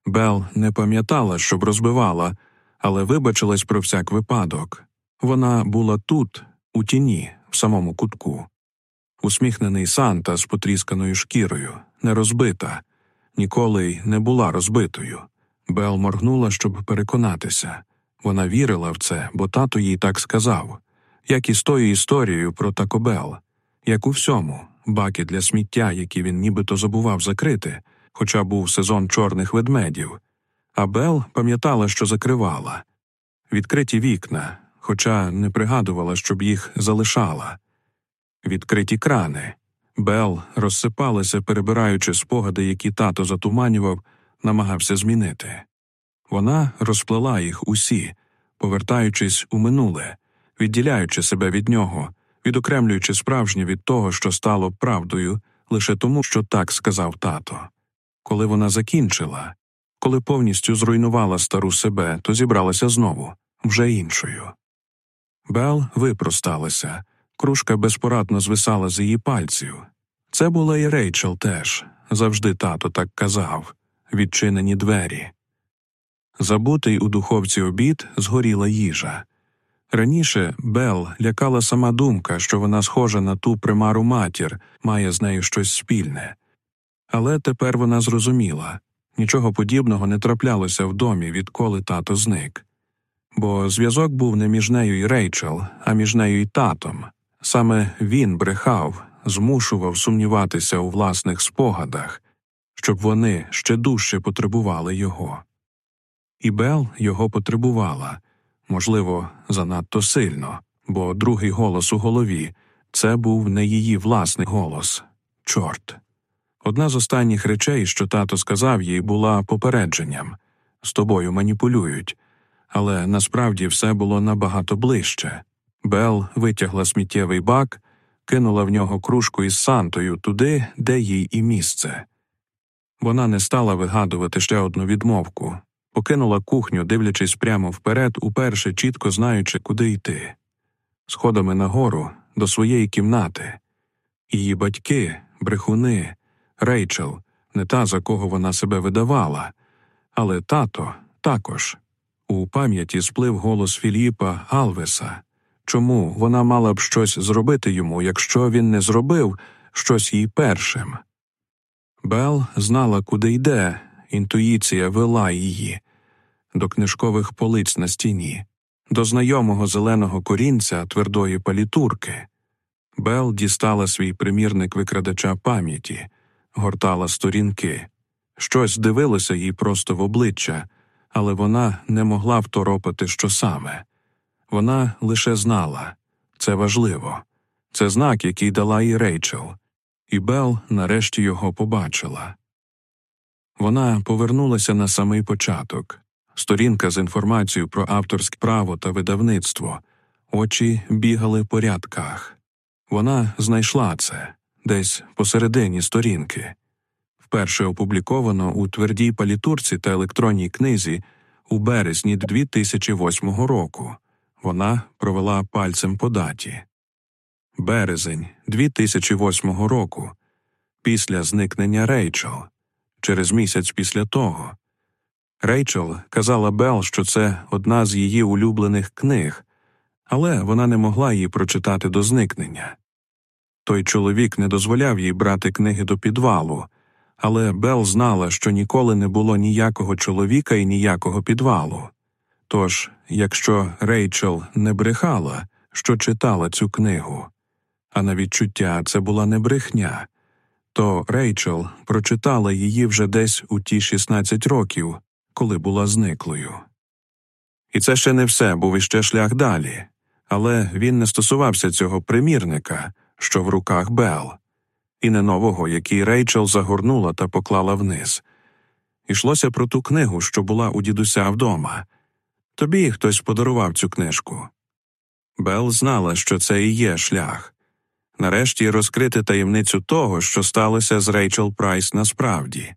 Бел не пам'ятала, щоб розбивала, але вибачилась про всяк випадок. Вона була тут, у тіні, в самому кутку. Усміхнений Санта з потрісканою шкірою, не розбита, ніколи й не була розбитою. Бел моргнула, щоб переконатися. Вона вірила в це, бо тато їй так сказав, як і з тою історією про Такобел, як у всьому, баки для сміття, які він нібито забував закрити, хоча був сезон чорних ведмедів. А Бел пам'ятала, що закривала відкриті вікна, хоча не пригадувала, щоб їх залишала. Відкриті крани. Бел розсипалася, перебираючи спогади, які тато затуманював, намагався змінити. Вона розплела їх усі, повертаючись у минуле, відділяючи себе від нього, відокремлюючи справжнє від того, що стало правдою, лише тому, що так сказав тато. Коли вона закінчила, коли повністю зруйнувала стару себе, то зібралася знову, вже іншою. Бел випросталася, кружка безпорадно звисала з її пальців. Це була і Рейчел теж, завжди тато так казав відчинені двері. Забутий у духовці обід згоріла їжа. Раніше Бел лякала сама думка, що вона схожа на ту примару матір, має з нею щось спільне. Але тепер вона зрозуміла нічого подібного не траплялося в домі, відколи тато зник. Бо зв'язок був не між нею і Рейчел, а між нею і татом. Саме він брехав, змушував сумніватися у власних спогадах, щоб вони ще дужче потребували його. І Бел його потребувала, можливо, занадто сильно, бо другий голос у голові це був не її власний голос чорт. Одна з останніх речей, що тато сказав їй, була попередженням з тобою маніпулюють, але насправді все було набагато ближче. Бел витягла сміттєвий бак, кинула в нього кружку із Сантою туди, де їй і місце. Вона не стала вигадувати ще одну відмовку, покинула кухню, дивлячись прямо вперед, уперше чітко знаючи, куди йти. Сходами нагору до своєї кімнати. Її батьки, брехуни, Рейчел, не та, за кого вона себе видавала, але тато також. У пам'яті сплив голос Філіпа Алвеса. Чому вона мала б щось зробити йому, якщо він не зробив щось їй першим? Бел знала, куди йде, інтуїція вела її до книжкових полиць на стіні, до знайомого зеленого корінця твердої палітурки. Бел дістала свій примірник викрадача пам'яті, гортала сторінки. Щось дивилося їй просто в обличчя, але вона не могла второпати, що саме. Вона лише знала це важливо, це знак, який дала їй Рейчел, і Бел нарешті його побачила. Вона повернулася на самий початок сторінка з інформацією про авторське право та видавництво, очі бігали по рядках. Вона знайшла це десь посередині сторінки. Вперше опубліковано у твердій палітурці та електронній книзі у березні 2008 року. Вона провела пальцем по даті. Березень 2008 року. Після зникнення Рейчел. Через місяць після того. Рейчел казала Бел, що це одна з її улюблених книг, але вона не могла її прочитати до зникнення. Той чоловік не дозволяв їй брати книги до підвалу, але Бел знала, що ніколи не було ніякого чоловіка і ніякого підвалу. Тож, якщо Рейчел не брехала, що читала цю книгу, а на відчуття це була не брехня, то Рейчел прочитала її вже десь у ті 16 років, коли була зниклою. І це ще не все, був іще шлях далі, але він не стосувався цього примірника, що в руках Бел, і не нового, який Рейчел загорнула та поклала вниз. Ішлося про ту книгу, що була у дідуся вдома. Тобі хтось подарував цю книжку. Бел знала, що це і є шлях. Нарешті розкрити таємницю того, що сталося з Рейчел Прайс насправді,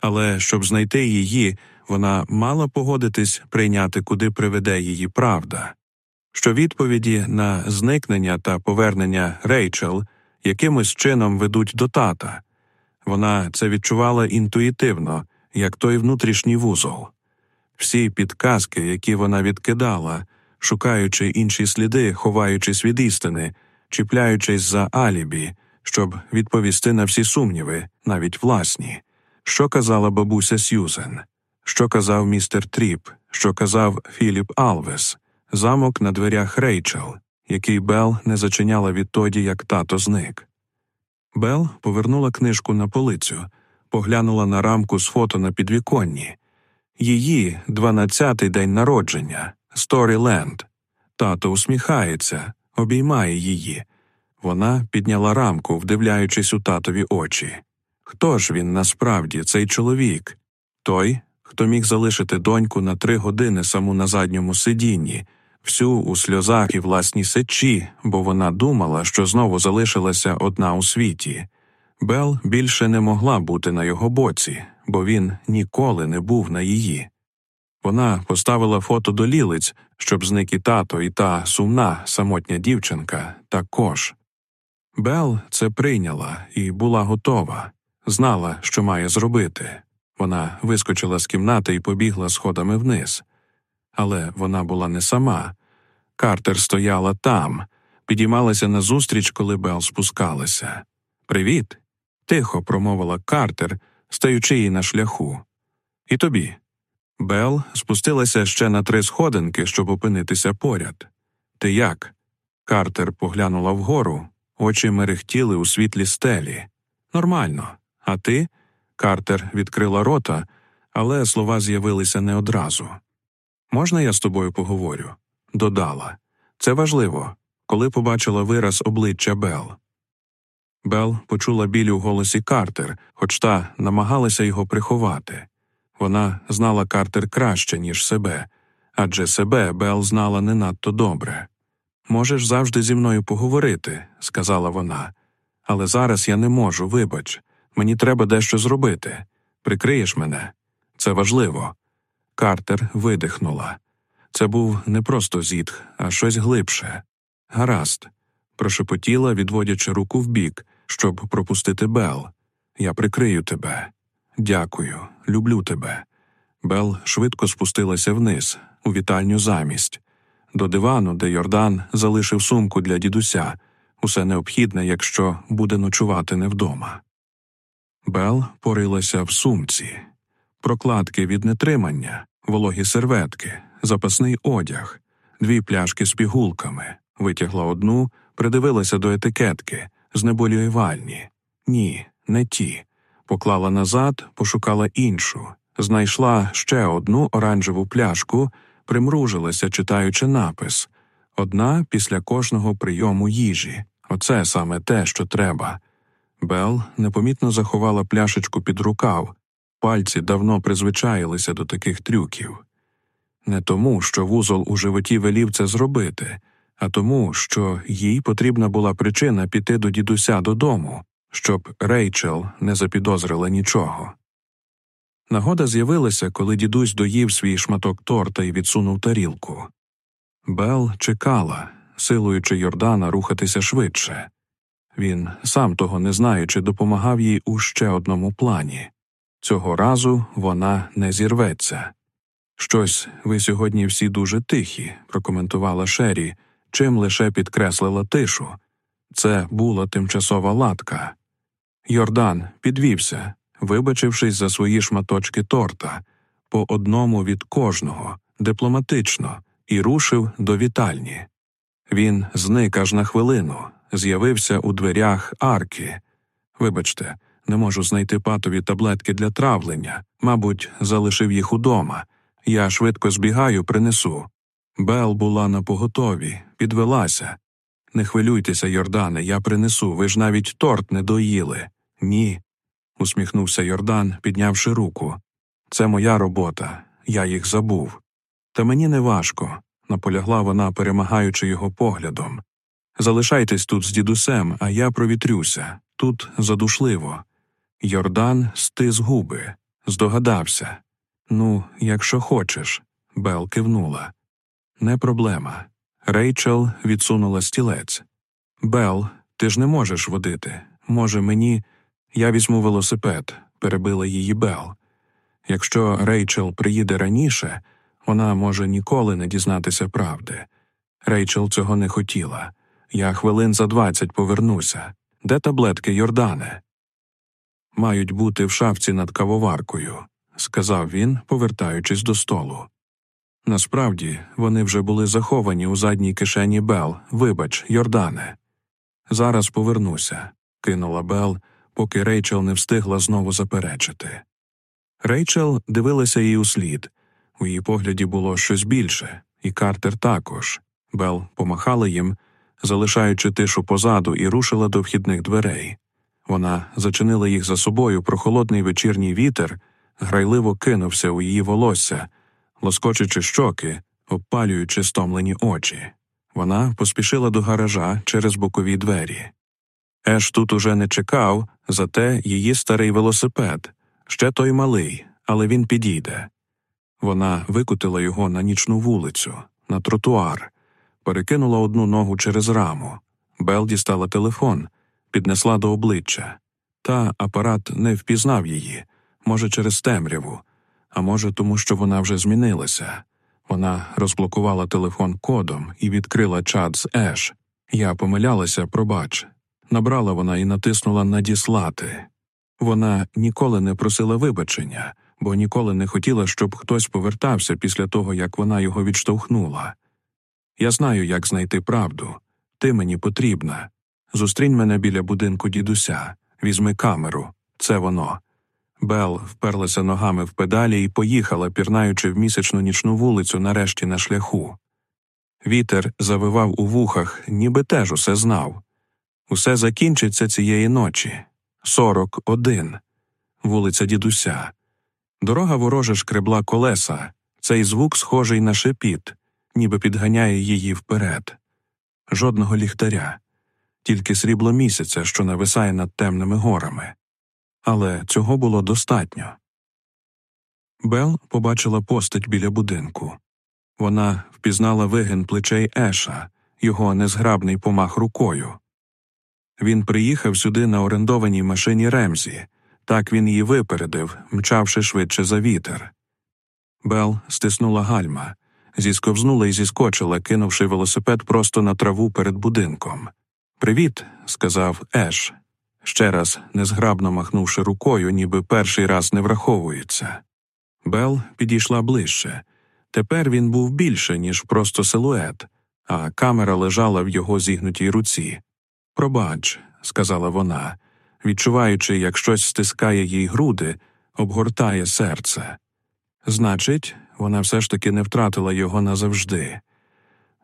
але щоб знайти її, вона мала погодитись прийняти, куди приведе її правда, що відповіді на зникнення та повернення Рейчел якимось чином ведуть до тата. Вона це відчувала інтуїтивно, як той внутрішній вузол. Всі підказки, які вона відкидала, шукаючи інші сліди, ховаючись від істини, чіпляючись за алібі, щоб відповісти на всі сумніви, навіть власні, що казала бабуся Сьюзен, що казав містер Тріп, що казав Філіп Алвес, замок на дверях Рейчел, який Бел не зачиняла відтоді, як тато зник. Бел повернула книжку на полицю, поглянула на рамку з фото на підвіконні. Її дванадцятий день народження, Сторіленд. Тато усміхається, обіймає її. Вона підняла рамку, вдивляючись у татові очі. Хто ж він насправді, цей чоловік? Той, хто міг залишити доньку на три години саму на задньому сидінні, всю у сльозах і власній сечі, бо вона думала, що знову залишилася одна у світі. Бел більше не могла бути на його боці, бо він ніколи не був на її. Вона поставила фото до лілиць, щоб зник і тато, і та сумна самотня дівчинка також. Бел це прийняла і була готова, знала, що має зробити. Вона вискочила з кімнати і побігла сходами вниз. Але вона була не сама. Картер стояла там, підіймалася назустріч, коли Бел спускалася. Привіт. тихо промовила Картер, стаючи їй на шляху. І тобі. Бел спустилася ще на три сходинки, щоб опинитися поряд. Ти як? Картер поглянула вгору, очі мерехтіли у світлі стелі. Нормально. А ти? Картер відкрила рота, але слова з'явилися не одразу. Можна я з тобою поговорю? Додала. Це важливо, коли побачила вираз обличчя Бел. Бел почула біль у голосі Картер, хоч та намагалася його приховати. Вона знала Картер краще, ніж себе, адже себе Бел знала не надто добре. Можеш завжди зі мною поговорити, сказала вона, але зараз я не можу, вибач. Мені треба дещо зробити. Прикриєш мене? Це важливо. Картер видихнула. Це був не просто зітх, а щось глибше. Гаразд, прошепотіла, відводячи руку вбік, щоб пропустити Бел. Я прикрию тебе. Дякую, люблю тебе. Бел швидко спустилася вниз, у вітальню замість, до дивану, де Йордан залишив сумку для дідуся, усе необхідне, якщо буде ночувати не вдома. Бел порилася в сумці, прокладки від нетримання, вологі серветки, запасний одяг, дві пляшки з пігулками, витягла одну, придивилася до етикетки, знеболювальні. Ні, не ті. Поклала назад, пошукала іншу, знайшла ще одну оранжеву пляшку, примружилася, читаючи напис одна після кожного прийому їжі. Оце саме те, що треба. Бел непомітно заховала пляшечку під рукав, пальці давно призвичаїлися до таких трюків. Не тому, що вузол у животі велів це зробити, а тому, що їй потрібна була причина піти до дідуся додому, щоб Рейчел не запідозрила нічого. Нагода з'явилася, коли дідусь доїв свій шматок торта і відсунув тарілку. Бел чекала, силуючи Йордана рухатися швидше. Він, сам того не знаючи, допомагав їй у ще одному плані цього разу вона не зірветься. Щось ви сьогодні всі дуже тихі, прокоментувала Шері, чим лише підкреслила тишу. Це була тимчасова латка. Йордан підвівся, вибачившись за свої шматочки торта, по одному від кожного, дипломатично, і рушив до вітальні. Він зник аж на хвилину, з'явився у дверях арки. Вибачте, не можу знайти патові таблетки для травлення, мабуть, залишив їх удома. Я швидко збігаю, принесу. Бел була на поготові, підвелася. Не хвилюйтеся, Йордане, я принесу, ви ж навіть торт не доїли. Ні. усміхнувся Йордан, піднявши руку. Це моя робота, я їх забув. Та мені не важко, наполягла вона, перемагаючи його поглядом. Залишайтесь тут з дідусем, а я провітрюся. Тут задушливо. Йордан стис губи, здогадався. Ну, якщо хочеш, Бел кивнула. Не проблема. Рейчел відсунула стілець. Бел, ти ж не можеш водити. Може, мені. Я візьму велосипед, перебила її Бел. Якщо Рейчел приїде раніше, вона може ніколи не дізнатися правди. Рейчел цього не хотіла. Я хвилин за двадцять повернуся. Де таблетки, Йордане? Мають бути в шафці над кавоваркою, сказав він, повертаючись до столу. Насправді, вони вже були заховані у задній кишені Бел. Вибач, Йордане. Зараз повернуся, кинула Бел, поки Рейчел не встигла знову заперечити. Рейчел дивилася їй услід. У її погляді було щось більше, і Картер також. Бел помахала їм, залишаючи тишу позаду, і рушила до вхідних дверей. Вона зачинила їх за собою прохолодний вечірній вітер, грайливо кинувся у її волосся, лоскочучи щоки, обпалюючи стомлені очі. Вона поспішила до гаража через бокові двері. Еш тут уже не чекав, зате її старий велосипед, ще той малий, але він підійде. Вона викотила його на нічну вулицю, на тротуар, перекинула одну ногу через раму. Бел дістала телефон, піднесла до обличчя. Та апарат не впізнав її, може, через темряву, а може, тому що вона вже змінилася. Вона розблокувала телефон кодом і відкрила чат з Еш. Я помилялася, пробач. Набрала вона і натиснула Надіслати. Вона ніколи не просила вибачення, бо ніколи не хотіла, щоб хтось повертався після того, як вона його відштовхнула. Я знаю, як знайти правду. Ти мені потрібна. Зустрінь мене біля будинку дідуся, візьми камеру, це воно. Бел вперлася ногами в педалі і поїхала, пірнаючи в місячну нічну вулицю нарешті на шляху. Вітер завивав у вухах, ніби теж усе знав. Усе закінчиться цієї ночі. Сорок один. Вулиця дідуся. Дорога вороже шкребла колеса. Цей звук схожий на шепіт, ніби підганяє її вперед. Жодного ліхтаря, тільки срібло місяця, що нависає над темними горами. Але цього було достатньо. Бел побачила постать біля будинку. Вона впізнала вигин плечей Еша, його незграбний помах рукою. Він приїхав сюди на орендованій машині Ремзі, так він її випередив, мчавши швидше за вітер. Бел стиснула гальма, зісковзнула і зіскочила, кинувши велосипед просто на траву перед будинком. Привіт, сказав Еш, ще раз незграбно махнувши рукою, ніби перший раз не враховується. Бел підійшла ближче. Тепер він був більше, ніж просто силует, а камера лежала в його зігнутій руці. Пробач, сказала вона, відчуваючи, як щось стискає їй груди, обгортає серце. Значить, вона все ж таки не втратила його назавжди.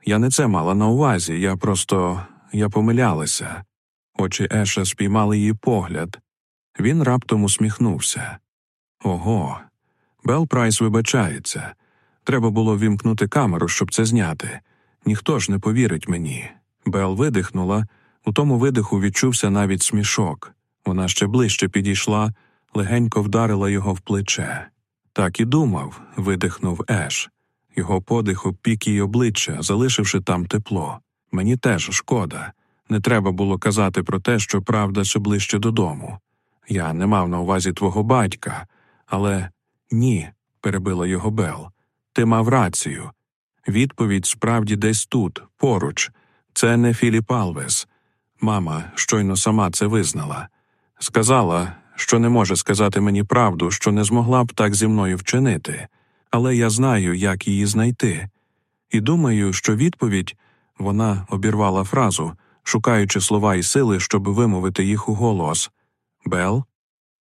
Я не це мала на увазі, я просто я помилялася. Очі Еша спіймали її погляд. Він раптом усміхнувся. Ого. Бел Прайс вибачається. Треба було вімкнути камеру, щоб це зняти. Ніхто ж не повірить мені. Бел видихнула, у тому видиху відчувся навіть смішок. Вона ще ближче підійшла, легенько вдарила його в плече. Так і думав, видихнув Еш. Його подих обпік її обличчя, залишивши там тепло. Мені теж шкода. Не треба було казати про те, що правда ще ближче додому. Я не мав на увазі твого батька, але ні, перебила його Бел. Ти мав рацію. Відповідь справді десь тут, поруч. Це не Філіп Алвес. Мама щойно сама це визнала. Сказала, що не може сказати мені правду, що не змогла б так зі мною вчинити, але я знаю, як її знайти. І думаю, що відповідь вона обірвала фразу, шукаючи слова і сили, щоб вимовити їх у голос. Бел,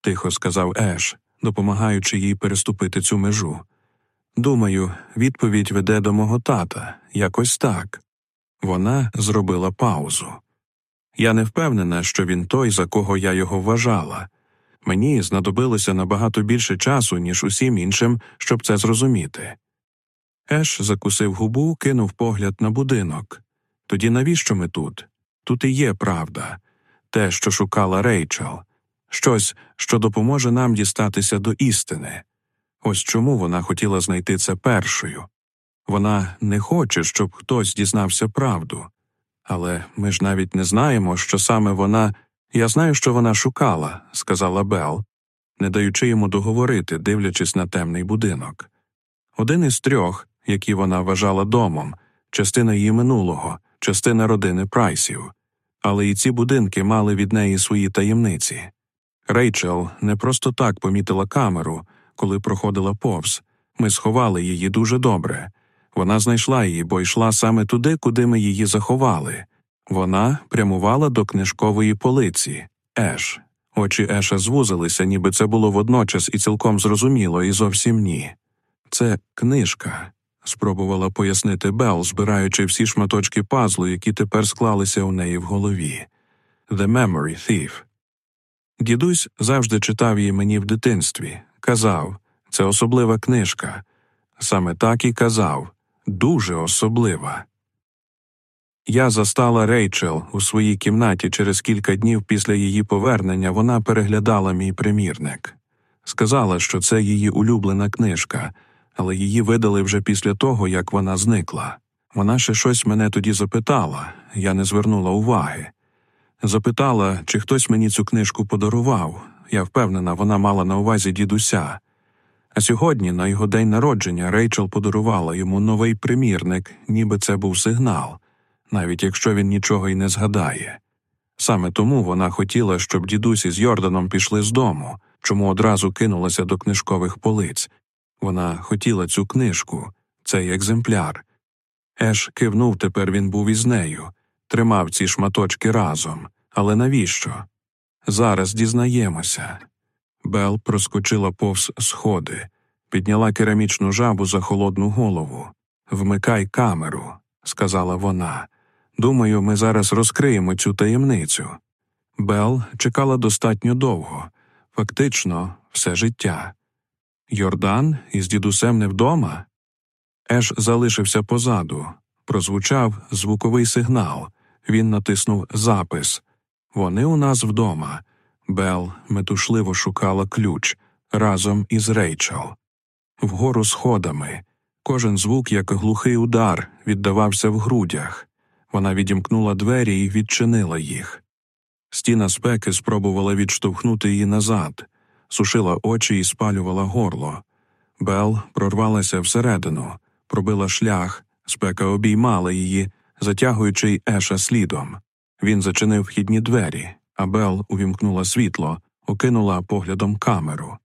тихо сказав Еш, допомагаючи їй переступити цю межу. Думаю, відповідь веде до мого тата, якось так. Вона зробила паузу. Я не впевнена, що він той, за кого я його вважала. Мені знадобилося набагато більше часу, ніж усім іншим, щоб це зрозуміти. Еш закусив губу, кинув погляд на будинок. Тоді навіщо ми тут? Тут і є правда, те, що шукала Рейчел, щось, що допоможе нам дістатися до істини. Ось чому вона хотіла знайти це першою. Вона не хоче, щоб хтось дізнався правду. Але ми ж навіть не знаємо, що саме вона. Я знаю, що вона шукала, сказала Бел. не даючи йому договорити, дивлячись на темний будинок. Один із трьох, які вона вважала домом, частина її минулого, частина родини прайсів, але і ці будинки мали від неї свої таємниці. Рейчел не просто так помітила камеру, коли проходила повз. Ми сховали її дуже добре. Вона знайшла її, бо йшла саме туди, куди ми її заховали. Вона прямувала до книжкової полиці. Еш. Очі Еша звузилися, ніби це було водночас і цілком зрозуміло, і зовсім ні. Це книжка, спробувала пояснити Белл, збираючи всі шматочки пазлу, які тепер склалися у неї в голові. The Memory Thief. Дідусь завжди читав її мені в дитинстві. Казав, це особлива книжка. Саме так і казав дуже особлива. Я застала Рейчел у своїй кімнаті через кілька днів після її повернення вона переглядала мій примірник. Сказала, що це її улюблена книжка, але її видали вже після того, як вона зникла. Вона ще щось мене тоді запитала, я не звернула уваги. Запитала, чи хтось мені цю книжку подарував. Я впевнена, вона мала на увазі дідуся. А сьогодні, на його день народження, Рейчел подарувала йому новий примірник, ніби це був сигнал, навіть якщо він нічого й не згадає. Саме тому вона хотіла, щоб дідусь із Йорданом пішли з дому, чому одразу кинулася до книжкових полиць. Вона хотіла цю книжку, цей екземпляр. Еш кивнув, тепер він був із нею, тримав ці шматочки разом. Але навіщо? Зараз дізнаємося. Бел проскочила повз сходи, підняла керамічну жабу за холодну голову. Вмикай камеру, сказала вона. Думаю, ми зараз розкриємо цю таємницю. Бел чекала достатньо довго, фактично, все життя. Йордан із дідусем не вдома? Еш залишився позаду. Прозвучав звуковий сигнал. Він натиснув запис. Вони у нас вдома. Бел метушливо шукала ключ разом із Рейчел. Вгору сходами. Кожен звук, як глухий удар, віддавався в грудях. Вона відімкнула двері і відчинила їх. Стіна спеки спробувала відштовхнути її назад, сушила очі і спалювала горло. Бел прорвалася всередину, пробила шлях, спека обіймала її, затягуючи Еша слідом. Він зачинив вхідні двері, а Бел увімкнула світло, окинула поглядом камеру.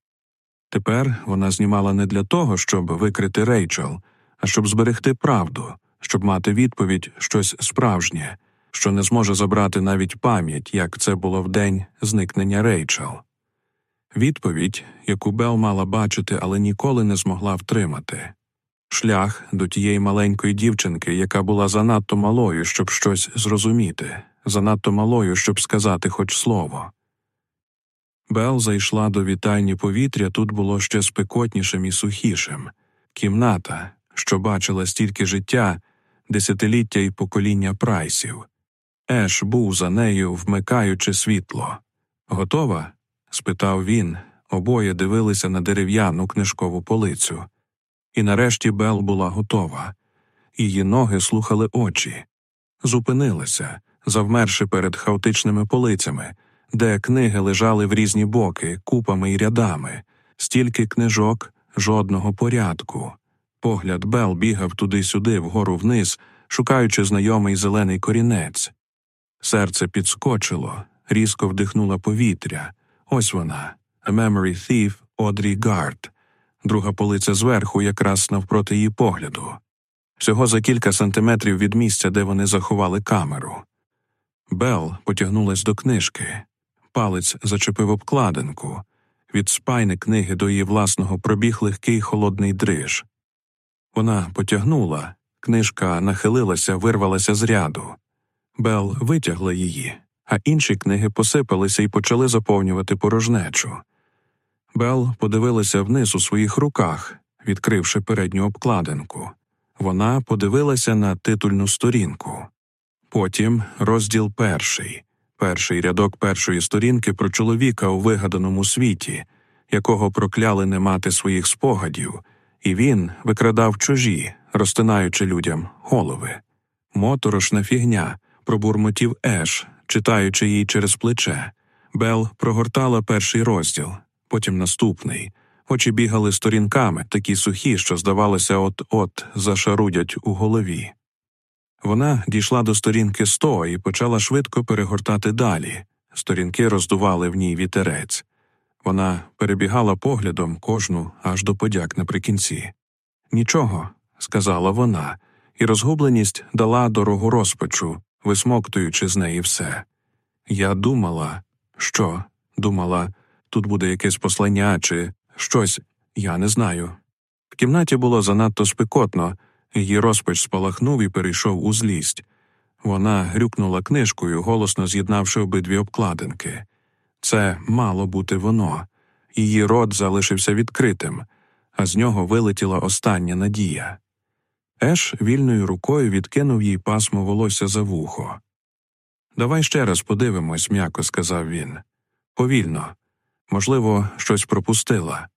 Тепер вона знімала не для того, щоб викрити Рейчел, а щоб зберегти правду, щоб мати відповідь щось справжнє, що не зможе забрати навіть пам'ять, як це було в день зникнення Рейчел. Відповідь, яку Бел мала бачити, але ніколи не змогла втримати шлях до тієї маленької дівчинки, яка була занадто малою, щоб щось зрозуміти, занадто малою, щоб сказати хоч слово. Бел зайшла до вітальні повітря, тут було ще спекотнішим і сухішим кімната, що бачила стільки життя, десятиліття і покоління прайсів. Еш був за нею, вмикаючи світло. Готова? Спитав він. Обоє дивилися на дерев'яну книжкову полицю. І нарешті Бел була готова. Її ноги слухали очі, зупинилися, завмерши перед хаотичними полицями, де книги лежали в різні боки, купами і рядами, стільки книжок, жодного порядку. Погляд Бел бігав туди-сюди, вгору вниз, шукаючи знайомий зелений корінець. Серце підскочило, різко вдихнула повітря. Ось вона, Memory Thief Одрі Гард, друга полиця зверху, якраз навпроти її погляду, всього за кілька сантиметрів від місця, де вони заховали камеру. Бел потягнулась до книжки, палець зачепив обкладинку. Від спайни книги до її власного пробіг легкий холодний дриж. Вона потягнула, книжка нахилилася, вирвалася з ряду. Бел витягла її, а інші книги посипалися і почали заповнювати порожнечу. Бел подивилася вниз у своїх руках, відкривши передню обкладинку. Вона подивилася на титульну сторінку. Потім розділ перший, перший рядок першої сторінки про чоловіка у вигаданому світі, якого прокляли не мати своїх спогадів, і він викрадав чужі, розтинаючи людям голови. Моторошна фігня, пробурмотів Еш, читаючи їй через плече. Бел прогортала перший розділ, потім наступний. Очі бігали сторінками, такі сухі, що, здавалося, от-от зашарудять у голові. Вона дійшла до сторінки сто і почала швидко перегортати далі. Сторінки роздували в ній вітерець. Вона перебігала поглядом кожну аж до подяк наприкінці. Нічого, сказала вона, і розгубленість дала дорогу розпачу, висмоктуючи з неї все. Я думала, що? Думала, тут буде якесь послання чи щось, я не знаю. В кімнаті було занадто спекотно, її розпач спалахнув і перейшов у злість. Вона грюкнула книжкою, голосно з'єднавши обидві обкладинки. Це мало бути воно. Її рот залишився відкритим, а з нього вилетіла остання надія. Еш вільною рукою відкинув їй пасмо волосся за вухо. Давай ще раз подивимось, м'яко сказав він. Повільно. Можливо, щось пропустила.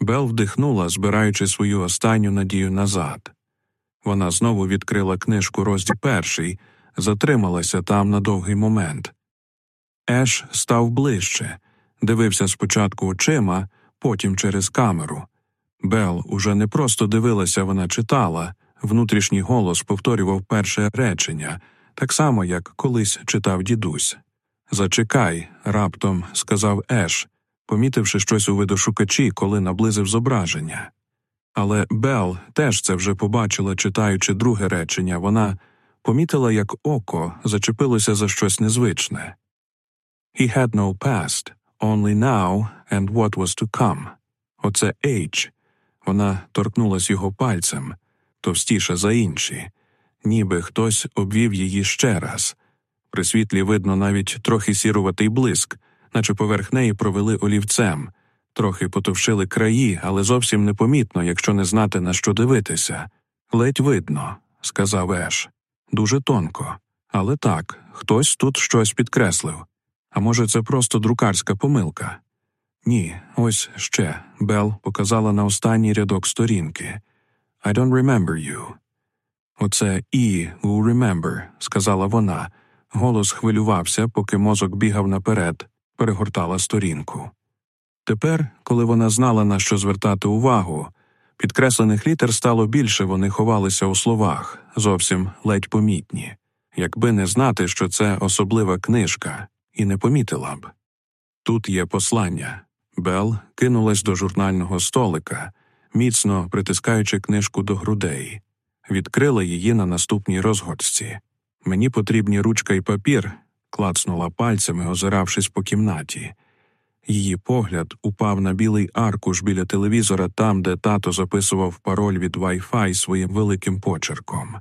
Бел вдихнула, збираючи свою останню надію назад. Вона знову відкрила книжку розділ перший, затрималася там на довгий момент. Еш став ближче, дивився спочатку очима, потім через камеру. Бел уже не просто дивилася, вона читала, внутрішній голос повторював перше речення, так само, як колись читав дідусь. Зачекай, раптом сказав Еш, помітивши щось у видошукачі, коли наблизив зображення. Але Бел теж це вже побачила, читаючи друге речення, вона помітила, як око зачепилося за щось незвичне. He had no past, only now and what was to come. Оце H. Вона торкнулась його пальцем, товстіша за інші, ніби хтось обвів її ще раз. При світлі видно навіть трохи сіруватий блиск, наче поверх неї провели олівцем, трохи потовшили краї, але зовсім непомітно, якщо не знати, на що дивитися. Ледь видно, сказав Еш. Дуже тонко. Але так, хтось тут щось підкреслив. А може, це просто друкарська помилка? Ні, ось ще. Бел показала на останній рядок сторінки. I don't remember you. Оце і у remember, сказала вона. Голос хвилювався, поки мозок бігав наперед, перегортала сторінку. Тепер, коли вона знала, на що звертати увагу, підкреслених літер стало більше, вони ховалися у словах, зовсім ледь помітні, якби не знати, що це особлива книжка, і не помітила б. Тут є послання. Бел кинулась до журнального столика, міцно притискаючи книжку до грудей, відкрила її на наступній розгорці. Мені потрібні ручка і папір, клацнула пальцями, озиравшись по кімнаті. Її погляд упав на білий аркуш біля телевізора там, де тато записував пароль від Wi-Fi своїм великим почерком.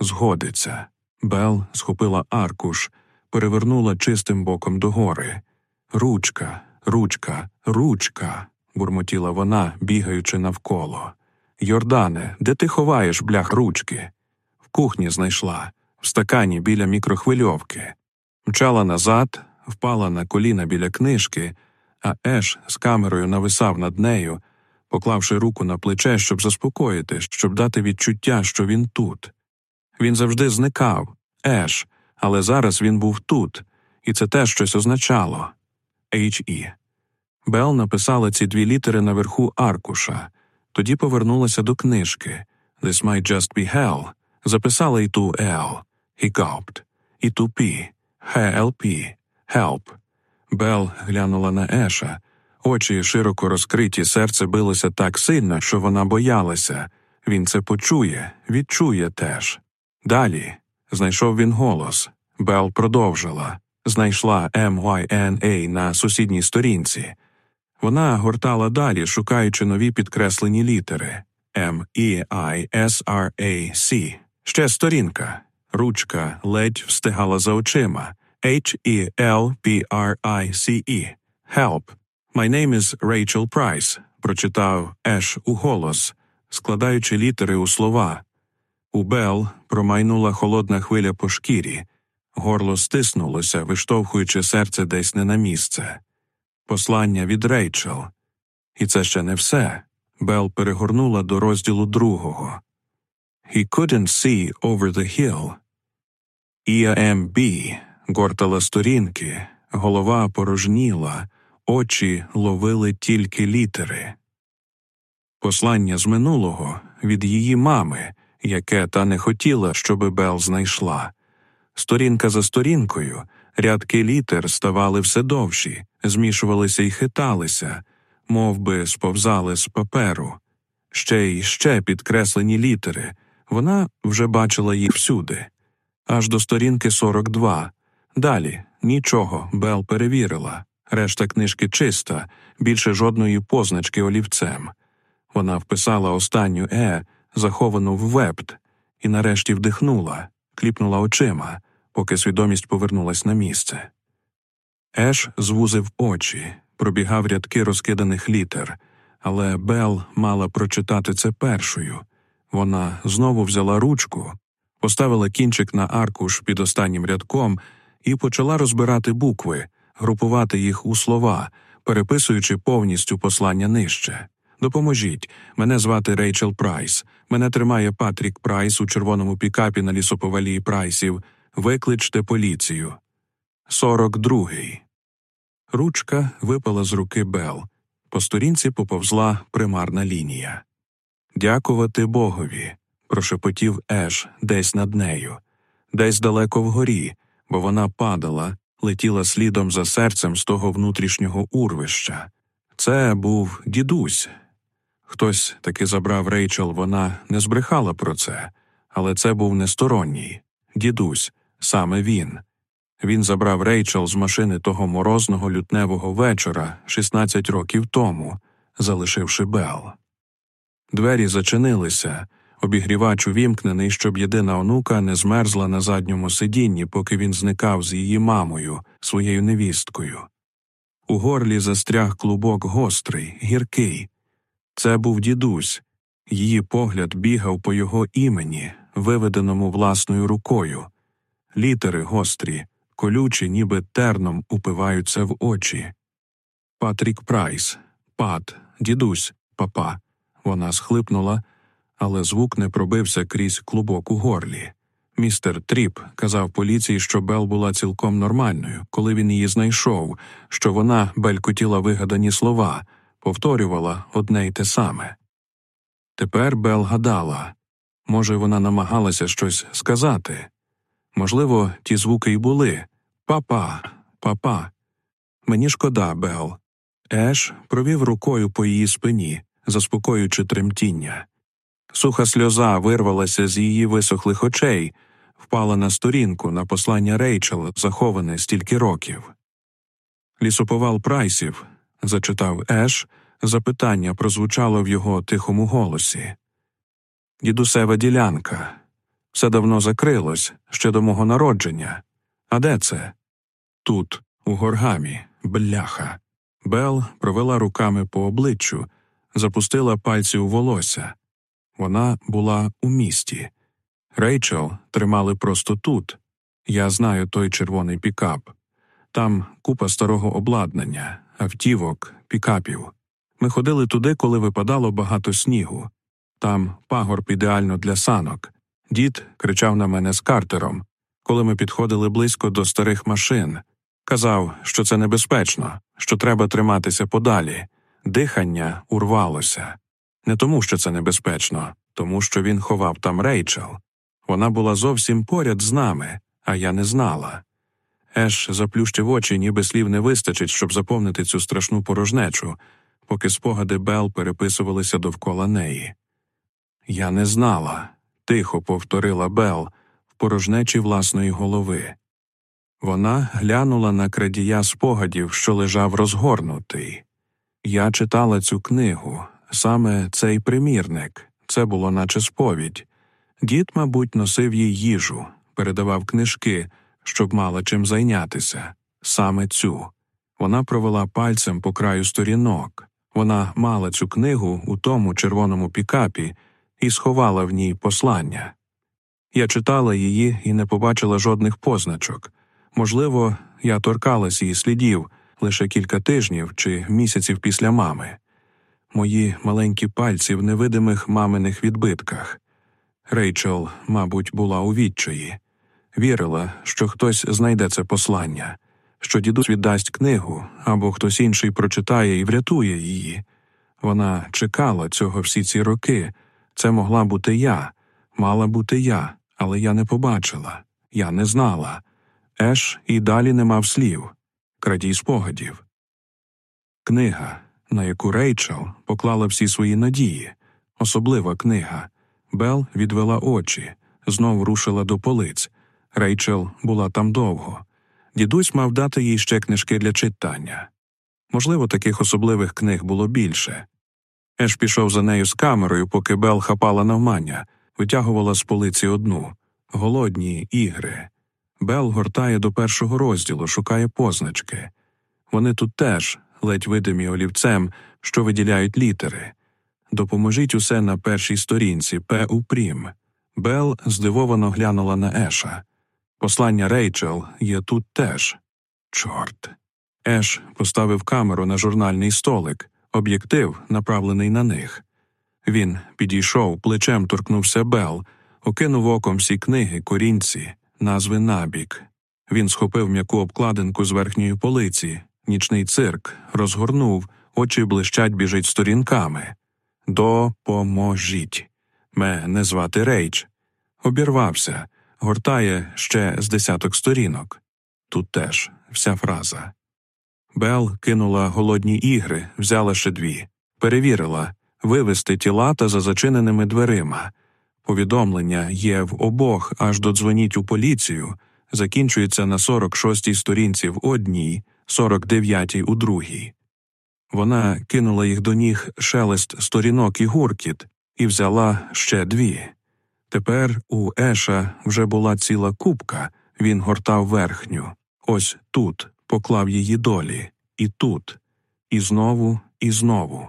Згодиться. Бел схопила аркуш, перевернула чистим боком догори. Ручка, ручка, ручка. бурмотіла вона, бігаючи навколо. Йордане, де ти ховаєш блях ручки? В кухні знайшла, в стакані біля мікрохвильовки. Мчала назад, впала на коліна біля книжки, а Еш з камерою нависав над нею, поклавши руку на плече, щоб заспокоїти, щоб дати відчуття, що він тут. Він завжди зникав, Еш, але зараз він був тут, і це теж щось означало H.E. Бел написала ці дві літери наверху аркуша, тоді повернулася до книжки This might just be hell, записала і ту L, gulped, і ту P, HLP, help. Бел глянула на Еша. Очі широко розкриті, серце билося так сильно, що вона боялася. Він це почує, відчує теж. Далі знайшов він голос. Бел продовжила, знайшла MYNA на сусідній сторінці. Вона гортала далі, шукаючи нові підкреслені літери M, E, I, S, R, A, C. Ще сторінка. Ручка ледь встигала за очима. H E L P R I C E. Help. My name is Rachel Price, прочитав Еш у голос, складаючи літери у слова. У Бел промайнула холодна хвиля по шкірі, горло стиснулося, виштовхуючи серце десь не на місце. Послання від Рейчел. І це ще не все. Бел перегорнула до розділу другого. He couldn't see over the hill. EMB гортала сторінки, голова порожніла, очі ловили тільки літери. Послання з минулого від її мами, яке та не хотіла, щоби Бел знайшла. Сторінка за сторінкою рядки літер ставали все довші, змішувалися і хиталися, мов би сповзали з паперу. Ще й ще підкреслені літери. Вона вже бачила їх всюди. Аж до сторінки 42. Далі нічого, Бел перевірила. Решта книжки чиста, більше жодної позначки олівцем. Вона вписала останню е, заховану в вепт, і нарешті вдихнула, кліпнула очима, поки свідомість повернулась на місце. Еш звузив очі, пробігав рядки розкиданих літер, але Бел мала прочитати це першою. Вона знову взяла ручку, поставила кінчик на аркуш під останнім рядком і почала розбирати букви, групувати їх у слова, переписуючи повністю послання нижче. Допоможіть, мене звати Рейчел Прайс. Мене тримає Патрік Прайс у червоному пікапі на лісоповалі Прайсів. Викличте поліцію. Сорок другий. Ручка випала з руки Бел. По сторінці поповзла примарна лінія. Дякувати Богові. прошепотів Еш десь над нею, десь далеко вгорі, бо вона падала, летіла слідом за серцем з того внутрішнього урвища. Це був дідусь. Хтось таки забрав Рейчел, вона не збрехала про це, але це був несторонній дідусь, саме він. Він забрав Рейчел з машини того морозного лютневого вечора 16 років тому, залишивши Бел. Двері зачинилися, обігрівач увімкнений, щоб єдина онука не змерзла на задньому сидінні, поки він зникав з її мамою, своєю невісткою. У горлі застряг клубок гострий, гіркий. Це був дідусь, її погляд бігав по його імені, виведеному власною рукою. Літери гострі, колючі, ніби терном упиваються в очі. Патрік Прайс, пат, дідусь, папа. Вона схлипнула, але звук не пробився крізь клубок у горлі. Містер Тріп казав поліції, що Бел була цілком нормальною, коли він її знайшов, що вона белькотіла вигадані слова, повторювала одне й те саме. Тепер Бел гадала може, вона намагалася щось сказати. Можливо, ті звуки й були Папа, папа. Мені шкода, Бел. Еш провів рукою по її спині, заспокоюючи тремтіння. Суха сльоза вирвалася з її висохлих очей, впала на сторінку на послання Рейчел, заховане стільки років. Лісоповал прайсів, зачитав Еш, запитання прозвучало в його тихому голосі. Дідусева ділянка. Все давно закрилось ще до мого народження. А де це? Тут, у горгамі, бляха. Бел провела руками по обличчю, запустила пальці у волосся. Вона була у місті. Рейчел тримали просто тут. Я знаю той червоний пікап. Там купа старого обладнання, автівок, пікапів. Ми ходили туди, коли випадало багато снігу. Там пагорб ідеально для санок. Дід кричав на мене з картером, коли ми підходили близько до старих машин. Казав, що це небезпечно, що треба триматися подалі. Дихання урвалося. Не тому, що це небезпечно, тому що він ховав там Рейчел. Вона була зовсім поряд з нами, а я не знала. Еш заплющив очі, ніби слів не вистачить, щоб заповнити цю страшну порожнечу, поки спогади Бел переписувалися довкола неї. Я не знала, тихо повторила Бел в порожнечі власної голови. Вона глянула на крадія спогадів, що лежав розгорнутий. Я читала цю книгу, саме цей примірник, це було наче сповідь. Дід, мабуть, носив їй їжу, передавав книжки, щоб мала чим зайнятися, саме цю. Вона провела пальцем по краю сторінок. Вона мала цю книгу у тому червоному пікапі і сховала в ній послання. Я читала її і не побачила жодних позначок. Можливо, я торкалась її слідів лише кілька тижнів чи місяців після мами, мої маленькі пальці в невидимих маминих відбитках. Рейчел, мабуть, була у відчаї, вірила, що хтось знайде це послання, що дідусь віддасть книгу або хтось інший прочитає і врятує її. Вона чекала цього всі ці роки. Це могла бути я, мала бути я, але я не побачила, я не знала. Еш і далі не мав слів, крадій спогадів. Книга, на яку Рейчел поклала всі свої надії, особлива книга. Бел відвела очі, знов рушила до полиць. Рейчел була там довго. Дідусь мав дати їй ще книжки для читання. Можливо, таких особливих книг було більше. Еш пішов за нею з камерою, поки Бел хапала навмання, витягувала з полиці одну голодні ігри. Бел гортає до першого розділу, шукає позначки. Вони тут теж, ледь видимі олівцем, що виділяють літери. Допоможіть усе на першій сторінці, П. Упрім. Бел здивовано глянула на Еша. Послання Рейчел є тут теж. Чорт. Еш поставив камеру на журнальний столик, об'єктив, направлений на них. Він підійшов, плечем торкнувся Бел, окинув оком всі книги, корінці, назви набік. Він схопив м'яку обкладинку з верхньої полиці, нічний цирк, розгорнув, очі блищать біжить сторінками. Допоможіть. Мене звати Рейч. Обірвався, гортає ще з десяток сторінок. Тут теж вся фраза. Бел кинула голодні ігри, взяла ще дві, перевірила вивести тіла та за зачиненими дверима. Повідомлення є в обох, аж додзвоніть у поліцію, закінчується на 46-й сторінці в одній, 49-й у другій. Вона кинула їх до ніг шелест сторінок і гуркіт і взяла ще дві. Тепер у Еша вже була ціла купка, він гортав верхню. Ось тут поклав її долі, і тут, і знову, і знову.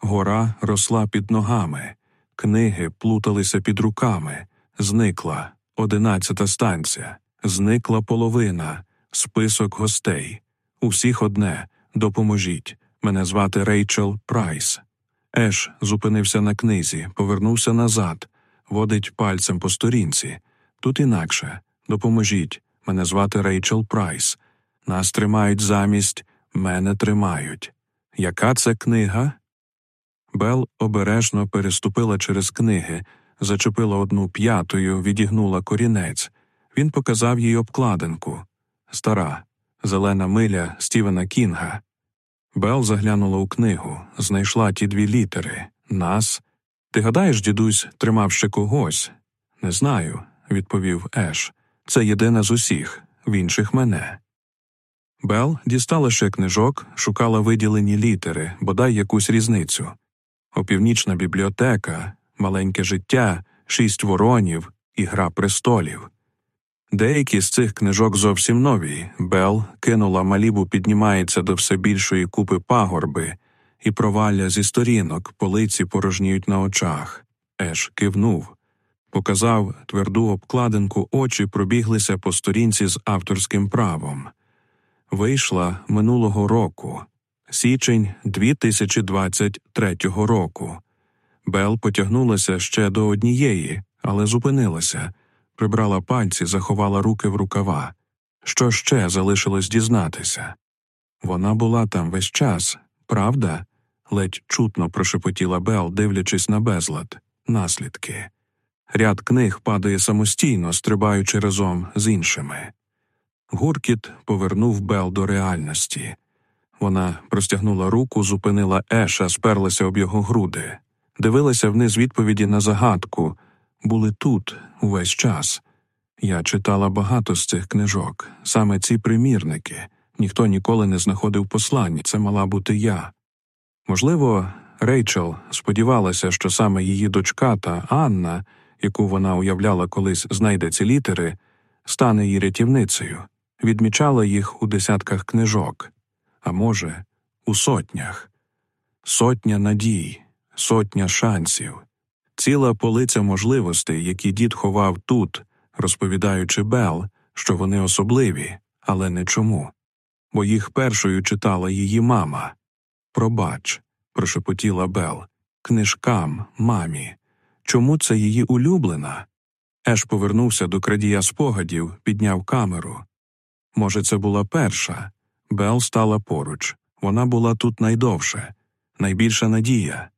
Гора росла під ногами, книги плуталися під руками, зникла одинадцята станція, зникла половина, список гостей. Усіх одне допоможіть. Мене звати Рейчел Прайс. Еш зупинився на книзі, повернувся назад, водить пальцем по сторінці. Тут інакше допоможіть. Мене звати Рейчел Прайс. Нас тримають замість мене тримають. Яка це книга? Бел обережно переступила через книги, зачепила одну п'ятою, відігнула корінець. Він показав їй обкладинку. Стара, зелена миля Стівена Кінга. Бел заглянула у книгу, знайшла ті дві літери нас. Ти гадаєш, дідусь, тримав ще когось? Не знаю, відповів Еш. Це єдина з усіх, в інших мене. Бел дістала ще книжок, шукала виділені літери, бодай якусь різницю. Опівнічна бібліотека, маленьке життя, шість воронів і гра престолів. Деякі з цих книжок зовсім нові. Бел кинула малібу, піднімається до все більшої купи пагорби, і провалля зі сторінок, полиці порожніють на очах. Еш кивнув, показав тверду обкладинку, очі пробіглися по сторінці з авторським правом. Вийшла минулого року, січень 2023 року. Бел потягнулася ще до однієї, але зупинилася прибрала пальці, заховала руки в рукава. Що ще залишилось дізнатися? Вона була там весь час, правда? ледь чутно прошепотіла Бел, дивлячись на безлад, наслідки. Ряд книг падає самостійно, стрибаючи разом з іншими. Гуркіт повернув Бел до реальності. Вона простягнула руку, зупинила Еша, сперлася об його груди, дивилася вниз відповіді на загадку, були тут увесь час. Я читала багато з цих книжок, саме ці примірники. Ніхто ніколи не знаходив послань, це мала бути я. Можливо, Рейчел сподівалася, що саме її дочка та Анна, яку вона уявляла колись знайде ці літери, стане її рятівницею, відмічала їх у десятках книжок, а може, у сотнях, сотня надій, сотня шансів ціла полиця можливостей, які дід ховав тут, розповідаючи Бел, що вони особливі, але не чому. Бо їх першою читала її мама. Пробач, прошепотіла Бел, книжкам, мамі. Чому це її улюблена? Еш повернувся до крадія спогадів, підняв камеру. Може, це була перша. Бел стала поруч. Вона була тут найдовше, найбільша надія.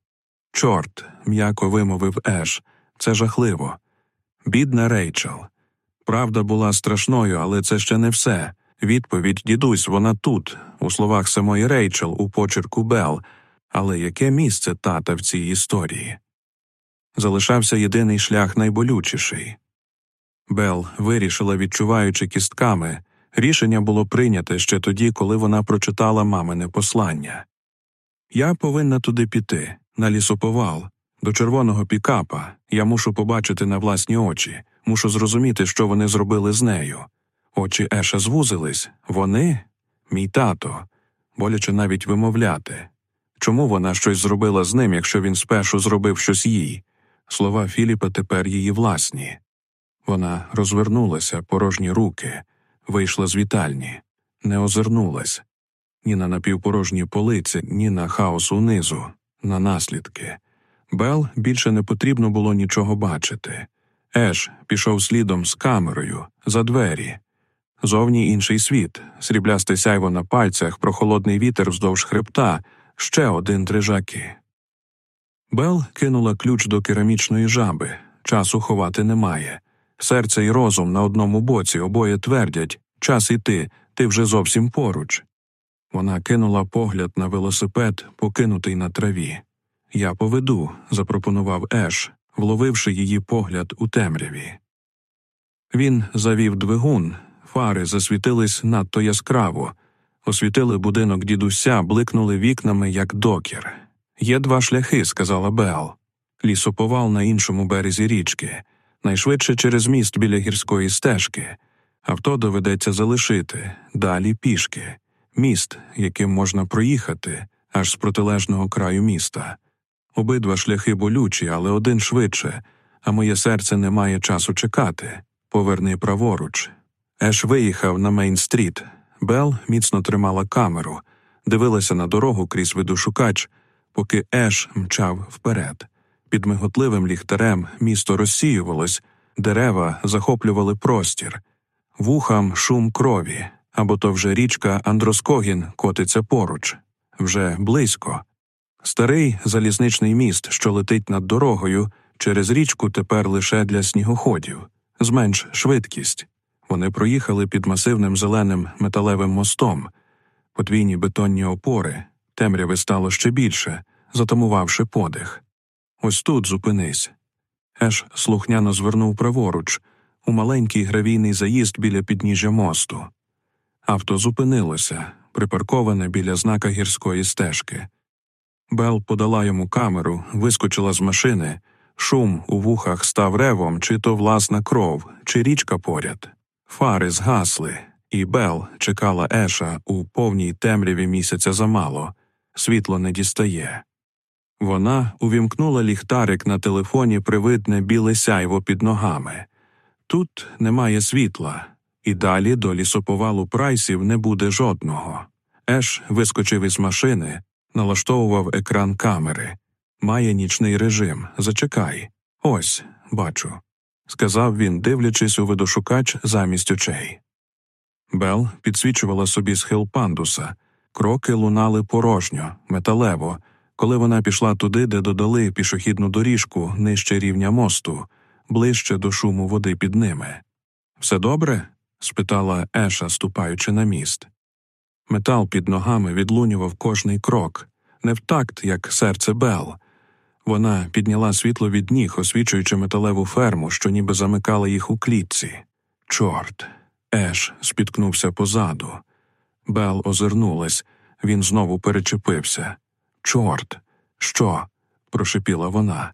Чорт, м'яко вимовив Еш, це жахливо. Бідна Рейчел. Правда була страшною, але це ще не все. Відповідь дідусь, вона тут, у словах самої Рейчел, у почерку Бел. Але яке місце тата в цій історії? Залишався єдиний шлях найболючіший. Бел вирішила, відчуваючи кістками, рішення було прийняте ще тоді, коли вона прочитала мамине послання. Я повинна туди піти, на лісоповал, до червоного пікапа. Я мушу побачити на власні очі, мушу зрозуміти, що вони зробили з нею. Очі Еша звузились вони, мій тато, боляче навіть вимовляти. Чому вона щось зробила з ним, якщо він спершу зробив щось їй? Слова Філіпа тепер її власні. Вона розвернулася, порожні руки, вийшла з вітальні, не озирнулась ні на напівпорожні полиці, ні на хаос унизу, на наслідки. Бел більше не потрібно було нічого бачити. Еш пішов слідом з камерою за двері. Зовні інший світ, сріблясте сяйво на пальцях, прохолодний вітер вздовж хребта, ще один дрижаки. Бел кинула ключ до керамічної жаби. Часу ховати немає. Серце і розум на одному боці обоє твердять час іти, ти вже зовсім поруч. Вона кинула погляд на велосипед, покинутий на траві. Я поведу, запропонував Еш, вловивши її погляд у темряві. Він завів двигун, фари засвітились надто яскраво, освітили будинок дідуся, бликнули вікнами, як докір. Є два шляхи, сказала Бел. Лісоповал на іншому березі річки, найшвидше через міст біля гірської стежки. Авто доведеться залишити, далі пішки, міст, яким можна проїхати аж з протилежного краю міста. Обидва шляхи болючі, але один швидше, а моє серце не має часу чекати. Поверни праворуч. Еш виїхав на Мейн-стріт. Бел міцно тримала камеру, дивилася на дорогу крізь видошукач, поки Еш мчав вперед. Під миготливим ліхтарем місто розсіювалось, дерева захоплювали простір, вухам шум крові, або то вже річка Андроскогін котиться поруч, вже близько. Старий залізничний міст, що летить над дорогою, через річку тепер лише для снігоходів, зменш швидкість. Вони проїхали під масивним зеленим металевим мостом, подвійні бетонні опори, темряви стало ще більше, затамувавши подих. Ось тут зупинись. Еш слухняно звернув праворуч, у маленький гравійний заїзд біля підніжжя мосту. Авто зупинилося, припарковане біля знака гірської стежки. Бел подала йому камеру, вискочила з машини. Шум у вухах став ревом, чи то власна кров, чи річка поряд. Фари згасли, і Бел чекала Еша у повній темряві місяця замало. Світло не дістає. Вона увімкнула ліхтарик на телефоні привидне біле сяйво під ногами. Тут немає світла, і далі до лісоповалу прайсів не буде жодного. Еш вискочив із машини, налаштовував екран камери. Має нічний режим. Зачекай. Ось, бачу, сказав він, дивлячись у видошукач замість очей. Бел підсвічувала собі схил пандуса, кроки лунали порожньо, металево, коли вона пішла туди, де додали пішохідну доріжку нижче рівня мосту, ближче до шуму води під ними. Все добре? спитала Еша, ступаючи на міст. Метал під ногами відлунював кожний крок, не в такт, як серце Бел. Вона підняла світло від ніг, освічуючи металеву ферму, що ніби замикала їх у клітці. Чорт. Еш спіткнувся позаду. Бел озирнулась, він знову перечепився. Чорт, що? прошепіла вона.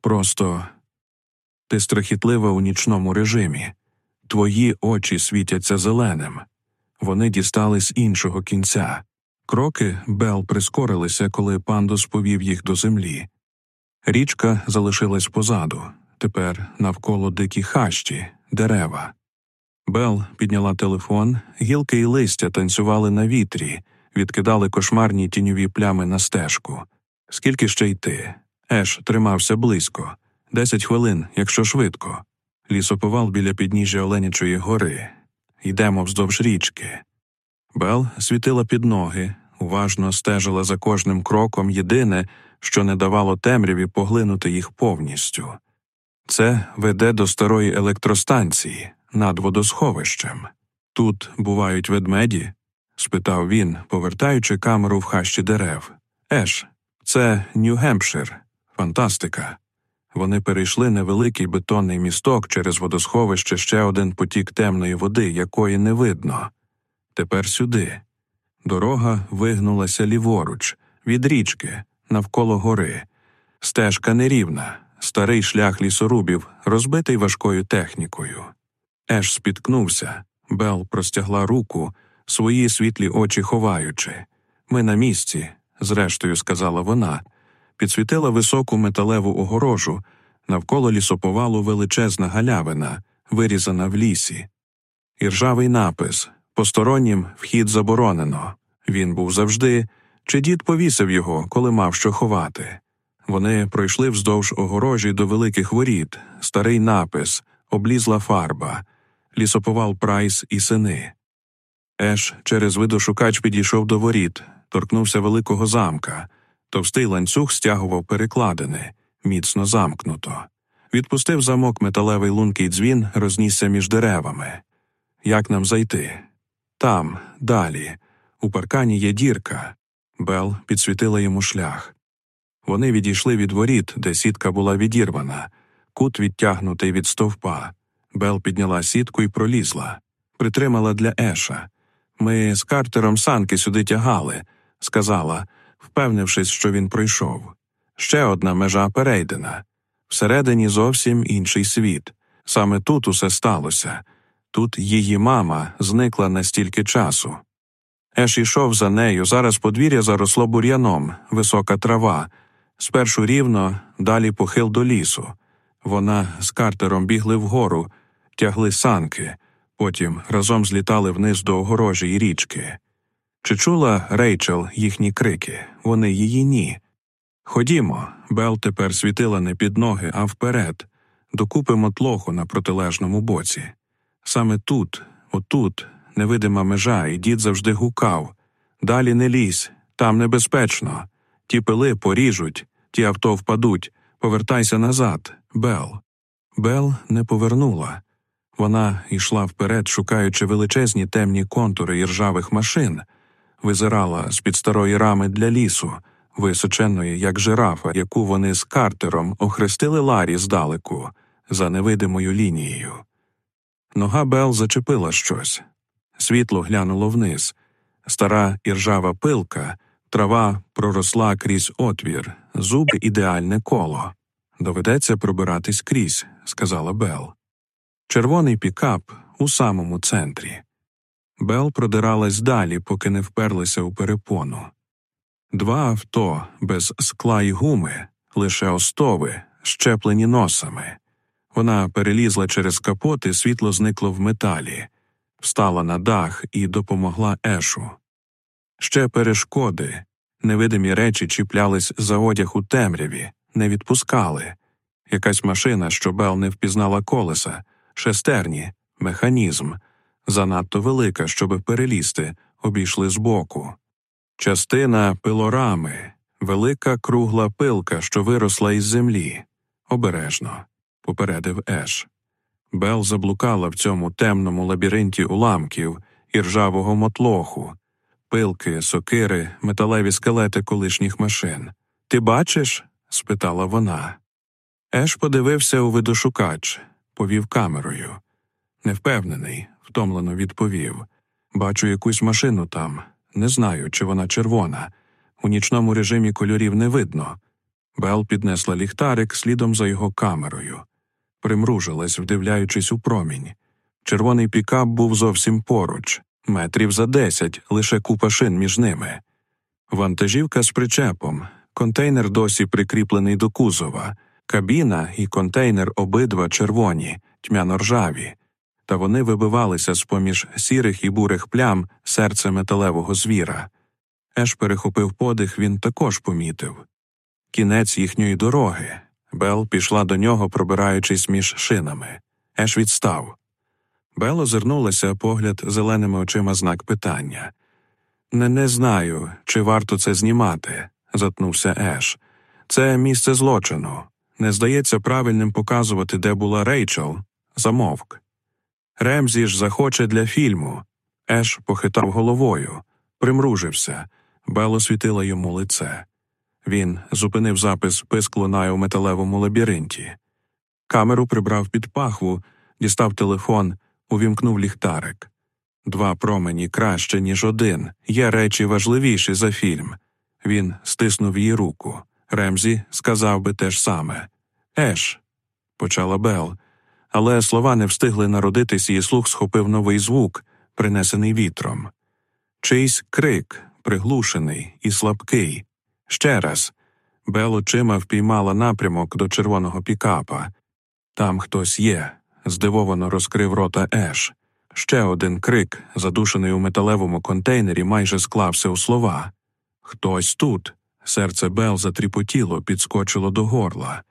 Просто ти страхітлива у нічному режимі. Твої очі світяться зеленим. Вони дістались іншого кінця. Кроки Бел прискорилися, коли пандус повів їх до землі. Річка залишилась позаду, тепер навколо дикі хащі, дерева. Бел підняла телефон, гілки і листя танцювали на вітрі, відкидали кошмарні тіньові плями на стежку. Скільки ще йти? Еш тримався близько, десять хвилин, якщо швидко. Лісоповал біля підніжжя Оленячої гори. йдемо вздовж річки. Бел світила під ноги, уважно стежила за кожним кроком єдине, що не давало темряві поглинути їх повністю. Це веде до старої електростанції над водосховищем. Тут бувають ведмеді? Спитав він, повертаючи камеру в хащі дерев. Еш, це Нью-Гемпшир. Фантастика. Вони перейшли невеликий бетонний місток через водосховище ще один потік темної води, якої не видно. Тепер сюди. Дорога вигнулася ліворуч, від річки, навколо гори. Стежка нерівна, старий шлях лісорубів, розбитий важкою технікою. Еш спіткнувся, Бел простягла руку, свої світлі очі ховаючи. Ми на місці, зрештою сказала вона, підсвітила високу металеву огорожу, навколо лісоповалу величезна галявина, вирізана в лісі. Іржавий напис Постороннім вхід заборонено. Він був завжди, чи дід повісив його, коли мав що ховати. Вони пройшли вздовж огорожі до великих воріт, старий напис, облізла фарба, лісоповал Прайс і сини. Еш через видошукач підійшов до воріт, торкнувся великого замка. Товстий ланцюг стягував перекладини, міцно замкнуто. Відпустив замок металевий лункий дзвін, рознісся між деревами. Як нам зайти? Там, далі. У паркані є дірка. Бел підсвітила йому шлях. Вони відійшли від воріт, де сітка була відірвана, кут відтягнутий від стовпа. Бел підняла сітку і пролізла, притримала для Еша. Ми з картером санки сюди тягали, сказала, впевнившись, що він пройшов. Ще одна межа перейдена. Всередині зовсім інший світ. Саме тут усе сталося. Тут її мама зникла на стільки часу. Еш ішов за нею, зараз подвір'я заросло бур'яном, висока трава, спершу рівно, далі похил до лісу. Вона з картером бігли вгору, тягли санки, потім разом злітали вниз до огорожі й річки. Чи чула Рейчел їхні крики? Вони її ні. Ходімо, Бел тепер світила не під ноги, а вперед, докупимо тлоху на протилежному боці. Саме тут, отут, невидима межа, і дід завжди гукав Далі не лізь, там небезпечно. Ті пили поріжуть, ті авто впадуть, повертайся назад, Бел. Бел не повернула. Вона йшла вперед, шукаючи величезні темні контури іржавих машин, визирала з під старої рами для лісу, височенної, як жирафа, яку вони з картером охрестили Ларі здалеку, за невидимою лінією. Нога Бел зачепила щось. Світло глянуло вниз. Стара іржава пилка, трава проросла крізь отвір, зуби ідеальне коло. Доведеться пробиратись крізь, сказала Бел. Червоний пікап у самому центрі. Бел продиралась далі, поки не вперлися у перепону. Два авто без скла й гуми, лише остови, щеплені носами. Вона перелізла через капот, і світло зникло в металі, встала на дах і допомогла Ешу. Ще перешкоди, невидимі речі чіплялись за одяг у темряві, не відпускали. Якась машина, що Бел не впізнала колеса, шестерні, механізм, занадто велика, щоби перелізти, обійшли збоку. Частина пилорами, велика кругла пилка, що виросла із землі. Обережно, попередив Еш. Бел заблукала в цьому темному лабіринті уламків і ржавого мотлоху, пилки, сокири, металеві скелети колишніх машин. Ти бачиш? спитала вона. Еш подивився у видошукач, повів камерою. Невпевнений, втомлено відповів. Бачу якусь машину там. Не знаю, чи вона червона. У нічному режимі кольорів не видно. Бел піднесла ліхтарик слідом за його камерою, примружилась, вдивляючись у промінь. Червоний пікап був зовсім поруч, метрів за десять, лише купа шин між ними. Вантажівка з причепом, контейнер досі прикріплений до кузова, кабіна і контейнер обидва червоні, тьмяно ржаві та вони вибивалися з поміж сірих і бурих плям серце металевого звіра. Еш перехопив подих, він також помітив кінець їхньої дороги. Бел пішла до нього, пробираючись між шинами. Еш відстав. Бел озирнулася погляд зеленими очима знак питання. Не не знаю, чи варто це знімати, затнувся Еш. Це місце злочину. Не здається правильним показувати, де була Рейчел. Замовк. Ремзі ж захоче для фільму. Еш похитав головою, примружився. Бел освітила йому лице. Він зупинив запис писк лунає у металевому лабіринті. Камеру прибрав під пахву, дістав телефон, увімкнув ліхтарик. Два промені краще, ніж один. Є речі важливіші за фільм. Він стиснув її руку. Ремзі сказав би те ж саме. Еш, почала Бел, але слова не встигли народитись, і слух схопив новий звук, принесений вітром. Чийсь крик, приглушений і слабкий. Ще раз. Бел очима впіймала напрямок до червоного пікапа. Там хтось є, здивовано розкрив рота Еш. Ще один крик, задушений у металевому контейнері, майже склався у слова. Хтось тут. Серце Бел затріпотіло, підскочило до горла.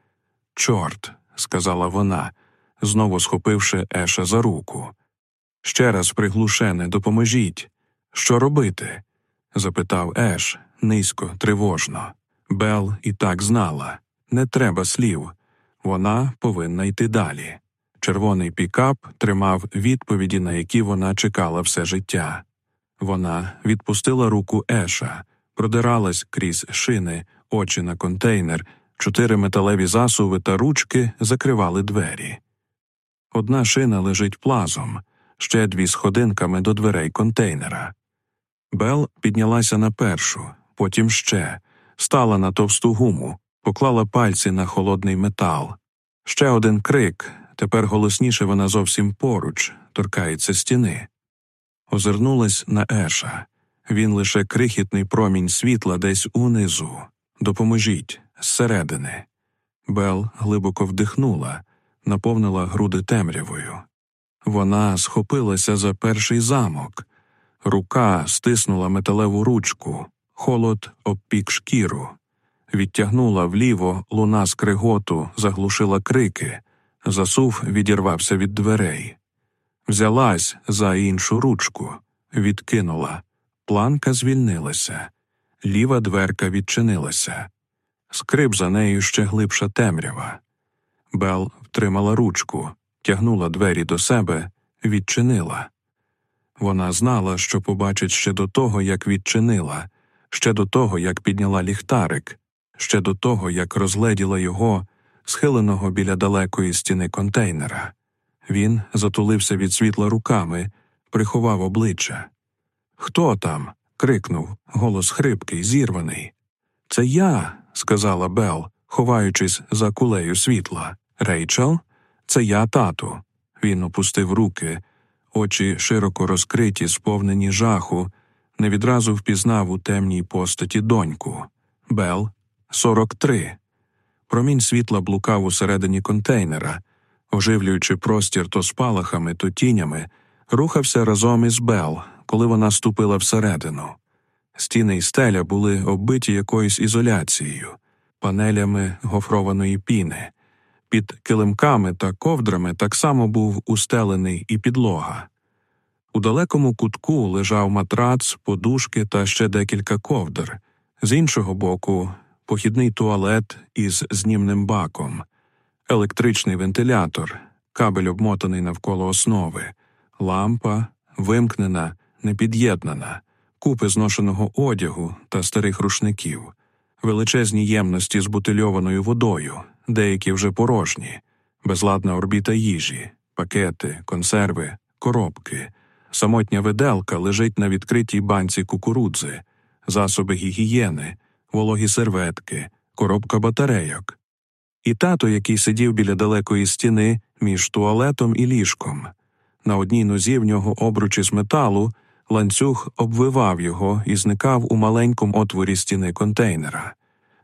Чорт, сказала вона, знову схопивши Еша за руку. Ще раз приглушене, допоможіть. Що робити? запитав Еш, низько, тривожно. Бел і так знала не треба слів. Вона повинна йти далі. Червоний пікап тримав відповіді, на які вона чекала все життя. Вона відпустила руку Еша, продиралась крізь шини, очі на контейнер, чотири металеві засуви та ручки закривали двері. Одна шина лежить плазом, ще дві сходинками до дверей контейнера. Бел піднялася на першу, потім ще, стала на товсту гуму, поклала пальці на холодний метал. Ще один крик, тепер голосніше вона зовсім поруч, торкається стіни. Озирнулась на Еша. Він лише крихітний промінь світла десь унизу. Допоможіть, зсередини. Бел глибоко вдихнула, наповнила груди темрявою. Вона схопилася за перший замок. Рука стиснула металеву ручку, холод обпік шкіру, відтягнула вліво луна скриготу, заглушила крики, засув відірвався від дверей. Взялась за іншу ручку, відкинула. Планка звільнилася, ліва дверка відчинилася. Скрип за нею ще глибша темрява. Бел втримала ручку, тягнула двері до себе, відчинила. Вона знала, що побачить ще до того, як відчинила, ще до того, як підняла ліхтарик, ще до того, як розгледіла його, схиленого біля далекої стіни контейнера. Він затулився від світла руками, приховав обличчя. Хто там? крикнув, голос хрипкий, зірваний. Це я, сказала Бел, ховаючись за кулею світла. Рейчел? Це я, тату. Він опустив руки, очі широко розкриті, сповнені жаху, не відразу впізнав у темній постаті доньку. Бел, сорок три. Промінь світла блукав усередині контейнера, оживлюючи простір то спалахами, то тінями, рухався разом із Бел, коли вона ступила всередину. Стіни й стеля були оббиті якоюсь ізоляцією, панелями гофрованої піни. Під килимками та ковдрами так само був устелений і підлога. У далекому кутку лежав матрац, подушки та ще декілька ковдр, з іншого боку, похідний туалет із знімним баком, електричний вентилятор, кабель обмотаний навколо основи, лампа, вимкнена, непід'єднана, купи зношеного одягу та старих рушників, величезні ємності з бутильованою водою, деякі вже порожні, безладна орбіта їжі, пакети, консерви, коробки. Самотня виделка лежить на відкритій банці кукурудзи, засоби гігієни, вологі серветки, коробка батарейок. І тато, який сидів біля далекої стіни між туалетом і ліжком. На одній нозі в нього обручі з металу, ланцюг обвивав його і зникав у маленькому отворі стіни контейнера.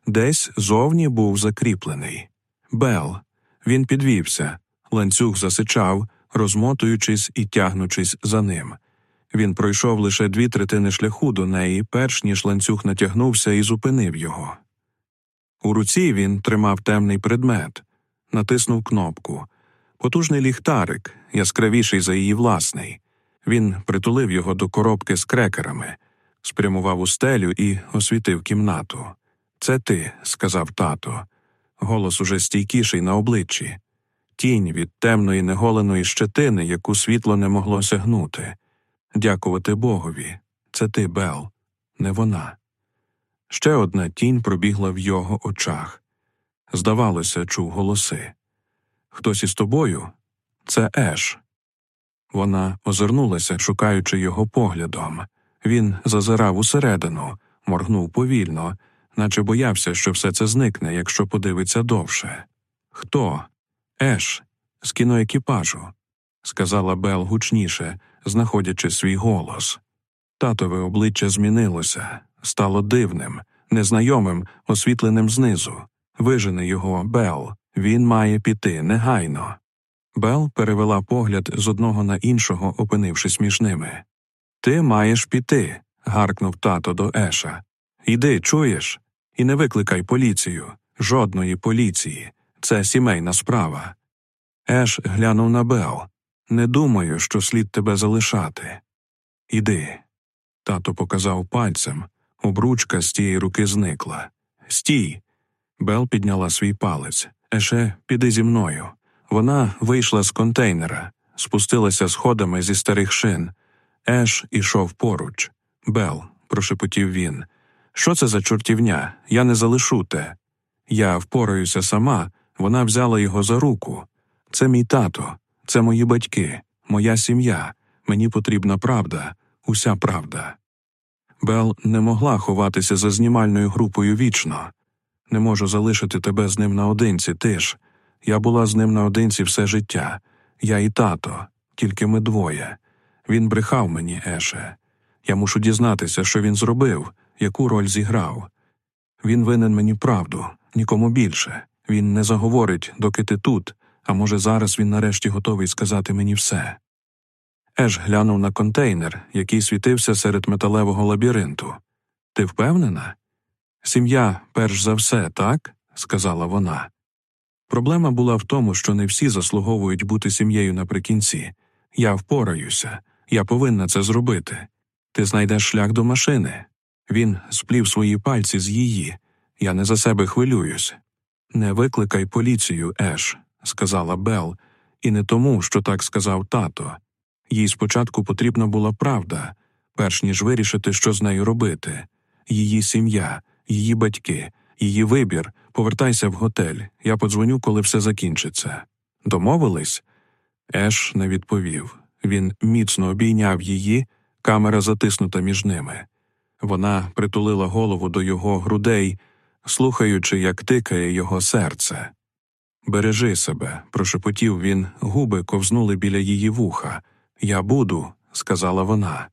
Десь зовні був закріплений. Бел. Він підвівся, ланцюг засичав, розмотуючись і тягнучись за ним. Він пройшов лише дві третини шляху до неї, перш ніж ланцюг натягнувся і зупинив його. У руці він тримав темний предмет, натиснув кнопку. Потужний ліхтарик, яскравіший за її власний. Він притулив його до коробки з крекерами, спрямував у стелю і освітив кімнату. Це ти, сказав тато, голос уже стійкіший на обличчі, тінь від темної неголеної щетини, яку світло не могло сягнути. Дякувати Богові. Це ти, Бел, не вона. Ще одна тінь пробігла в його очах. Здавалося, чув голоси. Хтось із тобою? Це Еш. Вона озирнулася, шукаючи його поглядом. Він зазирав усередину, моргнув повільно, наче боявся, що все це зникне, якщо подивиться довше. Хто? Еш, з кіноекіпажу, сказала Бел гучніше, знаходячи свій голос. Татове обличчя змінилося, стало дивним, незнайомим, освітленим знизу. Вижени його, Бел, він має піти негайно. Бел перевела погляд з одного на іншого, опинившись між ними. Ти маєш піти. гаркнув тато до Еша. Іди, чуєш? І не викликай поліцію, жодної поліції. Це сімейна справа. Еш глянув на Бел. Не думаю, що слід тебе залишати. Іди. Тато показав пальцем. Обручка з тієї руки зникла. Стій. Бел підняла свій палець. Еше, піди зі мною. Вона вийшла з контейнера, спустилася сходами зі старих шин. Еш ішов поруч. Бел, прошепотів він. Що це за чортівня? Я не залишу те. Я впораюся сама, вона взяла його за руку. Це мій тато, це мої батьки, моя сім'я. Мені потрібна правда, уся правда. Бел не могла ховатися за знімальною групою вічно. Не можу залишити тебе з ним наодинці, ти ж. Я була з ним наодинці все життя, я і тато, тільки ми двоє. Він брехав мені, Еше. Я мушу дізнатися, що він зробив, яку роль зіграв. Він винен мені правду, нікому більше. Він не заговорить, доки ти тут, а може, зараз він нарешті готовий сказати мені все. Еш глянув на контейнер, який світився серед металевого лабіринту. Ти впевнена? Сім'я, перш за все, так? сказала вона. Проблема була в тому, що не всі заслуговують бути сім'єю наприкінці. Я впораюся, я повинна це зробити. Ти знайдеш шлях до машини. Він сплів свої пальці з її. Я не за себе хвилююсь. Не викликай поліцію, Еш, сказала Бел, і не тому, що так сказав тато. Їй спочатку потрібна була правда, перш ніж вирішити, що з нею робити. Її сім'я, її батьки, її вибір. Повертайся в готель. Я подзвоню, коли все закінчиться. Домовились? Еш не відповів. Він міцно обійняв її, камера затиснута між ними. Вона притулила голову до його грудей, слухаючи, як тикає його серце. Бережи себе, прошепотів він, губи ковзнули біля її вуха. Я буду, сказала вона.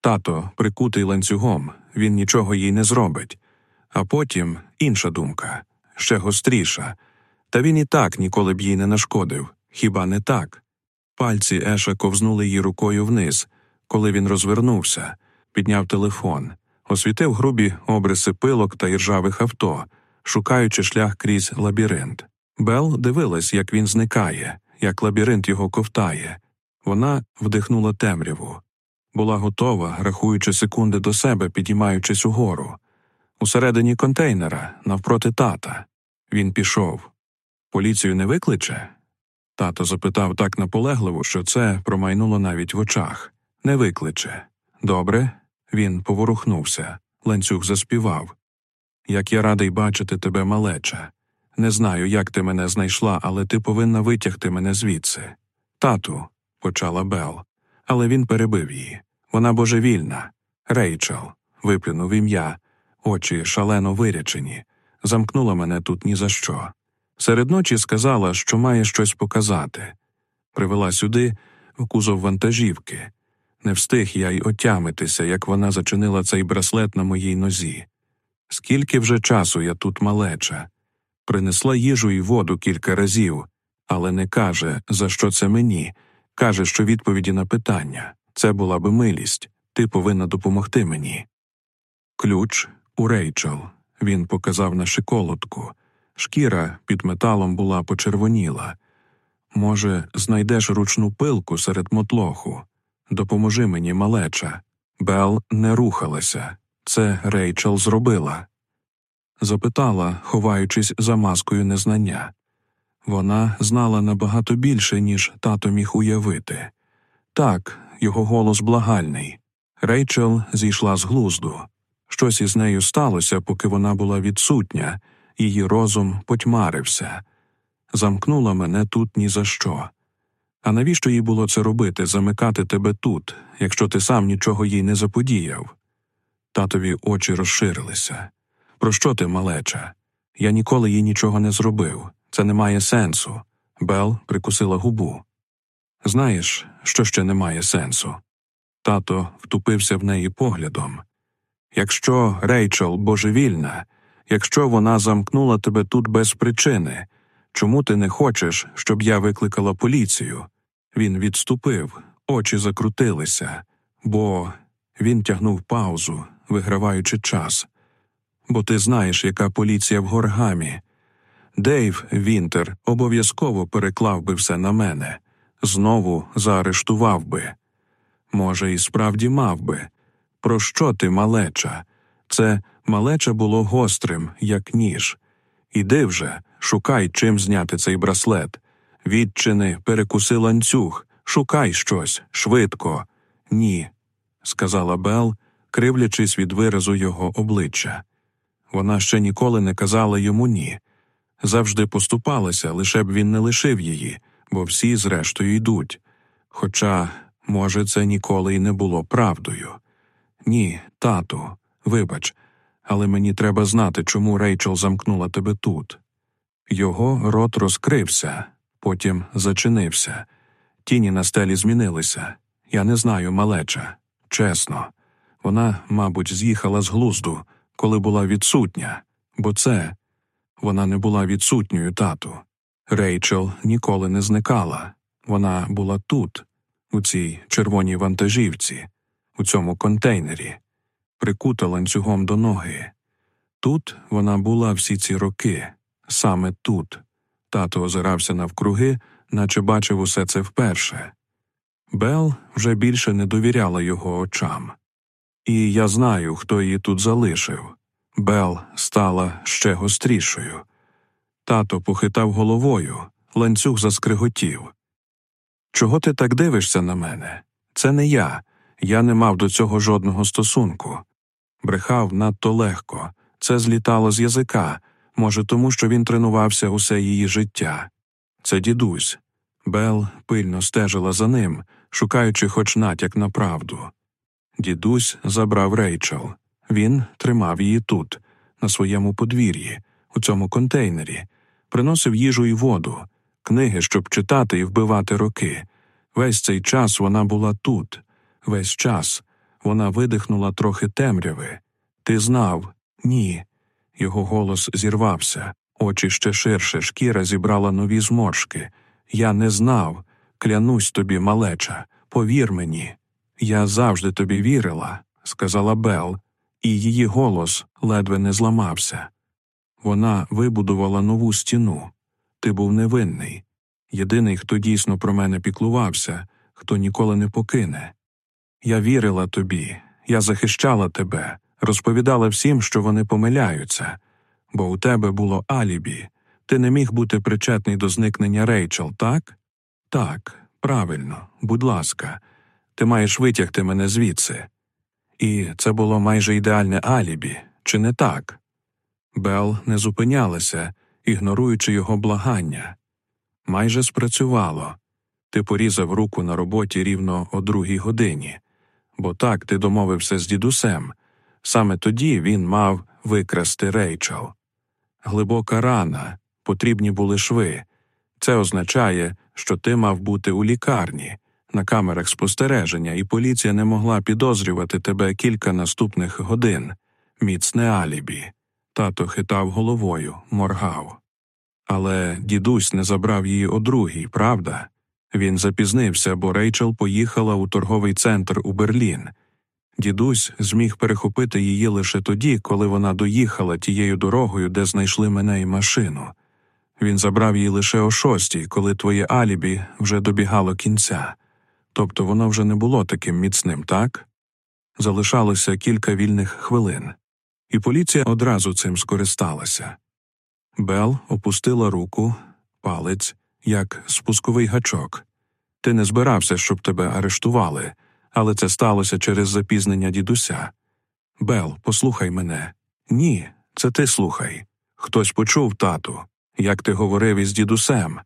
Тато, прикутий ланцюгом, він нічого їй не зробить. А потім інша думка, ще гостріша. Та він і так ніколи б їй не нашкодив, хіба не так? Пальці Еша ковзнули її рукою вниз, коли він розвернувся, підняв телефон, освітив грубі обриси пилок та іржавих авто, шукаючи шлях крізь лабіринт. Бел дивилась, як він зникає, як лабіринт його ковтає. Вона вдихнула темряву. Була готова, рахуючи секунди до себе, підіймаючись угору. Усередині контейнера, навпроти тата. Він пішов. Поліцію не викличе? Тато запитав так наполегливо, що це промайнуло навіть в очах. Не викличе. Добре. Він поворухнувся. Ланцюг заспівав. Як я радий бачити тебе, малеча. Не знаю, як ти мене знайшла, але ти повинна витягти мене звідси. Тату, почала Бел, але він перебив її. Вона божевільна. Рейчел, виплюнув ім'я, очі шалено вирячені, замкнула мене тут ні за що. Серед ночі сказала, що має щось показати. Привела сюди в кузов вантажівки. Не встиг я й отямитися, як вона зачинила цей браслет на моїй нозі. Скільки вже часу я тут малеча, принесла їжу і воду кілька разів, але не каже, за що це мені, каже, що відповіді на питання це була би милість, ти повинна допомогти мені. Ключ у Рейчел. Він показав на шиколотку. Шкіра під металом була почервоніла. Може, знайдеш ручну пилку серед мотлоху. Допоможи мені, малеча. Бел не рухалася. Це Рейчел зробила. Запитала, ховаючись за маскою незнання. Вона знала набагато більше, ніж тато міг уявити. Так, його голос благальний. Рейчел зійшла з глузду. Щось із нею сталося, поки вона була відсутня, її розум потьмарився. Замкнула мене тут ні за що. А навіщо їй було це робити, замикати тебе тут, якщо ти сам нічого їй не заподіяв? Татові очі розширилися. Про що ти, малеча? Я ніколи їй нічого не зробив. Це не має сенсу. Бел прикусила губу. Знаєш, що ще не має сенсу? Тато втупився в неї поглядом. Якщо Рейчел божевільна, якщо вона замкнула тебе тут без причини, чому ти не хочеш, щоб я викликала поліцію? Він відступив, очі закрутилися, бо він тягнув паузу, виграваючи час. Бо ти знаєш, яка поліція в горгамі. Дейв Вінтер обов'язково переклав би все на мене, знову заарештував би. Може, і справді мав би. Про що ти, малеча? Це малеча було гострим, як ніж. Іди вже, шукай, чим зняти цей браслет. Відчини, перекуси ланцюг, шукай щось, швидко. Ні, сказала Бел, кривлячись від виразу його обличчя. Вона ще ніколи не казала йому ні. Завжди поступалася, лише б він не лишив її, бо всі, зрештою, йдуть. Хоча, може, це ніколи й не було правдою. Ні, тату, вибач, але мені треба знати, чому Рейчел замкнула тебе тут. Його рот розкрився, потім зачинився. Тіні на стелі змінилися. Я не знаю, малеча. Чесно. Вона, мабуть, з'їхала з глузду, коли була відсутня, бо це вона не була відсутньою тату. Рейчел ніколи не зникала. Вона була тут, у цій червоній вантажівці, у цьому контейнері, прикута ланцюгом до ноги. Тут вона була всі ці роки, саме тут. Тато озирався навкруги, наче бачив усе це вперше. Бел вже більше не довіряла його очам. І я знаю, хто її тут залишив. Бел стала ще гострішою. Тато похитав головою, ланцюг заскриготів. Чого ти так дивишся на мене? Це не я. Я не мав до цього жодного стосунку. Брехав надто легко, це злітало з язика, може, тому що він тренувався усе її життя. Це дідусь. Бел пильно стежила за ним, шукаючи хоч натяк на правду. Дідусь забрав Рейчел. Він тримав її тут, на своєму подвір'ї, у цьому контейнері, приносив їжу і воду, книги, щоб читати і вбивати роки. Весь цей час вона була тут, весь час вона видихнула трохи темряви. Ти знав? Ні. Його голос зірвався, очі ще ширше, шкіра зібрала нові зморшки. Я не знав. Клянусь тобі, малеча, повір мені. Я завжди тобі вірила, сказала Бел, і її голос ледве не зламався. Вона вибудувала нову стіну. Ти був невинний. Єдиний, хто дійсно про мене піклувався, хто ніколи не покине. Я вірила тобі, я захищала тебе, розповідала всім, що вони помиляються, бо у тебе було алібі. Ти не міг бути причетний до зникнення Рейчел, так? Так, правильно, будь ласка, ти маєш витягти мене звідси. І це було майже ідеальне алібі, чи не так? Бел не зупинялася, ігноруючи його благання. Майже спрацювало. Ти порізав руку на роботі рівно о другій годині, бо так ти домовився з дідусем. Саме тоді він мав викрасти Рейчел. Глибока рана, потрібні були шви. Це означає, що ти мав бути у лікарні, на камерах спостереження, і поліція не могла підозрювати тебе кілька наступних годин. Міцне алібі. Тато хитав головою, моргав. Але дідусь не забрав її о другій, правда? Він запізнився, бо Рейчел поїхала у торговий центр у Берлін. Дідусь зміг перехопити її лише тоді, коли вона доїхала тією дорогою, де знайшли мене і машину. Він забрав її лише о шостій, коли твоє алібі вже добігало кінця. Тобто воно вже не було таким міцним, так? Залишалося кілька вільних хвилин, і поліція одразу цим скористалася. Бел опустила руку, палець, як спусковий гачок. Ти не збирався, щоб тебе арештували, але це сталося через запізнення дідуся. Бел, послухай мене. Ні, це ти слухай. Хтось почув, тату, як ти говорив із дідусем.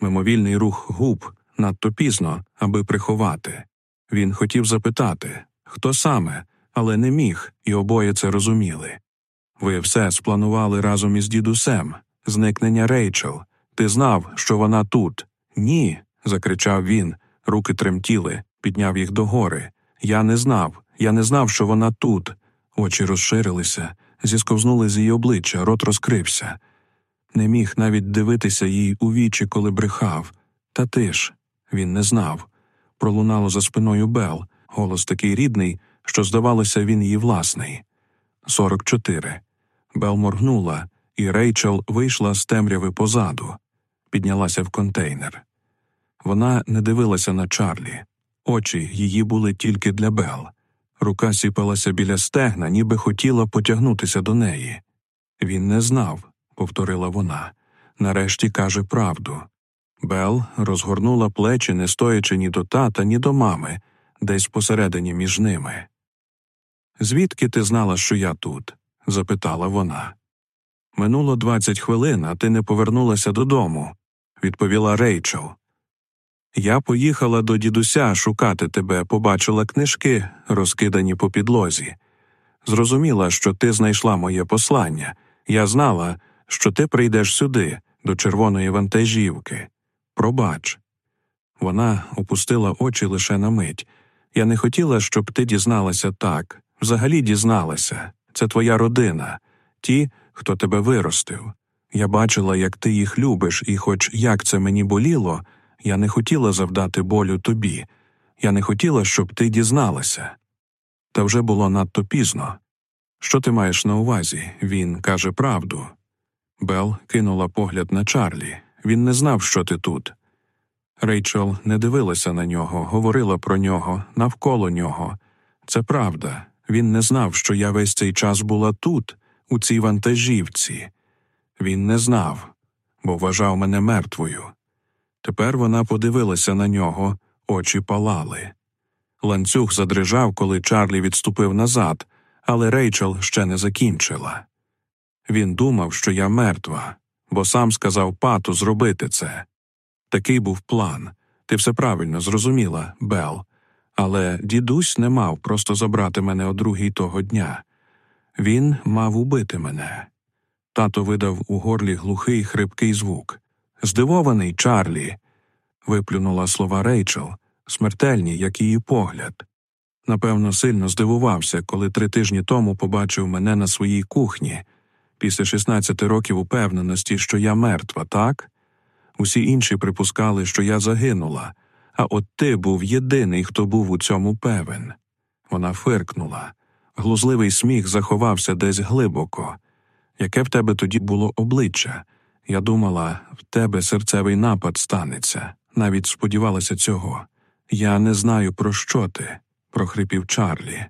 Мимовільний рух губ надто пізно, аби приховати. Він хотів запитати, хто саме, але не міг, і обоє це розуміли. Ви все спланували разом із дідусем, зникнення Рейчел. Ти знав, що вона тут. Ні. закричав він, руки тремтіли, підняв їх догори. Я не знав, я не знав, що вона тут. Очі розширилися, зісковзнули з її обличчя, рот розкрився. Не міг навіть дивитися їй у вічі, коли брехав. Та ти ж, він не знав. Пролунало за спиною Бел, голос такий рідний, що, здавалося, він її власний. Сорок чотири. Бел моргнула, і Рейчел вийшла з темряви позаду, піднялася в контейнер. Вона не дивилася на Чарлі. Очі її були тільки для Бел. Рука сіпалася біля стегна, ніби хотіла потягнутися до неї. Він не знав, повторила вона. Нарешті каже правду. Бел розгорнула плечі, не стоячи ні до тата, ні до мами, десь посередині між ними. Звідки ти знала, що я тут? запитала вона. Минуло двадцять хвилин, а ти не повернулася додому, відповіла Рейчел. Я поїхала до дідуся шукати тебе, побачила книжки, розкидані по підлозі. Зрозуміла, що ти знайшла моє послання. Я знала, що ти прийдеш сюди, до червоної вантажівки. Пробач. Вона опустила очі лише на мить. Я не хотіла, щоб ти дізналася так. Взагалі дізналася. Це твоя родина, ті, хто тебе виростив. Я бачила, як ти їх любиш, і, хоч як це мені боліло, я не хотіла завдати болю тобі. Я не хотіла, щоб ти дізналася. Та вже було надто пізно. Що ти маєш на увазі? Він каже правду. Бел кинула погляд на Чарлі. Він не знав, що ти тут. Рейчел не дивилася на нього, говорила про нього, навколо нього. Це правда. Він не знав, що я весь цей час була тут, у цій вантажівці. Він не знав, бо вважав мене мертвою. Тепер вона подивилася на нього, очі палали. Ланцюг задрижав, коли Чарлі відступив назад, але Рейчел ще не закінчила. Він думав, що я мертва, бо сам сказав пату зробити це. Такий був план. Ти все правильно зрозуміла, Бел. Але дідусь не мав просто забрати мене о другій того дня. Він мав убити мене. Тато видав у горлі глухий хрипкий звук. Здивований Чарлі. виплюнула слова Рейчел, смертельні, як її погляд. Напевно, сильно здивувався, коли три тижні тому побачив мене на своїй кухні, після 16 років упевненості, що я мертва, так? Усі інші припускали, що я загинула, а от ти був єдиний, хто був у цьому певен. Вона фиркнула. Глузливий сміх заховався десь глибоко. Яке в тебе тоді було обличчя? Я думала, в тебе серцевий напад станеться, навіть сподівалася цього. Я не знаю, про що ти, прохрипів Чарлі.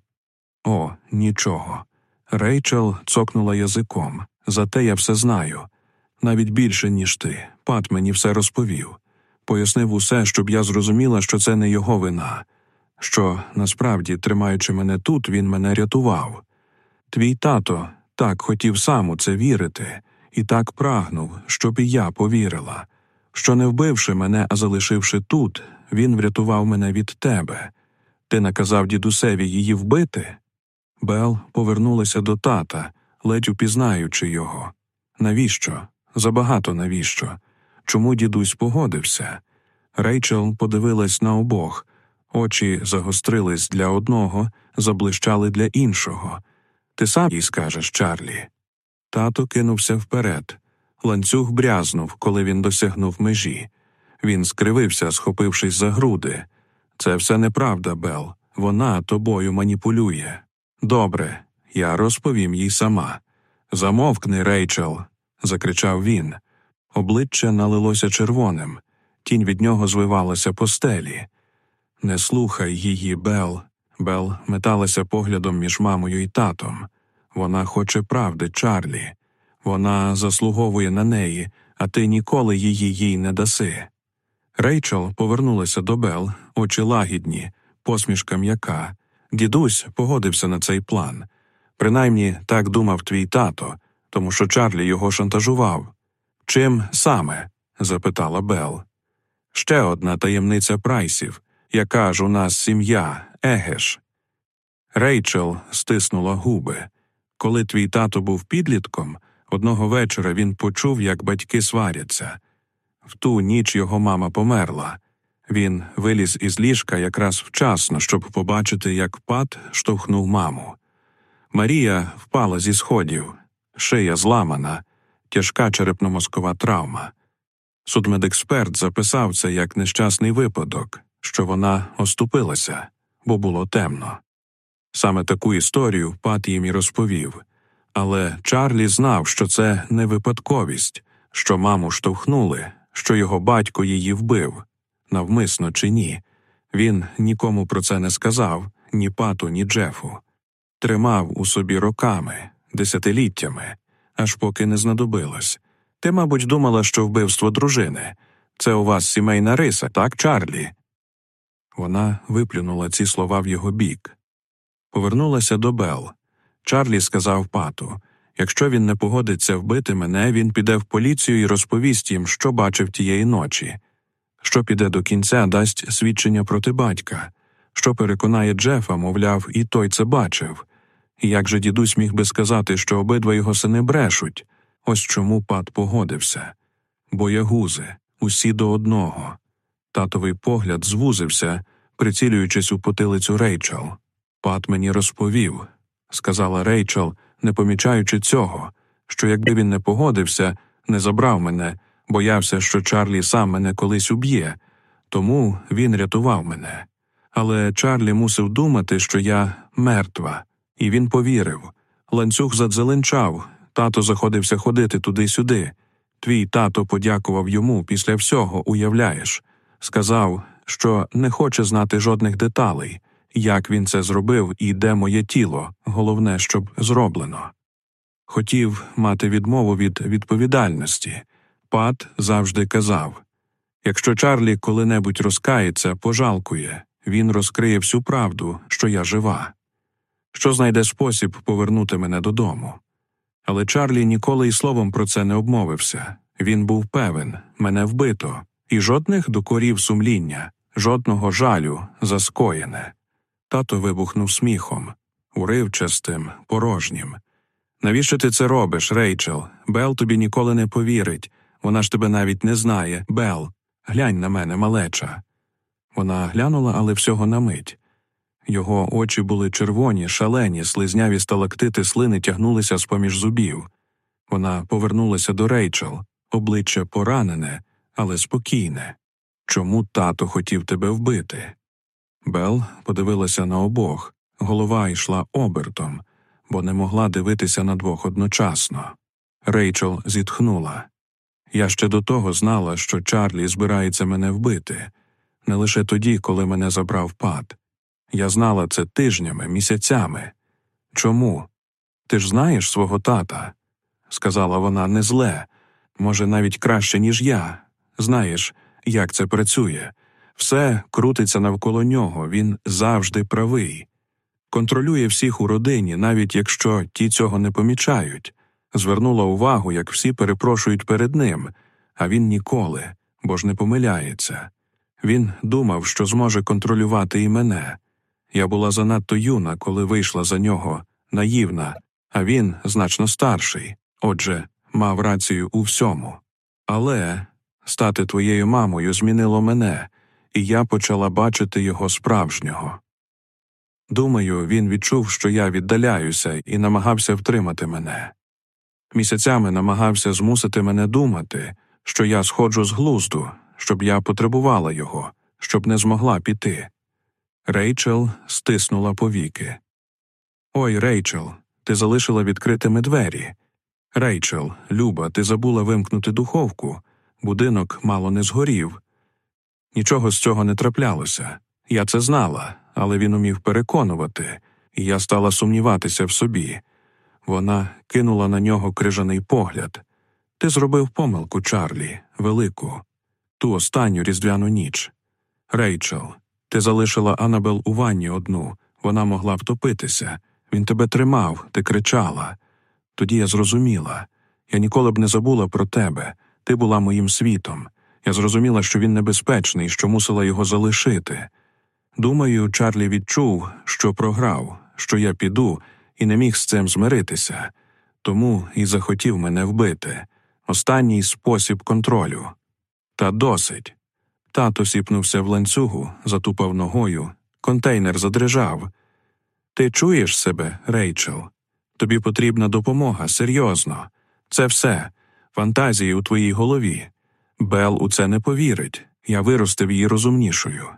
О, нічого. Рейчел цокнула язиком. Зате я все знаю. Навіть більше, ніж ти. Пат мені все розповів. Пояснив усе, щоб я зрозуміла, що це не його вина, що насправді, тримаючи мене тут, він мене рятував. Твій тато так хотів сам у це вірити, і так прагнув, щоб і я повірила, що, не вбивши мене, а залишивши тут, він врятував мене від тебе. Ти наказав дідусеві її вбити? Бел повернулася до тата, ледь упізнаючи його. Навіщо? Забагато навіщо? Чому дідусь погодився? Рейчел подивилась на обох, очі загострились для одного, заблищали для іншого. Ти сам їй скажеш, Чарлі. Тато кинувся вперед. Ланцюг брязнув, коли він досягнув межі. Він скривився, схопившись за груди. Це все неправда, Бел. Вона тобою маніпулює. Добре, я розповім їй сама. Замовкни, Рейчел, закричав він. Обличчя налилося червоним, тінь від нього звивалася по стелі. Не слухай її, Бел. Бел металася поглядом між мамою і татом. Вона хоче правди, Чарлі. Вона заслуговує на неї, а ти ніколи її їй не даси. Рейчел повернулася до Бел, очі лагідні, посмішка м'яка. Дідусь погодився на цей план. Принаймні так думав твій тато, тому що Чарлі його шантажував. Чим саме? запитала Бел. Ще одна таємниця прайсів, яка ж у нас сім'я, Егеш. Рейчел стиснула губи. Коли твій тато був підлітком, одного вечора він почув, як батьки сваряться. В ту ніч його мама померла. Він виліз із ліжка якраз вчасно, щоб побачити, як пат штовхнув маму. Марія впала зі сходів, шия зламана, тяжка черепно-мозкова травма. Судмедексперт записав це як нещасний випадок, що вона оступилася, бо було темно. Саме таку історію пат їм і розповів. Але Чарлі знав, що це не випадковість, що маму штовхнули, що його батько її вбив, навмисно чи ні. Він нікому про це не сказав ні пату, ні Джефу. Тримав у собі роками, десятиліттями, аж поки не знадобилось. Ти, мабуть, думала, що вбивство дружини. Це у вас сімейна риса, так, Чарлі? Вона виплюнула ці слова в його бік. Повернулася до Бел. Чарлі сказав пату якщо він не погодиться вбити мене, він піде в поліцію і розповість їм, що бачив тієї ночі, що піде до кінця, дасть свідчення проти батька, що переконає Джефа, мовляв, і той це бачив. І як же дідусь міг би сказати, що обидва його сини брешуть? Ось чому пат погодився. Боягузи, усі до одного. Татовий погляд звузився, прицілюючись у потилицю Рейчел. Пат мені розповів, сказала Рейчел, не помічаючи цього, що якби він не погодився, не забрав мене, боявся, що Чарлі сам мене колись уб'є, тому він рятував мене. Але Чарлі мусив думати, що я мертва, і він повірив. Ланцюг задзеленчав, тато заходився ходити туди-сюди. Твій тато подякував йому після всього, уявляєш, сказав, що не хоче знати жодних деталей, як він це зробив і де моє тіло, головне, щоб зроблено. Хотів мати відмову від відповідальності. Пат завжди казав якщо Чарлі коли-небудь розкається, пожалкує, він розкриє всю правду, що я жива, що знайде спосіб повернути мене додому. Але Чарлі ніколи й словом про це не обмовився він був певен, мене вбито, і жодних докорів сумління, жодного жалю за скоєне. Тато вибухнув сміхом, уривчастим, порожнім. Навіщо ти це робиш, Рейчел? Бел тобі ніколи не повірить. Вона ж тебе навіть не знає. Бел, глянь на мене, малеча. Вона глянула, але всього на мить. Його очі були червоні, шалені, слизняві сталактити слини тягнулися з поміж зубів. Вона повернулася до Рейчел, обличчя поранене, але спокійне. Чому тато хотів тебе вбити? Бел подивилася на обох, голова йшла обертом, бо не могла дивитися на двох одночасно. Рейчел зітхнула. Я ще до того знала, що Чарлі збирається мене вбити, не лише тоді, коли мене забрав пад. Я знала це тижнями, місяцями. Чому? Ти ж знаєш свого тата? сказала вона не зле, може, навіть краще, ніж я. Знаєш, як це працює. Все крутиться навколо нього, він завжди правий, контролює всіх у родині, навіть якщо ті цього не помічають. Звернула увагу, як всі перепрошують перед ним, а він ніколи, бо ж не помиляється. Він думав, що зможе контролювати і мене. Я була занадто юна, коли вийшла за нього, наївна, а він значно старший, отже, мав рацію у всьому. Але стати твоєю мамою змінило мене, і я почала бачити його справжнього. Думаю, він відчув, що я віддаляюся, і намагався втримати мене. Місяцями намагався змусити мене думати, що я сходжу з глузду, щоб я потребувала його, щоб не змогла піти. Рейчел стиснула повіки. Ой, Рейчел, ти залишила відкритими двері. Рейчел, Люба, ти забула вимкнути духовку. Будинок мало не згорів. Нічого з цього не траплялося. Я це знала, але він умів переконувати, і я стала сумніватися в собі. Вона кинула на нього крижаний погляд. Ти зробив помилку, Чарлі, велику, ту останню різдвяну ніч. Рейчел, ти залишила Анабел у ванні одну, вона могла втопитися. Він тебе тримав, ти кричала. Тоді я зрозуміла. Я ніколи б не забула про тебе. Ти була моїм світом. Я зрозуміла, що він небезпечний, що мусила його залишити. Думаю, Чарлі відчув, що програв, що я піду, і не міг з цим змиритися, тому і захотів мене вбити. Останній спосіб контролю. Та досить. Тато сіпнувся в ланцюгу, затупав ногою, контейнер задрижав. Ти чуєш себе, Рейчел? Тобі потрібна допомога, серйозно. Це все, фантазії у твоїй голові. Бел у це не повірить. Я виростив її розумнішою.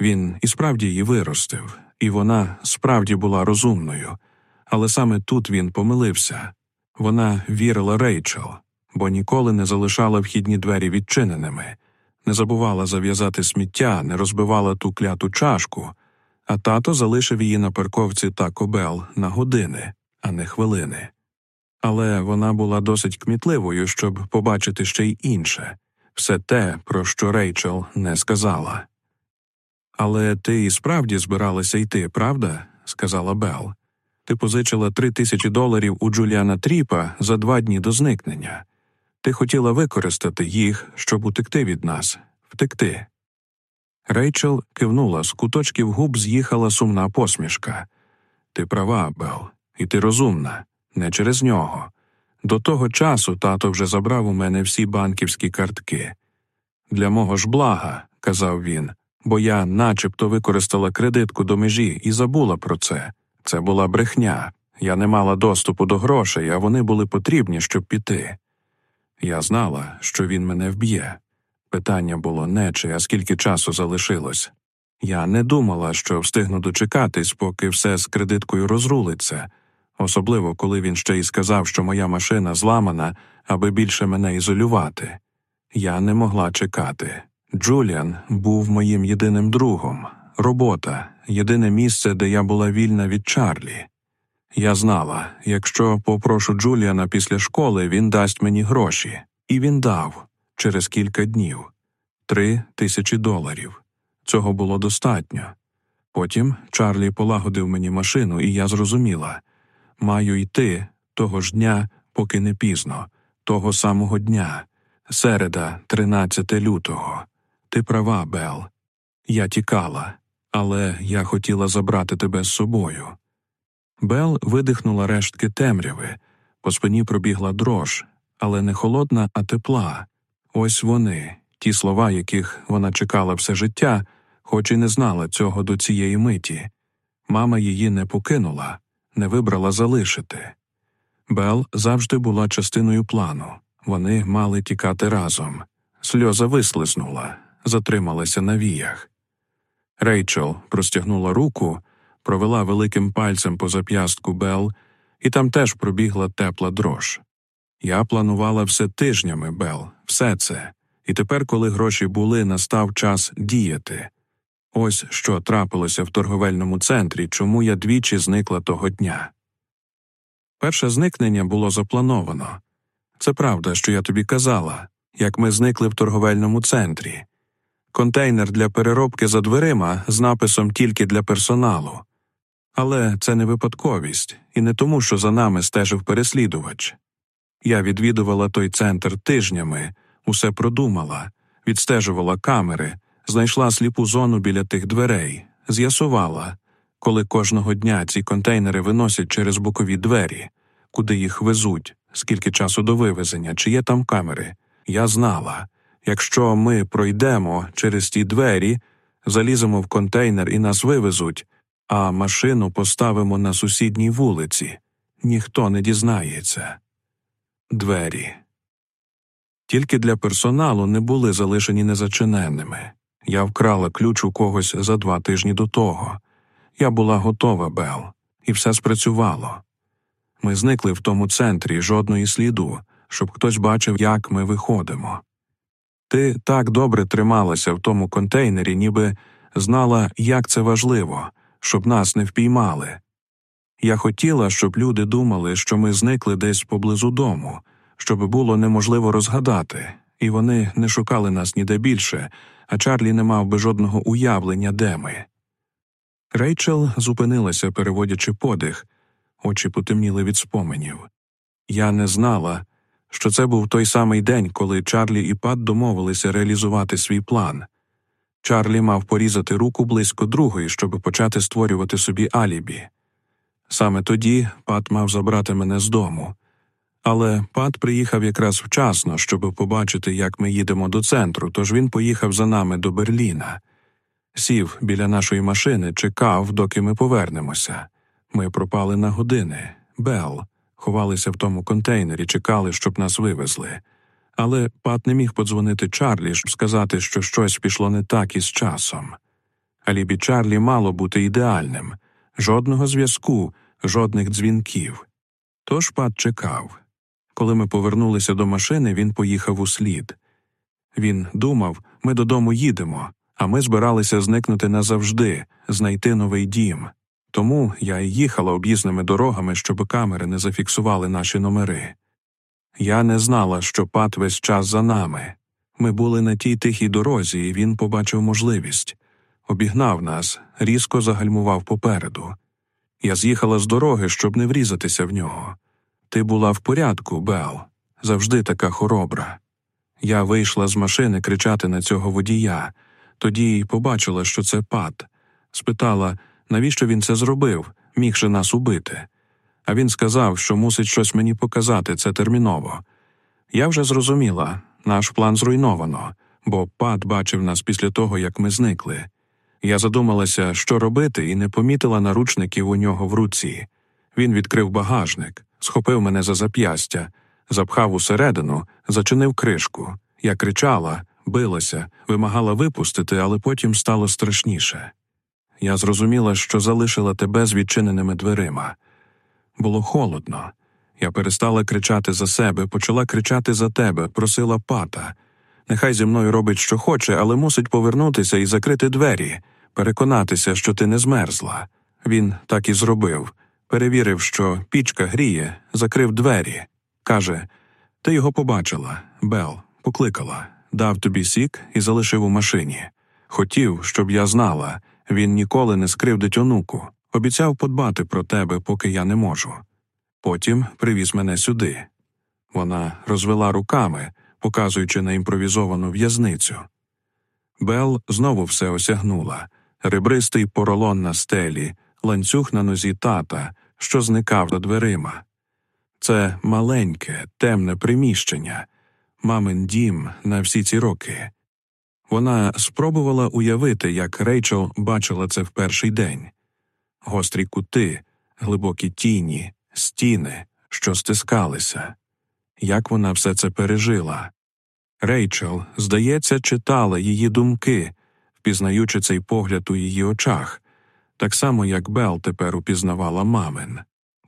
Він і справді її виростив, і вона справді була розумною, але саме тут він помилився. Вона вірила Рейчел, бо ніколи не залишала вхідні двері відчиненими, не забувала зав'язати сміття, не розбивала ту кляту чашку, а тато залишив її на парковці та кобел на години, а не хвилини. Але вона була досить кмітливою, щоб побачити ще й інше все те, про що Рейчел не сказала. Але ти і справді збиралася йти, правда? сказала Бел. Ти позичила три тисячі доларів у Джуліана Тріпа за два дні до зникнення. Ти хотіла використати їх, щоб утекти від нас, втекти. Рейчел кивнула, з куточків губ з'їхала сумна посмішка. Ти права, Бел, і ти розумна, не через нього. До того часу тато вже забрав у мене всі банківські картки. Для мого ж блага, казав він, бо я начебто використала кредитку до межі і забула про це. Це була брехня. Я не мала доступу до грошей, а вони були потрібні, щоб піти. Я знала, що він мене вб'є. Питання було не чи, а скільки часу залишилось. Я не думала, що встигну дочекатись, поки все з кредиткою розрулиться, особливо коли він ще й сказав, що моя машина зламана, аби більше мене ізолювати. Я не могла чекати. Джуліан був моїм єдиним другом, робота, єдине місце, де я була вільна від Чарлі. Я знала, якщо попрошу Джуліана після школи, він дасть мені гроші, і він дав через кілька днів три тисячі доларів. Цього було достатньо. Потім Чарлі полагодив мені машину, і я зрозуміла маю йти того ж дня, поки не пізно, того самого дня, середа, 13 лютого. Ти права, Бел. Я тікала, але я хотіла забрати тебе з собою. Бел видихнула рештки темряви, по спині пробігла дрож, але не холодна, а тепла. Ось вони, ті слова, яких вона чекала все життя, хоч і не знала цього до цієї миті. Мама її не покинула, не вибрала залишити. Бел завжди була частиною плану. Вони мали тікати разом. Сльоза вислизнула, затрималася на віях. Рейчел простягнула руку, провела великим пальцем по зап'ястку Бел, і там теж пробігла тепла дрож. Я планувала все тижнями, Бел, все це, і тепер, коли гроші були, настав час діяти. Ось що трапилося в торговельному центрі, чому я двічі зникла того дня. Перше зникнення було заплановано. Це правда, що я тобі казала, як ми зникли в торговельному центрі. Контейнер для переробки за дверима з написом тільки для персоналу. Але це не випадковість, і не тому, що за нами стежив переслідувач. Я відвідувала той центр тижнями, усе продумала, відстежувала камери, знайшла сліпу зону біля тих дверей, з'ясувала, коли кожного дня ці контейнери виносять через бокові двері, куди їх везуть, скільки часу до вивезення, чи є там камери. Я знала якщо ми пройдемо через ті двері, заліземо в контейнер і нас вивезуть, а машину поставимо на сусідній вулиці, ніхто не дізнається. Двері. Тільки для персоналу не були залишені незачиненними. Я вкрала ключ у когось за два тижні до того. Я була готова, Бел, і все спрацювало. Ми зникли в тому центрі жодної сліду, щоб хтось бачив, як ми виходимо. Ти так добре трималася в тому контейнері, ніби знала, як це важливо, щоб нас не впіймали. Я хотіла, щоб люди думали, що ми зникли десь поблизу дому, щоб було неможливо розгадати, і вони не шукали нас ніде більше, а Чарлі не мав би жодного уявлення, де ми. Рейчел зупинилася, переводячи подих, очі потемніли від споменів. Я не знала, що це був той самий день, коли Чарлі і Пат домовилися реалізувати свій план. Чарлі мав порізати руку близько другої, щоб почати створювати собі алібі. Саме тоді Пат мав забрати мене з дому. Але Пат приїхав якраз вчасно, щоб побачити, як ми їдемо до центру, тож він поїхав за нами до Берліна. Сів біля нашої машини, чекав, доки ми повернемося. Ми пропали на години. Бел, ховалися в тому контейнері, чекали, щоб нас вивезли. Але Пат не міг подзвонити Чарлі, щоб сказати, що щось пішло не так із часом. Алібі Чарлі мало бути ідеальним жодного зв'язку, жодних дзвінків. Тож Пат чекав. Коли ми повернулися до машини, він поїхав у слід. Він думав, ми додому їдемо, а ми збиралися зникнути назавжди, знайти новий дім. Тому я й їхала об'їзними дорогами, щоб камери не зафіксували наші номери. Я не знала, що Пат весь час за нами. Ми були на тій тихій дорозі, і він побачив можливість. Обігнав нас, різко загальмував попереду. Я з'їхала з дороги, щоб не врізатися в нього. Ти була в порядку, Бел, завжди така хоробра. Я вийшла з машини кричати на цього водія, тоді й побачила, що це пат. Спитала, навіщо він це зробив, міг же нас убити. А він сказав, що мусить щось мені показати, це терміново. Я вже зрозуміла, наш план зруйновано, бо пат бачив нас після того, як ми зникли. Я задумалася, що робити, і не помітила наручників у нього в руці. Він відкрив багажник, схопив мене за зап'ястя, запхав усередину, зачинив кришку. Я кричала, билася, вимагала випустити, але потім стало страшніше. Я зрозуміла, що залишила тебе з відчиненими дверима. Було холодно. Я перестала кричати за себе, почала кричати за тебе, просила пата. Нехай зі мною робить, що хоче, але мусить повернутися і закрити двері, переконатися, що ти не змерзла. Він так і зробив. Перевірив, що пічка гріє, закрив двері. Каже Ти його побачила, Бел, покликала, дав тобі сік і залишив у машині. Хотів, щоб я знала, він ніколи не скривдить онуку, обіцяв подбати про тебе, поки я не можу. Потім привіз мене сюди. Вона розвела руками, показуючи на імпровізовану в'язницю. Бел знову все осягнула ребристий поролон на стелі, ланцюг на нозі тата, що зникав до дверима. Це маленьке, темне приміщення, мамин дім на всі ці роки. Вона спробувала уявити, як Рейчел бачила це в перший день гострі кути, глибокі тіні, стіни, що стискалися. Як вона все це пережила? Рейчел, здається, читала її думки, впізнаючи цей погляд у її очах, так само як Бел тепер упізнавала мамин.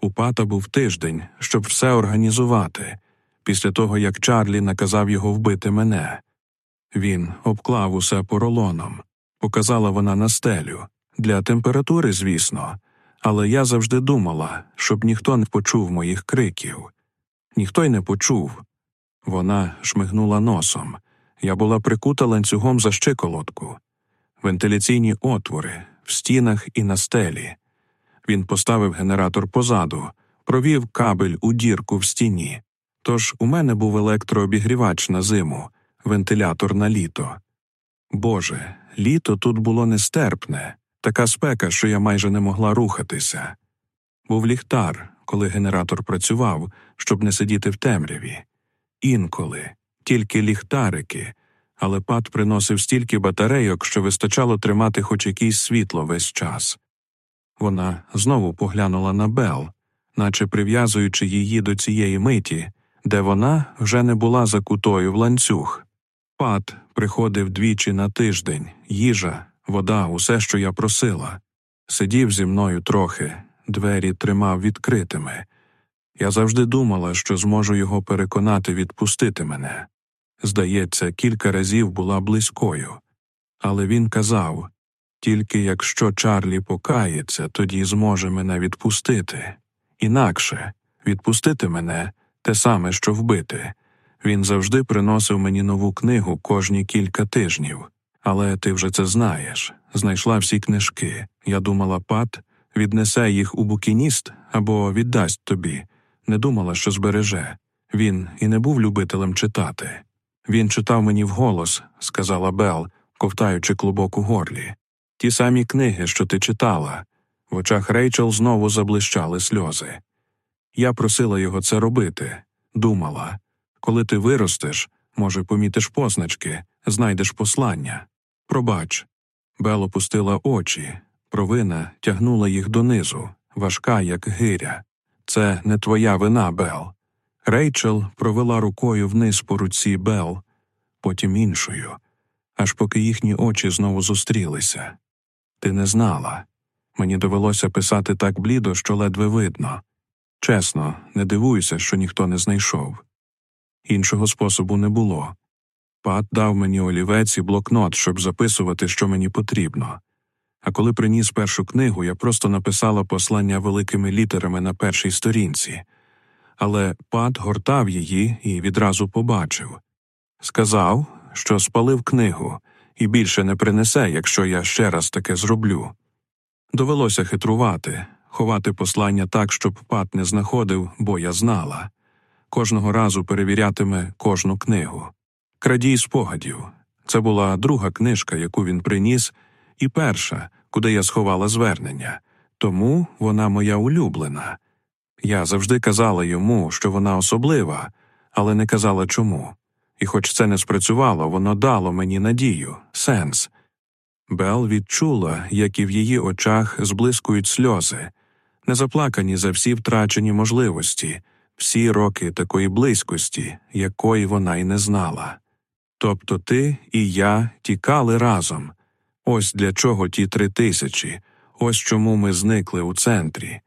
У пата був тиждень, щоб все організувати, після того як Чарлі наказав його вбити мене. Він обклав усе поролоном, показала вона на стелю. Для температури, звісно, але я завжди думала, щоб ніхто не почув моїх криків. Ніхто й не почув. Вона шмигнула носом. Я була прикута ланцюгом за щиколотку, вентиляційні отвори в стінах і на стелі. Він поставив генератор позаду, провів кабель у дірку в стіні. Тож у мене був електрообігрівач на зиму, вентилятор на літо. Боже, літо тут було нестерпне, така спека, що я майже не могла рухатися. Був ліхтар, коли генератор працював, щоб не сидіти в темряві. Інколи, тільки ліхтарики, але пат приносив стільки батарейок, що вистачало тримати хоч якийсь світло весь час. Вона знову поглянула на Бел, наче прив'язуючи її до цієї миті, де вона вже не була закутою в ланцюг. Пат приходив двічі на тиждень, їжа, вода, усе, що я просила. Сидів зі мною трохи, двері тримав відкритими. Я завжди думала, що зможу його переконати відпустити мене. Здається, кілька разів була близькою, але він казав тільки якщо Чарлі покається, тоді зможе мене відпустити. Інакше відпустити мене те саме, що вбити. Він завжди приносив мені нову книгу кожні кілька тижнів. Але ти вже це знаєш. Знайшла всі книжки. Я думала, пат віднесе їх у букініст або віддасть тобі. Не думала, що збереже. Він і не був любителем читати. Він читав мені вголос, сказала Бел, ковтаючи клубок у горлі. Ті самі книги, що ти читала. В очах Рейчел знову заблищали сльози. Я просила його це робити, думала коли ти виростеш, може, помітиш позначки, знайдеш послання. Пробач. Бел опустила очі, провина тягнула їх донизу, важка, як гиря. Це не твоя вина, Бел. Рейчел провела рукою вниз по руці Бел, потім іншою, аж поки їхні очі знову зустрілися. Ти не знала. Мені довелося писати так блідо, що ледве видно. Чесно, не дивуйся, що ніхто не знайшов. Іншого способу не було. Пат дав мені олівець і блокнот, щоб записувати, що мені потрібно. А коли приніс першу книгу, я просто написала послання великими літерами на першій сторінці, але пат гортав її і відразу побачив сказав, що спалив книгу і більше не принесе, якщо я ще раз таке зроблю. Довелося хитрувати, ховати послання так, щоб пат не знаходив, бо я знала. Кожного разу перевірятиме кожну книгу. Крадій спогадів. Це була друга книжка, яку він приніс, і перша, куди я сховала звернення, тому вона моя улюблена. Я завжди казала йому, що вона особлива, але не казала чому. І хоч це не спрацювало, воно дало мені надію, сенс. Бел відчула, як і в її очах зблискують сльози, незаплакані за всі втрачені можливості, всі роки такої близькості, якої вона й не знала. Тобто ти і я тікали разом. Ось для чого ті три тисячі, ось чому ми зникли у центрі.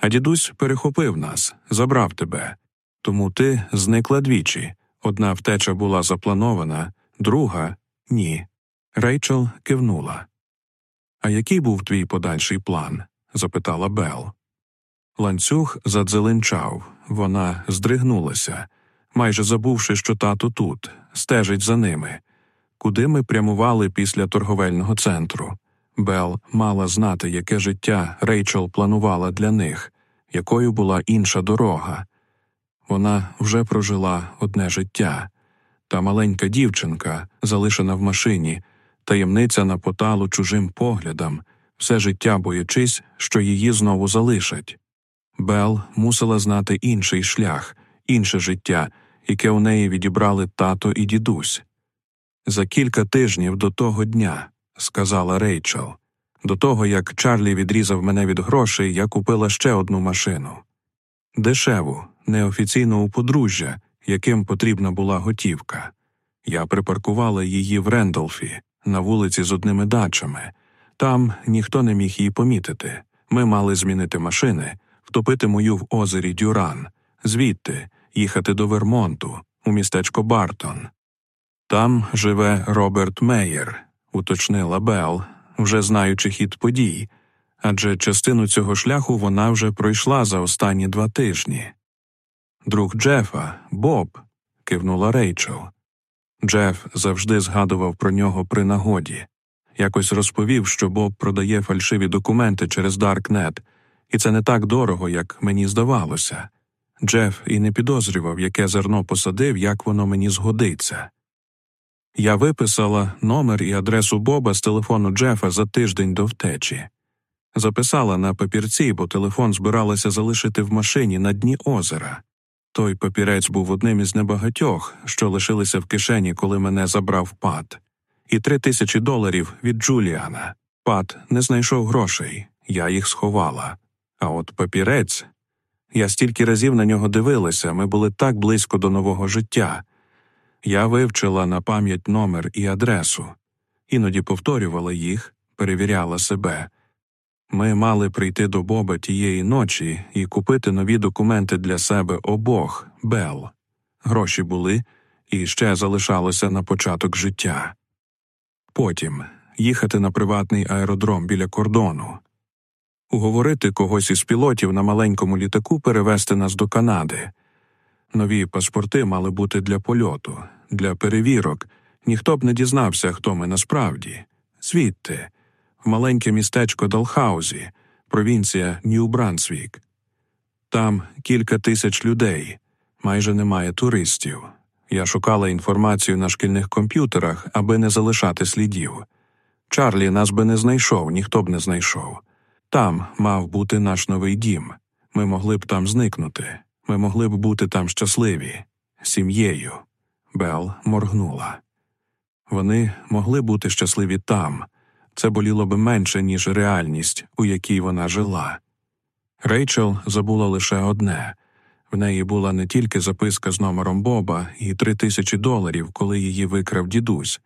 А дідусь перехопив нас, забрав тебе. Тому ти зникла двічі. Одна втеча була запланована, друга ні. Рейчел кивнула. А який був твій подальший план? запитала Бел. Ланцюг задзеленчав, вона здригнулася, майже забувши, що тато тут, стежить за ними. Куди ми прямували після торговельного центру? Бел мала знати, яке життя Рейчел планувала для них, якою була інша дорога. Вона вже прожила одне життя. Та маленька дівчинка, залишена в машині, таємниця напоталу чужим поглядам, все життя боячись, що її знову залишать. Бел мусила знати інший шлях, інше життя, яке у неї відібрали тато і дідусь. За кілька тижнів до того дня, сказала Рейчел, до того як Чарлі відрізав мене від грошей, я купила ще одну машину. Дешеву, неофіційну у подружжя, яким потрібна була готівка. Я припаркувала її в Рендолфі, на вулиці з одними дачами. Там ніхто не міг її помітити. Ми мали змінити машини втопити мою в озері Дюран, звідти їхати до Вермонту, у містечко Бартон. Там живе Роберт Мейєр, уточнила Бел, вже знаючи хід подій, адже частину цього шляху вона вже пройшла за останні два тижні. Друг Джефа, Боб, кивнула Рейчел. Джеф завжди згадував про нього при нагоді. Якось розповів, що Боб продає фальшиві документи через Даркнет і це не так дорого, як мені здавалося. Джеф і не підозрював, яке зерно посадив, як воно мені згодиться. Я виписала номер і адресу Боба з телефону Джефа за тиждень до втечі. Записала на папірці, бо телефон збиралася залишити в машині на дні озера. Той папірець був одним із небагатьох, що лишилися в кишені, коли мене забрав пат, і три тисячі доларів від Джуліана. Пат не знайшов грошей, я їх сховала. А от папірець. Я стільки разів на нього дивилася, ми були так близько до нового життя. Я вивчила на пам'ять номер і адресу, іноді повторювала їх, перевіряла себе. Ми мали прийти до Боба тієї ночі і купити нові документи для себе обох, Бел. Гроші були, і ще залишалося на початок життя. Потім їхати на приватний аеродром біля кордону, уговорити когось із пілотів на маленькому літаку перевезти нас до Канади. Нові паспорти мали бути для польоту, для перевірок. Ніхто б не дізнався, хто ми насправді. Звідти, в маленьке містечко Далхаузі, провінція Нью-Брансвік. Там кілька тисяч людей, майже немає туристів. Я шукала інформацію на шкільних комп'ютерах, аби не залишати слідів. Чарлі нас би не знайшов, ніхто б не знайшов. Там мав бути наш новий дім. Ми могли б там зникнути. Ми могли б бути там щасливі, сім'єю. Бел моргнула. Вони могли бути щасливі там. Це боліло би менше, ніж реальність, у якій вона жила. Рейчел забула лише одне в неї була не тільки записка з номером Боба і три тисячі доларів, коли її викрав дідусь.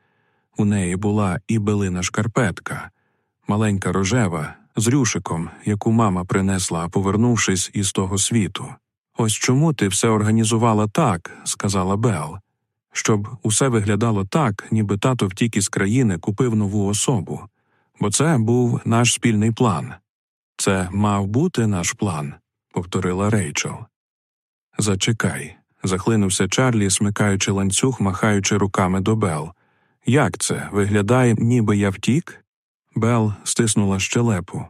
У неї була і белина шкарпетка, маленька рожева, з рюшиком, яку мама принесла, повернувшись із того світу. Ось чому ти все організувала так, сказала Бел, щоб усе виглядало так, ніби тато втік із країни купив нову особу. Бо це був наш спільний план. Це мав бути наш план, повторила Рейчел. Зачекай, захлинувся Чарлі, смикаючи ланцюг, махаючи руками до Бел. Як це? Виглядає, ніби я втік? Бел стиснула щелепу.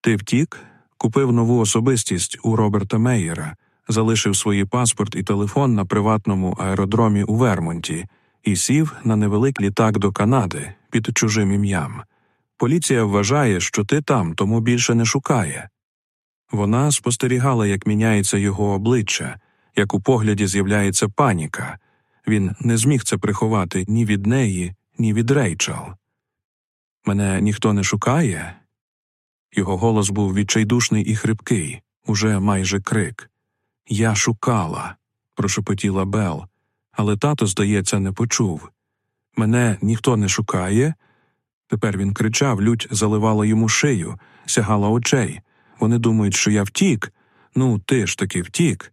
Ти втік? Купив нову особистість у Роберта Мейєра, залишив свій паспорт і телефон на приватному аеродромі у Вермонті і сів на невеликий літак до Канади під чужим ім'ям. Поліція вважає, що ти там, тому більше не шукає. Вона спостерігала, як міняється його обличчя, як у погляді з'являється паніка. Він не зміг це приховати ні від неї, ні від Рейчел. Мене ніхто не шукає. Його голос був відчайдушний і хрипкий, уже майже крик. Я шукала, прошепотіла Бел, але тато, здається, не почув. Мене ніхто не шукає. Тепер він кричав, лють заливала йому шию, сягала очей. Вони думають, що я втік. Ну, ти ж таки втік.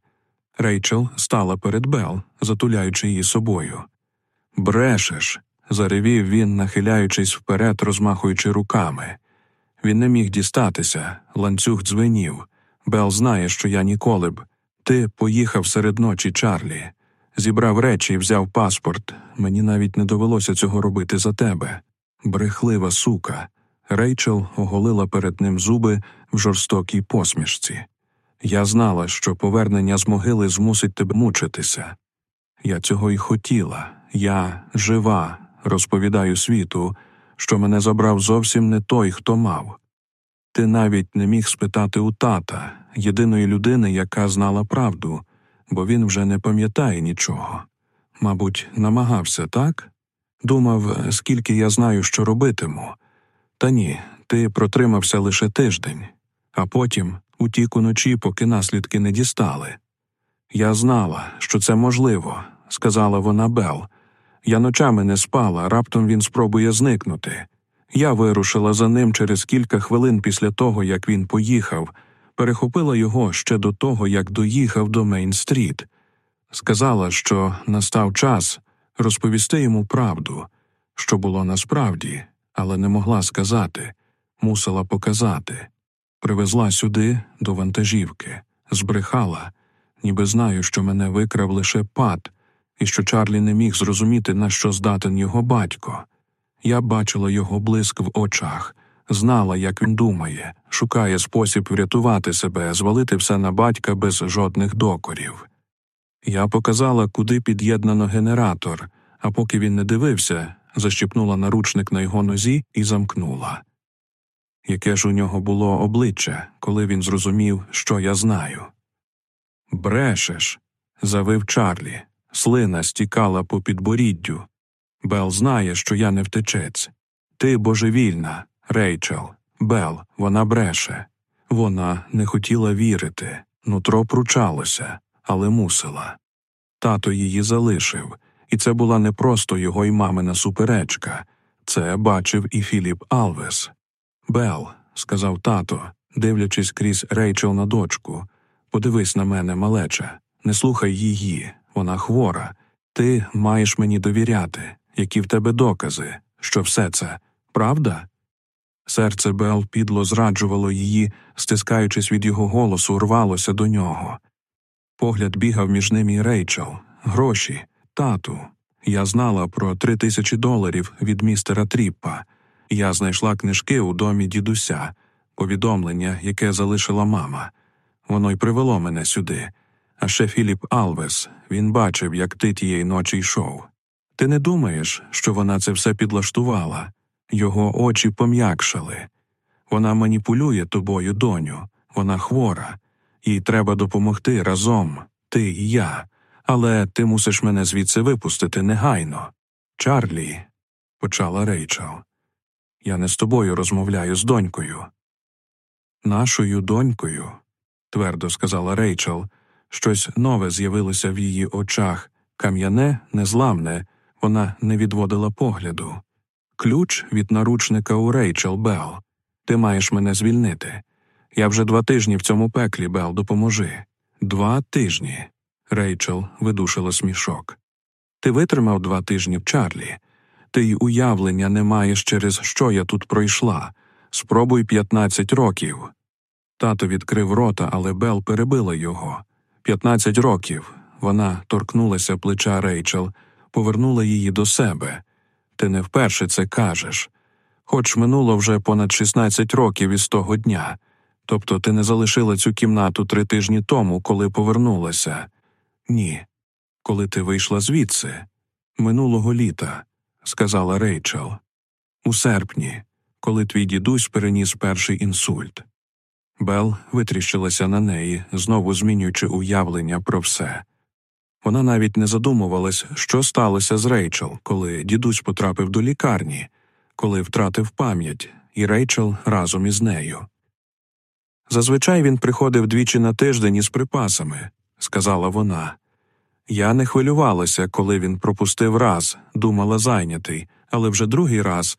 Рейчел стала перед Бел, затуляючи її собою. Брешеш. заревів він, нахиляючись вперед, розмахуючи руками. Він не міг дістатися, ланцюг дзвенів. Бел знає, що я ніколи б. Ти поїхав серед ночі, Чарлі, зібрав речі і взяв паспорт. Мені навіть не довелося цього робити за тебе. Брехлива сука. Рейчел оголила перед ним зуби в жорстокій посмішці. Я знала, що повернення з могили змусить тебе мучитися. Я цього й хотіла. Я жива, розповідаю світу, що мене забрав зовсім не той, хто мав. Ти навіть не міг спитати у тата, єдиної людини, яка знала правду, бо він вже не пам'ятає нічого. Мабуть, намагався так? Думав, скільки я знаю, що робитиму. Та ні, ти протримався лише тиждень, а потім утік уночі, поки наслідки не дістали. Я знала, що це можливо, сказала вона Бел. Я ночами не спала, раптом він спробує зникнути. Я вирушила за ним через кілька хвилин після того, як він поїхав, перехопила його ще до того, як доїхав до Мейн-стріт. Сказала, що настав час розповісти йому правду, що було насправді, але не могла сказати, мусила показати. Привезла сюди до вантажівки, збрехала, ніби знаю, що мене викрав лише Пат, і що Чарлі не міг зрозуміти, на що здатен його батько. Я бачила його блиск в очах, знала, як він думає, шукає спосіб врятувати себе, звалити все на батька без жодних докорів. Я показала, куди під'єднано генератор, а поки він не дивився, защіпнула наручник на його нозі і замкнула. Яке ж у нього було обличчя, коли він зрозумів, що я знаю. Брешеш. завив Чарлі. Слина стікала по підборіддю. Бел знає, що я не втечець. Ти божевільна, Рейчел, Бел, вона бреше. Вона не хотіла вірити, нутро пручалося, але мусила. Тато її залишив, і це була не просто його й мамина суперечка, це бачив і Філіп Алвес. Бел, сказав тато, дивлячись крізь Рейчел на дочку. Подивись на мене, малече, не слухай її, вона хвора. Ти маєш мені довіряти, які в тебе докази, що все це правда? Серце Бел підло зраджувало її, стискаючись від його голосу, рвалося до нього. Погляд бігав між ним і Рейчел, гроші, тату. Я знала про три тисячі доларів від містера Тріппа. Я знайшла книжки у домі дідуся, повідомлення, яке залишила мама. Воно й привело мене сюди. А ще Філіп Алвес він бачив, як ти тієї ночі йшов. Ти не думаєш, що вона це все підлаштувала? Його очі пом'якшали. Вона маніпулює тобою, доню, вона хвора, їй треба допомогти разом, ти і я. Але ти мусиш мене звідси випустити негайно. Чарлі, почала Рейчел. Я не з тобою розмовляю з донькою. Нашою донькою, твердо сказала Рейчел, щось нове з'явилося в її очах, кам'яне, незламне, вона не відводила погляду. Ключ від наручника у Рейчел Белл. Ти маєш мене звільнити. Я вже два тижні в цьому пеклі, Бел, допоможи. Два тижні. Рейчел видушила смішок. Ти витримав два тижні в Чарлі. Ти й уявлення не маєш, через що я тут пройшла. Спробуй п'ятнадцять років. Тато відкрив рота, але Бел перебила його. П'ятнадцять років. Вона торкнулася плеча Рейчел, повернула її до себе. Ти не вперше це кажеш. Хоч минуло вже понад 16 років із того дня. Тобто ти не залишила цю кімнату три тижні тому, коли повернулася. Ні. Коли ти вийшла звідси, минулого літа, сказала Рейчел. У серпні, коли твій дідусь переніс перший інсульт. Бел витріщилася на неї, знову змінюючи уявлення про все. Вона навіть не задумувалась, що сталося з Рейчел, коли дідусь потрапив до лікарні, коли втратив пам'ять, і Рейчел разом із нею. Зазвичай він приходив двічі на тиждень із припасами, сказала вона. Я не хвилювалася, коли він пропустив раз, думала зайнятий, але вже другий раз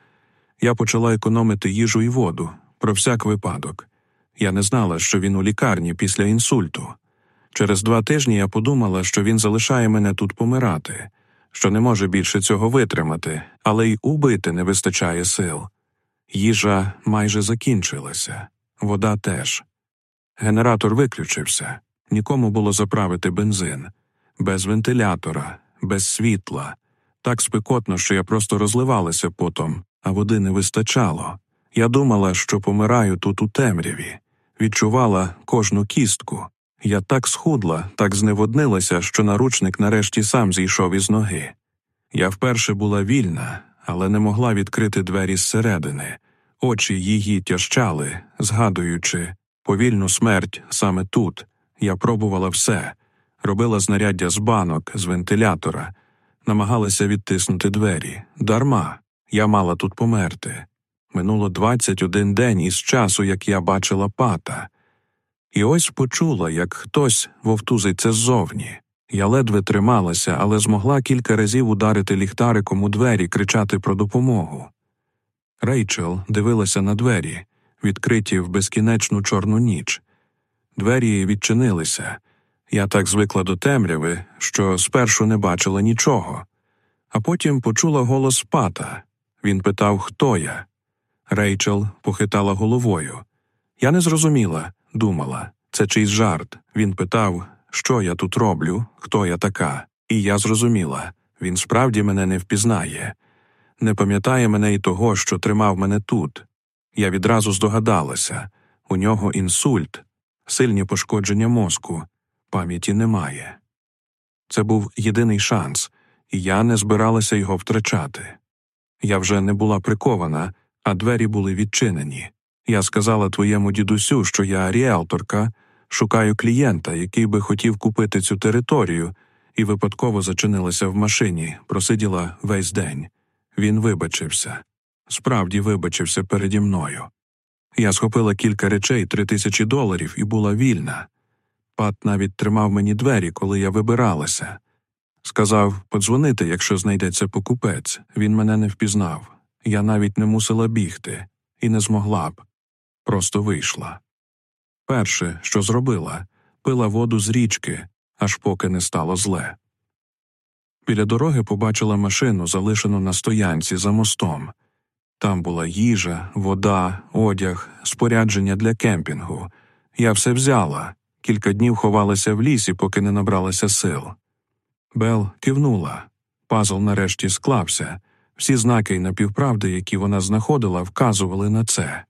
я почала економити їжу і воду про всяк випадок. Я не знала, що він у лікарні після інсульту. Через два тижні я подумала, що він залишає мене тут помирати, що не може більше цього витримати, але й убити не вистачає сил. Їжа майже закінчилася, вода теж. Генератор виключився, нікому було заправити бензин, без вентилятора, без світла. Так спекотно, що я просто розливалася потом, а води не вистачало. Я думала, що помираю тут у темряві, відчувала кожну кістку. Я так схудла, так зневоднилася, що наручник нарешті сам зійшов із ноги. Я вперше була вільна, але не могла відкрити двері зсередини. Очі її тяжчали, згадуючи повільну смерть саме тут. Я пробувала все, робила знаряддя з банок, з вентилятора, намагалася відтиснути двері. Дарма, я мала тут померти. Минуло 21 день із часу, як я бачила пата. І ось почула, як хтось вовтузиться ззовні. Я ледве трималася, але змогла кілька разів ударити ліхтариком у двері, кричати про допомогу. Рейчел дивилася на двері, відкриті в безкінечну чорну ніч. Двері відчинилися. Я так звикла до темряви, що спершу не бачила нічого. А потім почула голос пата. Він питав, хто я. Рейчел похитала головою. Я не зрозуміла, думала. Це чийсь жарт. Він питав, що я тут роблю, хто я така. І я зрозуміла він справді мене не впізнає, не пам'ятає мене і того, що тримав мене тут. Я відразу здогадалася у нього інсульт, сильні пошкодження мозку, пам'яті немає. Це був єдиний шанс, і я не збиралася його втрачати. Я вже не була прикована, а двері були відчинені. Я сказала твоєму дідусю, що я ріелторка, шукаю клієнта, який би хотів купити цю територію, і випадково зачинилася в машині, просиділа весь день. Він вибачився. Справді вибачився переді мною. Я схопила кілька речей, три тисячі доларів, і була вільна. Пат навіть тримав мені двері, коли я вибиралася. Сказав подзвонити, якщо знайдеться покупець. Він мене не впізнав. Я навіть не мусила бігти і не змогла б. просто вийшла. Перше, що зробила, пила воду з річки, аж поки не стало зле. Біля дороги побачила машину, залишену на стоянці за мостом. Там була їжа, вода, одяг, спорядження для кемпінгу. Я все взяла, кілька днів ховалася в лісі, поки не набралася сил. Бел кивнула. Пазл нарешті склався. Всі знаки й напівправди, які вона знаходила, вказували на це.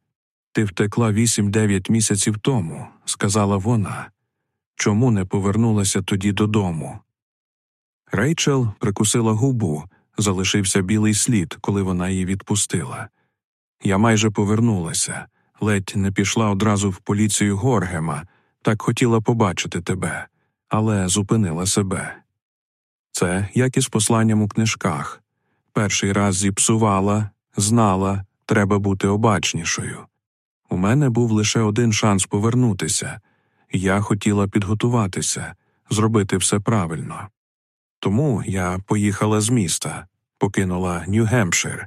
Ти втекла вісім-дев'ять місяців тому, сказала вона. Чому не повернулася тоді додому? Рейчел прикусила губу, залишився білий слід, коли вона її відпустила. Я майже повернулася, ледь не пішла одразу в поліцію Горгема, так хотіла побачити тебе, але зупинила себе. Це як із посланням у книжках перший раз зіпсувала, знала, треба бути обачнішою. У мене був лише один шанс повернутися, я хотіла підготуватися, зробити все правильно. Тому я поїхала з міста, покинула Нью-Гемпшир.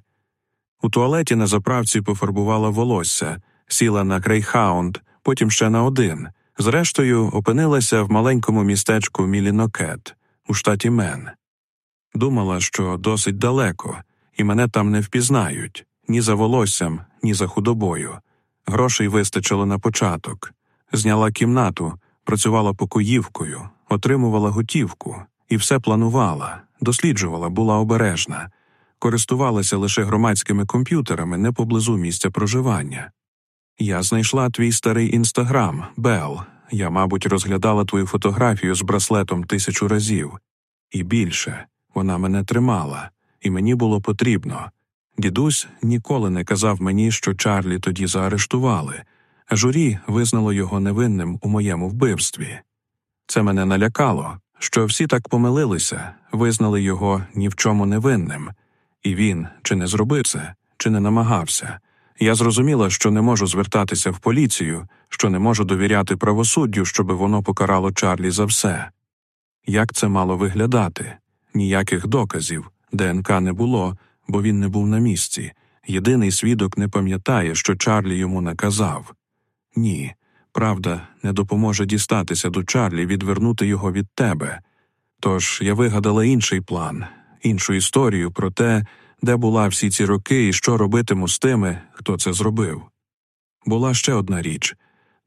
У туалеті на заправці пофарбувала волосся, сіла на Грейхаунд, потім ще на один. Зрештою, опинилася в маленькому містечку Мілінокет у штаті Мен. Думала, що досить далеко, і мене там не впізнають ні за волоссям, ні за худобою. Грошей вистачило на початок. Зняла кімнату, працювала покоївкою, отримувала готівку і все планувала, досліджувала, була обережна, користувалася лише громадськими комп'ютерами не поблизу місця проживання. Я знайшла твій старий інстаграм, Бел. Я, мабуть, розглядала твою фотографію з браслетом тисячу разів, і більше вона мене тримала, і мені було потрібно. Дідусь ніколи не казав мені, що Чарлі тоді заарештували, а журі визнало його невинним у моєму вбивстві. Це мене налякало, що всі так помилилися, визнали його ні в чому невинним, і він чи не зробив це, чи не намагався. Я зрозуміла, що не можу звертатися в поліцію, що не можу довіряти правосуддю, щоби воно покарало Чарлі за все. Як це мало виглядати? Ніяких доказів, ДНК не було, бо він не був на місці. Єдиний свідок не пам'ятає, що Чарлі йому наказав. Ні, правда, не допоможе дістатися до Чарлі, відвернути його від тебе. Тож я вигадала інший план, іншу історію про те, де була всі ці роки і що робитиму з тими, хто це зробив. Була ще одна річ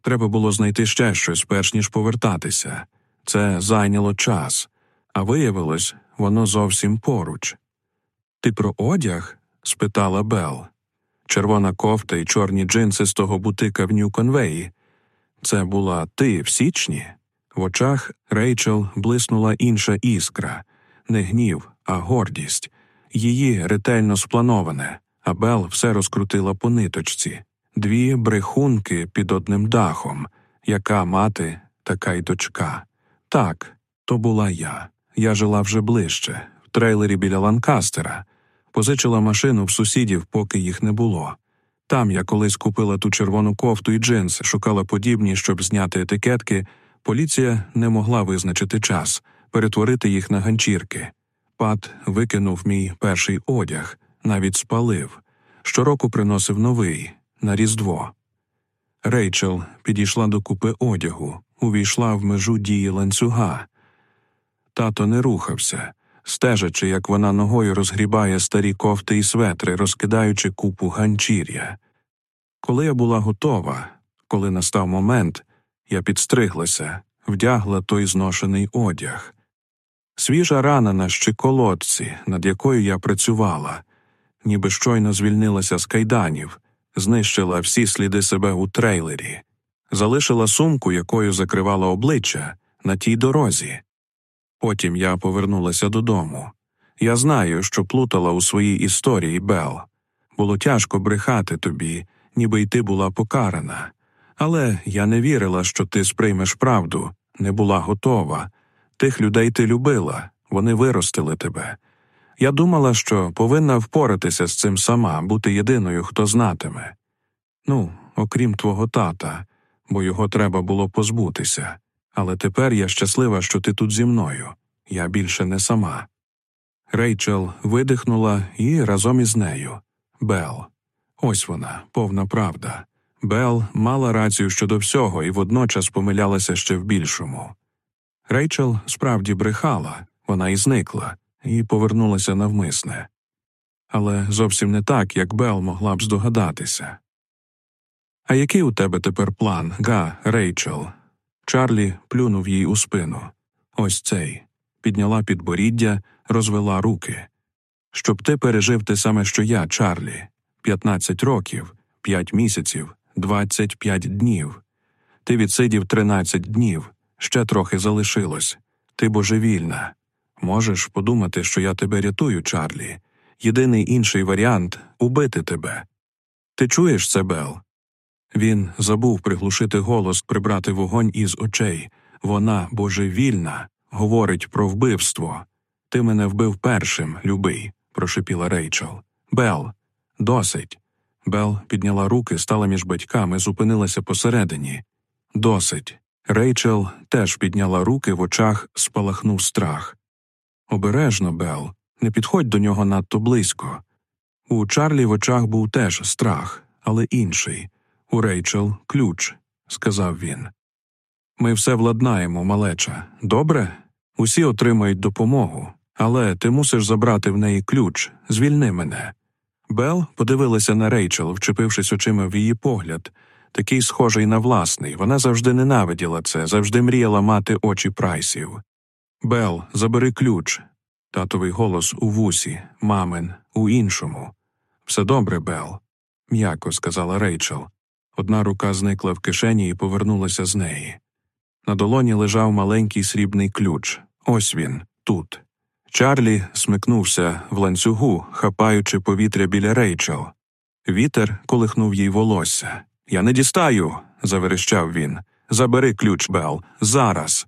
треба було знайти ще щось, перш ніж повертатися. Це зайняло час, а виявилось, воно зовсім поруч. Ти про одяг? спитала Бел. Червона кофта і чорні джинси з того бутика в Нью-Конвеї. Це була ти в січні? В очах Рейчел блиснула інша іскра не гнів, а гордість. Її ретельно сплановане, а Бел все розкрутила по ниточці дві брехунки під одним дахом, яка мати, така й дочка. Так, то була я. Я жила вже ближче, в трейлері біля Ланкастера, позичила машину в сусідів, поки їх не було. Там я колись купила ту червону кофту і джинси, шукала подібні, щоб зняти етикетки. Поліція не могла визначити час, перетворити їх на ганчірки. Пат викинув мій перший одяг, навіть спалив. Щороку приносив новий на Різдво. Рейчел підійшла до купи одягу, увійшла в межу дії ланцюга. Тато не рухався, стежачи, як вона ногою розгрібає старі кофти і светри, розкидаючи купу ганчір'я. Коли я була готова, коли настав момент, я підстриглася, вдягла той зношений одяг. Свіжа рана на щиколотці, над якою я працювала, ніби щойно звільнилася з кайданів, знищила всі сліди себе у трейлері, залишила сумку, якою закривала обличчя, на тій дорозі. Потім я повернулася додому. Я знаю, що плутала у своїй історії Бел. Було тяжко брехати тобі, ніби й ти була покарана. Але я не вірила, що ти сприймеш правду, не була готова. Тих людей ти любила, вони виростили тебе. Я думала, що повинна впоратися з цим сама, бути єдиною, хто знатиме. Ну, окрім твого тата, бо його треба було позбутися. Але тепер я щаслива, що ти тут зі мною. Я більше не сама. Рейчел видихнула і разом із нею Бел. Ось вона, повна правда. Бел мала рацію щодо всього і водночас помилялася ще в більшому. Рейчел справді брехала, вона і зникла, і повернулася навмисне. Але зовсім не так, як Бел могла б здогадатися. А який у тебе тепер план, га, Рейчел? Чарлі плюнув їй у спину. Ось цей. Підняла підборіддя, розвела руки. Щоб ти пережив те саме, що я, Чарлі, п'ятнадцять років, п'ять місяців, двадцять п'ять днів. Ти відсидів тринадцять днів, ще трохи залишилось. Ти божевільна. Можеш подумати, що я тебе рятую, Чарлі. Єдиний інший варіант убити тебе. Ти чуєш це, Бел? Він забув приглушити голос, прибрати вогонь із очей. Вона божевільна, говорить про вбивство. Ти мене вбив першим, любий, прошепіла Рейчел. Бел, досить. Бел підняла руки, стала між батьками, зупинилася посередині. Досить. Рейчел теж підняла руки в очах, спалахнув страх. Обережно, Бел, не підходь до нього надто близько. У Чарлі в очах був теж страх, але інший. У Рейчел ключ, сказав він. Ми все владнаємо, малеча. Добре? Усі отримають допомогу, але ти мусиш забрати в неї ключ, звільни мене. Бел подивилася на Рейчел, вчепившись очима в її погляд, такий схожий на власний. Вона завжди ненавиділа це, завжди мріяла мати очі прайсів. Бел, забери ключ. Татовий голос у вусі, мамин, у іншому. Все добре, Бел, м'яко сказала Рейчел. Одна рука зникла в кишені і повернулася з неї. На долоні лежав маленький срібний ключ. Ось він, тут. Чарлі смикнувся в ланцюгу, хапаючи повітря біля Рейчел. Вітер колихнув їй волосся. Я не дістаю. заверещав він. Забери ключ, Бел, зараз.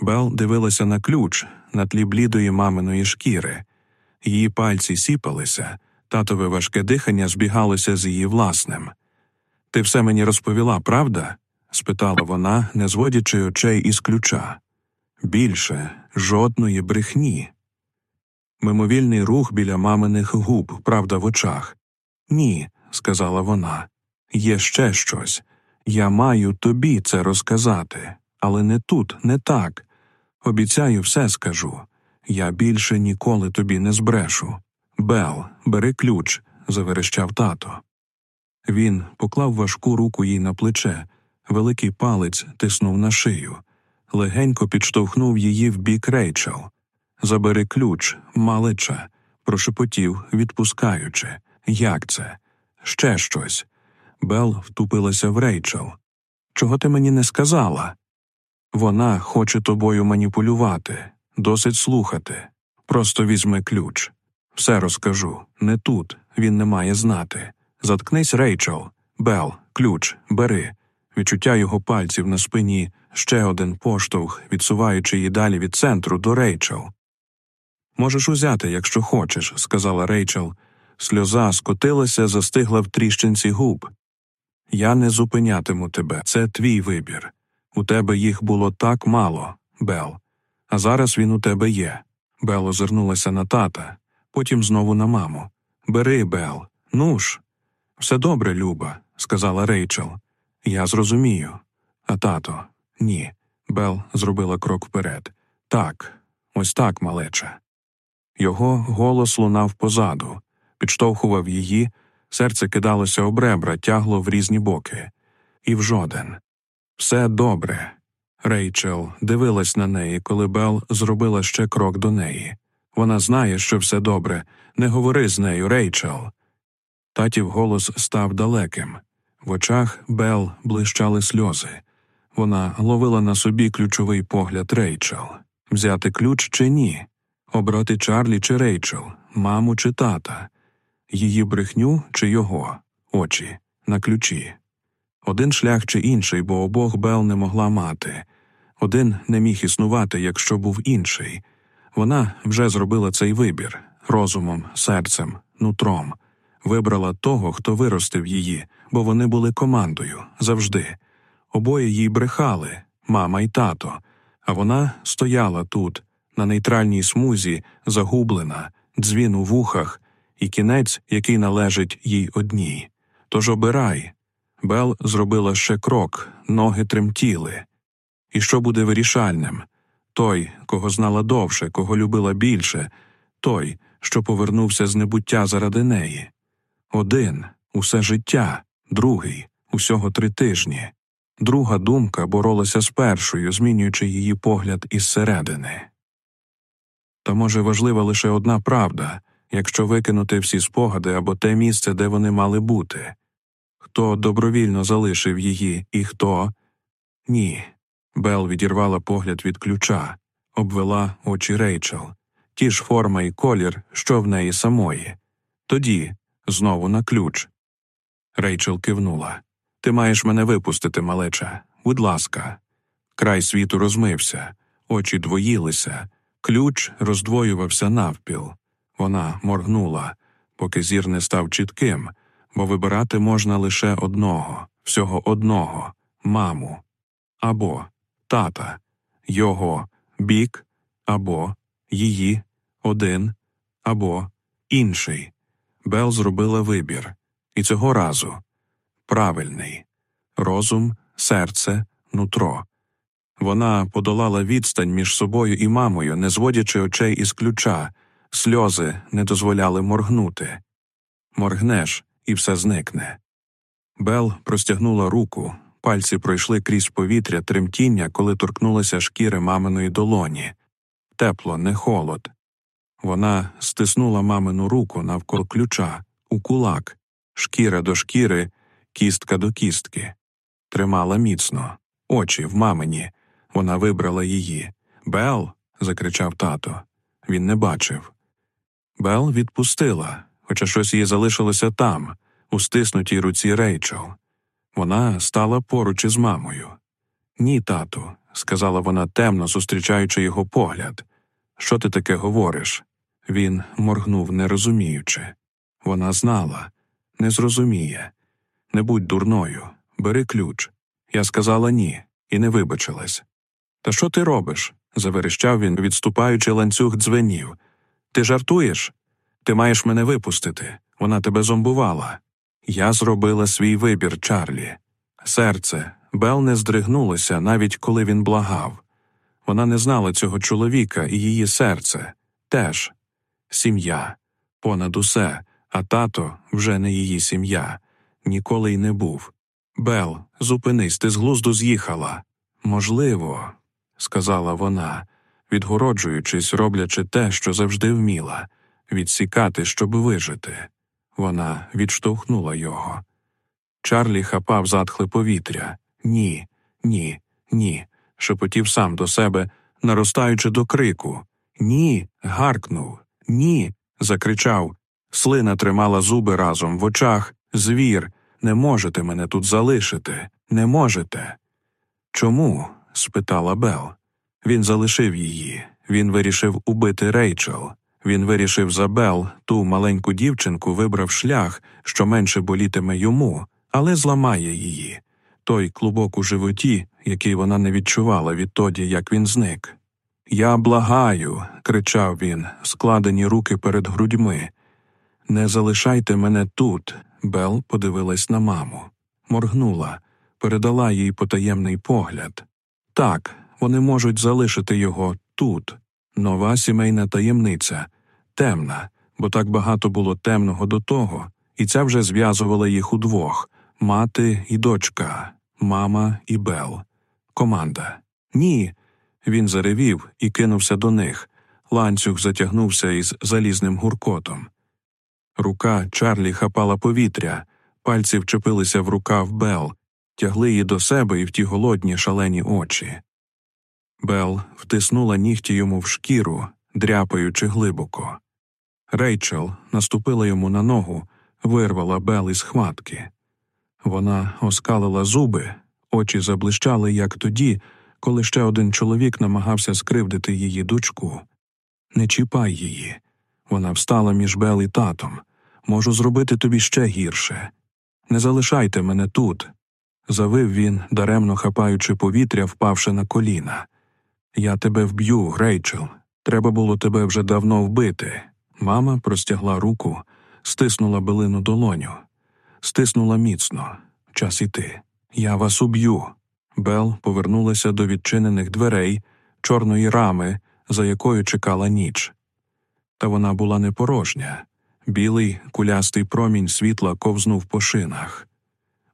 Бел дивилася на ключ на тлі блідої маминої шкіри. Її пальці сіпалися, татове важке дихання збігалося з її власним. Ти все мені розповіла, правда? спитала вона, не зводячи очей із ключа. Більше жодної брехні. Мимовільний рух біля маминих губ, правда, в очах. Ні, сказала вона. Є ще щось. Я маю тобі це розказати, але не тут, не так. Обіцяю, все скажу. Я більше ніколи тобі не збрешу. Бел, бери ключ, заверещав тато. Він поклав важку руку їй на плече, великий палець тиснув на шию, легенько підштовхнув її в бік Рейчел. Забери ключ, малича, прошепотів, відпускаючи. Як це? Ще щось. Бел втупилася в Рейчел. Чого ти мені не сказала? Вона хоче тобою маніпулювати, досить слухати. Просто візьми ключ. Все розкажу. Не тут, він не має знати. Заткнись, Рейчел, Бел, ключ, бери. Відчуття його пальців на спині, ще один поштовх, відсуваючи її далі від центру до Рейчел. Можеш узяти, якщо хочеш, сказала Рейчел. Сльоза скотилася, застигла в тріщинці губ. Я не зупинятиму тебе, це твій вибір. У тебе їх було так мало, Бел. А зараз він у тебе є. Бел озирнулася на тата, потім знову на маму. Бери, Бел, ну ж. Все добре, Люба, сказала Рейчел. Я зрозумію. А тато, ні. Бел зробила крок вперед. Так, ось так, малеча. Його голос лунав позаду, підштовхував її, серце кидалося об ребра, тягло в різні боки. І в жоден. Все добре. Рейчел дивилась на неї, коли Бел зробила ще крок до неї. Вона знає, що все добре. Не говори з нею, Рейчел. Татів голос став далеким. В очах Бел блищали сльози. Вона ловила на собі ключовий погляд Рейчел взяти ключ чи ні, обрати Чарлі чи Рейчел, маму чи тата, її брехню чи його, очі на ключі. Один шлях чи інший, бо обох Бел не могла мати. Один не міг існувати, якщо був інший. Вона вже зробила цей вибір розумом, серцем, нутром, вибрала того, хто виростив її, бо вони були командою завжди. Обоє їй брехали, мама й тато, а вона стояла тут, на нейтральній смузі, загублена, дзвін у вухах, і кінець, який належить їй одній. Тож обирай Бел зробила ще крок, ноги тремтіли. І що буде вирішальним? Той, кого знала довше, кого любила більше, той, що повернувся з небуття заради неї. Один усе життя, другий усього три тижні. Друга думка боролася з першою, змінюючи її погляд із середини. Та може важлива лише одна правда якщо викинути всі спогади або те місце, де вони мали бути. Хто добровільно залишив її, і хто ні. Бел відірвала погляд від ключа, обвела очі Рейчел, ті ж форма і колір, що в неї самої. Тоді знову на ключ. Рейчел кивнула. Ти маєш мене випустити, малеча. Будь ласка. Край світу розмився, очі двоїлися, ключ роздвоювався навпіл. Вона моргнула, поки зір не став чітким, бо вибирати можна лише одного, всього одного маму або тата, його бік або її один або інший. Бел зробила вибір, і цього разу правильний розум, серце, нутро. Вона подолала відстань між собою і мамою, не зводячи очей із ключа, сльози не дозволяли моргнути. Моргнеш, і все зникне. Бел простягнула руку, пальці пройшли крізь повітря тремтіння, коли торкнулася шкіри маминої долоні. Тепло, не холод. Вона стиснула мамину руку навколо ключа, у кулак, шкіра до шкіри, кістка до кістки. Тримала міцно, очі в мамині. Вона вибрала її. Бел. закричав тато. Він не бачив. Бел відпустила, хоча щось їй залишилося там, у стиснутій руці Рейчел. Вона стала поруч із мамою. Ні, тату, сказала вона темно, зустрічаючи його погляд. Що ти таке говориш? Він моргнув, не розуміючи. Вона знала, не зрозуміє. Не будь дурною, бери ключ. Я сказала ні, і не вибачилась. Та що ти робиш? заверещав він, відступаючи ланцюг дзвенів. Ти жартуєш? Ти маєш мене випустити. Вона тебе зомбувала. Я зробила свій вибір, Чарлі. Серце. Бел не здригнулося, навіть коли він благав. Вона не знала цього чоловіка і її серце теж сім'я, понад усе, а тато вже не її сім'я, ніколи й не був. Бел, зупинись, ти з глузду з'їхала. Можливо, сказала вона, відгороджуючись, роблячи те, що завжди вміла відсікати, щоб вижити. Вона відштовхнула його. Чарлі хапав затхле повітря. Ні, ні, ні. шепотів сам до себе, наростаючи до крику. Ні. гаркнув. Ні. закричав. Слина тримала зуби разом в очах. Звір, не можете мене тут залишити, не можете. Чому? спитала Бел. Він залишив її. Він вирішив убити Рейчел. Він вирішив за Бел, ту маленьку дівчинку, вибрав шлях, що менше болітиме йому, але зламає її. Той клубок у животі, який вона не відчувала відтоді, як він зник. Я благаю, кричав він, складені руки перед грудьми. Не залишайте мене тут. Бел подивилась на маму, моргнула, передала їй потаємний погляд. Так, вони можуть залишити його тут. Нова сімейна таємниця, темна, бо так багато було темного до того, і ця вже зв'язувала їх удвох мати і дочка, мама і Бел. Команда. Ні. Він заревів і кинувся до них. Ланцюг затягнувся із залізним гуркотом. Рука Чарлі хапала повітря, пальці вчепилися в рукав Бел, тягли її до себе і в ті голодні шалені очі. Бел втиснула нігті йому в шкіру, дряпаючи глибоко. Рейчел наступила йому на ногу, вирвала Бел із хватки. Вона оскалила зуби, очі заблищали, як тоді, коли ще один чоловік намагався скривдити її дочку. Не чіпай її. Вона встала між Бел і татом. Можу зробити тобі ще гірше. Не залишайте мене тут. Завив він, даремно хапаючи повітря, впавши на коліна. Я тебе вб'ю, Рейчел. Треба було тебе вже давно вбити. Мама простягла руку, стиснула билину долоню, стиснула міцно. Час іти. Я вас уб'ю. Бел повернулася до відчинених дверей, чорної рами, за якою чекала ніч. Та вона була не порожня. Білий кулястий промінь світла ковзнув по шинах.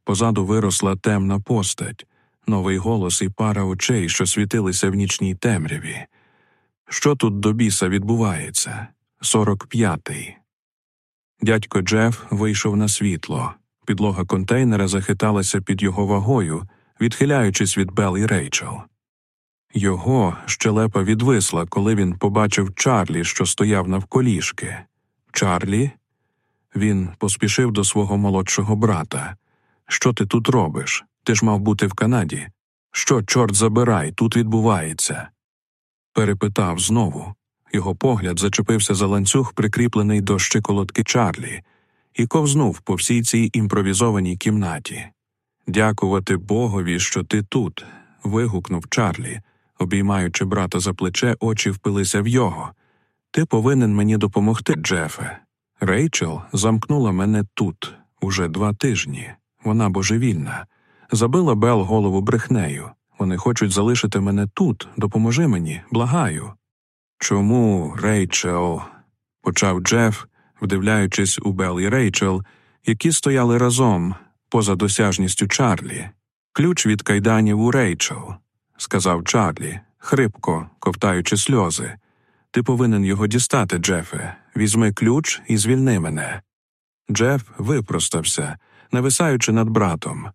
Позаду виросла темна постать, новий голос і пара очей, що світилися в нічній темряві. Що тут до біса відбувається? Сорок п'ятий. Дядько Джеф вийшов на світло. Підлога контейнера захиталася під його вагою, відхиляючись від Бел і Рейчел. Його щелепа відвисла, коли він побачив Чарлі, що стояв навколішки. Чарлі? Він поспішив до свого молодшого брата. Що ти тут робиш? Ти ж мав бути в Канаді. Що, чорт забирай, тут відбувається? Перепитав знову. Його погляд зачепився за ланцюг, прикріплений до щиколотки Чарлі, і ковзнув по всій цій імпровізованій кімнаті. Дякувати Богові, що ти тут. вигукнув Чарлі, обіймаючи брата за плече, очі впилися в його. Ти повинен мені допомогти, Джефе. Рейчел замкнула мене тут уже два тижні. Вона божевільна. Забила Бел голову брехнею. Вони хочуть залишити мене тут. Допоможи мені, благаю. Чому, Рейчел? почав Джеф, вдивляючись у Бел і Рейчел, які стояли разом, поза досяжністю Чарлі. Ключ від кайданів у Рейчел, сказав Чарлі, хрипко, ковтаючи сльози. Ти повинен його дістати, Джефе. Візьми ключ і звільни мене. Джеф випростався, нависаючи над братом.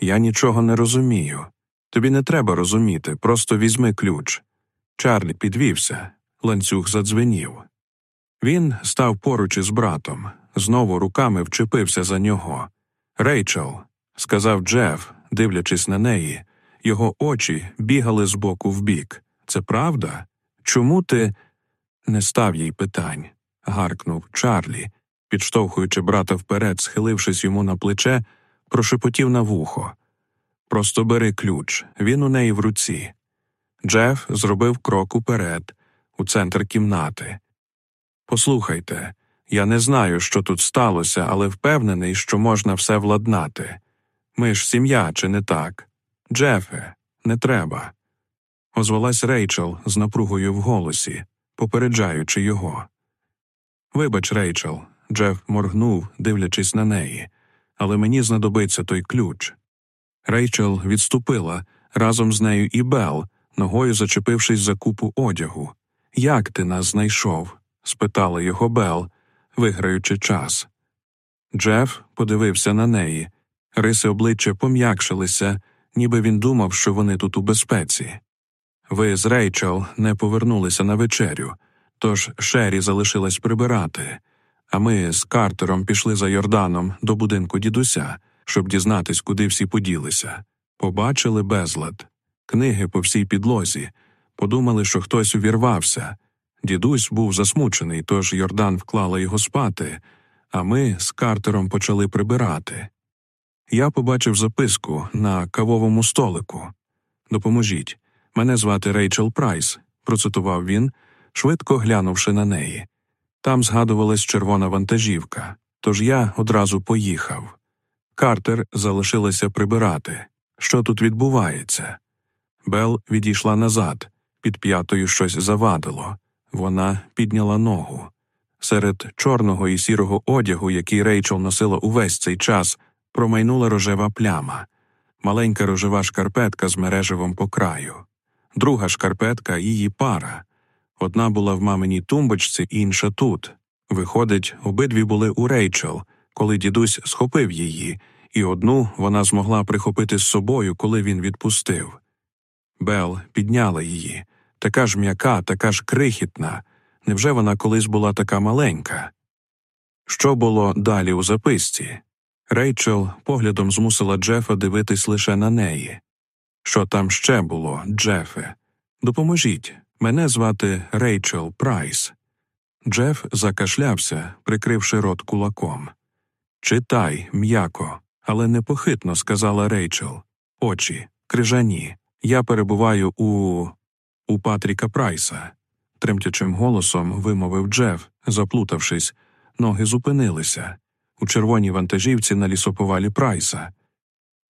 Я нічого не розумію. Тобі не треба розуміти, просто візьми ключ. Чарлі підвівся, ланцюг задзвенів. Він став поруч із братом, знову руками вчепився за нього. Рейчел, сказав Джеф, дивлячись на неї, його очі бігали з боку в бік. Це правда? Чому ти не став їй питань? гаркнув Чарлі, підштовхуючи брата вперед, схилившись йому на плече, прошепотів на вухо. Просто бери ключ, він у неї в руці. Джеф зробив крок уперед, у центр кімнати. Послухайте, я не знаю, що тут сталося, але впевнений, що можна все владнати. Ми ж сім'я, чи не так? Джефе, не треба. Озвалась Рейчел з напругою в голосі, попереджаючи його. Вибач, Рейчел, Джеф моргнув, дивлячись на неї, але мені знадобиться той ключ. Рейчел відступила разом з нею і Бел, ногою зачепившись за купу одягу. Як ти нас знайшов? спитала його Бел, виграючи час. Джеф подивився на неї. Риси обличчя пом'якшилися, ніби він думав, що вони тут у безпеці. Ви з Рейчел не повернулися на вечерю, тож Шері залишилась прибирати, а ми з Картером пішли за Йорданом до будинку дідуся, щоб дізнатись, куди всі поділися. Побачили безлад, книги по всій підлозі, подумали, що хтось увірвався. Дідусь був засмучений, тож Йордан вклала його спати, а ми з Картером почали прибирати. Я побачив записку на кавовому столику. Допоможіть. Мене звати Рейчел Прайс, процитував він, швидко глянувши на неї. Там згадувалась червона вантажівка, тож я одразу поїхав. Картер залишилася прибирати. Що тут відбувається? Бел відійшла назад, під п'ятою щось завадило. Вона підняла ногу. Серед чорного і сірого одягу, який Рейчел носила увесь цей час, промайнула рожева пляма, маленька рожева шкарпетка з мережевом по краю, друга шкарпетка її пара. Одна була в маминій тумбочці, інша тут. Виходить, обидві були у Рейчел, коли дідусь схопив її, і одну вона змогла прихопити з собою, коли він відпустив. Бел підняла її, така ж м'яка, така ж крихітна. Невже вона колись була така маленька? Що було далі у записці? Рейчел поглядом змусила Джефа дивитись лише на неї. Що там ще було, Джефе? Допоможіть. Мене звати Рейчел Прайс. Джеф закашлявся, прикривши рот кулаком. Читай, м'яко, але непохитно, сказала Рейчел. Очі, крижані. Я перебуваю у. У Патріка Прайса. Тремтячим голосом вимовив Джеф, заплутавшись, ноги зупинилися. У червоній вантажівці на лісоповалі Прайса.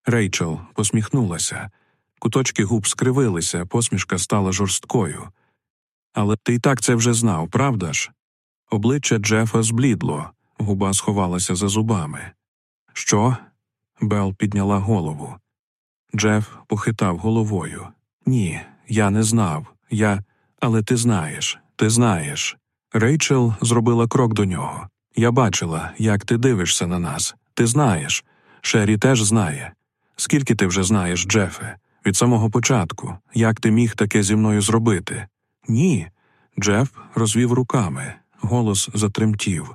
Рейчел посміхнулася. Куточки губ скривилися, посмішка стала жорсткою. Але ти й так це вже знав, правда ж? Обличчя Джефа зблідло, губа сховалася за зубами. Що? Бел підняла голову. Джеф похитав головою. Ні, я не знав. Я. Але ти знаєш, ти знаєш. Рейчел зробила крок до нього. Я бачила, як ти дивишся на нас. Ти знаєш. Шері теж знає. Скільки ти вже знаєш, Джефе? Від самого початку. Як ти міг таке зі мною зробити? Ні. Джеф розвів руками. Голос затремтів.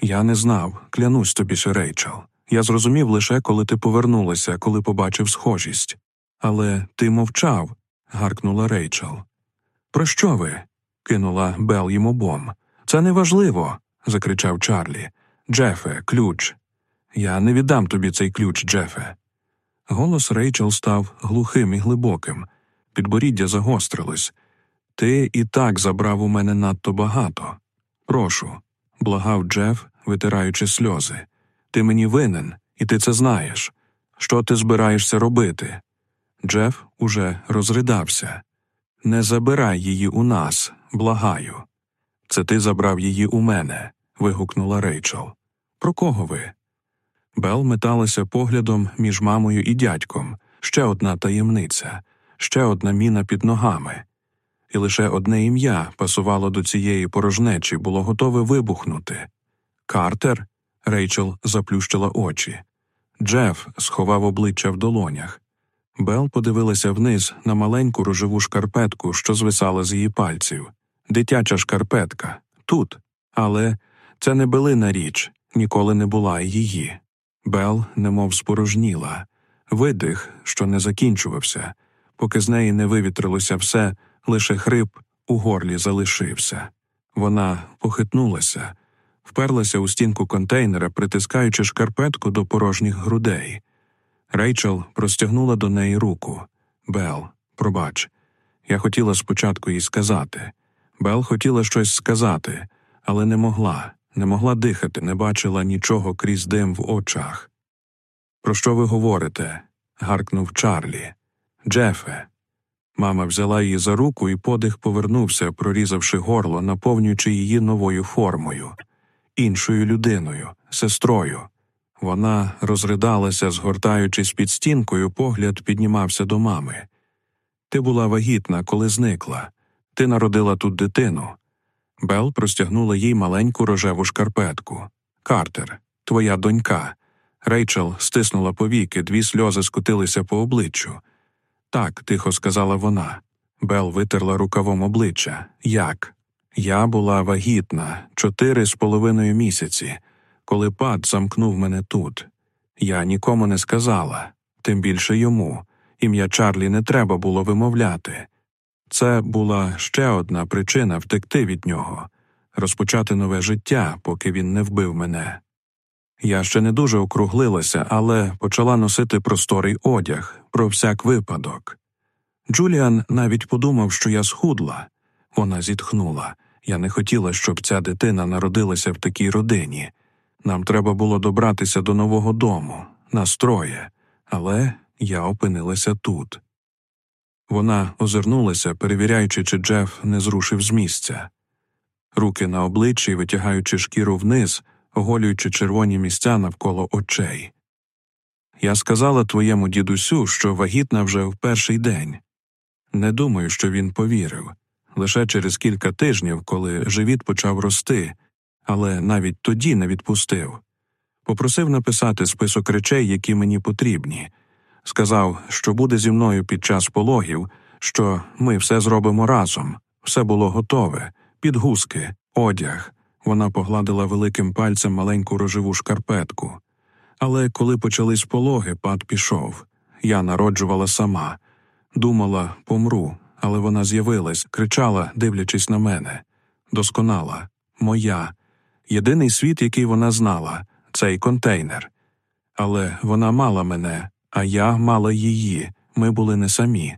Я не знав, клянусь тобі, Рейчел. Я зрозумів лише, коли ти повернулася, коли побачив схожість. Але ти мовчав, гаркнула Рейчел. Про що ви? кинула Бел їм обом. Це неважливо, закричав Чарлі. Джефе, ключ. Я не віддам тобі цей ключ, Джефе. Голос Рейчел став глухим і глибоким. Підборіддя загострилось. Ти і так забрав у мене надто багато. Прошу, благав Джеф, витираючи сльози. Ти мені винен, і ти це знаєш. Що ти збираєшся робити? Джеф уже розридався. Не забирай її у нас, благаю. Це ти забрав її у мене. вигукнула Рейчел. Про кого ви? Бел металася поглядом між мамою і дядьком, ще одна таємниця, ще одна міна під ногами. І лише одне ім'я пасувало до цієї порожнечі, було готове вибухнути. Картер? Рейчел заплющила очі. Джеф сховав обличчя в долонях. Бел подивилася вниз на маленьку рожеву шкарпетку, що звисала з її пальців. Дитяча шкарпетка тут. Але це не билина річ, ніколи не була її. Бел немов спорожніла, видих, що не закінчувався, поки з неї не вивітрилося все, лише хрип у горлі залишився. Вона похитнулася, вперлася у стінку контейнера, притискаючи шкарпетку до порожніх грудей. Рейчел простягнула до неї руку. Бел, пробач. Я хотіла спочатку їй сказати. Бел хотіла щось сказати, але не могла, не могла дихати, не бачила нічого крізь дим в очах. Про що ви говорите? гаркнув Чарлі. Джефе. Мама взяла її за руку, і подих повернувся, прорізавши горло, наповнюючи її новою формою, іншою людиною, сестрою. Вона розридалася, згортаючись під стінкою, погляд піднімався до мами. Ти була вагітна, коли зникла. Ти народила тут дитину. Бел простягнула їй маленьку рожеву шкарпетку. Картер, твоя донька. Рейчел стиснула повіки, дві сльози скотилися по обличчю. Так, тихо сказала вона. Бел витерла рукавом обличчя. Як? Я була вагітна чотири з половиною місяці, коли пад замкнув мене тут. Я нікому не сказала, тим більше йому. Ім'я Чарлі не треба було вимовляти. Це була ще одна причина втекти від нього, розпочати нове життя, поки він не вбив мене. Я ще не дуже округлилася, але почала носити просторий одяг про всяк випадок. Джуліан навіть подумав, що я схудла. Вона зітхнула. Я не хотіла, щоб ця дитина народилася в такій родині. Нам треба було добратися до нового дому, нас троє, але я опинилася тут. Вона озирнулася, перевіряючи, чи Джеф не зрушив з місця. Руки на обличчі, витягаючи шкіру вниз, оголюючи червоні місця навколо очей. Я сказала твоєму дідусю, що вагітна вже в перший день. Не думаю, що він повірив. Лише через кілька тижнів, коли живіт почав рости, але навіть тоді не відпустив. Попросив написати список речей, які мені потрібні. Сказав, що буде зі мною під час пологів, що ми все зробимо разом, все було готове, підгузки, одяг. Вона погладила великим пальцем маленьку рожеву шкарпетку. Але коли почались пологи, пад пішов. Я народжувала сама. Думала, помру, але вона з'явилась, кричала, дивлячись на мене. Досконала, моя. Єдиний світ, який вона знала, цей контейнер. Але вона мала мене, а я мала її. Ми були не самі.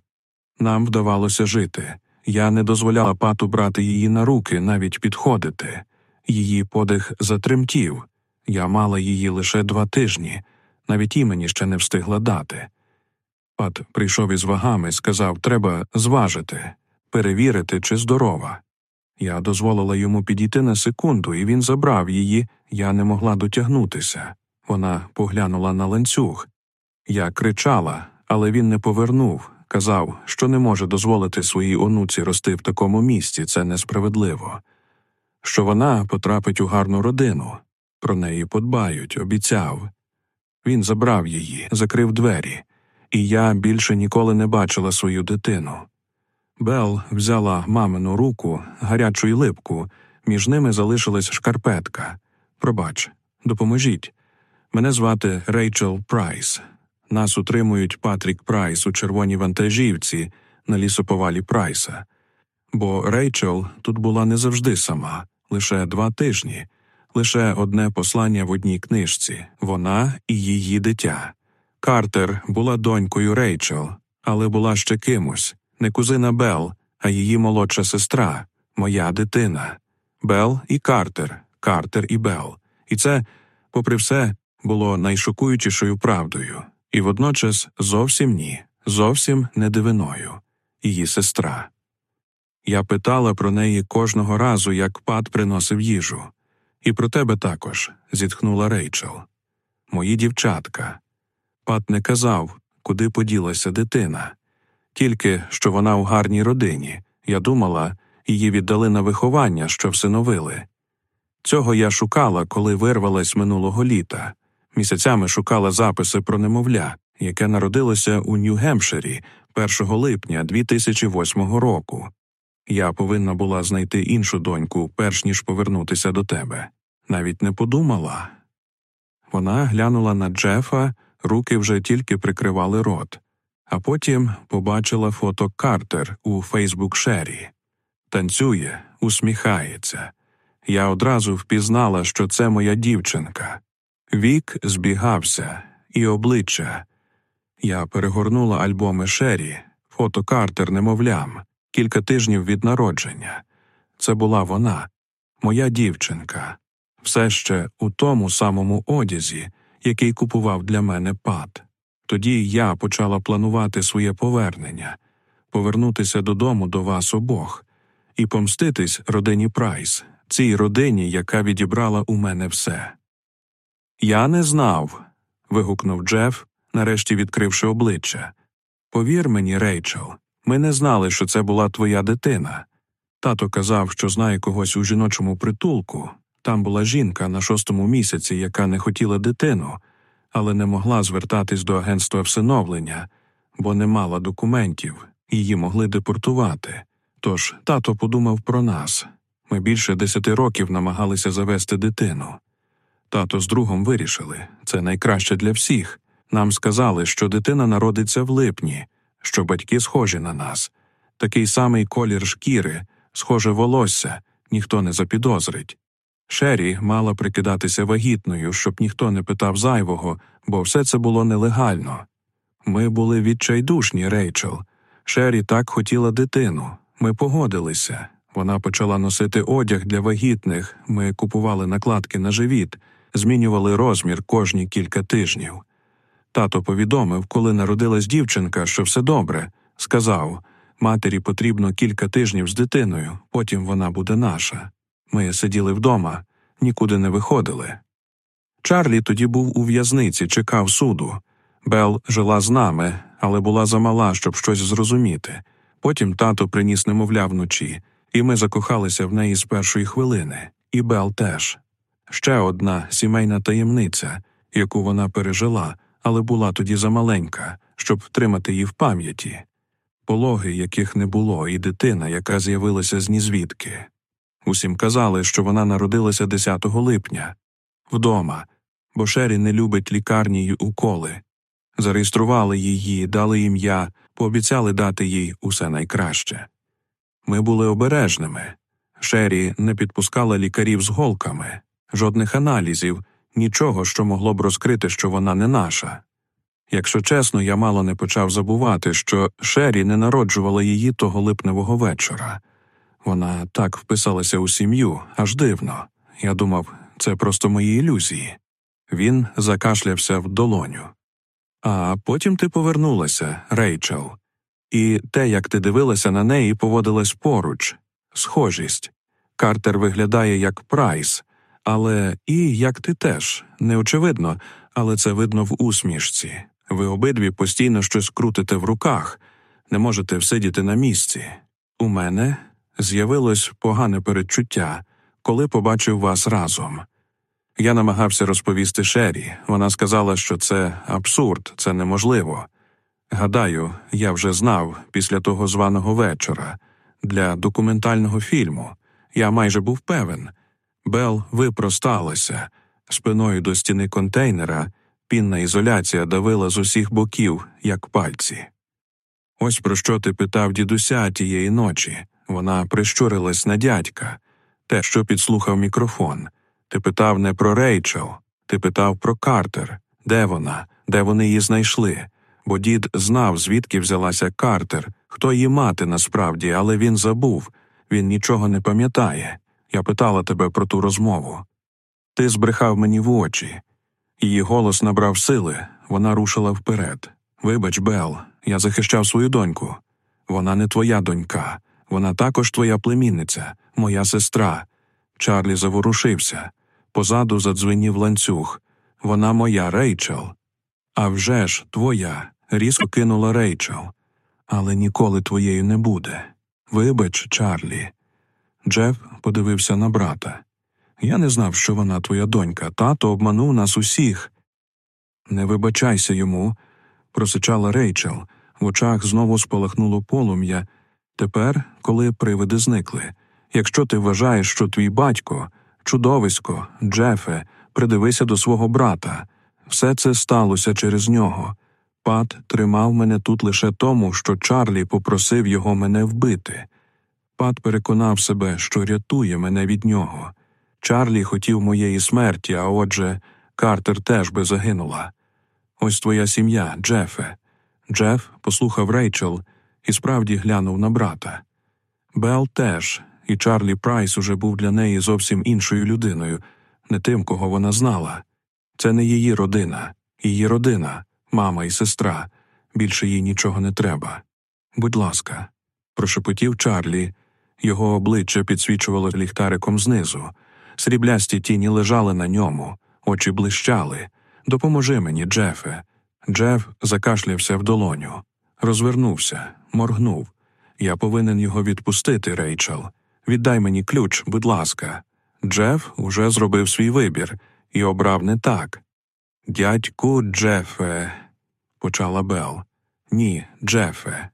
Нам вдавалося жити. Я не дозволяла пату брати її на руки, навіть підходити. Її подих затремтів. Я мала її лише два тижні. навіть імені ще не встигла дати. Пат прийшов із вагами, сказав треба зважити, перевірити, чи здорова. Я дозволила йому підійти на секунду, і він забрав її, я не могла дотягнутися. Вона поглянула на ланцюг. Я кричала, але він не повернув, казав, що не може дозволити своїй онуці рости в такому місці, це несправедливо, що вона потрапить у гарну родину, про неї подбають, обіцяв. Він забрав її, закрив двері, і я більше ніколи не бачила свою дитину. Бел взяла мамину руку, гарячу й липку, між ними залишилась шкарпетка. Пробач, допоможіть. Мене звати Рейчел Прайс. Нас утримують Патрік Прайс у червоній вантажівці на лісоповалі Прайса. Бо Рейчел тут була не завжди сама, лише два тижні, лише одне послання в одній книжці вона і її дитя. Картер була донькою Рейчел, але була ще кимось не кузина Бел, а її молодша сестра, моя дитина. Бел і Картер, Картер і Бел. І це, попри все, було найшокуючішою правдою, і водночас зовсім ні, зовсім не дивиною, її сестра. Я питала про неї кожного разу, як пат приносив їжу. І про тебе також, зітхнула Рейчел. Мої дівчатка. Пат не казав, куди поділася дитина, тільки що вона у гарній родині. Я думала, її віддали на виховання, що всиновили. Цього я шукала, коли вирвалась минулого літа. Місяцями шукала записи про немовля, яке народилося у Нью-Гемпширі 1 липня 2008 року. Я повинна була знайти іншу доньку, перш ніж повернутися до тебе. Навіть не подумала. Вона глянула на Джефа, руки вже тільки прикривали рот, а потім побачила фото Картер у Фейсбук Шері. Танцює, усміхається. Я одразу впізнала, що це моя дівчинка. Вік збігався, і обличчя. Я перегорнула альбоми Шері, фото Картер немовлям, кілька тижнів від народження. Це була вона, моя дівчинка, все ще у тому самому одязі, який купував для мене пат. Тоді я почала планувати своє повернення, повернутися додому до вас обох і помститись родині Прайс, цій родині, яка відібрала у мене все. Я не знав. вигукнув Джеф, нарешті відкривши обличчя. Повір мені, Рейчел, ми не знали, що це була твоя дитина. Тато казав, що знає когось у жіночому притулку. Там була жінка на шостому місяці, яка не хотіла дитину, але не могла звертатись до агентства всиновлення, бо не мала документів, її могли депортувати. Тож тато подумав про нас. Ми більше десяти років намагалися завести дитину. Тато з другом вирішили це найкраще для всіх. Нам сказали, що дитина народиться в липні, що батьки схожі на нас, такий самий колір шкіри, схоже волосся, ніхто не запідозрить. Шері мала прикидатися вагітною, щоб ніхто не питав зайвого, бо все це було нелегально. Ми були відчайдушні, Рейчел. Шері так хотіла дитину. Ми погодилися. Вона почала носити одяг для вагітних, ми купували накладки на живіт, змінювали розмір кожні кілька тижнів. Тато повідомив, коли народилась дівчинка, що все добре. Сказав матері потрібно кілька тижнів з дитиною, потім вона буде наша. Ми сиділи вдома, нікуди не виходили. Чарлі тоді був у в'язниці, чекав суду. Бел жила з нами, але була замала, щоб щось зрозуміти. Потім тато приніс немовля вночі, і ми закохалися в неї з першої хвилини, і Бел теж. Ще одна сімейна таємниця, яку вона пережила, але була тоді замаленька, щоб втримати її в пам'яті, пологи, яких не було, і дитина, яка з'явилася з нізвідки. Усім казали, що вона народилася 10 липня вдома, бо Шері не любить лікарні й уколи. Зареєстрували її, дали ім'я, пообіцяли дати їй усе найкраще. Ми були обережними. Шері не підпускала лікарів з голками, жодних аналізів, нічого, що могло б розкрити, що вона не наша. Якщо чесно, я мало не почав забувати, що Шері не народжувала її того липневого вечора. Вона так вписалася у сім'ю, аж дивно. Я думав, це просто мої ілюзії. Він закашлявся в долоню. А потім ти повернулася, Рейчел, і те, як ти дивилася на неї, поводилась поруч, схожість. Картер виглядає як прайс, але і як ти теж, неочевидно, але це видно в усмішці. Ви обидві постійно щось крутите в руках, не можете всидіти на місці. У мене з'явилось погане передчуття, коли побачив вас разом. Я намагався розповісти Шері. Вона сказала, що це абсурд, це неможливо. Гадаю, я вже знав після того званого вечора для документального фільму. Я майже був певен. Бел випросталася спиною до стіни контейнера, пінна ізоляція давила з усіх боків, як пальці. Ось про що ти питав дідуся тієї ночі. Вона прищурилась на дядька, те, що підслухав мікрофон. Ти питав не про Рейчел, ти питав про Картер, де вона, де вони її знайшли. Бо дід знав, звідки взялася Картер, хто її мати насправді, але він забув, він нічого не пам'ятає. Я питала тебе про ту розмову. Ти збрехав мені в очі. Її голос набрав сили, вона рушила вперед. Вибач, Бел, я захищав свою доньку. Вона не твоя донька, вона також твоя племінниця, моя сестра. Чарлі заворушився. Позаду задзвенів ланцюг. Вона моя Рейчел. «А вже ж, твоя, різко кинула Рейчел. Але ніколи твоєю не буде. Вибач, Чарлі. Джеф подивився на брата. Я не знав, що вона твоя донька. Тато обманув нас усіх. Не вибачайся йому, просичала Рейчел. В очах знову спалахнуло полум'я. Тепер, коли привиди зникли. Якщо ти вважаєш, що твій батько, чудовисько, Джефе, придивися до свого брата, все це сталося через нього. Пат тримав мене тут лише тому, що Чарлі попросив його мене вбити. Пат переконав себе, що рятує мене від нього. Чарлі хотів моєї смерті, а отже, Картер теж би загинула. Ось твоя сім'я, Джефе. Джеф послухав Рейчел і справді глянув на брата. Бел теж, і Чарлі Прайс уже був для неї зовсім іншою людиною, не тим, кого вона знала. Це не її родина, її родина, мама і сестра. Більше їй нічого не треба. Будь ласка, прошепотів Чарлі. Його обличчя підсвічувало ліхтариком знизу. Сріблясті тіні лежали на ньому, очі блищали. Допоможи мені, Джефе. Джеф закашлявся в долоню, розвернувся, моргнув. Я повинен його відпустити, Рейчел. Віддай мені ключ, будь ласка. Джеф уже зробив свій вибір і обрав не так. Дядьку Джефе, почала Бел. Ні, Джефе.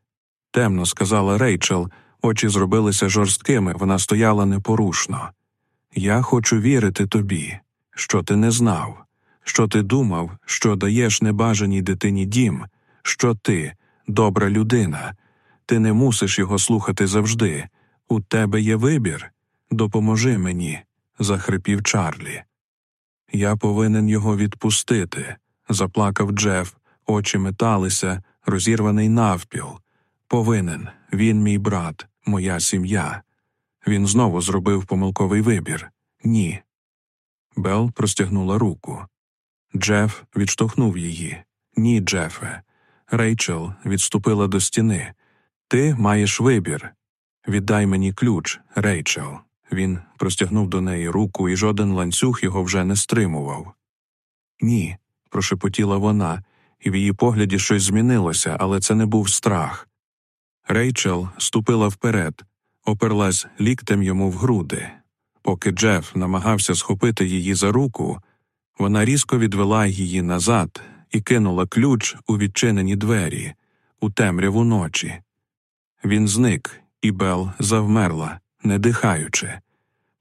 Темно сказала Рейчел, очі зробилися жорсткими, вона стояла непорушно. Я хочу вірити тобі, що ти не знав, що ти думав, що даєш небажаній дитині дім, що ти добра людина, ти не мусиш його слухати завжди. У тебе є вибір. Допоможи мені, захрипів Чарлі. Я повинен його відпустити, заплакав Джеф, очі металися, розірваний навпіл. Повинен, він мій брат, моя сім'я. Він знову зробив помилковий вибір. Ні. Бел простягнула руку. Джеф відштовхнув її. Ні, Джефе. Рейчел відступила до стіни. Ти маєш вибір. Віддай мені ключ, Рейчел. Він простягнув до неї руку, і жоден ланцюг його вже не стримував. Ні, прошепотіла вона, і в її погляді щось змінилося, але це не був страх. Рейчел ступила вперед, оперлась ліктем йому в груди. Поки Джеф намагався схопити її за руку, вона різко відвела її назад і кинула ключ у відчинені двері, у темряву ночі. Він зник, і Бел завмерла, не дихаючи.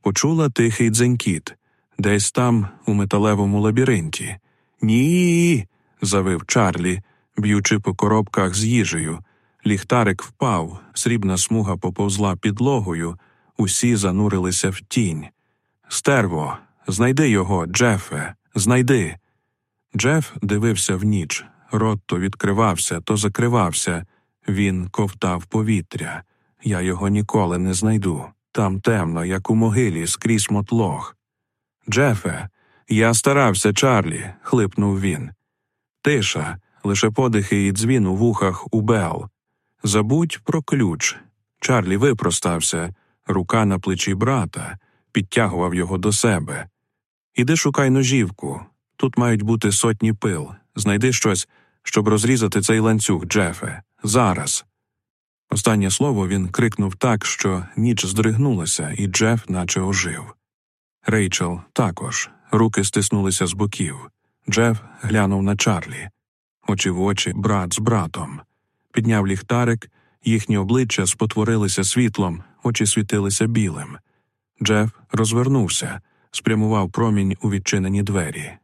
Почула тихий дзенькіт, десь там, у металевому лабіринті. Ні. завив Чарлі, б'ючи по коробках з їжею. Ліхтарик впав, срібна смуга поповзла підлогою, усі занурилися в тінь. Стерво, знайди його, Джефе, знайди. Джеф дивився в ніч, рот то відкривався, то закривався. Він ковтав повітря. Я його ніколи не знайду. Там темно, як у могилі, скрізь мотлох. Джефе, Я старався, Чарлі, хлипнув він. Тиша, лише подихи і дзвін у вухах у Бел. Забудь про ключ. Чарлі випростався, рука на плечі брата, підтягував його до себе. Іди шукай ножівку. Тут мають бути сотні пил. Знайди щось, щоб розрізати цей ланцюг, Джефе. Зараз. Останнє слово він крикнув так, що ніч здригнулася, і Джеф наче ожив. Рейчел також, руки стиснулися з боків. Джеф глянув на Чарлі, очі в очі, брат з братом. Підняв ліхтарик, їхні обличчя спотворилися світлом, очі світилися білим. Джеф розвернувся, спрямував промінь у відчинені двері.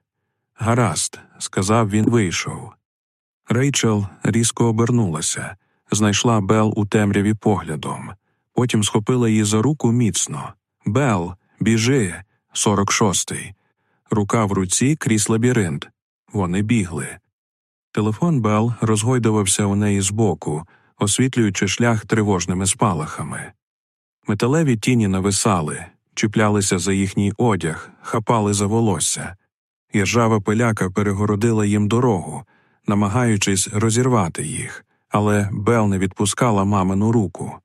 Гаразд, сказав він, вийшов. Рейчел різко обернулася, знайшла Бел у темряві поглядом, потім схопила її за руку міцно. Бел, біжи, сорок шостий. Рука в руці крізь лабіринт. Вони бігли. Телефон Бел розгойдувався у неї збоку, освітлюючи шлях тривожними спалахами. Металеві тіні нависали, чіплялися за їхній одяг, хапали за волосся. Іржава пиляка перегородила їм дорогу, намагаючись розірвати їх, але Бел не відпускала мамину руку.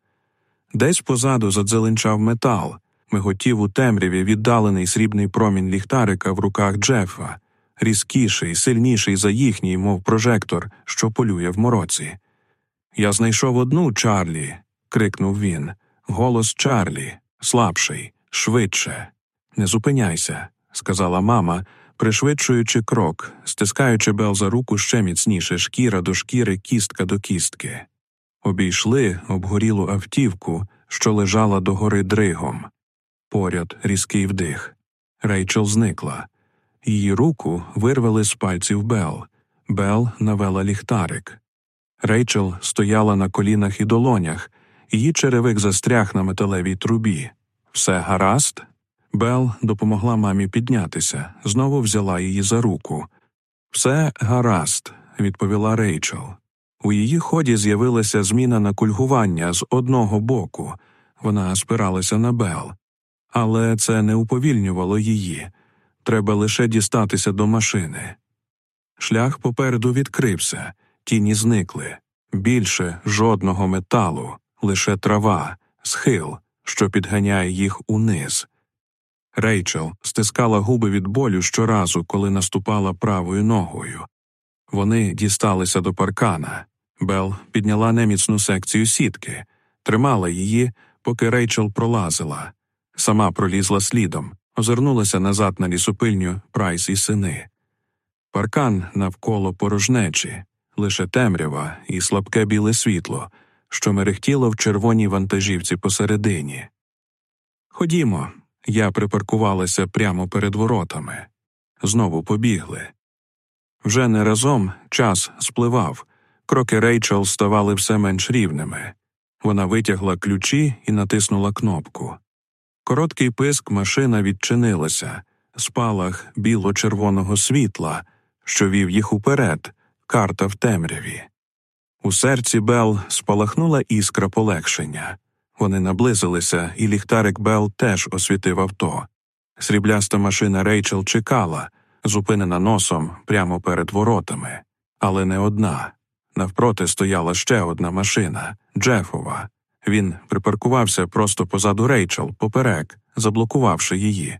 Десь позаду задзеленчав метал, миготів у темряві віддалений срібний промінь ліхтарика в руках Джефа, різкіший, сильніший за їхній, мов прожектор, що полює в мороці. Я знайшов одну Чарлі. крикнув він. Голос Чарлі, слабший, швидше. Не зупиняйся, сказала мама, пришвидшуючи крок, стискаючи Бел за руку ще міцніше шкіра до шкіри, кістка до кістки. Обійшли обгорілу автівку, що лежала догори дригом. Поряд різкий вдих. Рейчел зникла. Її руку вирвали з пальців Бел. Бел навела ліхтарик. Рейчел стояла на колінах і долонях, її черевик застряг на металевій трубі. Все гаразд? Бел допомогла мамі піднятися, знову взяла її за руку. Все гаразд, відповіла Рейчел. У її ході з'явилася зміна на кульгування з одного боку. Вона спиралася на Бел. Але це не уповільнювало її. Треба лише дістатися до машини. Шлях попереду відкрився, тіні зникли. Більше жодного металу, лише трава, схил, що підганяє їх униз. Рейчел стискала губи від болю щоразу, коли наступала правою ногою. Вони дісталися до паркана. Бел підняла неміцну секцію сітки, тримала її, поки Рейчел пролазила. Сама пролізла слідом, озирнулася назад на лісопильню Прайс і сини. Паркан навколо порожнечі, лише темрява і слабке біле світло, що мерехтіло в червоній вантажівці посередині. Ходімо, я припаркувалася прямо перед воротами. Знову побігли. Вже не разом час спливав, кроки Рейчел ставали все менш рівними. Вона витягла ключі і натиснула кнопку. Короткий писк машина відчинилася, спалах біло-червоного світла, що вів їх уперед, карта в темряві. У серці Бел спалахнула іскра полегшення. Вони наблизилися, і ліхтарик Бел теж освітив авто. Срібляста машина Рейчел чекала, зупинена носом прямо перед воротами, але не одна. Навпроти стояла ще одна машина Джефова. Він припаркувався просто позаду Рейчел, поперек, заблокувавши її.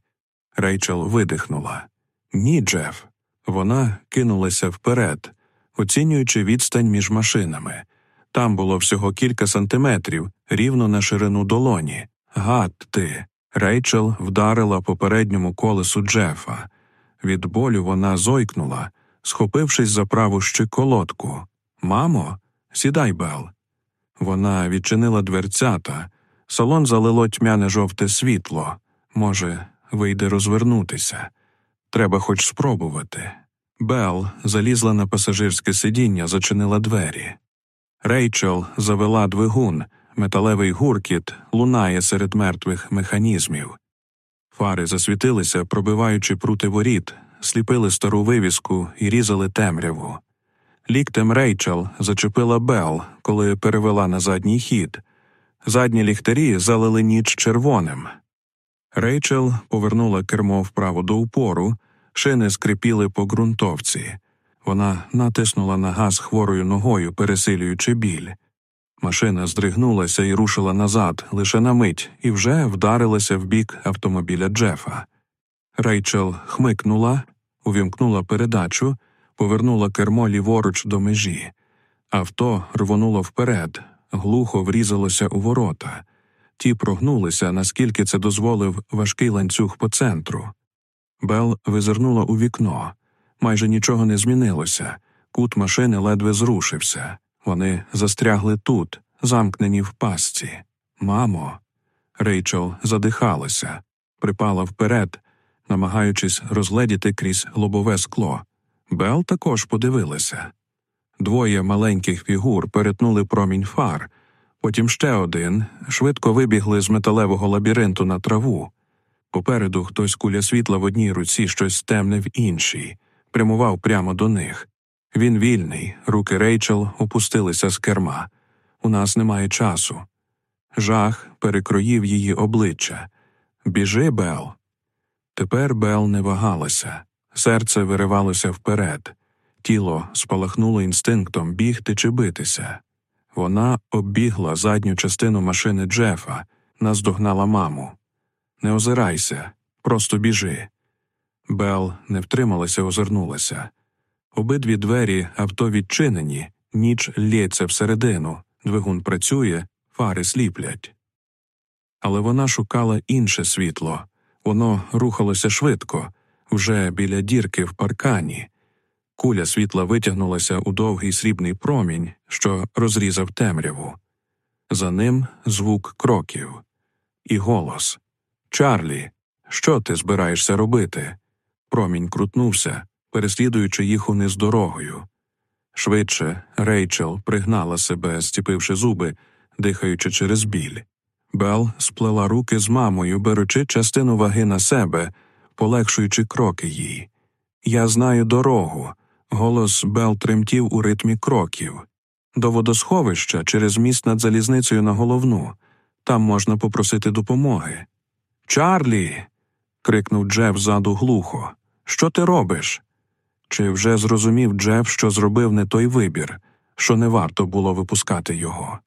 Рейчел видихнула. Ні, Джеф. Вона кинулася вперед, оцінюючи відстань між машинами. Там було всього кілька сантиметрів, рівно на ширину долоні. Гад ти. Рейчел вдарила по передньому колесу Джефа. Від болю вона зойкнула, схопившись за праву щиколотку. Мамо, сідай, Бел. Вона відчинила дверцята, салон залило тьмяне жовте світло. Може, вийде розвернутися. Треба хоч спробувати. Бел залізла на пасажирське сидіння, зачинила двері. Рейчел завела двигун, металевий гуркіт лунає серед мертвих механізмів. Фари засвітилися, пробиваючи прути воріт, сліпили стару вивіску і різали темряву. Ліктем Рейчел зачепила Бел, коли перевела на задній хід. Задні ліхтарі залили ніч червоним. Рейчел повернула кермо вправо до упору, шини скрипіли по ґрунтовці. Вона натиснула на газ хворою ногою, пересилюючи біль. Машина здригнулася і рушила назад лише на мить, і вже вдарилася в бік автомобіля Джефа. Рейчел хмикнула, увімкнула передачу, повернула кермо ліворуч до межі. Авто рвонуло вперед, глухо врізалося у ворота. Ті прогнулися, наскільки це дозволив важкий ланцюг по центру. Бел визирнула у вікно. Майже нічого не змінилося. Кут машини ледве зрушився. Вони застрягли тут, замкнені в пастці. Мамо. Рейчел задихалася, припала вперед, намагаючись розгледіти крізь лобове скло. Бел також подивилася. Двоє маленьких фігур перетнули промінь фар, потім ще один швидко вибігли з металевого лабіринту на траву. Попереду хтось куля світла в одній руці, щось темне в іншій, прямував прямо до них. Він вільний, руки Рейчел опустилися з керма. У нас немає часу. Жах перекроїв її обличчя. Біжи, Бел. Тепер Бел не вагалася. Серце виривалося вперед. Тіло спалахнуло інстинктом бігти чи битися. Вона оббігла задню частину машини Джефа, наздогнала маму. Не озирайся, просто біжи. Бел не втрималася, озирнулася. Обидві двері авто відчинені, ніч лється всередину, двигун працює, фари сліплять. Але вона шукала інше світло, воно рухалося швидко, вже біля дірки в паркані. Куля світла витягнулася у довгий срібний промінь, що розрізав темряву. За ним звук кроків і голос Чарлі, що ти збираєшся робити? Промінь крутнувся, переслідуючи їх униз дорогою. Швидше Рейчел пригнала себе, зціпивши зуби, дихаючи через біль. Бел сплела руки з мамою, беручи частину ваги на себе, полегшуючи кроки їй. Я знаю дорогу. Голос Бел тремтів у ритмі кроків. До водосховища через міст над залізницею на головну. Там можна попросити допомоги. Чарлі. крикнув Джеф ззаду глухо. Що ти робиш? Чи вже зрозумів Джеф, що зробив не той вибір, що не варто було випускати його?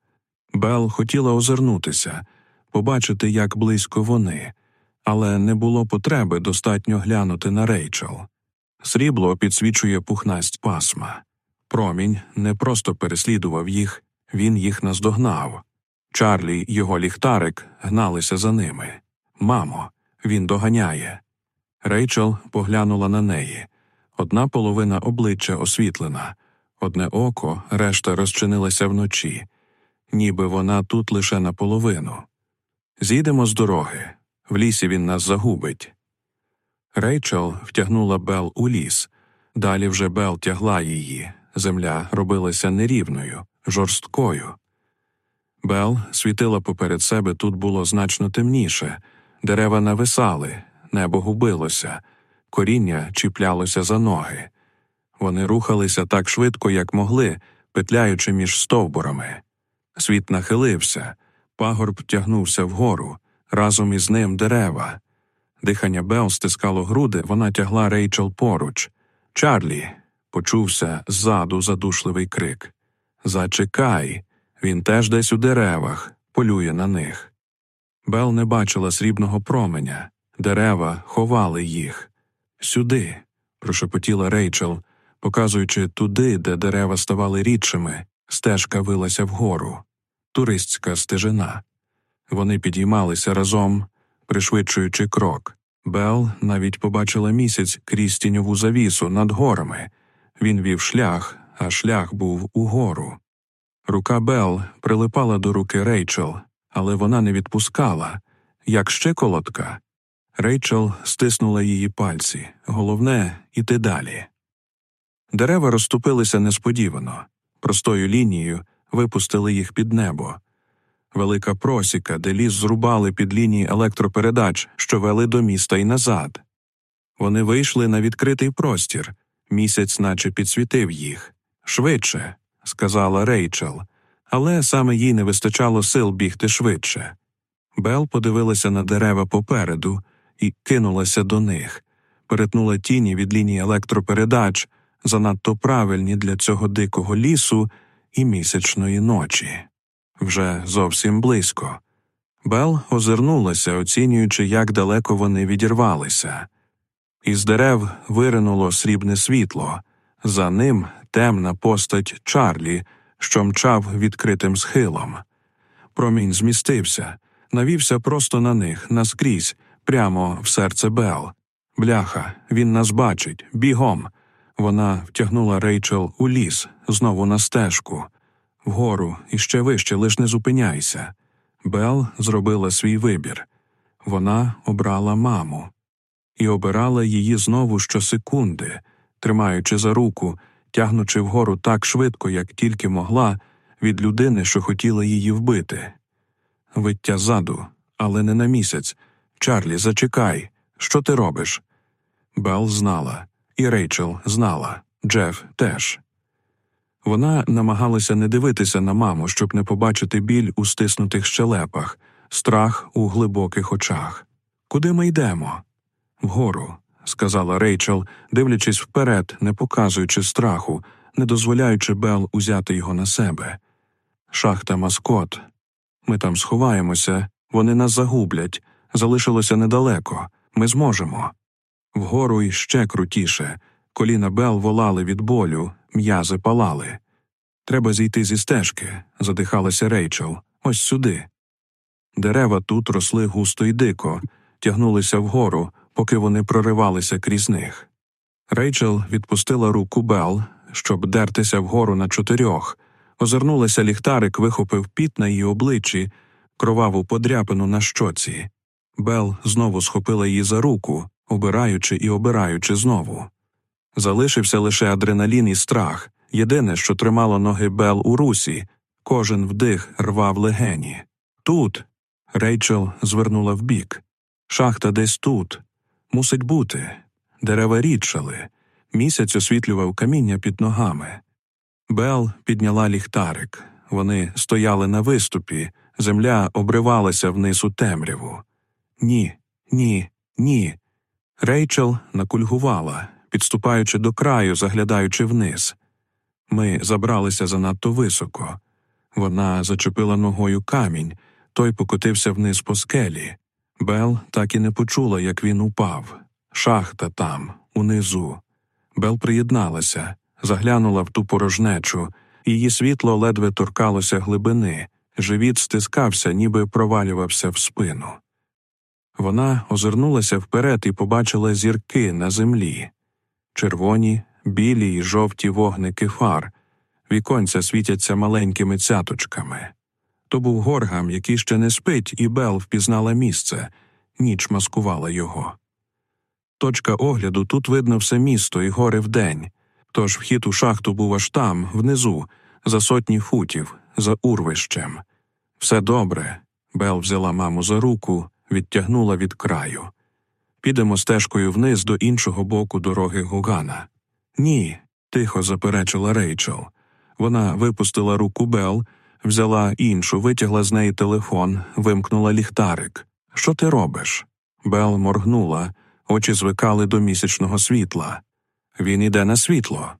Бел хотіла озирнутися, побачити, як близько вони, але не було потреби достатньо глянути на Рейчел. Срібло підсвічує пухнасть пасма. Промінь не просто переслідував їх, він їх наздогнав. Чарлі й його ліхтарик гналися за ними. Мамо, він доганяє. Рейчел поглянула на неї. Одна половина обличчя освітлена, одне око, решта розчинилася вночі, ніби вона тут лише наполовину. Зійдемо з дороги. В лісі він нас загубить. Рейчел втягнула Бел у ліс. Далі вже Бел тягла її. Земля робилася нерівною, жорсткою. Бел світила поперед себе тут було значно темніше, дерева нависали, небо губилося, коріння чіплялося за ноги. Вони рухалися так швидко, як могли, петляючи між стовбурами. Світ нахилився, пагорб тягнувся вгору, разом із ним дерева. Дихання Бел стискало груди, вона тягла Рейчел поруч. Чарлі. почувся ззаду задушливий крик. Зачекай. Він теж десь у деревах, полює на них. Бел не бачила срібного променя, дерева ховали їх. Сюди. прошепотіла Рейчел, показуючи туди, де дерева ставали рідшими, стежка вилася вгору, туристська стежина. Вони підіймалися разом, пришвидшуючи крок. Бел навіть побачила місяць крізь тіньову завісу над горами. Він вів шлях, а шлях був угору. Рука Бел прилипала до руки Рейчел, але вона не відпускала, як ще колодка. Рейчел стиснула її пальці. Головне іти далі. Дерева розступилися несподівано, простою лінією випустили їх під небо. Велика просіка, де ліс зрубали під лінії електропередач, що вели до міста і назад. Вони вийшли на відкритий простір, місяць наче підсвітив їх. Швидше, сказала Рейчел, але саме їй не вистачало сил бігти швидше. Бел подивилася на дерева попереду і кинулася до них. перетнула тіні від лінії електропередач, занадто правильні для цього дикого лісу і місячної ночі. Вже зовсім близько. Бел озирнулася, оцінюючи, як далеко вони відірвалися. Із дерев виринуло срібне світло, за ним темна постать Чарлі, що мчав відкритим схилом. Промінь змістився, навівся просто на них, наскрізь, прямо в серце Бел. Бляха, він нас бачить, бігом. Вона втягнула Рейчел у ліс, знову на стежку, вгору і ще вище, лиш не зупиняйся. Бел зробила свій вибір. Вона обрала маму і обирала її знову щосекунди, тримаючи за руку, тягнучи вгору так швидко, як тільки могла, від людини, що хотіла її вбити. Виття ззаду, але не на місяць. Чарлі, зачекай. Що ти робиш? Бел знала, і Рейчел знала, Джеф теж. Вона намагалася не дивитися на маму, щоб не побачити біль у стиснутих щелепах, страх у глибоких очах. Куди ми йдемо? Вгору, сказала Рейчел, дивлячись вперед, не показуючи страху, не дозволяючи Бел узяти його на себе. Шахта маскот. Ми там сховаємося, вони нас загублять. Залишилося недалеко. Ми зможемо. Вгору іще крутіше. Коліна Бел волали від болю, м'язи палали. Треба зійти зі стежки, задихалася Рейчел. Ось сюди. Дерева тут росли густо й дико, тягнулися вгору, поки вони проривалися крізь них. Рейчел відпустила руку Бел, щоб дертися вгору на чотирьох, озирнулася ліхтарик, вихопив піт на її обличчі, кроваву подряпину на щоці. Бел знову схопила її за руку, обираючи і обираючи знову. Залишився лише адреналін і страх, єдине, що тримало ноги Бел у русі, кожен вдих рвав легені. Тут. Рейчел звернула вбік. Шахта десь тут. Мусить бути. Дерева рідшали. Місяць освітлював каміння під ногами. Бел підняла ліхтарик. Вони стояли на виступі, земля обривалася вниз у темряву. Ні, ні, ні. Рейчел накульгувала, підступаючи до краю, заглядаючи вниз. Ми забралися занадто високо. Вона зачепила ногою камінь, той покотився вниз по скелі. Бел так і не почула, як він упав. Шахта там, унизу. Бел приєдналася, заглянула в ту порожнечу, її світло ледве торкалося глибини, живіт стискався, ніби провалювався в спину. Вона озирнулася вперед і побачила зірки на землі червоні, білі й жовті вогники фар, віконця світяться маленькими цяточками. То був горгам, який ще не спить, і Бел впізнала місце, ніч маскувала його. Точка огляду тут видно все місто і гори вдень, тож вхід у шахту був аж там, внизу, за сотні футів, за урвищем. Все добре. Бел взяла маму за руку, відтягнула від краю. Підемо стежкою вниз до іншого боку дороги Гугана. Ні, тихо заперечила Рейчел. Вона випустила руку Бел, взяла іншу, витягла з неї телефон, вимкнула ліхтарик. Що ти робиш? Бел моргнула, очі звикали до місячного світла. Він іде на світло.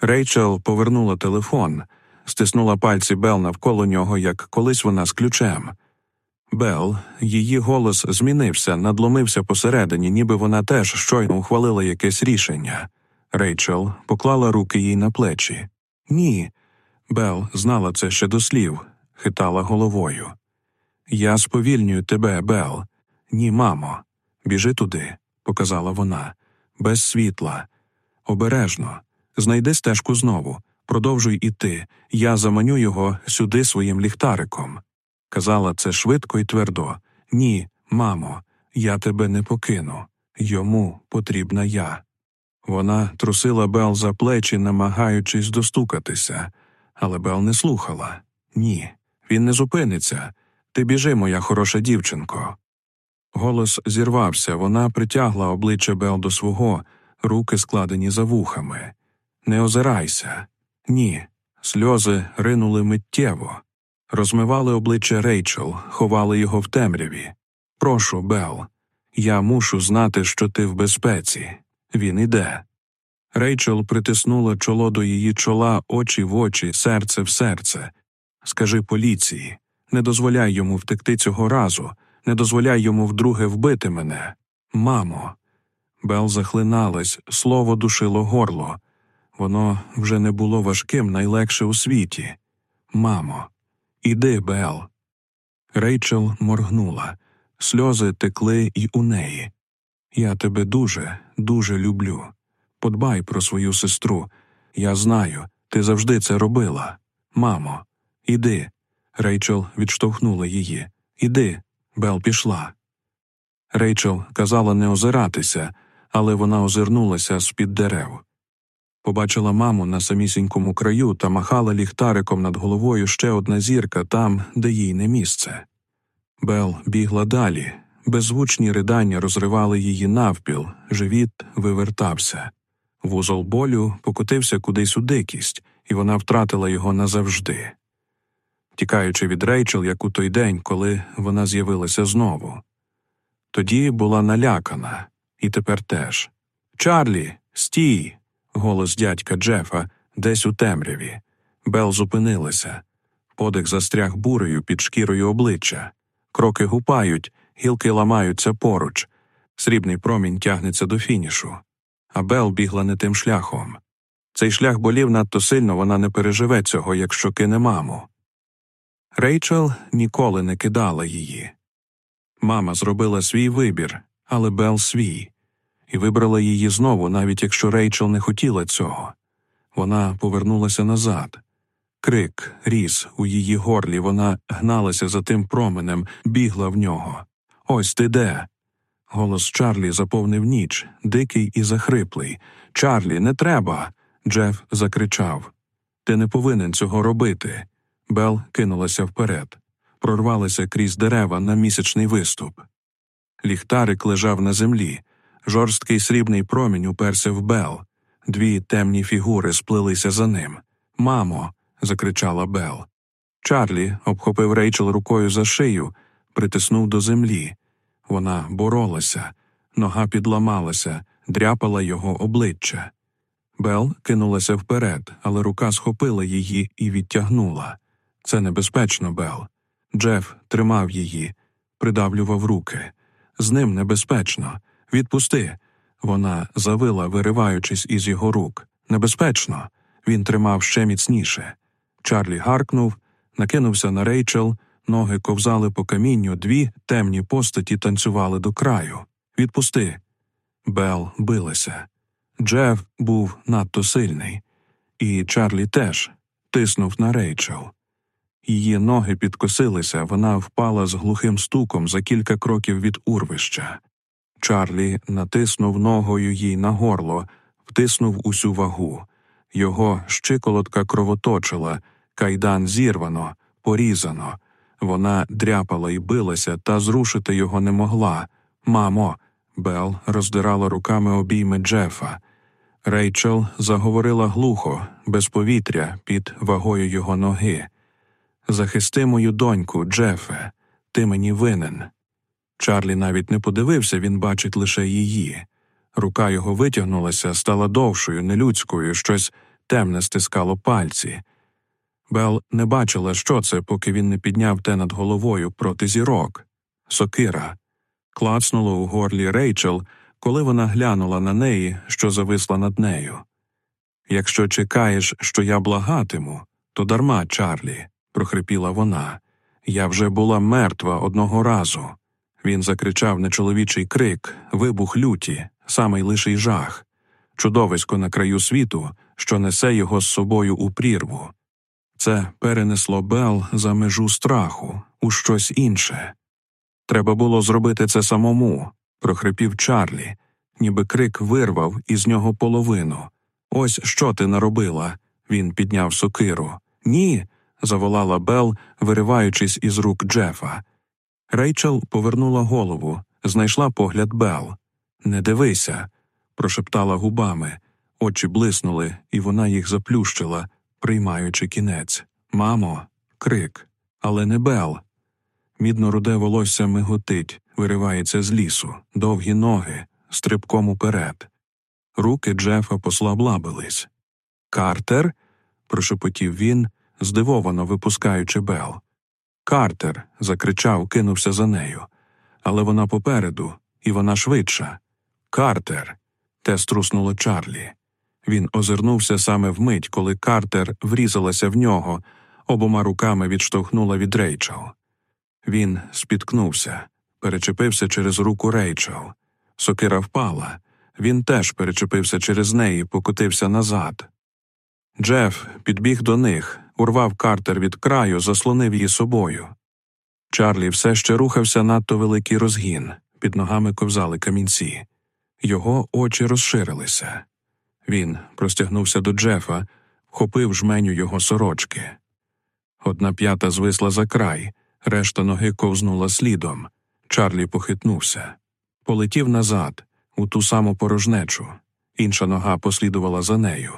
Рейчел повернула телефон, стиснула пальці Бел навколо нього, як колись вона з ключем. Бел, її голос змінився, надломився посередині, ніби вона теж щойно ухвалила якесь рішення. Рейчел поклала руки їй на плечі. Ні. Бел знала це ще до слів, хитала головою. Я сповільнюю тебе, Бел. Ні, мамо. Біжи туди, показала вона, без світла. Обережно. Знайди стежку знову. Продовжуй іти. Я заманю його сюди своїм ліхтариком. Казала це швидко і твердо. Ні, мамо, я тебе не покину. Йому потрібна я. Вона трусила Бел за плечі, намагаючись достукатися, але Бел не слухала. Ні, він не зупиниться. Ти біжи, моя хороша дівчинко. Голос зірвався, вона притягла обличчя Бел до свого, руки складені за вухами. Не озирайся. Ні. Сльози ринули миттєво, розмивали обличчя Рейчел, ховали його в темряві. Прошу, Бел, я мушу знати, що ти в безпеці. Він іде. Рейчел притиснула чоло до її чола, очі в очі, серце в серце. Скажи поліції, не дозволяй йому втекти цього разу, не дозволяй йому вдруге вбити мене. Мамо. Бел захлиналась, слово душило горло. Воно вже не було важким, найлегше у світі. Мамо, іди, Бел. Рейчел моргнула. Сльози текли і у неї. Я тебе дуже, дуже люблю. Подбай про свою сестру. Я знаю, ти завжди це робила. Мамо, іди. Рейчел відштовхнула її. Іди, Бел пішла. Рейчел казала не озиратися, але вона озирнулася з під дерев. Побачила маму на самісінькому краю та махала ліхтариком над головою ще одна зірка там, де їй не місце. Бел бігла далі, беззвучні ридання розривали її навпіл, живіт вивертався. Вузол болю покотився кудись у дикість, і вона втратила його назавжди. Тікаючи від Рейчел, як у той день, коли вона з'явилася знову. Тоді була налякана, і тепер теж. Чарлі, стій. Голос дядька Джефа десь у темряві. Бел зупинилася. Подих застряг бурею під шкірою обличчя. Кроки гупають, гілки ламаються поруч. Срібний промінь тягнеться до фінішу. А Бел бігла не тим шляхом. Цей шлях болів надто сильно вона не переживе цього, якщо кине маму. Рейчел ніколи не кидала її. Мама зробила свій вибір, але Бел свій, і вибрала її знову, навіть якщо Рейчел не хотіла цього. Вона повернулася назад. Крик ріс у її горлі, вона гналася за тим променем, бігла в нього. Ось ти де. Голос Чарлі заповнив ніч, дикий і захриплий. Чарлі, не треба. Джеф закричав. Ти не повинен цього робити. Бел кинулася вперед, прорвалася крізь дерева на місячний виступ. Ліхтарик лежав на землі. Жорсткий срібний промінь уперся в Бел. Дві темні фігури сплилися за ним. Мамо. закричала Бел. Чарлі обхопив Рейчел рукою за шию, притиснув до землі. Вона боролася, нога підламалася, дряпала його обличчя. Бел кинулася вперед, але рука схопила її і відтягнула. Це небезпечно, Бел. Джеф тримав її, придавлював руки. З ним небезпечно. Відпусти. Вона завила, вириваючись із його рук. Небезпечно. Він тримав ще міцніше. Чарлі гаркнув, накинувся на рейчел, ноги ковзали по камінню, дві темні постаті танцювали до краю. Відпусти. Бел билася. Джеф був надто сильний, і Чарлі теж тиснув на рейчел. Її ноги підкосилися, вона впала з глухим стуком за кілька кроків від урвища. Чарлі натиснув ногою їй на горло, втиснув усю вагу. Його щиколотка кровоточила, кайдан зірвано, порізано. Вона дряпала і билася, та зрушити його не могла. Мамо, Бел роздирала руками обійми Джефа. Рейчел заговорила глухо, без повітря, під вагою його ноги. Захисти мою доньку, Джефе, ти мені винен. Чарлі навіть не подивився, він бачить лише її. Рука його витягнулася, стала довшою, нелюдською, щось темне стискало пальці. Бел не бачила, що це, поки він не підняв те над головою проти зірок. Сокира. Клацнуло у горлі Рейчел, коли вона глянула на неї, що зависла над нею. Якщо чекаєш, що я благатиму, то дарма, Чарлі, прохрипіла вона. Я вже була мертва одного разу. Він закричав нечоловічий крик, вибух люті, самий лиший жах, чудовисько на краю світу, що несе його з собою у прірву. Це перенесло Бел за межу страху у щось інше. Треба було зробити це самому, прохрипів Чарлі, ніби крик вирвав із нього половину. Ось що ти наробила. Він підняв сокиру. Ні. заволала Бел, вириваючись із рук Джефа. Рейчел повернула голову, знайшла погляд Бел. Не дивися, прошептала губами. Очі блиснули, і вона їх заплющила, приймаючи кінець. Мамо, крик, але не Бел. Мідно руде волосся миготить, виривається з лісу, довгі ноги, стрибком уперед. Руки Джефа послаблабились. Картер? прошепотів він, здивовано випускаючи Бел. Картер. закричав, кинувся за нею. Але вона попереду, і вона швидша. Картер. те струснуло Чарлі. Він озирнувся саме вмить, коли Картер врізалася в нього, обома руками відштовхнула від Рейчел. Він спіткнувся, перечепився через руку Рейчел. Сокира впала. Він теж перечепився через неї, покотився назад. Джеф підбіг до них, урвав Картер від краю, заслонив її собою. Чарлі все ще рухався надто великий розгін, під ногами ковзали камінці. Його очі розширилися. Він простягнувся до Джефа, вхопив жменю його сорочки. Одна п'ята звисла за край, решта ноги ковзнула слідом. Чарлі похитнувся, полетів назад, у ту саму порожнечу. Інша нога послідувала за нею.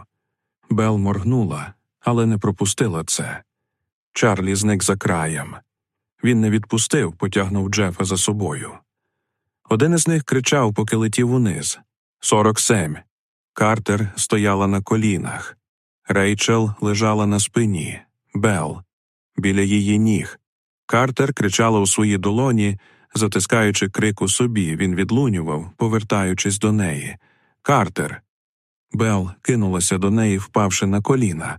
Бел моргнула, але не пропустила це. Чарлі зник за краєм. Він не відпустив, потягнув Джефа за собою. Один із них кричав, поки летів униз Сорок семь. Картер стояла на колінах. Рейчел лежала на спині, Бел, біля її ніг. Картер кричала у своїй долоні, затискаючи крик у собі, він відлунював, повертаючись до неї. Картер. Бел кинулася до неї, впавши на коліна.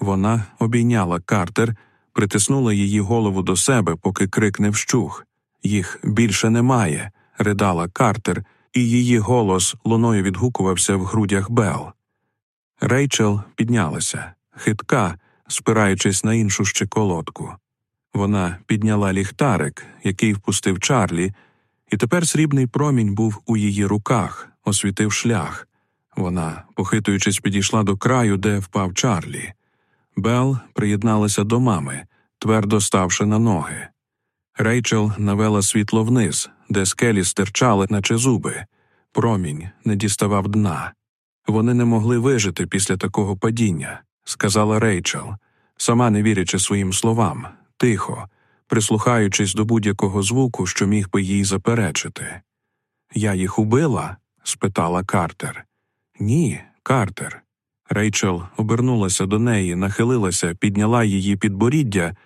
Вона обійняла Картер, притиснула її голову до себе, поки крик не вщух. Їх більше немає, ридала Картер, і її голос луною відгукувався в грудях Бел. Рейчел піднялася, хитка, спираючись на іншу щеколотку. Вона підняла ліхтарик, який впустив Чарлі, і тепер срібний промінь був у її руках, освітив шлях. Вона, похитуючись, підійшла до краю, де впав Чарлі. Бел приєдналася до мами, твердо ставши на ноги. Рейчел навела світло вниз, де скелі стирчали, наче зуби. Промінь не діставав дна. Вони не могли вижити після такого падіння, сказала Рейчел, сама не вірячи своїм словам, тихо, прислухаючись до будь-якого звуку, що міг би їй заперечити. Я їх убила? спитала Картер. Ні, Картер. Рейчел обернулася до неї, нахилилася, підняла її підборіддя.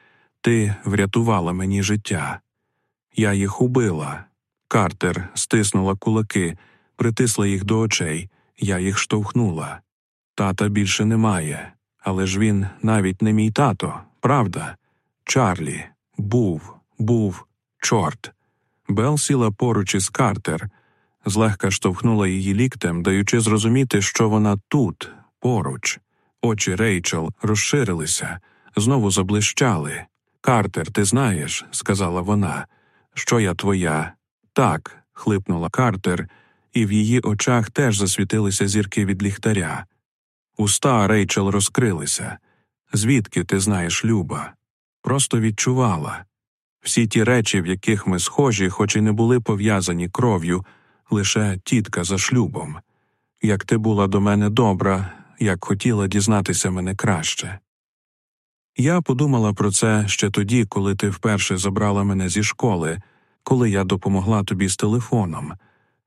Ти врятувала мені життя. Я їх убила. Картер стиснула кулаки, притисла їх до очей, я їх штовхнула. Тата більше немає, але ж він навіть не мій тато, правда? Чарлі, був, був, чорт. Бел сіла поруч із Картер, злегка штовхнула її ліктем, даючи зрозуміти, що вона тут, поруч. Очі Рейчел розширилися, знову заблищали. Картер, ти знаєш, сказала вона, що я твоя. Так, хлипнула Картер, і в її очах теж засвітилися зірки від ліхтаря. Уста Рейчел розкрилися. Звідки ти знаєш, Люба? Просто відчувала. Всі ті речі, в яких ми схожі, хоч і не були пов'язані кров'ю, лише тітка за шлюбом. Як ти була до мене добра, як хотіла дізнатися мене краще. Я подумала про це ще тоді, коли ти вперше забрала мене зі школи, коли я допомогла тобі з телефоном,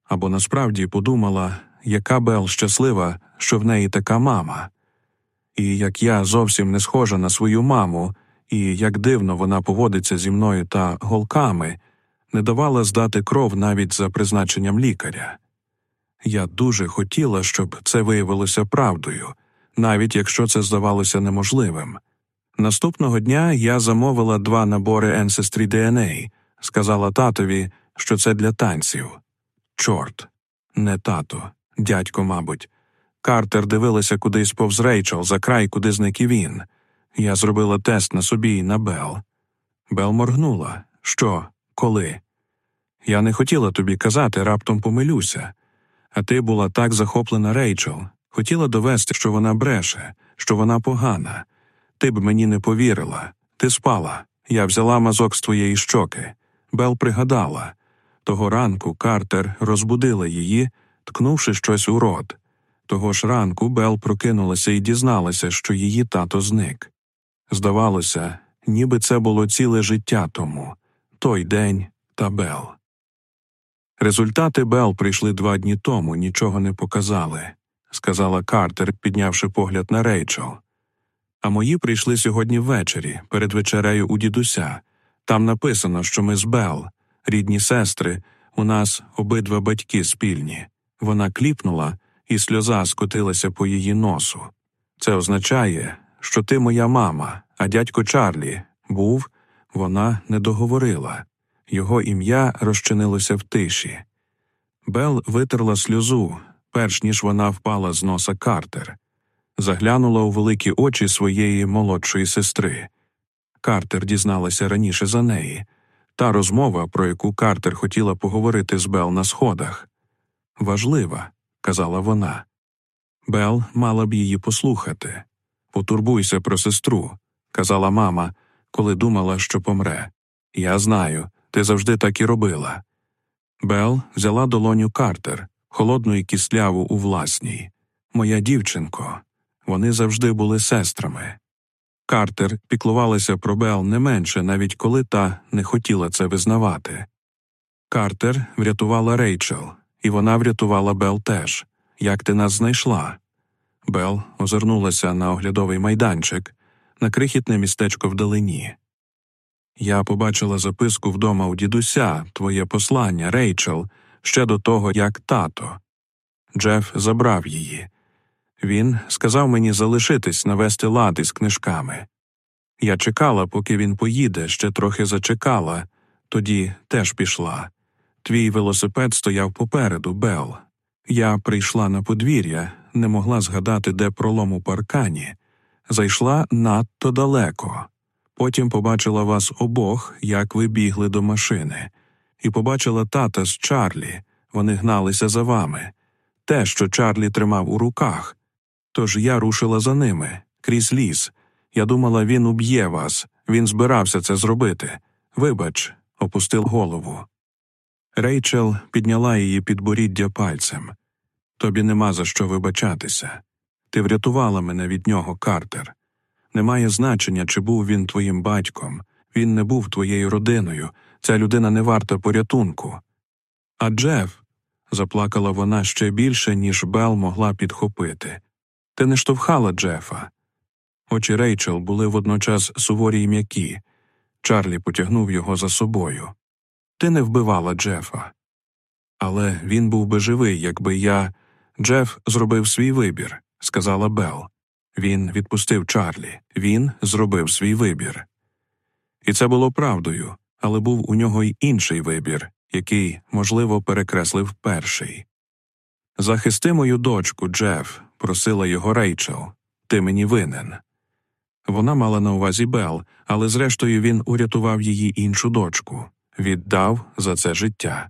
або насправді подумала, яка Бел щаслива, що в неї така мама, і як я зовсім не схожа на свою маму, і як дивно вона поводиться зі мною та голками, не давала здати кров навіть за призначенням лікаря. Я дуже хотіла, щоб це виявилося правдою, навіть якщо це здавалося неможливим. Наступного дня я замовила два набори Ancestry DNA, сказала татові, що це для танців. Чорт, не тато, дядько, мабуть. Картер дивилася кудись повз Рейчел за край, куди зник і він. Я зробила тест на собі і на Бел. Бел моргнула. Що, коли? Я не хотіла тобі казати, раптом помилюся. А ти була так захоплена Рейчел, хотіла довести, що вона бреше, що вона погана. Ти б мені не повірила. Ти спала. Я взяла мазок з твоєї щоки. Бел пригадала. Того ранку Картер розбудила її, ткнувши щось у рот. Того ж ранку Бел прокинулася і дізналася, що її тато зник. Здавалося, ніби це було ціле життя тому той день та Бел. Результати Бел прийшли два дні тому, нічого не показали. сказала Картер, піднявши погляд на Рейчел. А мої прийшли сьогодні ввечері, перед вечерею у дідуся. Там написано, що ми з Бел, рідні сестри, у нас обидва батьки спільні. Вона кліпнула, і сльоза скотилася по її носу. Це означає, що ти моя мама, а дядько Чарлі був, вона не договорила. Його ім'я розчинилося в тиші. Бел витерла сльозу, перш ніж вона впала з носа Картер, заглянула у великі очі своєї молодшої сестри. Картер дізналася раніше за неї та розмова, про яку Картер хотіла поговорити з Бел на сходах. Важлива, казала вона. Бел мала б її послухати. Потурбуйся про сестру, казала мама, коли думала, що помре. Я знаю, ти завжди так і робила. Бел взяла долоню Картер, холодну і кисляву у власній. Моя дівчинко. Вони завжди були сестрами. Картер піклувалася про Бел не менше, навіть коли та не хотіла це визнавати. Картер врятувала Рейчел, і вона врятувала Бел теж. Як ти нас знайшла? Бел озирнулася на оглядовий майданчик, на крихітне містечко вдалині. Я побачила записку вдома у дідуся, твоє послання, Рейчел, ще до того, як тато. Джеф забрав її. Він сказав мені залишитись навести лад із книжками. Я чекала, поки він поїде, ще трохи зачекала, тоді теж пішла. Твій велосипед стояв попереду, Бел. Я прийшла на подвір'я, не могла згадати, де пролом у паркані, зайшла надто далеко. Потім побачила вас обох, як ви бігли до машини, і побачила тата з Чарлі. Вони гналися за вами. Те, що Чарлі тримав у руках. Тож я рушила за ними, крізь ліс. Я думала, він уб'є вас, він збирався це зробити. Вибач, опустив голову. Рейчел підняла її підборіддя пальцем. Тобі нема за що вибачатися. Ти врятувала мене від нього, Картер. Немає значення, чи був він твоїм батьком, він не був твоєю родиною, ця людина не варта порятунку. А Джеф, заплакала вона ще більше, ніж Бел могла підхопити. Ти не штовхала Джефа. Очі Рейчел були водночас суворі й м'які. Чарлі потягнув його за собою. Ти не вбивала Джефа. Але він був би живий, якби я. Джеф зробив свій вибір, сказала Бел. Він відпустив Чарлі, він зробив свій вибір. І це було правдою, але був у нього й інший вибір, який, можливо, перекреслив перший. Захисти мою дочку, Джеф, просила його Рейчел, ти мені винен. Вона мала на увазі Бел, але зрештою він урятував її іншу дочку, віддав за це життя.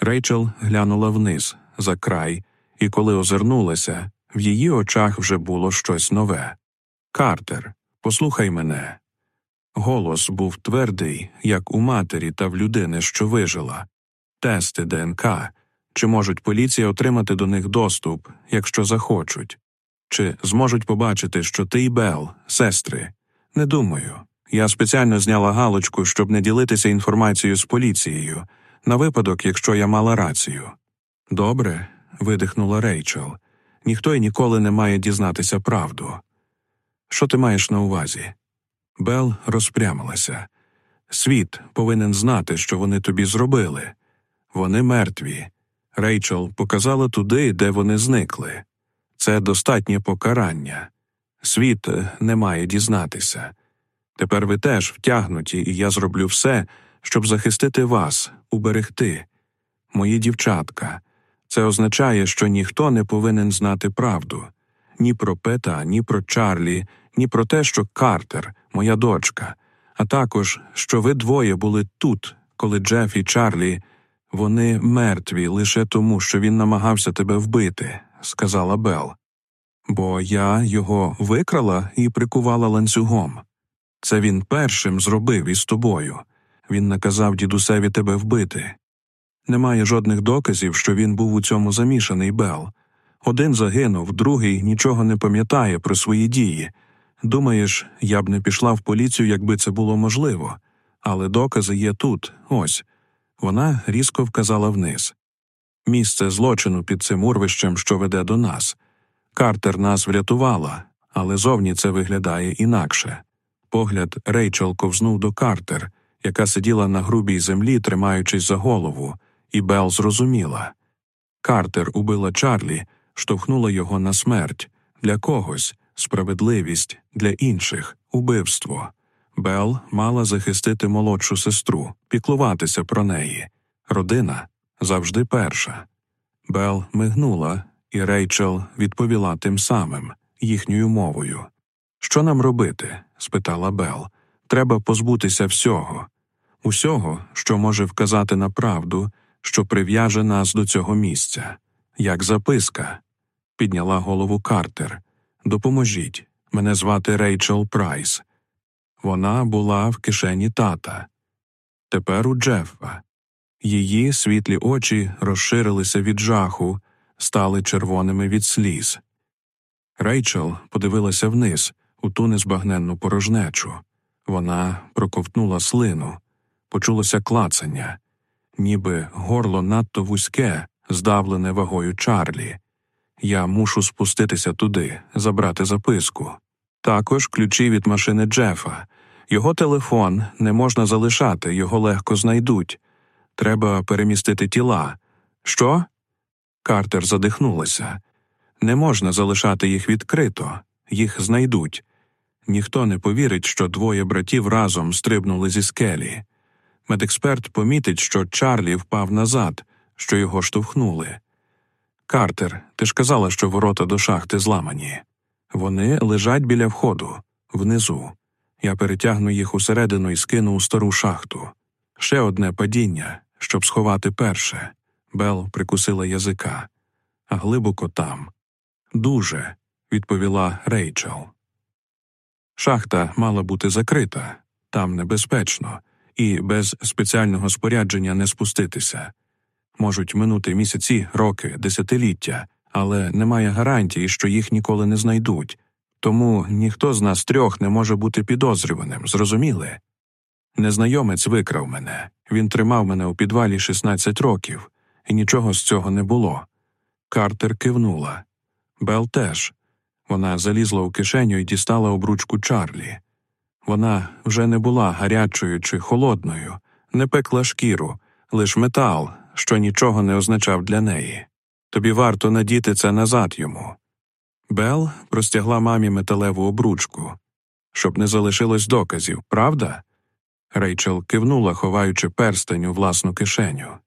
Рейчел глянула вниз, за край, і коли озирнулася, в її очах вже було щось нове. Картер, послухай мене. Голос був твердий, як у матері та в людини, що вижила. Тести ДНК. Чи можуть поліція отримати до них доступ, якщо захочуть? Чи зможуть побачити, що ти й Бел, сестри? Не думаю. Я спеціально зняла галочку, щоб не ділитися інформацією з поліцією, на випадок, якщо я мала рацію. Добре, видихнула Рейчел. Ніхто й ніколи не має дізнатися правду. Що ти маєш на увазі? Бел розпрямилася. Світ повинен знати, що вони тобі зробили. Вони мертві. Рейчел показала туди, де вони зникли. Це достатнє покарання. Світ не має дізнатися. Тепер ви теж втягнуті, і я зроблю все, щоб захистити вас, уберегти. Мої дівчатка. Це означає, що ніхто не повинен знати правду ні про Пета, ні про Чарлі, ні про те, що Картер, моя дочка, а також що ви двоє були тут, коли Джеф і Чарлі, вони мертві лише тому, що він намагався тебе вбити, сказала Бел. Бо я його викрала і прикувала ланцюгом. Це він першим зробив із тобою. Він наказав дідусеві тебе вбити. Немає жодних доказів, що він був у цьому замішаний Бел. Один загинув, другий нічого не пам'ятає про свої дії. Думаєш, я б не пішла в поліцію, якби це було можливо, але докази є тут, ось. Вона різко вказала вниз. Місце злочину під цим урвищем, що веде до нас. Картер нас врятувала, але зовні це виглядає інакше. Погляд Рейчел ковзнув до Картер, яка сиділа на грубій землі, тримаючись за голову, і Бел зрозуміла. Картер убила Чарлі, штовхнула його на смерть для когось справедливість, для інших убивство. Бел мала захистити молодшу сестру, піклуватися про неї. Родина завжди перша. Бел мигнула, і Рейчел відповіла тим самим, їхньою мовою. Що нам робити? спитала Бел. Треба позбутися всього, усього, що може вказати на правду, що прив'яже нас до цього місця, як записка. Підняла голову Картер. Допоможіть. Мене звати Рейчел Прайс. Вона була в кишені тата. Тепер у Джеффа. Її світлі очі розширилися від жаху, стали червоними від сліз. Рейчел подивилася вниз, у ту незбагненну порожнечу. Вона проковтнула слину, почулося клацання, ніби горло надто вузьке, здавлене вагою Чарлі. Я мушу спуститися туди, забрати записку. Також ключі від машини Джефа. Його телефон не можна залишати, його легко знайдуть. Треба перемістити тіла. Що? Картер задихнулася. Не можна залишати їх відкрито, їх знайдуть. Ніхто не повірить, що двоє братів разом стрибнули зі скелі. Медексперт помітить, що Чарлі впав назад, що його штовхнули. Картер, ти ж казала, що ворота до шахти зламані. Вони лежать біля входу, внизу. Я перетягну їх усередину і скину у стару шахту. Ще одне падіння, щоб сховати перше. Бел прикусила язика. А глибоко там. Дуже, відповіла Рейчел. Шахта мала бути закрита, там небезпечно, і без спеціального спорядження не спуститися. Можуть минути місяці, роки, десятиліття, але немає гарантії, що їх ніколи не знайдуть, тому ніхто з нас трьох не може бути підозрюваним, зрозуміли? Незнайомець викрав мене, він тримав мене у підвалі 16 років, і нічого з цього не було. Картер кивнула. Бел теж. Вона залізла у кишеню і дістала обручку Чарлі. Вона вже не була гарячою чи холодною, не пекла шкіру, лиш метал, що нічого не означав для неї. Тобі варто надіти це назад йому. Бел простягла мамі металеву обручку, щоб не залишилось доказів, правда? Рейчел кивнула, ховаючи перстень у власну кишеню.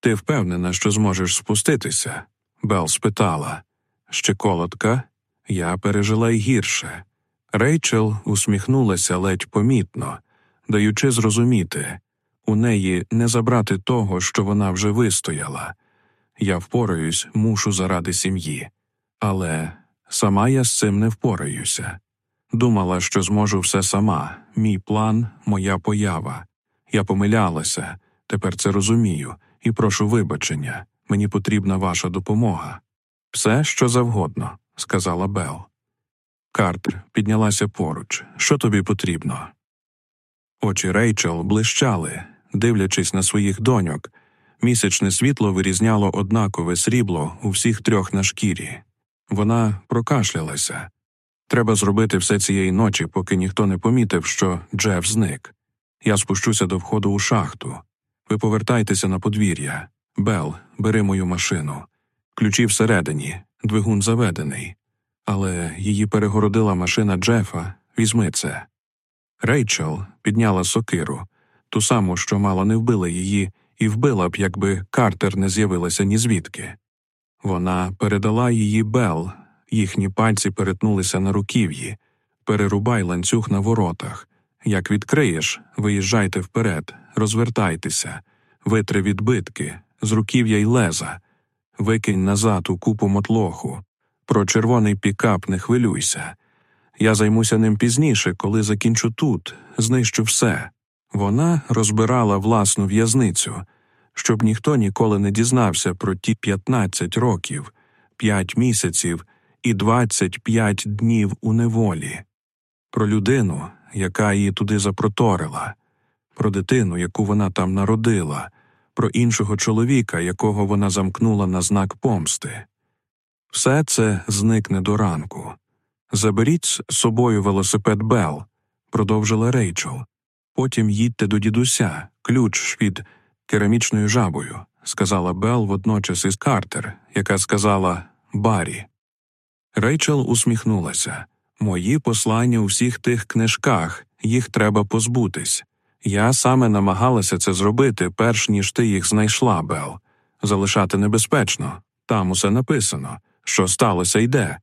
Ти впевнена, що зможеш спуститися? Бел спитала. Ще колодка? Я пережила й гірше. Рейчел усміхнулася ледь помітно, даючи зрозуміти у неї не забрати того, що вона вже вистояла. Я впораюсь, мушу заради сім'ї. Але сама я з цим не впораюся. Думала, що зможу все сама, мій план, моя поява. Я помилялася, тепер це розумію, і прошу вибачення. Мені потрібна ваша допомога. Все, що завгодно, сказала Бел. Картер піднялася поруч. Що тобі потрібно? Очі Рейчел блищали, дивлячись на своїх доньок. Місячне світло вирізняло однакове срібло у всіх трьох на шкірі. Вона прокашлялася. Треба зробити все цієї ночі, поки ніхто не помітив, що Джеф зник. Я спущуся до входу у шахту. Ви повертайтеся на подвір'я. Бел, бери мою машину. Ключі всередині, двигун заведений. Але її перегородила машина Джефа. Візьми це. Рейчел підняла сокиру, ту саму, що мало не вбила її, і вбила б, якби Картер не з'явилася ні звідки. Вона передала її Бел, їхні пальці перетнулися на руків'ї, перерубай ланцюг на воротах. Як відкриєш, виїжджайте вперед, розвертайтеся, витри відбитки, з руків'я й леза, викинь назад у купу мотлоху. Про червоний пікап не хвилюйся. Я займуся ним пізніше, коли закінчу тут, знищу все. Вона розбирала власну в'язницю, щоб ніхто ніколи не дізнався про ті 15 років, 5 місяців і 25 днів у неволі, про людину, яка її туди запроторила, про дитину, яку вона там народила, про іншого чоловіка, якого вона замкнула на знак помсти. Все це зникне до ранку. Заберіть з собою велосипед Бел, продовжила Рейчел. Потім їдьте до дідуся, ключ під керамічною жабою, сказала Бел водночас із Картер, яка сказала Барі. Рейчел усміхнулася. Мої послання у всіх тих книжках, їх треба позбутись. Я саме намагалася це зробити, перш ніж ти їх знайшла, Бел. Залишати небезпечно. Там усе написано, що сталося йде.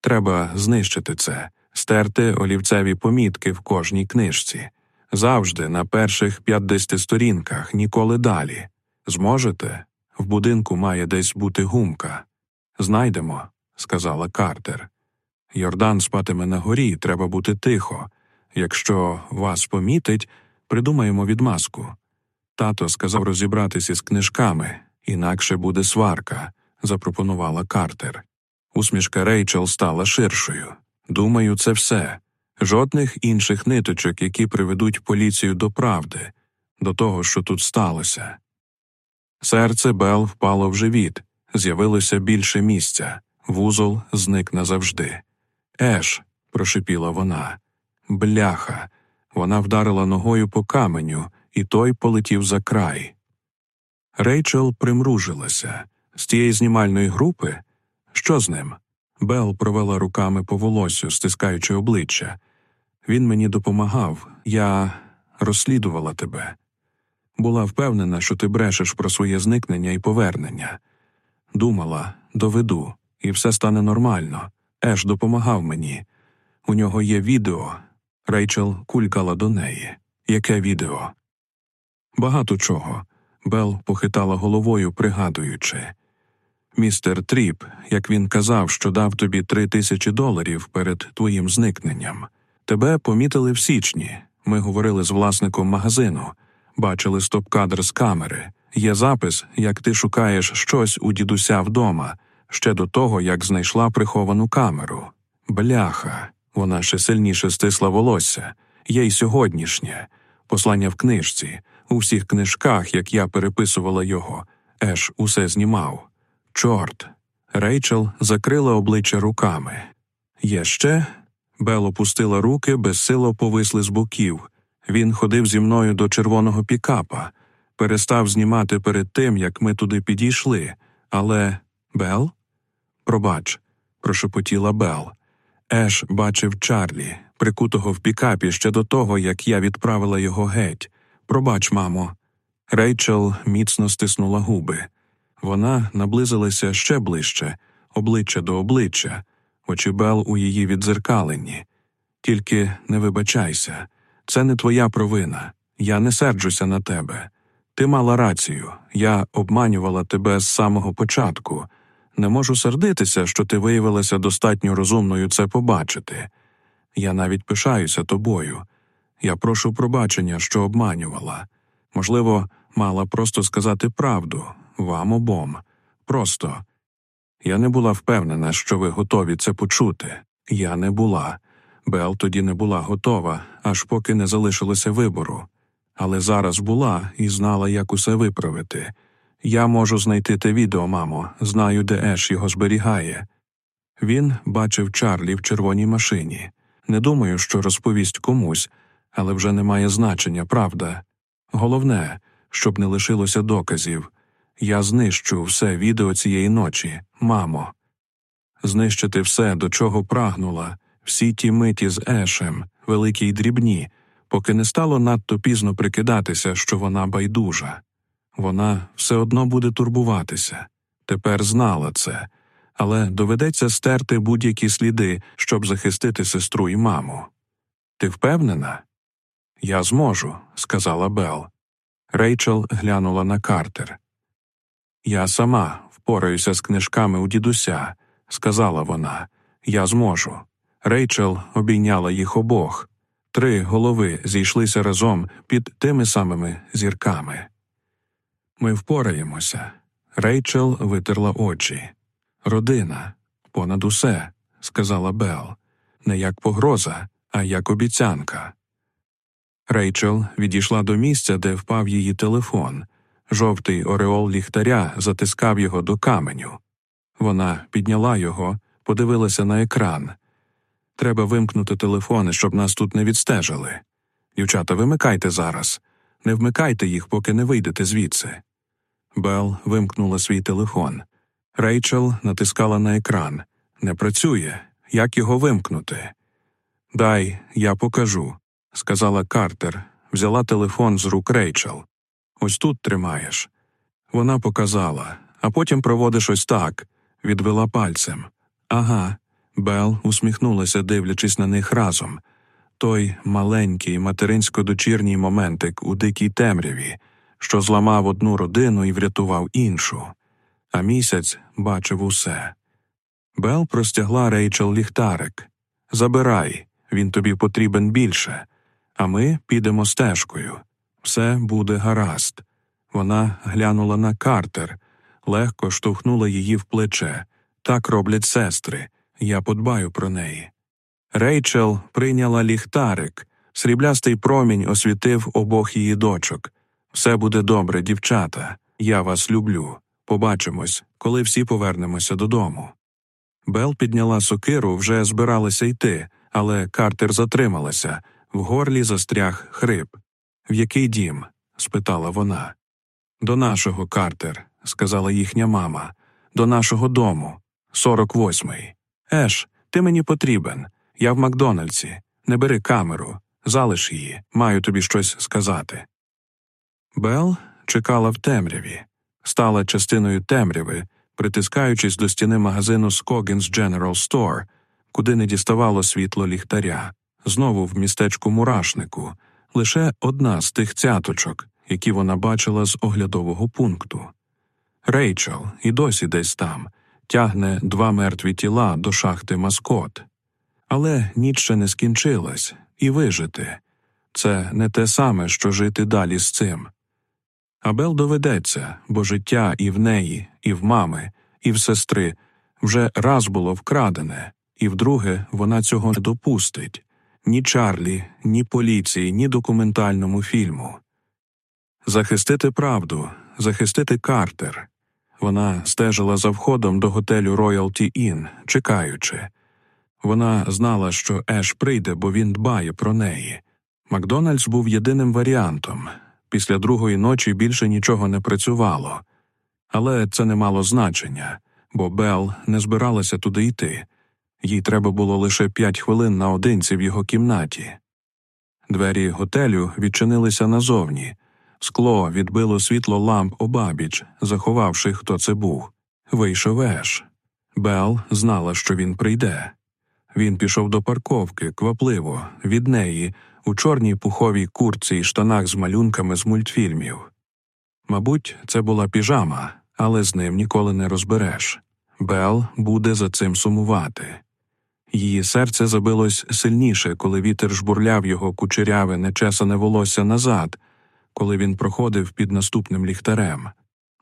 Треба знищити це, стерти олівцеві помітки в кожній книжці. Завжди на перших 50 сторінках, ніколи далі. Зможете? В будинку має десь бути гумка. Знайдемо, сказала Картер. Йордан спатиме на горі, треба бути тихо. Якщо вас помітить, придумаємо відмазку. Тато сказав розібратися з книжками, інакше буде сварка, запропонувала Картер. Усмішка Рейчел стала ширшою. Думаю, це все. Жодних інших ниточок, які приведуть поліцію до правди, до того, що тут сталося. Серце Бел впало в живіт, з'явилося більше місця, вузол зник назавжди. Еш, прошипіла вона. Бляха. Вона вдарила ногою по каменю, і той полетів за край. Рейчел примружилася. З тієї знімальної групи? Що з ним? Бел провела руками по волосю, стискаючи обличчя. Він мені допомагав, я розслідувала тебе. Була впевнена, що ти брешеш про своє зникнення і повернення. Думала, доведу, і все стане нормально. Еш допомагав мені. У нього є відео. Рейчел кульгала до неї. Яке відео? Багато чого. Бел похитала головою, пригадуючи. Містер Тріп, як він казав, що дав тобі три тисячі доларів перед твоїм зникненням. Тебе помітили в січні. Ми говорили з власником магазину, бачили стоп-кадр з камери. Є запис, як ти шукаєш щось у дідуся вдома, ще до того, як знайшла приховану камеру. Бляха. Вона ще сильніше стисла волосся, є й сьогоднішнє, послання в книжці, у всіх книжках, як я переписувала його, Еш усе знімав. Чорт. Рейчел закрила обличчя руками. Є ще? Бел опустила руки, безсило повисли з боків. Він ходив зі мною до червоного пікапа, перестав знімати перед тим, як ми туди підійшли. Але. Бел? Пробач, прошепотіла Бел. Еш бачив Чарлі, прикутого в пікапі ще до того, як я відправила його геть. Пробач, мамо. Рейчел міцно стиснула губи. Вона наблизилася ще ближче, обличчя до обличчя, очі Бел у її відзеркаленні. Тільки не вибачайся, це не твоя провина. Я не серджуся на тебе. Ти мала рацію, я обманювала тебе з самого початку. Не можу сердитися, що ти виявилася достатньо розумною це побачити. Я навіть пишаюся тобою. Я прошу пробачення, що обманювала. Можливо, мала просто сказати правду вам обом. Просто я не була впевнена, що ви готові це почути. Я не була. Бел тоді не була готова, аж поки не залишилося вибору. Але зараз була і знала, як усе виправити. Я можу знайти те відео, мамо, знаю, де Еш його зберігає. Він бачив Чарлі в червоній машині. Не думаю, що розповість комусь, але вже не має значення, правда. Головне, щоб не лишилося доказів. Я знищу все відео цієї ночі, мамо. Знищити все, до чого прагнула, всі ті миті з Ешем, великі й дрібні, поки не стало надто пізно прикидатися, що вона байдужа. Вона все одно буде турбуватися. Тепер знала це, але доведеться стерти будь-які сліди, щоб захистити сестру і маму. Ти впевнена? Я зможу, сказала Бел. Рейчел глянула на Картер. Я сама впораюся з книжками у дідуся, сказала вона. Я зможу. Рейчел обійняла їх обох. Три голови зійшлися разом під тими самими зірками. Ми впораємося. Рейчел витерла очі. Родина, понад усе, сказала Бел, не як погроза, а як обіцянка. Рейчел відійшла до місця, де впав її телефон. Жовтий ореол ліхтаря затискав його до каменю. Вона підняла його, подивилася на екран. Треба вимкнути телефони, щоб нас тут не відстежили. Дівчата, вимикайте зараз. Не вмикайте їх, поки не вийдете звідси. Бел вимкнула свій телефон. Рейчел натискала на екран. Не працює. Як його вимкнути? Дай, я покажу, сказала Картер, взяла телефон з рук Рейчел. Ось тут тримаєш. Вона показала, а потім проводиш ось так, відвела пальцем. Ага. Бел усміхнулася, дивлячись на них разом. Той маленький материнсько-дочірній моментик у дикій темряві, що зламав одну родину і врятував іншу, а місяць бачив усе. Бел простягла Рейчел ліхтарик. Забирай, він тобі потрібен більше, а ми підемо стежкою. Все буде гаразд. Вона глянула на Картер, легко штовхнула її в плече. Так роблять сестри. Я подбаю про неї. Рейчел прийняла ліхтарик, сріблястий промінь освітив обох її дочок. Все буде добре, дівчата. Я вас люблю. Побачимось, коли всі повернемося додому. Бел підняла сокиру, вже збиралася йти, але Картер затрималася, в горлі застряг хрип. В який дім? спитала вона. До нашого, Картер, сказала їхня мама, до нашого дому, сорок восьмий. Еш, ти мені потрібен. Я в Макдональдсі. Не бери камеру, залиш її, маю тобі щось сказати. Бел чекала в темряві, стала частиною темряви, притискаючись до стіни магазину Scoggins General Store, куди не діставало світло ліхтаря, знову в містечку мурашнику, лише одна з тих цяточок, які вона бачила з оглядового пункту. Рейчел і досі десь там тягне два мертві тіла до шахти маскот. Але ніч ще не скінчилась, і вижити це не те саме, що жити далі з цим. Абел доведеться, бо життя і в неї, і в мами, і в сестри вже раз було вкрадене, і вдруге вона цього не допустить ні Чарлі, ні поліції, ні документальному фільму. Захистити правду, захистити Картер. Вона стежила за входом до готелю Royalty Inn, чекаючи. Вона знала, що Еш прийде, бо він дбає про неї. Макдональдс був єдиним варіантом. Після другої ночі більше нічого не працювало. Але це не мало значення, бо Бел не збиралася туди йти. Їй треба було лише п'ять хвилин наодинці в його кімнаті. Двері готелю відчинилися назовні. Скло відбило світло ламп обабіч, заховавши, хто це був. Вийшов Еш. Бел знала, що він прийде. Він пішов до парковки, квапливо, від неї, у чорній пуховій курці і штанах з малюнками з мультфільмів. Мабуть, це була піжама, але з ним ніколи не розбереш. Бел буде за цим сумувати. Її серце забилось сильніше, коли вітер жбурляв його кучеряве, нечесане волосся назад, коли він проходив під наступним ліхтарем.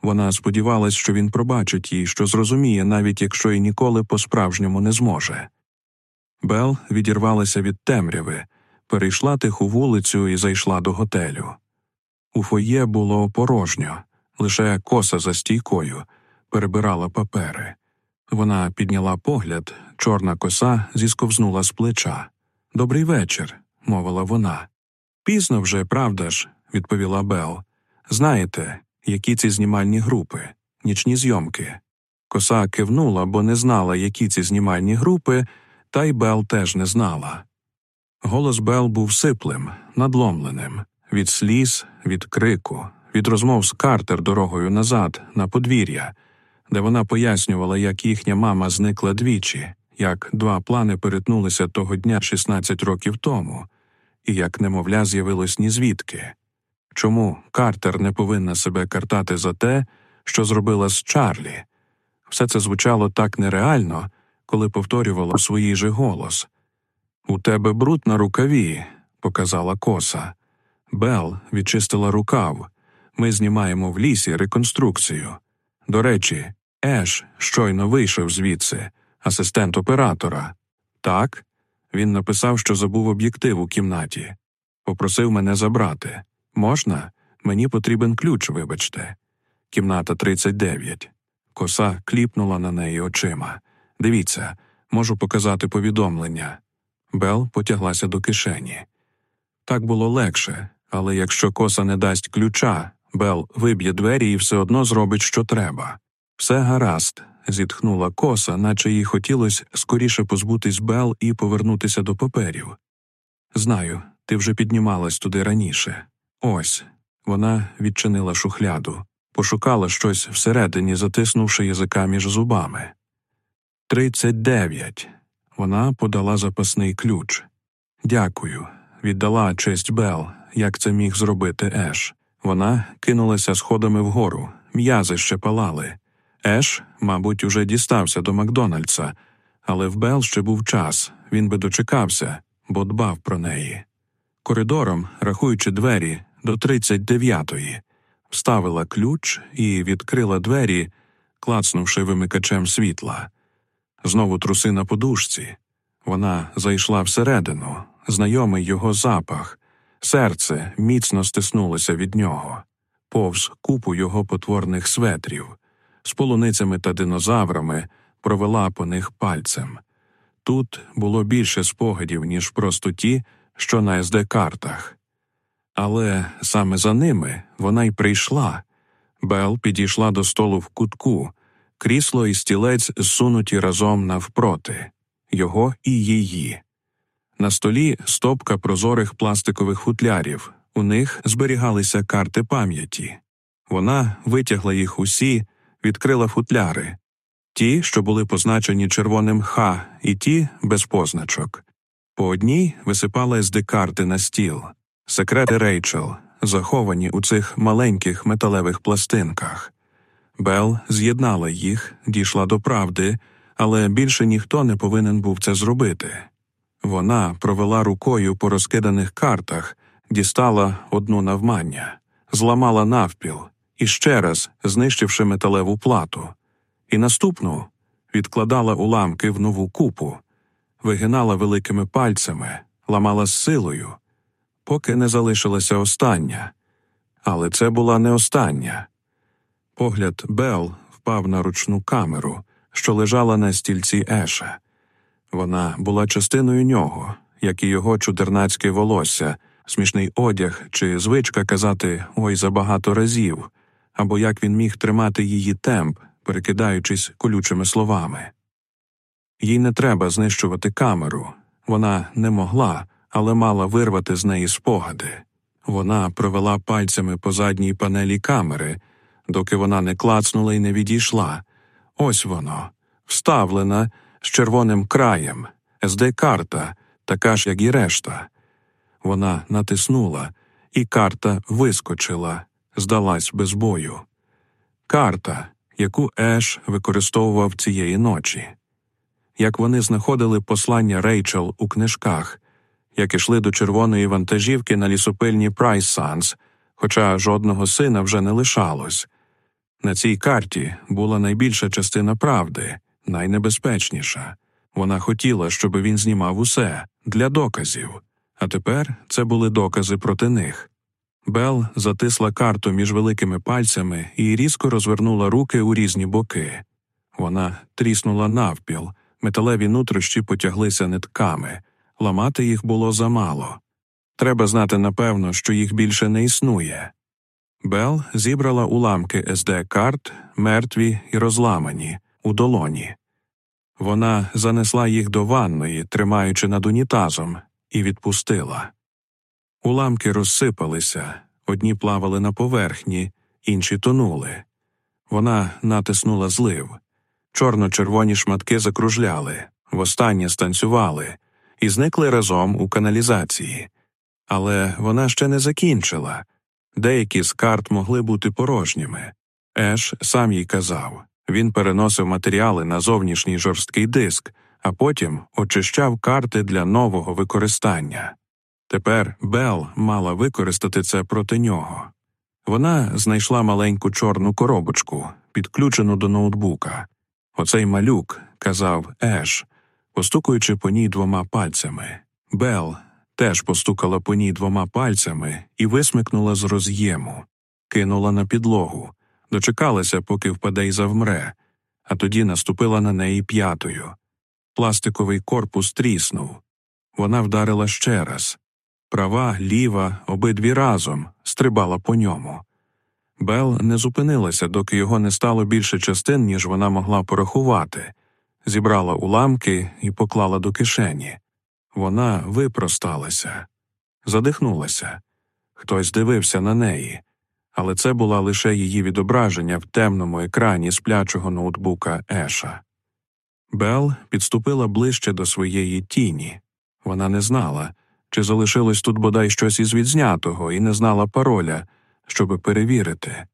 Вона сподівалась, що він пробачить їй, що зрозуміє, навіть якщо й ніколи по справжньому не зможе. Бел відірвалася від темряви, перейшла тиху вулицю і зайшла до готелю. У фоє було порожньо, лише коса за стійкою, перебирала папери. Вона підняла погляд, чорна коса зісковзнула з плеча. Добрий вечір, мовила вона. Пізно вже, правда ж, відповіла Бел. Знаєте, які ці знімальні групи, нічні зйомки. Коса кивнула, бо не знала, які ці знімальні групи, та й Бел теж не знала. Голос Бел був сиплим, надломленим, від сліз, від крику, від розмов з Картер дорогою назад, на подвір'я, де вона пояснювала, як їхня мама зникла двічі, як два плани перетнулися того дня 16 років тому, і як немовля з'явилось ні звідки. Чому Картер не повинна себе картати за те, що зробила з Чарлі? Все це звучало так нереально, коли повторювала свій же голос. У тебе бруд на рукаві, показала коса. Бел відчистила рукав. Ми знімаємо в лісі реконструкцію. До речі, Еш щойно вийшов звідси, асистент оператора. Так, він написав, що забув об'єктив у кімнаті. Попросив мене забрати. Можна? Мені потрібен ключ, вибачте. Кімната 39. Коса кліпнула на неї очима. Дивіться, можу показати повідомлення. Бел потяглася до кишені. Так було легше, але якщо коса не дасть ключа, Бел виб'є двері і все одно зробить, що треба. Все гаразд, зітхнула коса, наче їй хотілося скоріше позбутись Бел і повернутися до паперів. Знаю, ти вже піднімалась туди раніше. Ось. Вона відчинила шухляду, пошукала щось всередині, затиснувши язика між зубами. Тридцять дев'ять. Вона подала запасний ключ. Дякую. Віддала честь Бел, як це міг зробити Еш. Вона кинулася сходами вгору, м'язи ще палали. Еш, мабуть, уже дістався до Макдональдса, але в Бел ще був час, він би дочекався, бо дбав про неї. Коридором, рахуючи двері, до 39-ї, вставила ключ і відкрила двері, клацнувши вимикачем світла. Знову труси на подушці. Вона зайшла всередину, знайомий його запах, серце міцно стиснулося від нього, повз купу його потворних светрів, з полуницями та динозаврами провела по них пальцем. Тут було більше спогадів, ніж просто ті, що на СД картах. Але саме за ними вона й прийшла. Бел підійшла до столу в кутку, крісло і стілець зсунуті разом навпроти, його і її. На столі стопка прозорих пластикових футлярів, у них зберігалися карти пам'яті. Вона витягла їх усі, відкрила футляри ті, що були позначені червоним Х, і ті без позначок. По одній висипала СД карти на стіл, секрети Рейчел, заховані у цих маленьких металевих пластинках. Бел з'єднала їх, дійшла до правди, але більше ніхто не повинен був це зробити. Вона провела рукою по розкиданих картах, дістала одну навмання, зламала навпіл і ще раз, знищивши металеву плату, і наступну відкладала уламки в нову купу, вигинала великими пальцями, ламала з силою, поки не залишилася остання. Але це була не остання. Погляд Бел впав на ручну камеру, що лежала на стільці Еша. Вона була частиною нього, як і його чудернацьке волосся, смішний одяг чи звичка казати ой забагато разів, або як він міг тримати її темп, перекидаючись колючими словами. Їй не треба знищувати камеру. Вона не могла, але мала вирвати з неї спогади. Вона провела пальцями по задній панелі камери, доки вона не клацнула і не відійшла. Ось воно, вставлена з червоним краєм, sd карта, така ж, як і решта. Вона натиснула, і карта вискочила, здалась без бою. Карта, яку Еш використовував цієї ночі. Як вони знаходили послання Рейчел у книжках, як ішли до червоної вантажівки на лісопильні Прайс Санс, хоча жодного сина вже не лишалось. На цій карті була найбільша частина правди, найнебезпечніша. Вона хотіла, щоб він знімав усе для доказів, а тепер це були докази проти них. Бел затисла карту між великими пальцями і різко розвернула руки у різні боки. Вона тріснула навпіл, металеві нутрощі потяглися нитками, ламати їх було замало. Треба знати напевно, що їх більше не існує. Бел зібрала уламки СД карт, мертві і розламані, у долоні. Вона занесла їх до ванної, тримаючи над унітазом, і відпустила. Уламки розсипалися, одні плавали на поверхні, інші тонули. Вона натиснула злив. Чорно-червоні шматки закружляли, востаннє станцювали і зникли разом у каналізації. Але вона ще не закінчила. Деякі з карт могли бути порожніми. Еш сам їй казав він переносив матеріали на зовнішній жорсткий диск, а потім очищав карти для нового використання. Тепер Бел мала використати це проти нього. Вона знайшла маленьку чорну коробочку, підключену до ноутбука. Оцей малюк, казав Еш, постукуючи по ній двома пальцями. Бел теж постукала по ній двома пальцями і висмикнула з роз'єму, кинула на підлогу, дочекалася, поки впаде й завмре, а тоді наступила на неї п'ятою. Пластиковий корпус тріснув. Вона вдарила ще раз. Права, ліва, обидві разом стрибала по ньому. Бел не зупинилася, доки його не стало більше частин, ніж вона могла порахувати, зібрала уламки і поклала до кишені. Вона випросталася, задихнулася. Хтось дивився на неї, але це була лише її відображення в темному екрані сплячого ноутбука Еша. Бел підступила ближче до своєї тіні. Вона не знала, чи залишилось тут бодай щось із відзнятого, і не знала пароля, щоби перевірити,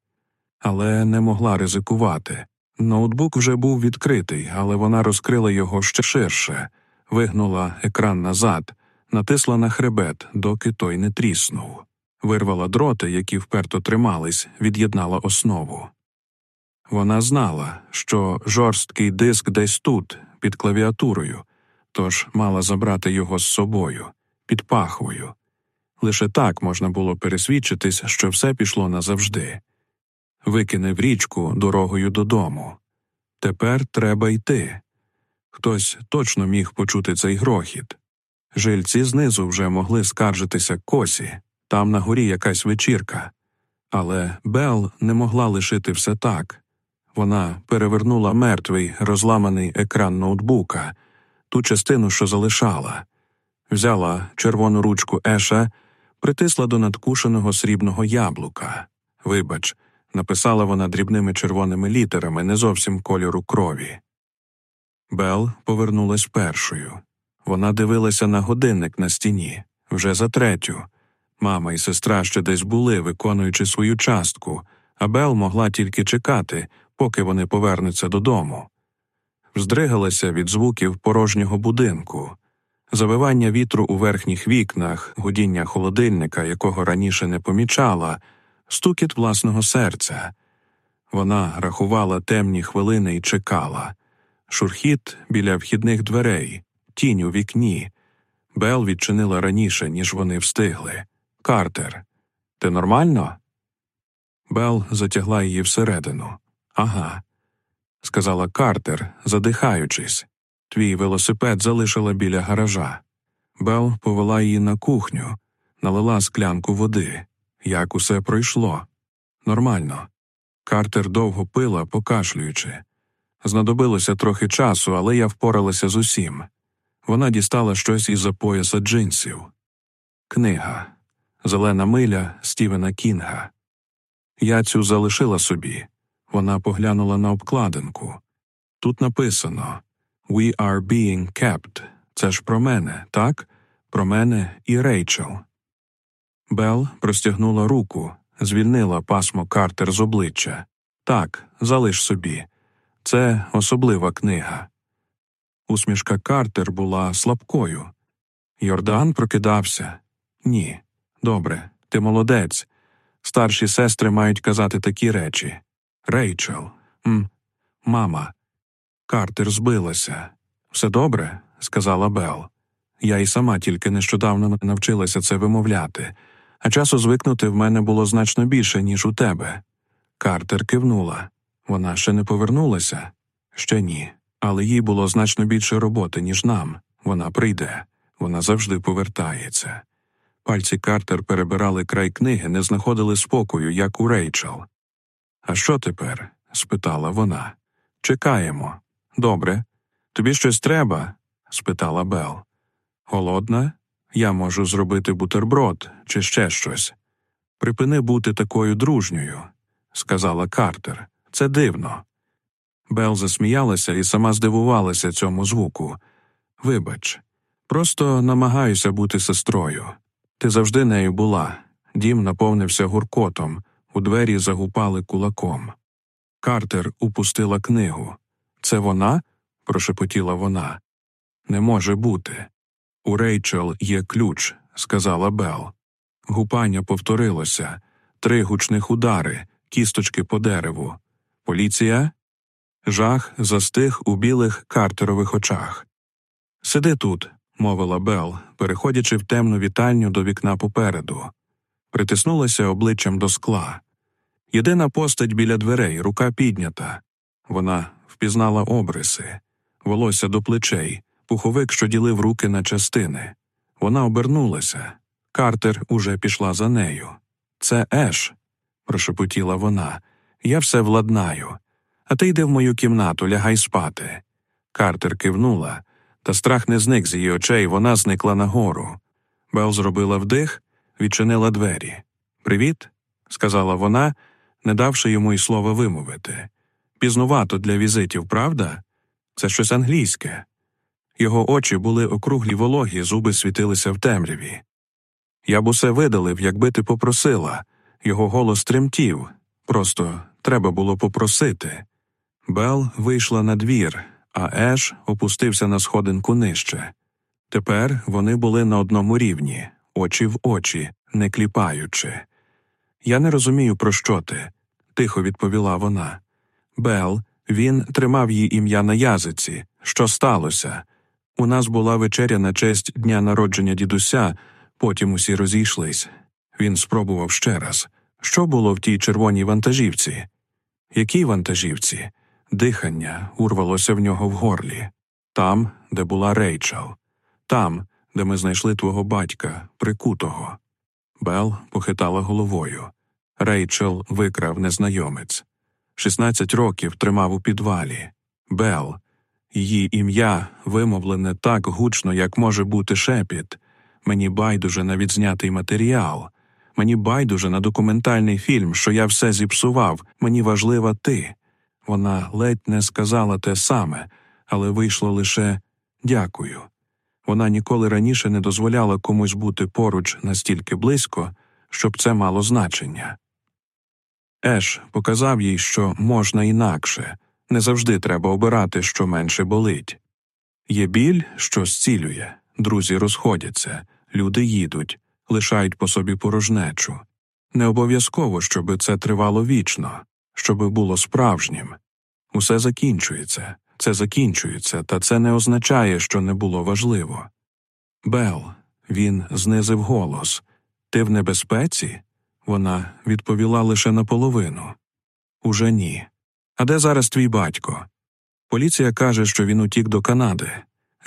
але не могла ризикувати. Ноутбук вже був відкритий, але вона розкрила його ще ширше, вигнула екран назад, натисла на хребет, доки той не тріснув, вирвала дроти, які вперто тримались, від'єднала основу. Вона знала, що жорсткий диск десь тут, під клавіатурою, тож мала забрати його з собою, під пахвою. Лише так можна було пересвідчитись, що все пішло назавжди. Викине в річку дорогою додому. Тепер треба йти. Хтось точно міг почути цей грохіт. Жильці знизу вже могли скаржитися косі, там на горі якась вечірка. Але Бел не могла лишити все так. Вона перевернула мертвий розламаний екран ноутбука, ту частину, що залишала, взяла червону ручку Еша, притисла до надкушеного срібного яблука. Вибач, написала вона дрібними червоними літерами, не зовсім кольору крові. Бел повернулась першою. Вона дивилася на годинник на стіні, вже за третю. Мама і сестра ще десь були, виконуючи свою частку, а Бел могла тільки чекати, поки вони повернуться додому. Здригалася від звуків порожнього будинку, завивання вітру у верхніх вікнах, гудіння холодильника, якого раніше не помічала, стукіт власного серця. Вона рахувала темні хвилини і чекала. Шурхіт біля вхідних дверей, тінь у вікні. Бел відчинила раніше, ніж вони встигли. Картер, ти нормально? Бел затягла її всередину. Ага, сказала Картер, задихаючись. Твій велосипед залишила біля гаража. Бел повела її на кухню, налила склянку води. Як усе пройшло? Нормально. Картер довго пила, покашлюючи. Знадобилося трохи часу, але я впоралася з усім. Вона дістала щось із за пояса джинсів. Книга Зелена миля Стівена Кінга. Я цю залишила собі. Вона поглянула на обкладинку. Тут написано We are being kept. Це ж про мене, так? Про мене і Рейчел. Бел простягнула руку, звільнила пасмо Картер з обличчя. Так, залиш собі. Це особлива книга. Усмішка Картер була слабкою. Йордан прокидався. Ні. Добре, ти молодець. Старші сестри мають казати такі речі. Рейчел, М, мама. Картер збилася. Все добре, сказала Бел. Я і сама тільки нещодавно навчилася це вимовляти, а часу звикнути в мене було значно більше, ніж у тебе. Картер кивнула. Вона ще не повернулася? Ще ні. Але їй було значно більше роботи, ніж нам. Вона прийде, вона завжди повертається. Пальці Картер перебирали край книги, не знаходили спокою, як у Рейчел. А що тепер? спитала вона. Чекаємо. Добре. Тобі щось треба? спитала Бел. Голодна? Я можу зробити бутерброд чи ще щось. Припини бути такою дружньою, сказала Картер. Це дивно. Бел засміялася і сама здивувалася цьому звуку. Вибач, просто намагаюся бути сестрою. Ти завжди нею була. Дім наповнився гуркотом, у двері загупали кулаком. Картер упустила книгу. Це вона? прошепотіла вона. Не може бути. У Рейчел є ключ, сказала Бел. Гупання повторилося три гучних удари, кісточки по дереву. Поліція? Жах застиг у білих картерових очах. Сиди тут, мовила Бел, переходячи в темну вітальню до вікна попереду. Притиснулася обличчям до скла. Єдина постать біля дверей, рука піднята. Вона впізнала обриси, волосся до плечей, пуховик, що ділив руки на частини. Вона обернулася. Картер уже пішла за нею. Це Еш, прошепотіла вона. Я все владнаю. А ти йди в мою кімнату, лягай спати. Картер кивнула, та страх не зник з її очей, вона зникла нагору. Бел зробила вдих, відчинила двері. Привіт, сказала вона, не давши йому й слова вимовити. Пізнувато для візитів, правда? Це щось англійське. Його очі були округлі вологі, зуби світилися в темряві. Я б усе видалив, якби ти попросила. Його голос тремтів. Просто треба було попросити. Бел вийшла на двір, а Еш опустився на сходинку нижче. Тепер вони були на одному рівні, очі в очі, не кліпаючи. Я не розумію, про що ти, тихо відповіла вона. Бел, він тримав її ім'я на язиці. Що сталося? У нас була вечеря на честь дня народження дідуся, потім усі розійшлись. Він спробував ще раз. Що було в тій червоній вантажівці? Якій вантажівці? Дихання урвалося в нього в горлі. Там, де була Рейчел, там, де ми знайшли твого батька, прикутого. Бел похитала головою. Рейчел викрав незнайомець. Шістнадцять років тримав у підвалі. Бел. Її ім'я вимовлене так гучно, як може бути шепіт. Мені байдуже на відзнятий матеріал. Мені байдуже на документальний фільм, що я все зіпсував, мені важлива ти. Вона ледь не сказала те саме, але вийшло лише дякую. Вона ніколи раніше не дозволяла комусь бути поруч настільки близько, щоб це мало значення. Еш показав їй, що можна інакше, не завжди треба обирати, що менше болить. Є біль, що зцілює, друзі розходяться, люди їдуть, лишають по собі порожнечу. Не обов'язково, щоб це тривало вічно, щоб було справжнім. Усе закінчується, це закінчується, та це не означає, що не було важливо. Бел, він знизив голос. Ти в небезпеці? Вона відповіла лише наполовину. Уже ні. А де зараз твій батько? Поліція каже, що він утік до Канади.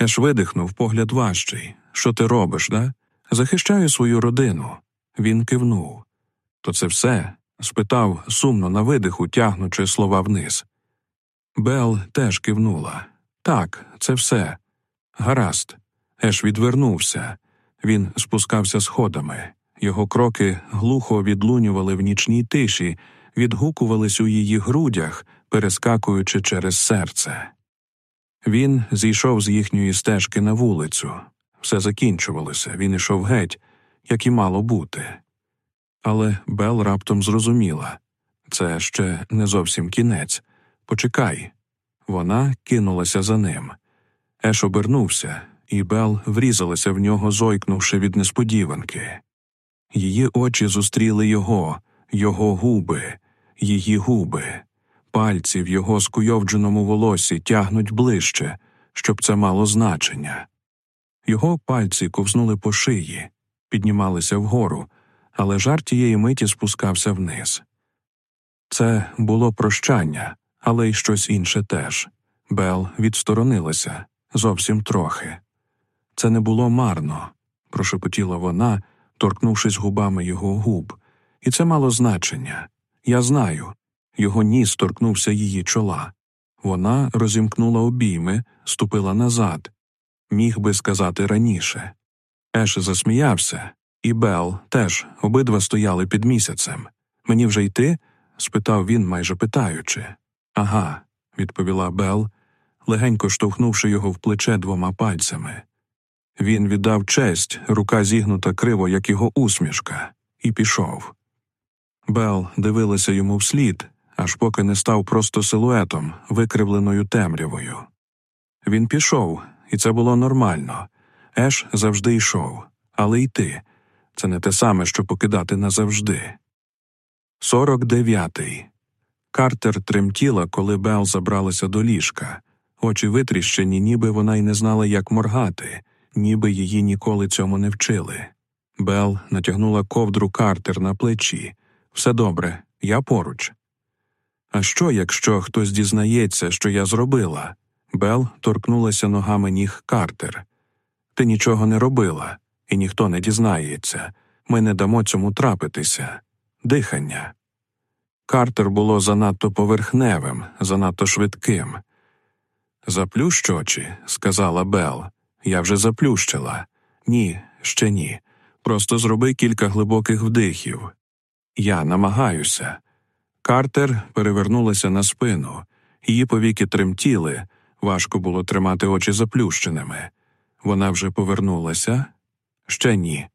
Еш видихнув погляд важчий. Що ти робиш, да? Захищаю свою родину. Він кивнув. То це все? спитав сумно на видиху, тягнучи слова вниз. Бел теж кивнула. Так, це все. Гаразд. Еш відвернувся. Він спускався сходами. Його кроки глухо відлунювали в нічній тиші, відгукувались у її грудях, перескакуючи через серце. Він зійшов з їхньої стежки на вулицю. Все закінчувалося, він ішов геть, як і мало бути. Але Бел раптом зрозуміла це ще не зовсім кінець. Почекай. Вона кинулася за ним. Еш обернувся, і Бел врізалася в нього, зойкнувши від несподіванки. Її очі зустріли його, його губи, її губи, пальці в його скуйовдженому волосі тягнуть ближче, щоб це мало значення. Його пальці ковзнули по шиї, піднімалися вгору, але жар тієї миті спускався вниз. Це було прощання, але й щось інше теж. Бел відсторонилася зовсім трохи. Це не було марно, прошепотіла вона, торкнувшись губами його губ, і це мало значення. Я знаю. Його ніс торкнувся її чола. Вона розімкнула обійми, ступила назад. Міг би сказати раніше. Еш засміявся, і Бел теж обидва стояли під місяцем. Мені вже йти? спитав він, майже питаючи. Ага, відповіла Бел, легенько штовхнувши його в плече двома пальцями. Він віддав честь, рука зігнута криво, як його усмішка, і пішов. Бел дивилася йому вслід, аж поки не став просто силуетом, викривленою темрявою. Він пішов, і це було нормально. Еш завжди йшов, але йти це не те саме, що покидати назавжди. Сорок дев'ятий. Картер тремтіла, коли Бел забралася до ліжка, очі витріщені, ніби вона й не знала, як моргати, ніби її ніколи цьому не вчили. Бел натягнула ковдру Картер на плечі. Все добре, я поруч. А що, якщо хтось дізнається, що я зробила? Бел торкнулася ногами ніг Картер. Ти нічого не робила, і ніхто не дізнається. Ми не дамо цьому трапитися. Дихання. Картер було занадто поверхневим, занадто швидким. Заплющ очі, сказала Бел. Я вже заплющила. Ні, ще ні. Просто зроби кілька глибоких вдихів. Я намагаюся. Картер перевернулася на спину, її повіки тремтіли, важко було тримати очі заплющеними. Вона вже повернулася? Ще ні.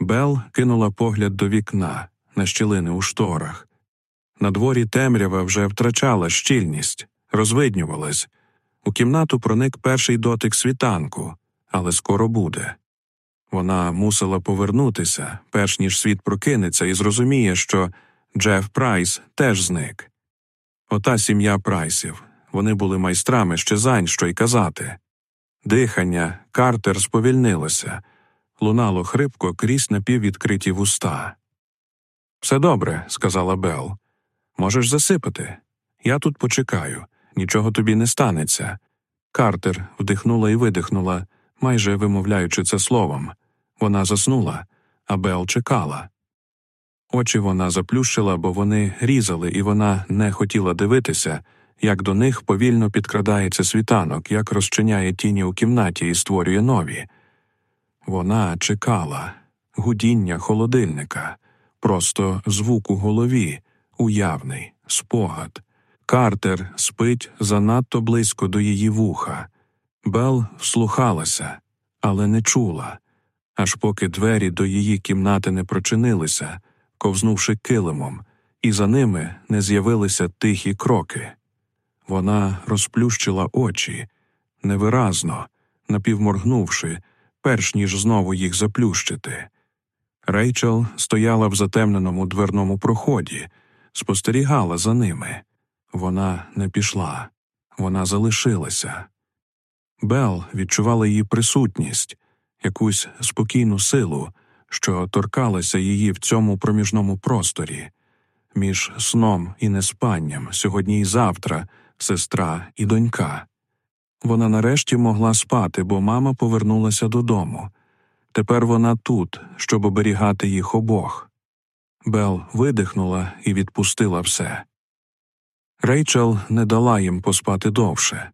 Бел кинула погляд до вікна, на щілини у шторах. На дворі темрява вже втрачала щільність, розвиднювалась. У кімнату проник перший дотик світанку, але скоро буде. Вона мусила повернутися, перш ніж світ прокинеться, і зрозуміє, що Джеф Прайс теж зник. Ота сім'я Прайсів. Вони були майстрами щезань, що й казати. Дихання, Картер сповільнилося, лунало хрипко крізь напіввідкриті вуста. Все добре, сказала Бел. Можеш засипати. Я тут почекаю, нічого тобі не станеться. Картер вдихнула і видихнула, майже вимовляючи це словом. Вона заснула, а Бел чекала. Очі вона заплющила, бо вони різали, і вона не хотіла дивитися, як до них повільно підкрадається світанок, як розчиняє тіні у кімнаті і створює нові. Вона чекала гудіння холодильника, просто звук у голові, уявний, спогад. Картер спить занадто близько до її вуха. Бел вслухалася, але не чула, аж поки двері до її кімнати не прочинилися, ковзнувши килимом, і за ними не з'явилися тихі кроки. Вона розплющила очі невиразно, напівморгнувши, перш ніж знову їх заплющити. Рейчел стояла в затемненому дверному проході, спостерігала за ними. Вона не пішла, вона залишилася. Бел відчувала її присутність, якусь спокійну силу, що торкалася її в цьому проміжному просторі, між сном і неспанням, сьогодні і завтра, сестра і донька. Вона нарешті могла спати, бо мама повернулася додому. Тепер вона тут, щоб оберігати їх обох. Бел видихнула і відпустила все. Рейчел не дала їм поспати довше.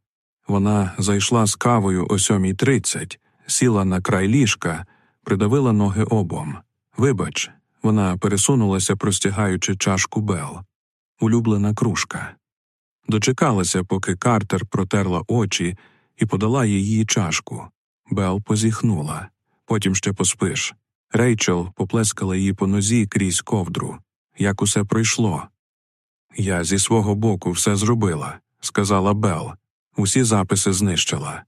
Вона зайшла з кавою о сьомій тридцять, сіла на край ліжка, придавила ноги обом. Вибач, вона пересунулася, простягаючи чашку Бел. Улюблена кружка. Дочекалася, поки Картер протерла очі і подала їй чашку. Бел позіхнула. Потім ще поспиш. Рейчел поплескала її по нозі крізь ковдру. Як усе пройшло. Я зі свого боку все зробила, сказала Бел. Усі записи знищила.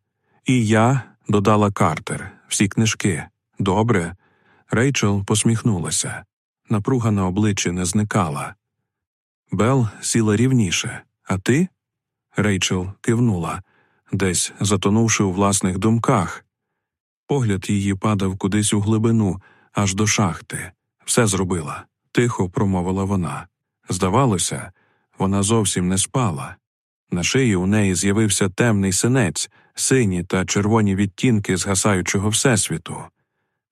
І я, додала Картер, всі книжки. Добре. Рейчел посміхнулася. Напруга на обличчі не зникала. Бел сіла рівніше. А ти? Рейчел кивнула, десь затонувши у власних думках. Погляд її падав кудись у глибину, аж до шахти. Все зробила, тихо промовила вона. Здавалося, вона зовсім не спала. На шиї у неї з'явився темний синець, сині та червоні відтінки згасаючого всесвіту.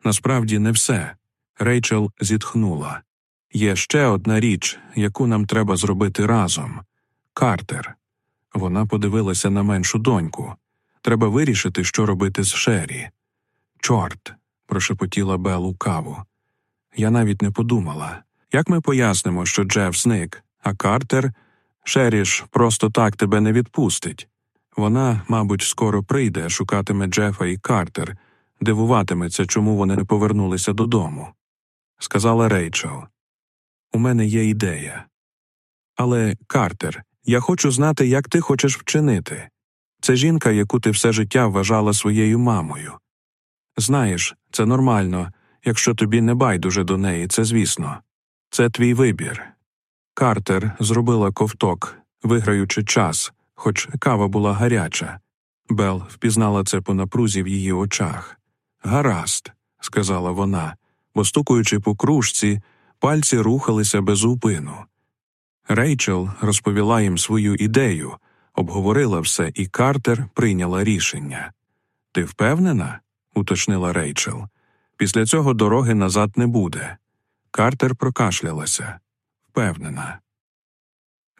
Насправді не все. Рейчел зітхнула. Є ще одна річ, яку нам треба зробити разом. Картер. Вона подивилася на меншу доньку. Треба вирішити, що робити з Шері. Чорт. прошепотіла Бел у каву. Я навіть не подумала. Як ми пояснимо, що Джеф зник, а Картер Шері ж просто так тебе не відпустить. Вона, мабуть, скоро прийде, шукатиме Джефа і Картер, дивуватиметься, чому вони не повернулися додому. Сказала Рейчел. У мене є ідея. Але, Картер, я хочу знати, як ти хочеш вчинити. Це жінка, яку ти все життя вважала своєю мамою. Знаєш, це нормально, якщо тобі не байдуже до неї, це звісно. Це твій вибір. Картер зробила ковток, виграючи час, хоч кава була гаряча. Бел впізнала це по напрузі в її очах. Гаразд, сказала вона, бо, стукуючи по кружці, пальці рухалися без упину. Рейчел розповіла їм свою ідею, обговорила все, і Картер прийняла рішення. Ти впевнена? уточнила Рейчел. Після цього дороги назад не буде. Картер прокашлялася. Впевнена.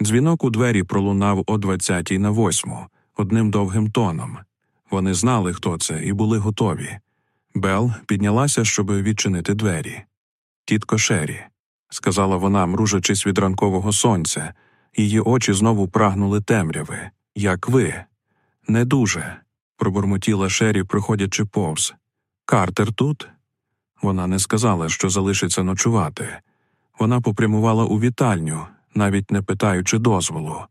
Дзвінок у двері пролунав о двадцятій на восьму, одним довгим тоном. Вони знали, хто це, і були готові. Бел піднялася, щоб відчинити двері. Тітко Шері, сказала вона, мружачись від ранкового сонця, її очі знову прагнули темряви. Як ви? Не дуже, пробурмотіла Шері, проходячи повз. Картер тут? Вона не сказала, що залишиться ночувати. Вона попрямувала у вітальню, навіть не питаючи дозволу.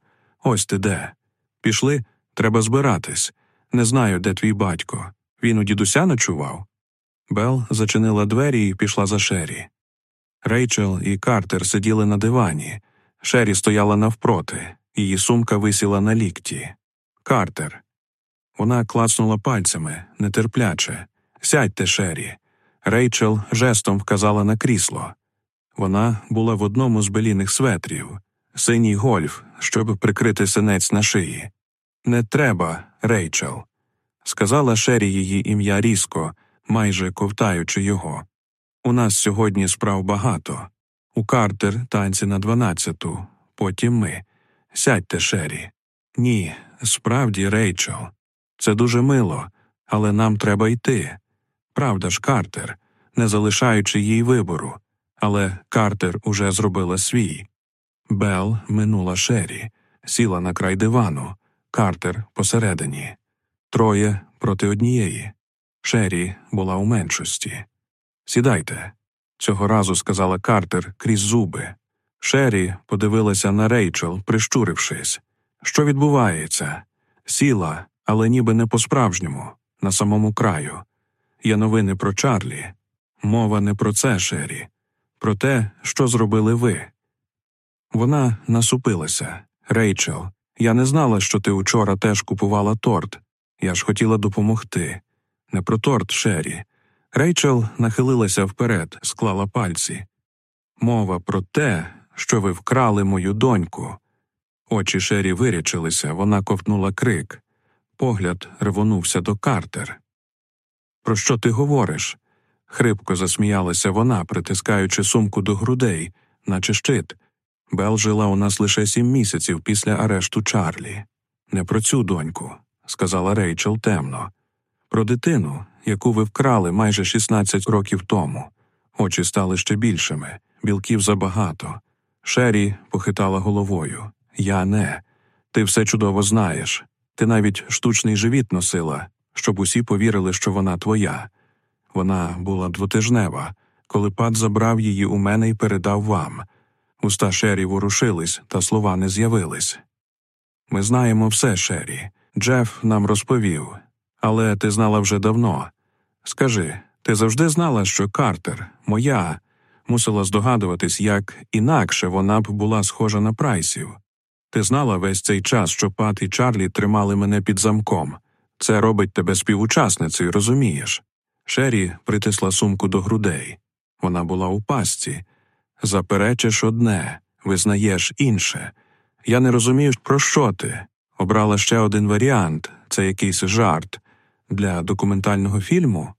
Ось ти де. Пішли, треба збиратись. Не знаю, де твій батько. Він у дідуся ночував. Бел зачинила двері і пішла за Шері. Рейчел і Картер сиділи на дивані. Шері стояла навпроти, її сумка висіла на лікті. Картер. Вона клацнула пальцями, нетерпляче. Сядьте, Шері. Рейчел жестом вказала на крісло. Вона була в одному з беліних светрів, синій гольф, щоб прикрити синець на шиї. Не треба, Рейчел, сказала Шері її ім'я різко, майже ковтаючи його. У нас сьогодні справ багато. У Картер танці на дванадцяту, потім ми. Сядьте, Шері. Ні, справді, Рейчел. Це дуже мило, але нам треба йти. Правда ж, Картер, не залишаючи їй вибору. Але Картер уже зробила свій. Бел минула Шері, сіла на край дивану, Картер посередині. Троє проти однієї. Шері була у меншості. Сідайте. Цього разу сказала Картер крізь зуби. Шері подивилася на Рейчел, прищурившись. Що відбувається? Сіла, але ніби не по-справжньому, на самому краю. Є новини про Чарлі. Мова не про це, Шері, про те, що зробили ви. Вона насупилася. Рейчел, я не знала, що ти учора теж купувала торт. Я ж хотіла допомогти. Не про торт, Шері. Рейчел нахилилася вперед, склала пальці. Мова про те, що ви вкрали мою доньку. Очі Шері вирячилися, вона ковтнула крик. Погляд ревонувся до Картер. Про що ти говориш? Хрипко засміялася вона, притискаючи сумку до грудей, наче щит. Бел жила у нас лише сім місяців після арешту Чарлі. Не про цю доньку, сказала Рейчел темно. Про дитину, яку ви вкрали майже 16 років тому. Очі стали ще більшими, білків забагато. Шері похитала головою. Я не. Ти все чудово знаєш. Ти навіть штучний живіт носила, щоб усі повірили, що вона твоя. Вона була двотижнева, коли пат забрав її у мене і передав вам. Уста Шері ворушились, та слова не з'явились. Ми знаємо все, Шері. Джеф нам розповів. Але ти знала вже давно. Скажи, ти завжди знала, що Картер, моя, мусила здогадуватись, як інакше вона б була схожа на прайсів. Ти знала весь цей час, що Пат і Чарлі тримали мене під замком. Це робить тебе співучасницею, розумієш? Шері притисла сумку до грудей. Вона була у пастці. Заперечиш одне, визнаєш інше. Я не розумію, про що ти. Обрала ще один варіант це якийсь жарт. Для документального фільму?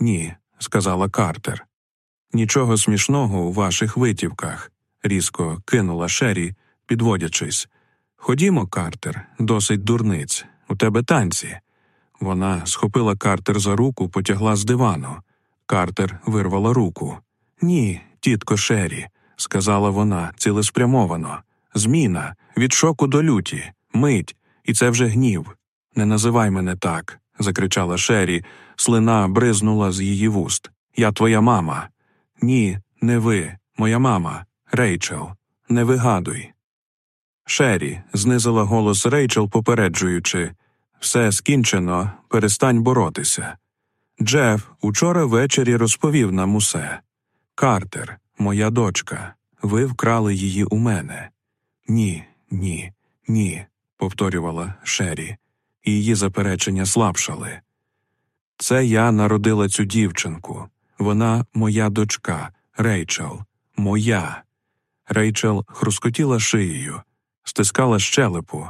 Ні, сказала Картер. Нічого смішного у ваших витівках, різко кинула Шері, підводячись. Ходімо, Картер, досить дурниць. У тебе танці. Вона схопила Картер за руку, потягла з дивану. Картер вирвала руку. Ні, тітко Шері, сказала вона цілеспрямовано. Зміна, від шоку до люті, мить, і це вже гнів. Не називай мене так, закричала Шері, слина бризнула з її вуст. Я твоя мама. Ні, не ви, моя мама, Рейчел. Не вигадуй. Шері знизила голос Рейчел, попереджуючи все скінчено, перестань боротися. Джеф учора ввечері розповів нам усе. Картер, моя дочка, ви вкрали її у мене. Ні, ні, ні, повторювала Шері, її заперечення слабшали. Це я народила цю дівчинку. Вона моя дочка, Рейчел, моя. Рейчел хрускотіла шиєю, стискала щелепу.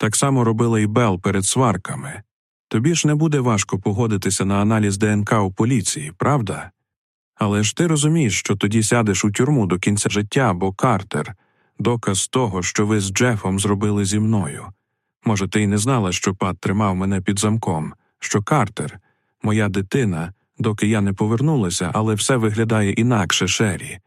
Так само робила і Бел перед сварками. Тобі ж не буде важко погодитися на аналіз ДНК у поліції, правда? Але ж ти розумієш, що тоді сядеш у тюрму до кінця життя, бо Картер доказ того, що ви з Джефом зробили зі мною. Може, ти й не знала, що пат тримав мене під замком, що Картер, моя дитина, доки я не повернулася, але все виглядає інакше, Шері.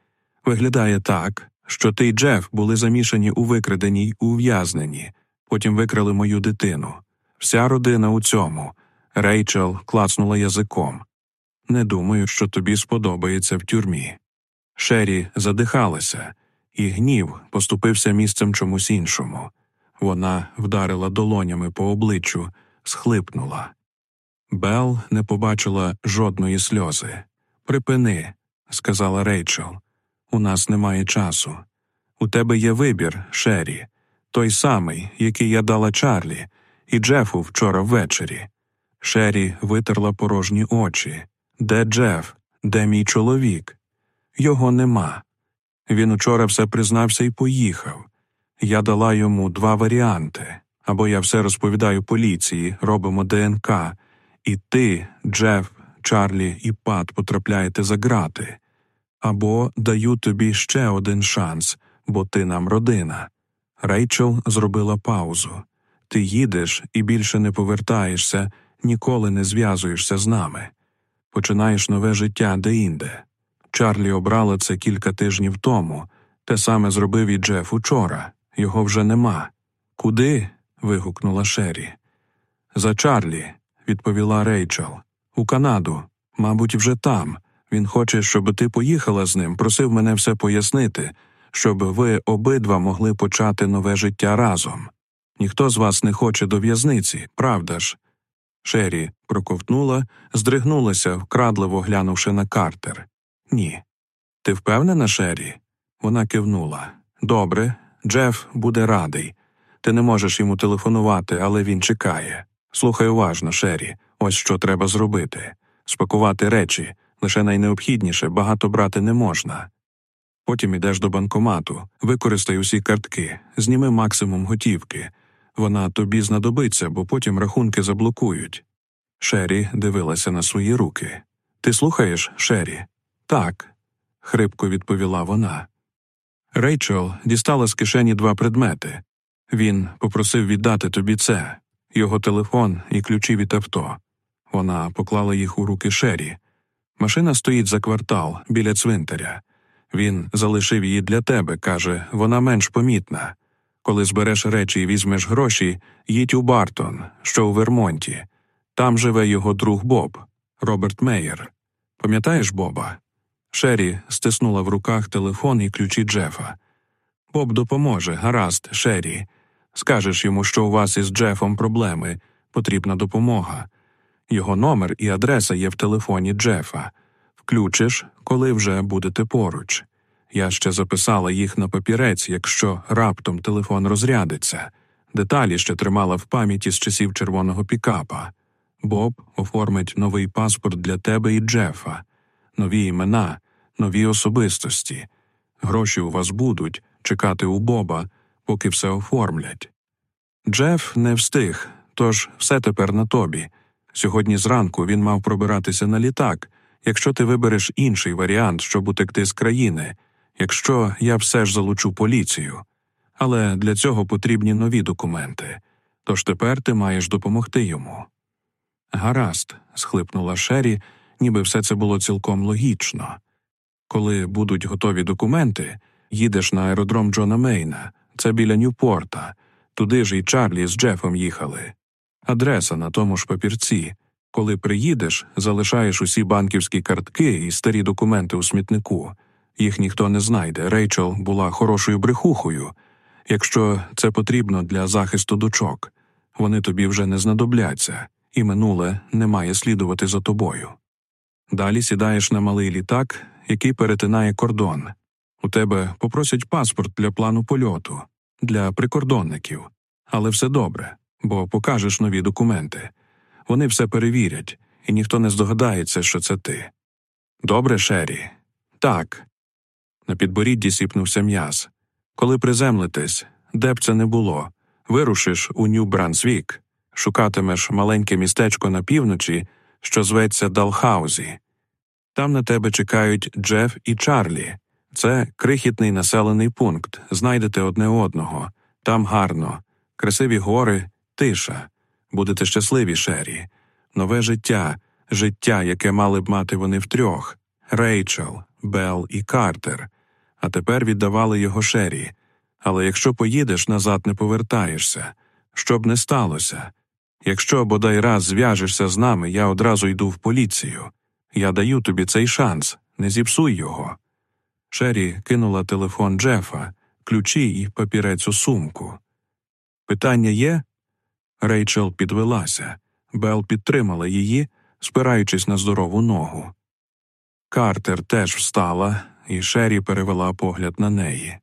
Виглядає так, що ти й Джеф були замішані у викраденні й ув'язненні, потім викрали мою дитину. Вся родина у цьому. Рейчел клацнула язиком. Не думаю, що тобі сподобається в тюрмі. Шері задихалася, і гнів поступився місцем чомусь іншому. Вона вдарила долонями по обличчю, схлипнула. Бел не побачила жодної сльози. Припини, сказала Рейчел. У нас немає часу. У тебе є вибір, Шері, той самий, який я дала Чарлі, і Джефу вчора ввечері. Шері витерла порожні очі. Де Джеф? Де мій чоловік? Його нема. Він учора все признався і поїхав. Я дала йому два варіанти або я все розповідаю поліції, робимо ДНК, і ти, Джеф, Чарлі і Пат потрапляєте за грати, або даю тобі ще один шанс, бо ти нам родина. Рейчел зробила паузу. Ти їдеш і більше не повертаєшся, ніколи не зв'язуєшся з нами. Починаєш нове життя де-інде. Чарлі обрала це кілька тижнів тому, те саме зробив і Джеф учора, його вже нема. Куди? вигукнула Шері. За Чарлі, відповіла Рейчел. У Канаду. Мабуть, вже там. Він хоче, щоб ти поїхала з ним, просив мене все пояснити, щоб ви обидва могли почати нове життя разом. Ніхто з вас не хоче до в'язниці, правда ж? Шері проковтнула, здригнулася, вкрадливо глянувши на Картер. Ні. Ти впевнена, Шері? Вона кивнула. Добре, Джеф буде радий. Ти не можеш йому телефонувати, але він чекає. Слухай уважно, Шері, ось що треба зробити спакувати речі, лише найнеобхідніше багато брати не можна. Потім ідеш до банкомату, використай усі картки, зніми максимум готівки. Вона тобі знадобиться, бо потім рахунки заблокують. Шері дивилася на свої руки. Ти слухаєш, Шері? Так, хрипко відповіла вона. Рейчел дістала з кишені два предмети. Він попросив віддати тобі це його телефон і ключі від авто. Вона поклала їх у руки Шері. Машина стоїть за квартал біля цвинтаря. Він залишив її для тебе, каже, вона менш помітна. Коли збереш речі і візьмеш гроші, їдь у Бартон, що у Вермонті. Там живе його друг Боб, Роберт Мейер. Пам'ятаєш Боба? Шері стиснула в руках телефон і ключі Джефа. Боб допоможе, гаразд, Шері. Скажеш йому, що у вас із Джефом проблеми, потрібна допомога. Його номер і адреса є в телефоні Джефа. Включиш, коли вже будете поруч. Я ще записала їх на папірець, якщо раптом телефон розрядиться. Деталі ще тримала в пам'яті з часів червоного пікапа. Боб оформить новий паспорт для тебе і Джефа, нові імена, нові особистості. Гроші у вас будуть чекати у Боба, поки все оформлять. Джеф не встиг, тож все тепер на тобі. Сьогодні зранку він мав пробиратися на літак, якщо ти вибереш інший варіант, щоб утекти з країни, якщо я все ж залучу поліцію. Але для цього потрібні нові документи, тож тепер ти маєш допомогти йому. Гаразд, схлипнула Шері, ніби все це було цілком логічно. Коли будуть готові документи, їдеш на аеродром Джона Мейна, це біля Ньюпорта, туди ж і Чарлі з Джефом їхали. Адреса на тому ж папірці. Коли приїдеш, залишаєш усі банківські картки і старі документи у смітнику. Їх ніхто не знайде. Рейчел була хорошою брехухою. Якщо це потрібно для захисту дочок, вони тобі вже не знадобляться, і минуле не має слідувати за тобою. Далі сідаєш на малий літак, який перетинає кордон. У тебе попросять паспорт для плану польоту, для прикордонників, але все добре, бо покажеш нові документи. Вони все перевірять, і ніхто не здогадається, що це ти. Добре, Шері? Так. На підборідді сіпнувся м'яз. Коли приземлитесь, де б це не було, вирушиш у Нью-Брансвік, шукатимеш маленьке містечко на півночі, що зветься Далхаузі. Там на тебе чекають Джеф і Чарлі. Це крихітний населений пункт. Знайдете одне одного. Там гарно, красиві гори, тиша. Будете щасливі, Шері. Нове життя, життя, яке мали б мати вони втрьох Рейчел, Белл і Картер. А тепер віддавали його Шері. Але якщо поїдеш, назад не повертаєшся. Що б не сталося. Якщо бодай раз зв'яжешся з нами, я одразу йду в поліцію. Я даю тобі цей шанс, не зіпсуй його. Шері кинула телефон Джефа, ключі і папірець у сумку. Питання є? Рейчел підвелася. Бел підтримала її, спираючись на здорову ногу. Картер теж встала, і Шері перевела погляд на неї.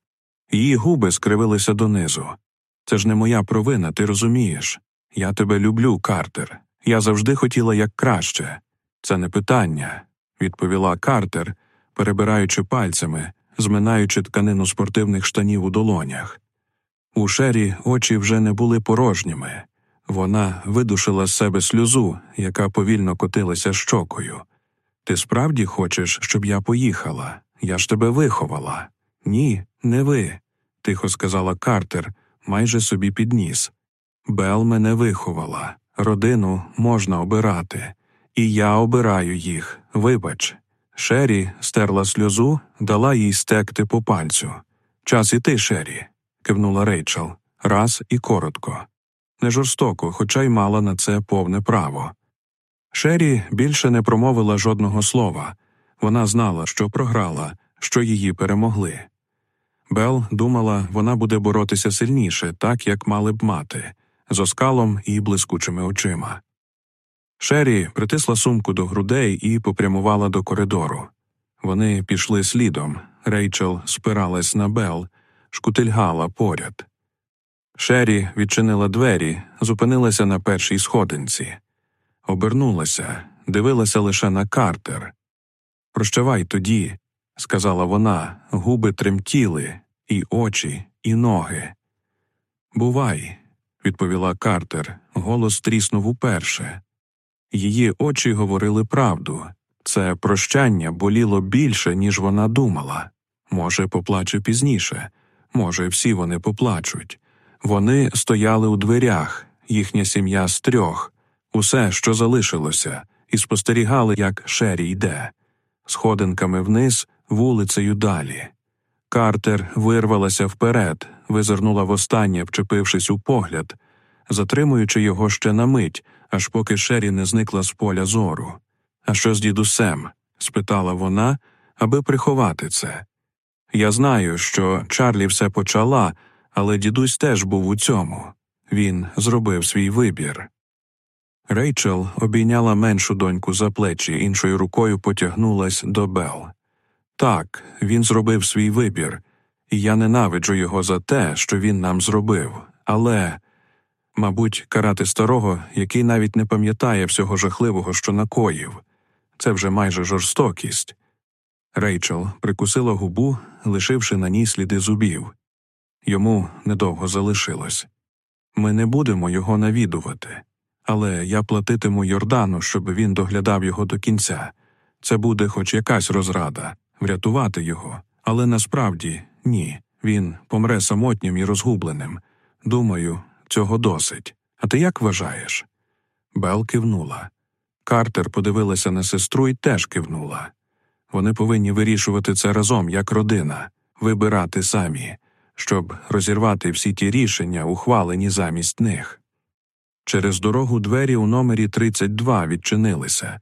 Її губи скривилися донизу. Це ж не моя провина, ти розумієш. Я тебе люблю, Картер. Я завжди хотіла як краще. Це не питання, відповіла Картер, перебираючи пальцями, зминаючи тканину спортивних штанів у долонях. У Шері очі вже не були порожніми. Вона видушила з себе сльозу, яка повільно котилася щокою. Ти справді хочеш, щоб я поїхала? Я ж тебе виховала. Ні, не ви, тихо сказала Картер, майже собі підніс. Бел мене виховала. Родину можна обирати. І я обираю їх. Вибач. Шері стерла сльозу, дала їй стекти по пальцю. Час іти, Шері, кивнула Рейчел, раз і коротко. Не жорстоко, хоча й мала на це повне право. Шері більше не промовила жодного слова. Вона знала, що програла, що її перемогли. Бел думала, вона буде боротися сильніше, так як мали б мати, з оскалом і блискучими очима. Шері притисла сумку до грудей і попрямувала до коридору. Вони пішли слідом. Рейчел спиралась на Бел, шкутильгала поряд. Шері відчинила двері, зупинилася на першій сходинці, обернулася, дивилася лише на Картер. Прощавай тоді, сказала вона, губи тремтіли, і очі, і ноги. Бувай, відповіла Картер, голос тріснув уперше. Її очі говорили правду. Це прощання боліло більше, ніж вона думала. Може, поплаче пізніше, може, всі вони поплачуть. Вони стояли у дверях, їхня сім'я з трьох, усе, що залишилося, і спостерігали, як Шері йде, сходинками вниз, вулицею далі. Картер вирвалася вперед, визирнула востаннє, вчепившись у погляд, затримуючи його ще на мить, аж поки Шері не зникла з поля зору. А що з дідусем? спитала вона, аби приховати це. Я знаю, що Чарлі все почала, але дідусь теж був у цьому. Він зробив свій вибір. Рейчел обійняла меншу доньку за плечі, іншою рукою потягнулась до Бел. Так, він зробив свій вибір, і я ненавиджу його за те, що він нам зробив, але, мабуть, карати старого, який навіть не пам'ятає всього жахливого, що накоїв, це вже майже жорстокість. Рейчел прикусила губу, лишивши на ній сліди зубів. Йому недовго залишилось. Ми не будемо його навідувати, але я платитиму Йордану, щоб він доглядав його до кінця. Це буде хоч якась розрада, врятувати його, але насправді ні. Він помре самотнім і розгубленим. Думаю, цього досить. А ти як вважаєш? Бел кивнула. Картер подивилася на сестру і теж кивнула. Вони повинні вирішувати це разом, як родина, вибирати самі щоб розірвати всі ті рішення, ухвалені замість них. Через дорогу двері у номері 32 відчинилися.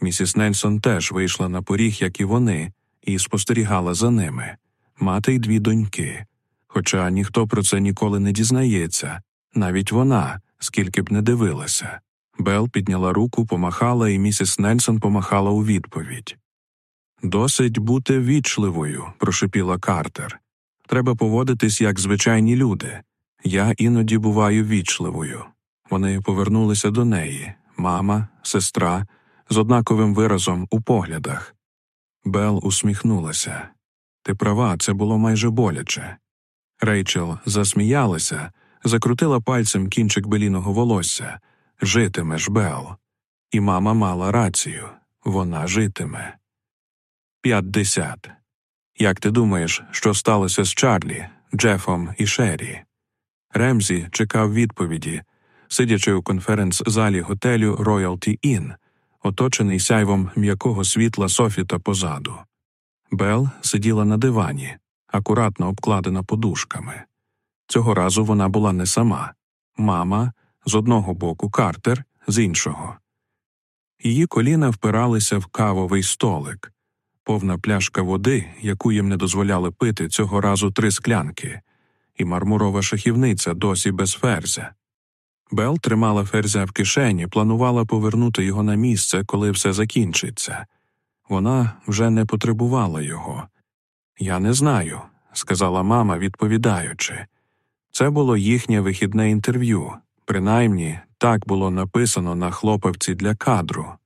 Місіс Нельсон теж вийшла на поріг, як і вони, і спостерігала за ними мати й дві доньки. Хоча ніхто про це ніколи не дізнається, навіть вона, скільки б не дивилася. Бел підняла руку, помахала, і місіс Нельсон помахала у відповідь. Досить бути вічливою, прошепіла Картер. Треба поводитись як звичайні люди. Я іноді буваю вічливою. Вони повернулися до неї мама, сестра, з однаковим виразом у поглядах. Бел усміхнулася. Ти права, це було майже боляче. Рейчел засміялася, закрутила пальцем кінчик беліного волосся Житимеш, Бел. І мама мала рацію вона житиме. П'ятдесят. Як ти думаєш, що сталося з Чарлі, Джефом і Шері? Ремзі чекав відповіді, сидячи у конференц-залі готелю Royalty Inn, оточений сяйвом м'якого світла софіта позаду. Бел сиділа на дивані, акуратно обкладена подушками. Цього разу вона була не сама мама з одного боку Картер, з іншого. Її коліна впиралися в кавовий столик, повна пляшка води, яку їм не дозволяли пити цього разу три склянки, і мармурова шахівниця досі без ферзя. Бел тримала ферзя в кишені, планувала повернути його на місце, коли все закінчиться. Вона вже не потребувала його. Я не знаю, сказала мама, відповідаючи. Це було їхнє вихідне інтерв'ю, принаймні так було написано на хлопавці для кадру.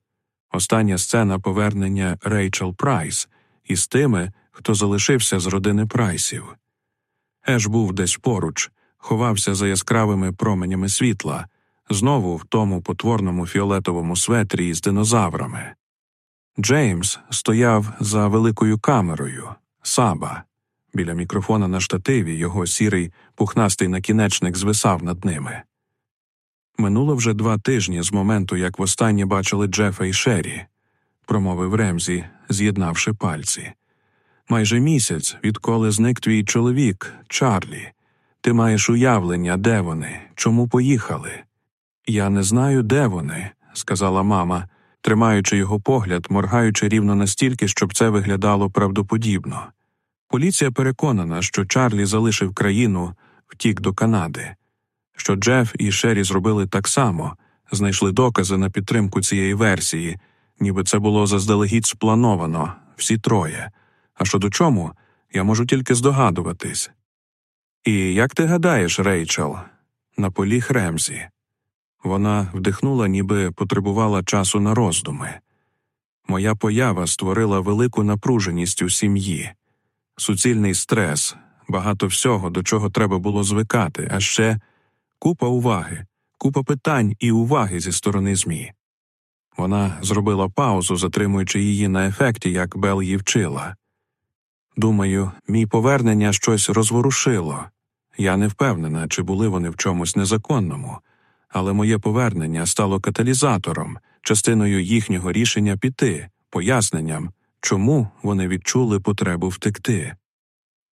Остання сцена повернення Рейчел Прайс із тими, хто залишився з родини Прайсів. Еш був десь поруч, ховався за яскравими променями світла, знову в тому потворному фіолетовому светрі із динозаврами. Джеймс стояв за великою камерою, саба. Біля мікрофона на штативі його сірий пухнастий накінечник звисав над ними. Минуло вже два тижні з моменту, як востаннє бачили Джефа і Шері, промовив Ремзі, з'єднавши пальці. Майже місяць, відколи зник твій чоловік, Чарлі. Ти маєш уявлення, де вони, чому поїхали? Я не знаю, де вони, сказала мама, тримаючи його погляд, моргаючи рівно настільки, щоб це виглядало правдоподібно. Поліція переконана, що Чарлі залишив країну, втік до Канади, що Джеф і Шері зробили так само, знайшли докази на підтримку цієї версії, ніби це було заздалегідь сплановано, всі троє. А щодо чому, я можу тільки здогадуватись. І як ти гадаєш, Рейчел, наполіг Ремзі. Вона вдихнула, ніби потребувала часу на роздуми. Моя поява створила велику напруженість у сім'ї, суцільний стрес, багато всього, до чого треба було звикати, а ще купа уваги, купа питань і уваги зі сторони ЗМІ. Вона зробила паузу, затримуючи її на ефекті, як Бел її вчила. Думаю, мій повернення щось розворушило. Я не впевнена, чи були вони в чомусь незаконному, але моє повернення стало каталізатором, частиною їхнього рішення піти, поясненням, чому вони відчули потребу втекти.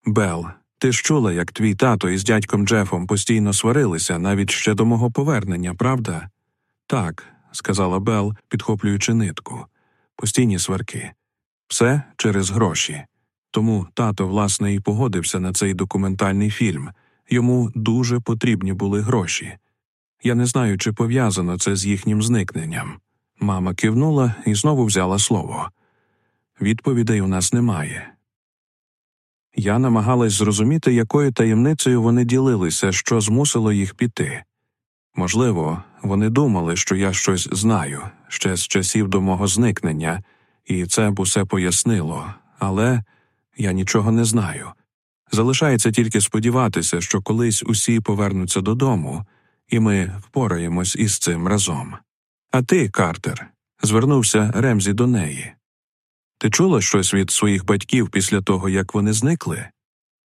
Бел, ти ж чула, як твій тато із дядьком Джефом постійно сварилися навіть ще до мого повернення, правда? Так, сказала Бел, підхоплюючи нитку. Постійні сварки. Все через гроші. Тому тато, власне, і погодився на цей документальний фільм йому дуже потрібні були гроші. Я не знаю, чи пов'язано це з їхнім зникненням. Мама кивнула і знову взяла слово. Відповідей у нас немає. Я намагалась зрозуміти, якою таємницею вони ділилися, що змусило їх піти. Можливо, вони думали, що я щось знаю ще з часів до мого зникнення, і це б усе пояснило, але я нічого не знаю. Залишається тільки сподіватися, що колись усі повернуться додому, і ми впораємось із цим разом. А ти, Картер, звернувся Ремзі до неї. Ти чула щось від своїх батьків після того, як вони зникли?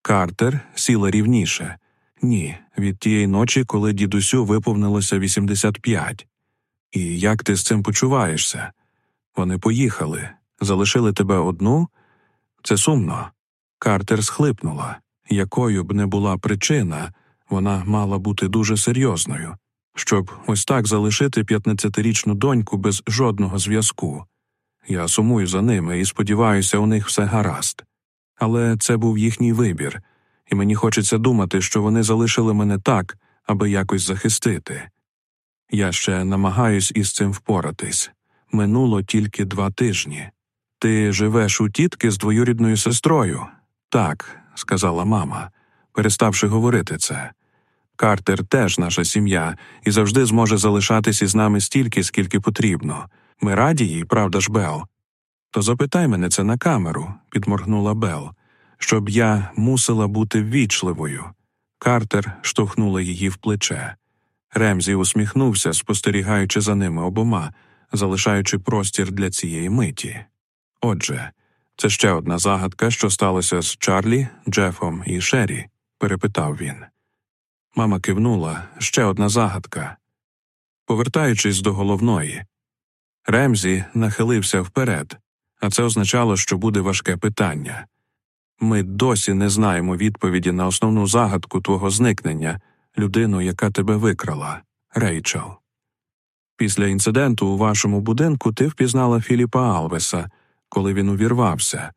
Картер сіла рівніше. Ні, від тієї ночі, коли дідусю виповнилося 85. І як ти з цим почуваєшся? Вони поїхали, залишили тебе одну? Це сумно. Картер схлипнула. Якою б не була причина, вона мала бути дуже серйозною, щоб ось так залишити 15-річну доньку без жодного зв'язку. Я сумую за ними і сподіваюся, у них все гаразд. Але це був їхній вибір, і мені хочеться думати, що вони залишили мене так, аби якось захистити. Я ще намагаюсь із цим впоратись. Минуло тільки два тижні. Ти живеш у тітки з двоюрідною сестрою? Так, сказала мама, переставши говорити це. Картер теж наша сім'я і завжди зможе залишатись із нами стільки, скільки потрібно. Ми раді їй, правда ж, Бел? То запитай мене це на камеру, підморгнула Бел. щоб я мусила бути ввічливою. Картер штовхнула її в плече. Ремзі усміхнувся, спостерігаючи за ними обома, залишаючи простір для цієї миті. Отже, це ще одна загадка, що сталося з Чарлі, Джефом і Шері? перепитав він. Мама кивнула ще одна загадка. Повертаючись до головної, Ремзі нахилився вперед, а це означало, що буде важке питання. Ми досі не знаємо відповіді на основну загадку твого зникнення, людину, яка тебе викрала, Рейчел. Після інциденту у вашому будинку ти впізнала Філіпа Алвеса, коли він увірвався,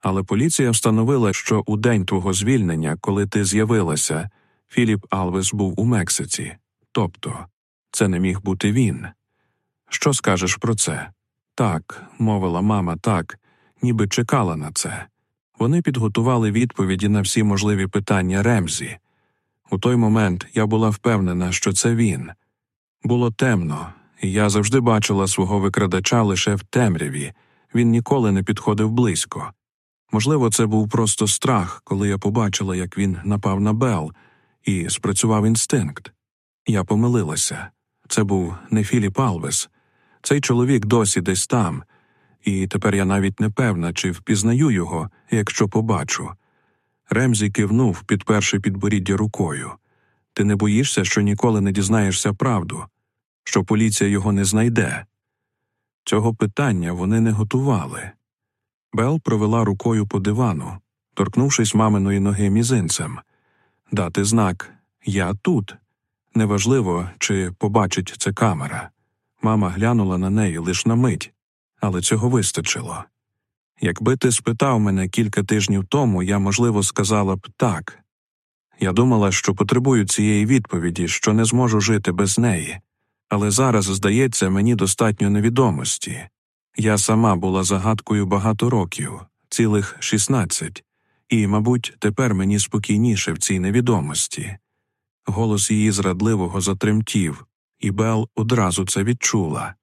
але поліція встановила, що у день твого звільнення, коли ти з'явилася, Філіп Алвес був у Мексиці. Тобто, це не міг бути він. Що скажеш про це? Так, мовила мама, так, ніби чекала на це. Вони підготували відповіді на всі можливі питання Ремзі. У той момент я була впевнена, що це він. Було темно, і я завжди бачила свого викрадача лише в темряві, він ніколи не підходив близько. Можливо, це був просто страх, коли я побачила, як він напав на Бел, і спрацював інстинкт. Я помилилася. Це був не Філіп Алвес. Цей чоловік досі десь там, і тепер я навіть не певна, чи впізнаю його, якщо побачу. Ремзі кивнув, підперши підборіддя рукою. Ти не боїшся, що ніколи не дізнаєшся правду, що поліція його не знайде. Цього питання вони не готували. Бел провела рукою по дивану, торкнувшись маминої ноги мізинцем. Дати знак Я тут. Неважливо, чи побачить це камера. Мама глянула на неї лише на мить, але цього вистачило. Якби ти спитав мене кілька тижнів тому, я, можливо, сказала б так. Я думала, що потребую цієї відповіді, що не зможу жити без неї, але зараз, здається, мені достатньо невідомості. Я сама була загадкою багато років, цілих шістнадцять, і, мабуть, тепер мені спокійніше в цій невідомості. Голос її зрадливого затремтів, і Бел одразу це відчула.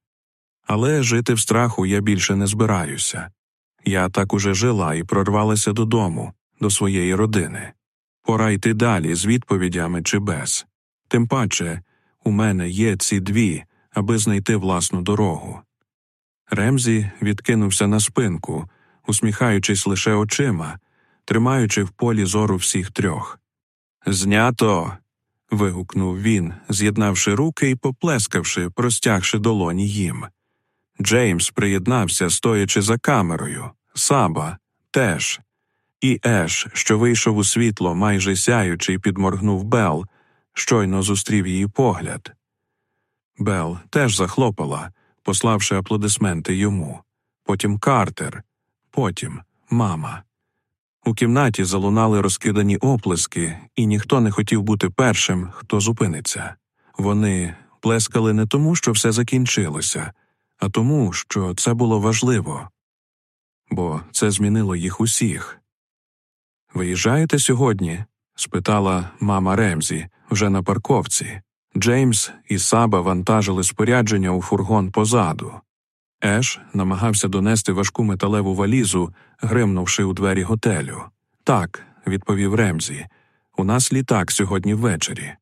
Але жити в страху я більше не збираюся. Я так уже жила і прорвалася додому, до своєї родини. Пора йти далі з відповідями чи без. Тим паче, у мене є ці дві, аби знайти власну дорогу. Ремзі відкинувся на спинку, усміхаючись лише очима, тримаючи в полі зору всіх трьох. Знято. Вигукнув він, з'єднавши руки і поплескавши, простягши долоні їм. Джеймс приєднався, стоячи за камерою, Саба теж, і Еш, що вийшов у світло, майже сяючи підморгнув Бел, щойно зустрів її погляд. Бел теж захлопала, пославши аплодисменти йому, потім Картер, потім мама. У кімнаті залунали розкидані оплески, і ніхто не хотів бути першим, хто зупиниться. Вони плескали не тому, що все закінчилося, а тому, що це було важливо, бо це змінило їх усіх. Виїжджаєте сьогодні? спитала мама Ремзі вже на парковці. Джеймс і Саба вантажили спорядження у фургон позаду. Еш намагався донести важку металеву валізу, гримнувши у двері готелю. Так, відповів Ремзі, у нас літак сьогодні ввечері.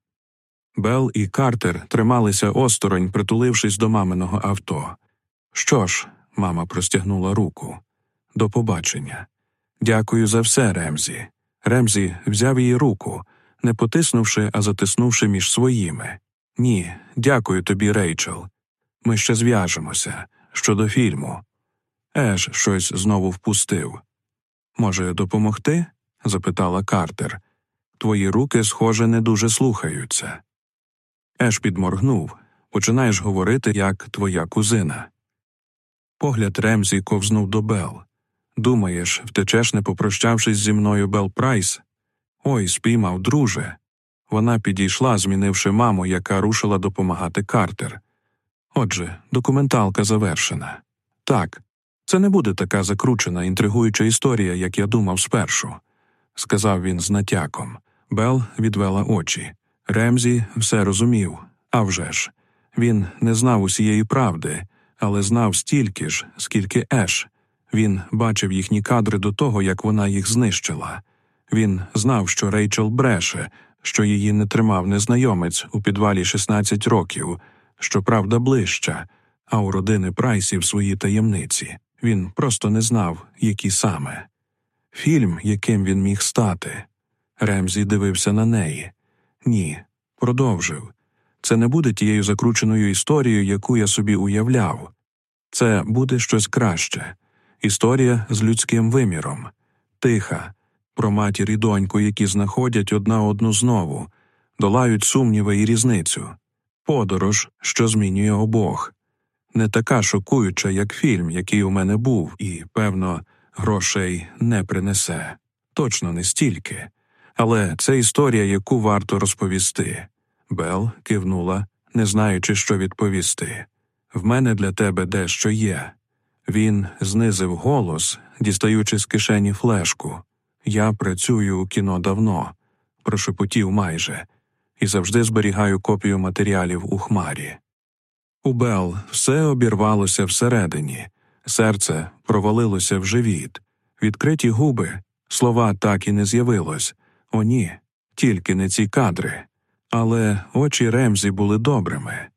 Бел і Картер трималися осторонь, притулившись до маминого авто. Що ж, мама простягнула руку. До побачення. Дякую за все, Ремзі. Ремзі взяв її руку, не потиснувши, а затиснувши між своїми. Ні, дякую тобі, Рейчел. Ми ще зв'яжемося щодо фільму. Еш щось знову впустив. Може, допомогти? запитала Картер. Твої руки, схоже, не дуже слухаються. Еш підморгнув починаєш говорити, як твоя кузина. Погляд Ремзі ковзнув до Бел. Думаєш, втечеш, не попрощавшись зі мною Бел Прайс? Ой, спіймав, друже. Вона підійшла, змінивши маму, яка рушила допомагати Картер. Отже, документалка завершена. Так, це не буде така закручена, інтригуюча історія, як я думав спершу, сказав він з натяком. Бел відвела очі. Ремзі все розумів. А вже ж. Він не знав усієї правди, але знав стільки ж, скільки Еш. Він бачив їхні кадри до того, як вона їх знищила. Він знав, що Рейчел бреше, що її не тримав незнайомець у підвалі 16 років, що правда ближча, а у родини Прайсів свої таємниці. Він просто не знав, які саме. Фільм, яким він міг стати. Ремзі дивився на неї. Ні, продовжив. Це не буде тією закрученою історією, яку я собі уявляв. Це буде щось краще. Історія з людським виміром, тиха, про матір і доньку, які знаходять одна одну знову, долають сумніви і різницю, подорож, що змінює обох, не така шокуюча, як фільм, який у мене був, і, певно, грошей не принесе. Точно не стільки. Але це історія, яку варто розповісти. Бел кивнула, не знаючи, що відповісти. В мене для тебе дещо є. Він знизив голос, дістаючи з кишені флешку. Я працюю у кіно давно, прошепотів майже, і завжди зберігаю копію матеріалів у хмарі. У Бел все обірвалося всередині, серце провалилося в живіт, відкриті губи, слова так і не з'явилось. О, ні, тільки не ці кадри. Але очі Ремзі були добрими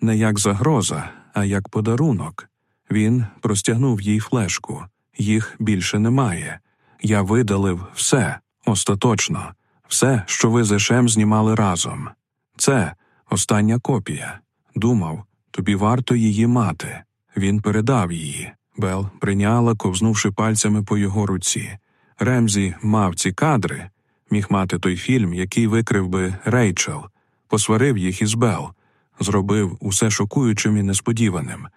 не як загроза, а як подарунок. Він простягнув їй флешку, їх більше немає. Я видалив все остаточно, все, що ви з Ешем знімали разом. Це остання копія. Думав, тобі варто її мати. Він передав її. Бел прийняла, ковзнувши пальцями по його руці. Ремзі мав ці кадри, міг мати той фільм, який викрив би Рейчел, посварив їх із Бел, зробив усе шокуючим і несподіваним.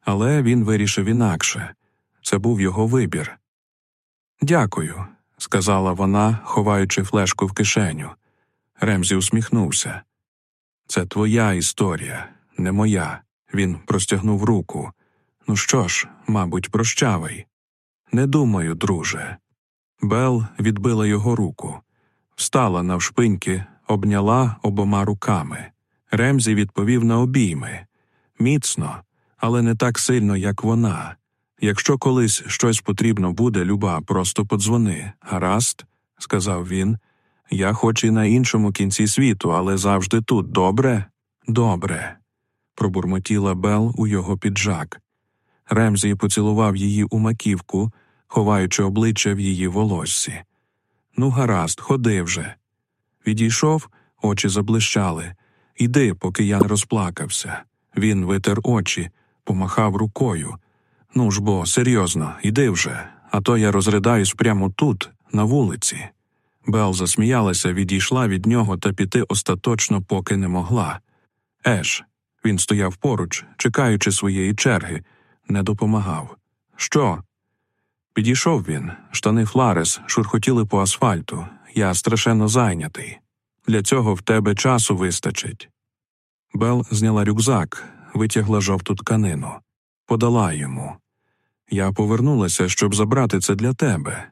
Але він вирішив інакше це був його вибір. Дякую, сказала вона, ховаючи флешку в кишеню. Ремзі усміхнувся. Це твоя історія, не моя. Він простягнув руку. Ну що ж, мабуть, прощавай. Не думаю, друже. Бел відбила його руку, встала навшпиньки, обняла обома руками. Ремзі відповів на обійми міцно, але не так сильно, як вона. Якщо колись щось потрібно буде, люба, просто подзвони. Гаразд, сказав він. Я хоч і на іншому кінці світу, але завжди тут. Добре? Добре. пробурмотіла Бел у його піджак. Ремзі поцілував її у маківку, ховаючи обличчя в її волоссі. Ну, гаразд, ходи вже. Відійшов, очі заблищали. Іди, поки я не розплакався. Він витер очі, помахав рукою. Ну ж бо, серйозно, іди вже, а то я розридаюсь прямо тут, на вулиці. Бел засміялася, відійшла від нього та піти остаточно, поки не могла. Еш, він стояв поруч, чекаючи своєї черги, не допомагав. Що? Підійшов він, штани Фларес шурхотіли по асфальту. Я страшенно зайнятий. Для цього в тебе часу вистачить. Бел зняла рюкзак, витягла жовту тканину, подала йому. Я повернулася, щоб забрати це для тебе.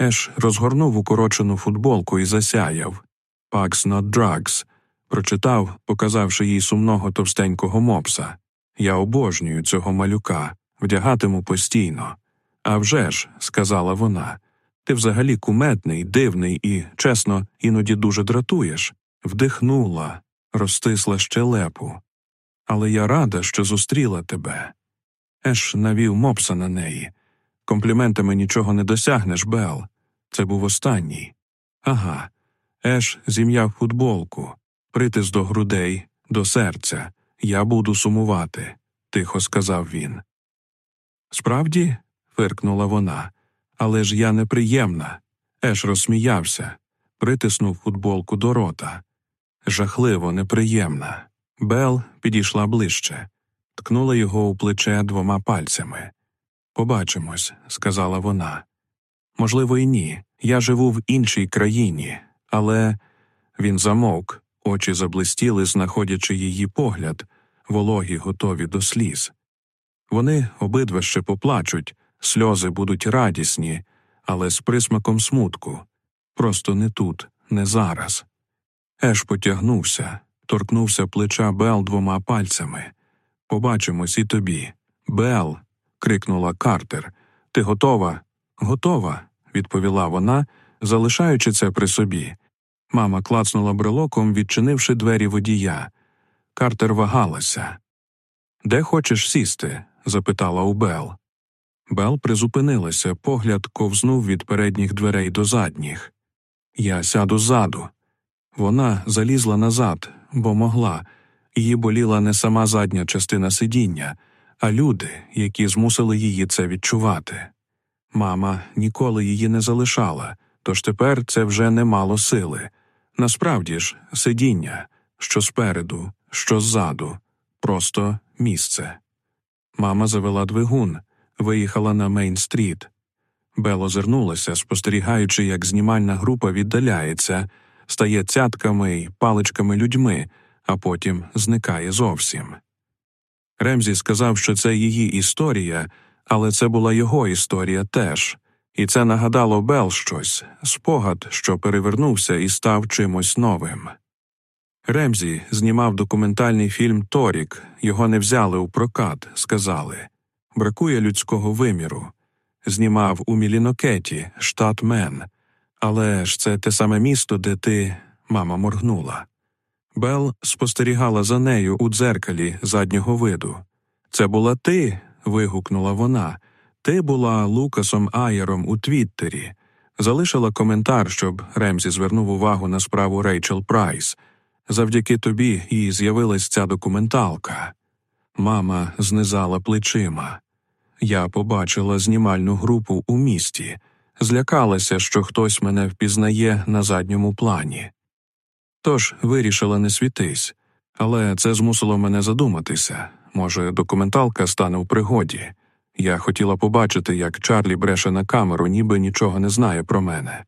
Еш розгорнув укорочену футболку і засяяв «Pax not drugs», прочитав, показавши їй сумного товстенького мопса. Я обожнюю цього малюка, вдягатиму постійно. «А вже ж», – сказала вона, ти взагалі куметний, дивний і, чесно, іноді дуже дратуєш. Вдихнула, розтисла щелепу. Але я рада, що зустріла тебе. Еш навів мопса на неї. Компліментами нічого не досягнеш, Бел. Це був останній. Ага. Еш зім'яв футболку, притис до грудей, до серця. Я буду сумувати, тихо сказав він. Справді? фиркнула вона. Але ж я неприємна. Еш розсміявся, притиснув футболку до рота. Жахливо неприємна. Бел підійшла ближче, ткнула його у плече двома пальцями. Побачимось, сказала вона. Можливо, і ні. Я живу в іншій країні, але він замовк, очі заблистіли, знаходячи її погляд, вологі готові до сліз. Вони обидва ще поплачуть, сльози будуть радісні, але з присмаком смутку. Просто не тут, не зараз. Еш потягнувся, торкнувся плеча Бел двома пальцями. Побачимось і тобі. Бел. крикнула Картер. Ти готова? Готова, відповіла вона, залишаючи це при собі. Мама клацнула брелоком, відчинивши двері водія. Картер вагалася. Де хочеш сісти? запитала у Бел. Бел призупинилася, погляд ковзнув від передніх дверей до задніх. Я сяду ззаду. Вона залізла назад, бо могла, її боліла не сама задня частина сидіння, а люди, які змусили її це відчувати. Мама ніколи її не залишала, тож тепер це вже не мало сили. Насправді ж, сидіння, що спереду, що ззаду, просто місце. Мама завела двигун, виїхала на Мейн-стріт. Бел озирнулася, спостерігаючи, як знімальна група віддаляється, стає цятками й паличками людьми, а потім зникає зовсім. Ремзі сказав, що це її історія, але це була його історія теж, і це нагадало Бел щось спогад, що перевернувся і став чимось новим. Ремзі знімав документальний фільм Торік, його не взяли у прокат, сказали бракує людського виміру. Знімав у Мілінокеті, штат Мен, але ж це те саме місто, де ти, мама моргнула. Бел спостерігала за нею у дзеркалі заднього виду. Це була ти. вигукнула вона. Ти була Лукасом Аєром у Твіттері. Залишила коментар, щоб Ремзі звернув увагу на справу Рейчел Прайс. Завдяки тобі їй з'явилась ця документалка. Мама знизала плечима. Я побачила знімальну групу у місті, злякалася, що хтось мене впізнає на задньому плані. Тож вирішила не світись, але це змусило мене задуматися може, документалка стане у пригоді. Я хотіла побачити, як Чарлі бреше на камеру, ніби нічого не знає про мене.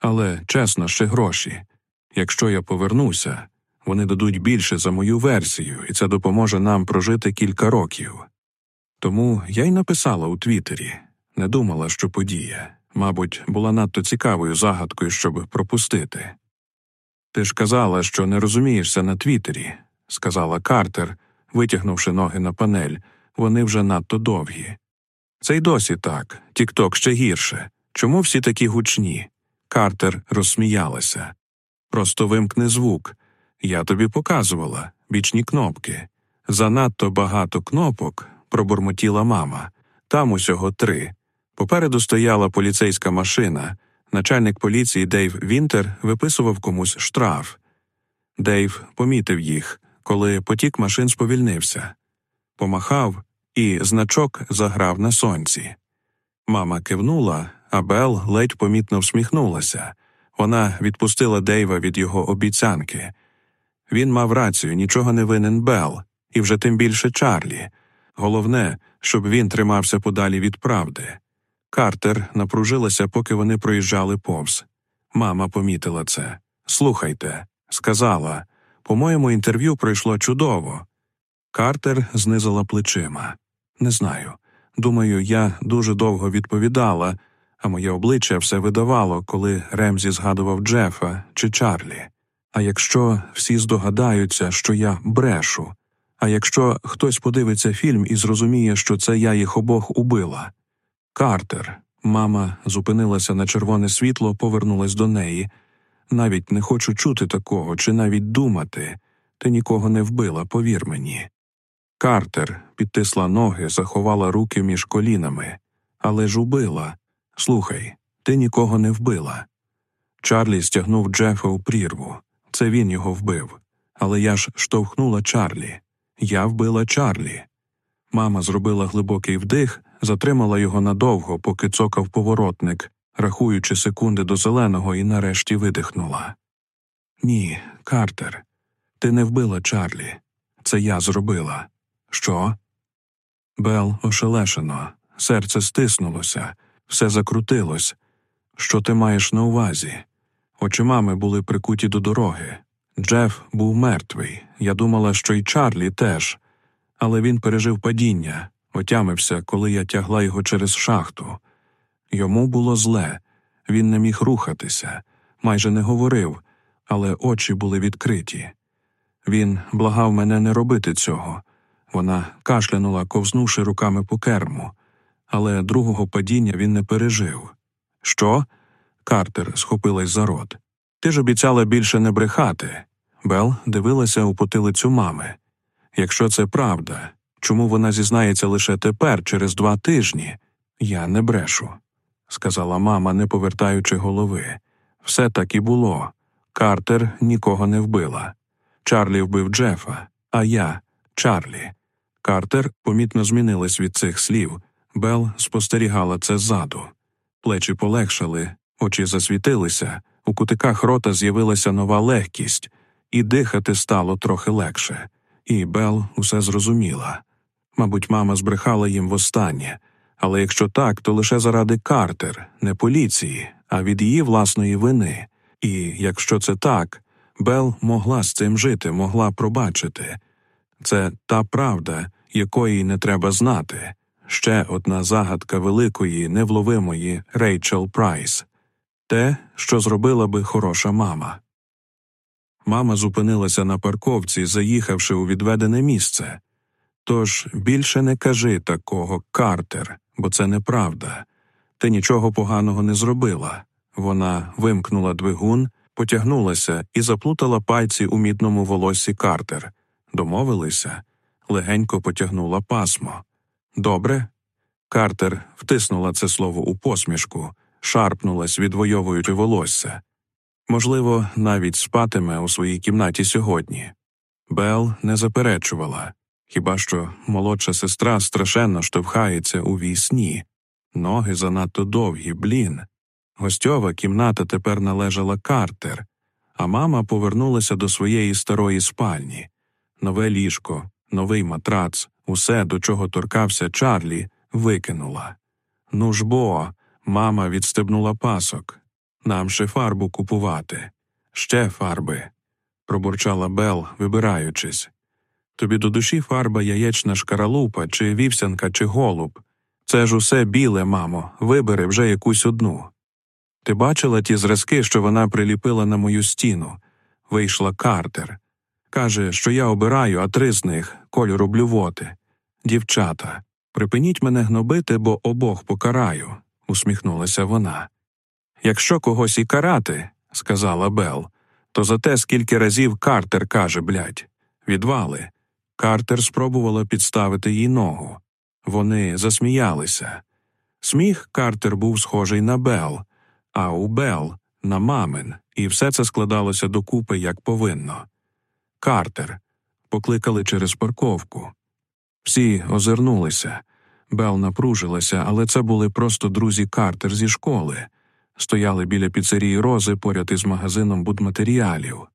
Але чесно, ще гроші. Якщо я повернуся, вони дадуть більше за мою версію, і це допоможе нам прожити кілька років. Тому я й написала у Твіттері, не думала, що подія, мабуть, була надто цікавою загадкою, щоб пропустити. Ти ж казала, що не розумієшся на Твіттері», – сказала Картер, витягнувши ноги на панель, вони вже надто довгі. Це й досі так, Тікток ще гірше. Чому всі такі гучні? Картер розсміялася. Просто вимкни звук. Я тобі показувала бічні кнопки. Занадто багато кнопок, пробурмотіла мама. Там усього три. Попереду стояла поліцейська машина. Начальник поліції Дейв Вінтер виписував комусь штраф. Дейв помітив їх, коли потік машин сповільнився, помахав і значок заграв на сонці. Мама кивнула, а Бел ледь помітно всміхнулася. Вона відпустила Дейва від його обіцянки. Він мав рацію, нічого не винен Бел, і вже тим більше Чарлі. Головне, щоб він тримався подалі від правди. Картер напружилася, поки вони проїжджали повз. Мама помітила це. Слухайте, сказала. По-моєму, інтерв'ю пройшло чудово. Картер знизила плечима. Не знаю. Думаю, я дуже довго відповідала, а моє обличчя все видавало, коли Ремзі згадував Джефа чи Чарлі. А якщо всі здогадаються, що я брешу, а якщо хтось подивиться фільм і зрозуміє, що це я їх обох убила. Картер, мама зупинилася на червоне світло, повернулась до неї. Навіть не хочу чути такого, чи навіть думати. Ти нікого не вбила, повір мені. Картер підтисла ноги, заховала руки між колінами, але ж убила. Слухай, ти нікого не вбила. Чарлі стягнув Джефа у прірву. Це він його вбив. Але я ж штовхнула Чарлі. Я вбила Чарлі. Мама зробила глибокий вдих, затримала його надовго, поки цокав поворотник, рахуючи секунди до зеленого, і нарешті видихнула. Ні, Картер, ти не вбила Чарлі. Це я зробила. Що? Бел ошелешено, серце стиснулося, все закрутилось. Що ти маєш на увазі? Очі мами були прикуті до дороги. Джеф був мертвий. Я думала, що й Чарлі теж, але він пережив падіння, отямився, коли я тягла його через шахту. Йому було зле, він не міг рухатися, майже не говорив, але очі були відкриті. Він благав мене не робити цього. Вона кашлянула, ковзнувши руками по керму. але другого падіння він не пережив. Що? Картер схопилась за рот. Ти ж обіцяла більше не брехати. Бел дивилася у потилицю мами. Якщо це правда, чому вона зізнається лише тепер, через два тижні? Я не брешу, сказала мама, не повертаючи голови. Все так і було. Картер нікого не вбила. Чарлі вбив Джефа, а я Чарлі. Картер помітно змінилась від цих слів. Бел спостерігала це ззаду. Плечі полегшали, очі засвітилися, у кутиках рота з'явилася нова легкість, і дихати стало трохи легше. І Бел усе зрозуміла. Мабуть, мама збрехала їм востаннє, але якщо так, то лише заради Картер, не поліції, а від її власної вини. І якщо це так, Бел могла з цим жити, могла пробачити. Це та правда, якої не треба знати. Ще одна загадка великої, невловимої Рейчел Прайс те, що зробила би хороша мама. Мама зупинилася на парковці, заїхавши у відведене місце. Тож більше не кажи такого, Картер, бо це неправда. Ти нічого поганого не зробила. Вона вимкнула двигун, потягнулася і заплутала пальці у мідному волоссі Картер. Домовилися, легенько потягнула пасмо. Добре? Картер втиснула це слово у посмішку, шарпнулась, відвоюючи волосся. Можливо, навіть спатиме у своїй кімнаті сьогодні. Бел не заперечувала, хіба що молодша сестра страшенно штовхається у вісні, ноги занадто довгі, блін. Гостьова кімната тепер належала Картер, а мама повернулася до своєї старої спальні. Нове ліжко, новий матрац, усе, до чого торкався Чарлі, викинула. Ну ж бо, мама відстебнула пасок. Нам ще фарбу купувати. Ще фарби, пробурчала Бел, вибираючись. Тобі до душі фарба яєчна шкаралупа, чи вівсянка, чи голуб. Це ж усе біле, мамо, вибери вже якусь одну. Ти бачила ті зразки, що вона приліпила на мою стіну? Вийшла Картер. Каже, що я обираю, а три з них кольору блювоти. Дівчата, припиніть мене гнобити, бо обох покараю, усміхнулася вона. Якщо когось і карати, сказала Бел, то за те, скільки разів Картер каже, блядь, відвали. Картер спробувала підставити їй ногу. Вони засміялися. Сміх Картер був схожий на Бел, а у Бел на мамин, і все це складалося докупи, як повинно. Картер. Покликали через парковку. Всі озирнулися. Бел напружилася, але це були просто друзі Картер зі школи. Стояли біля піцерії рози поряд із магазином будматеріалів.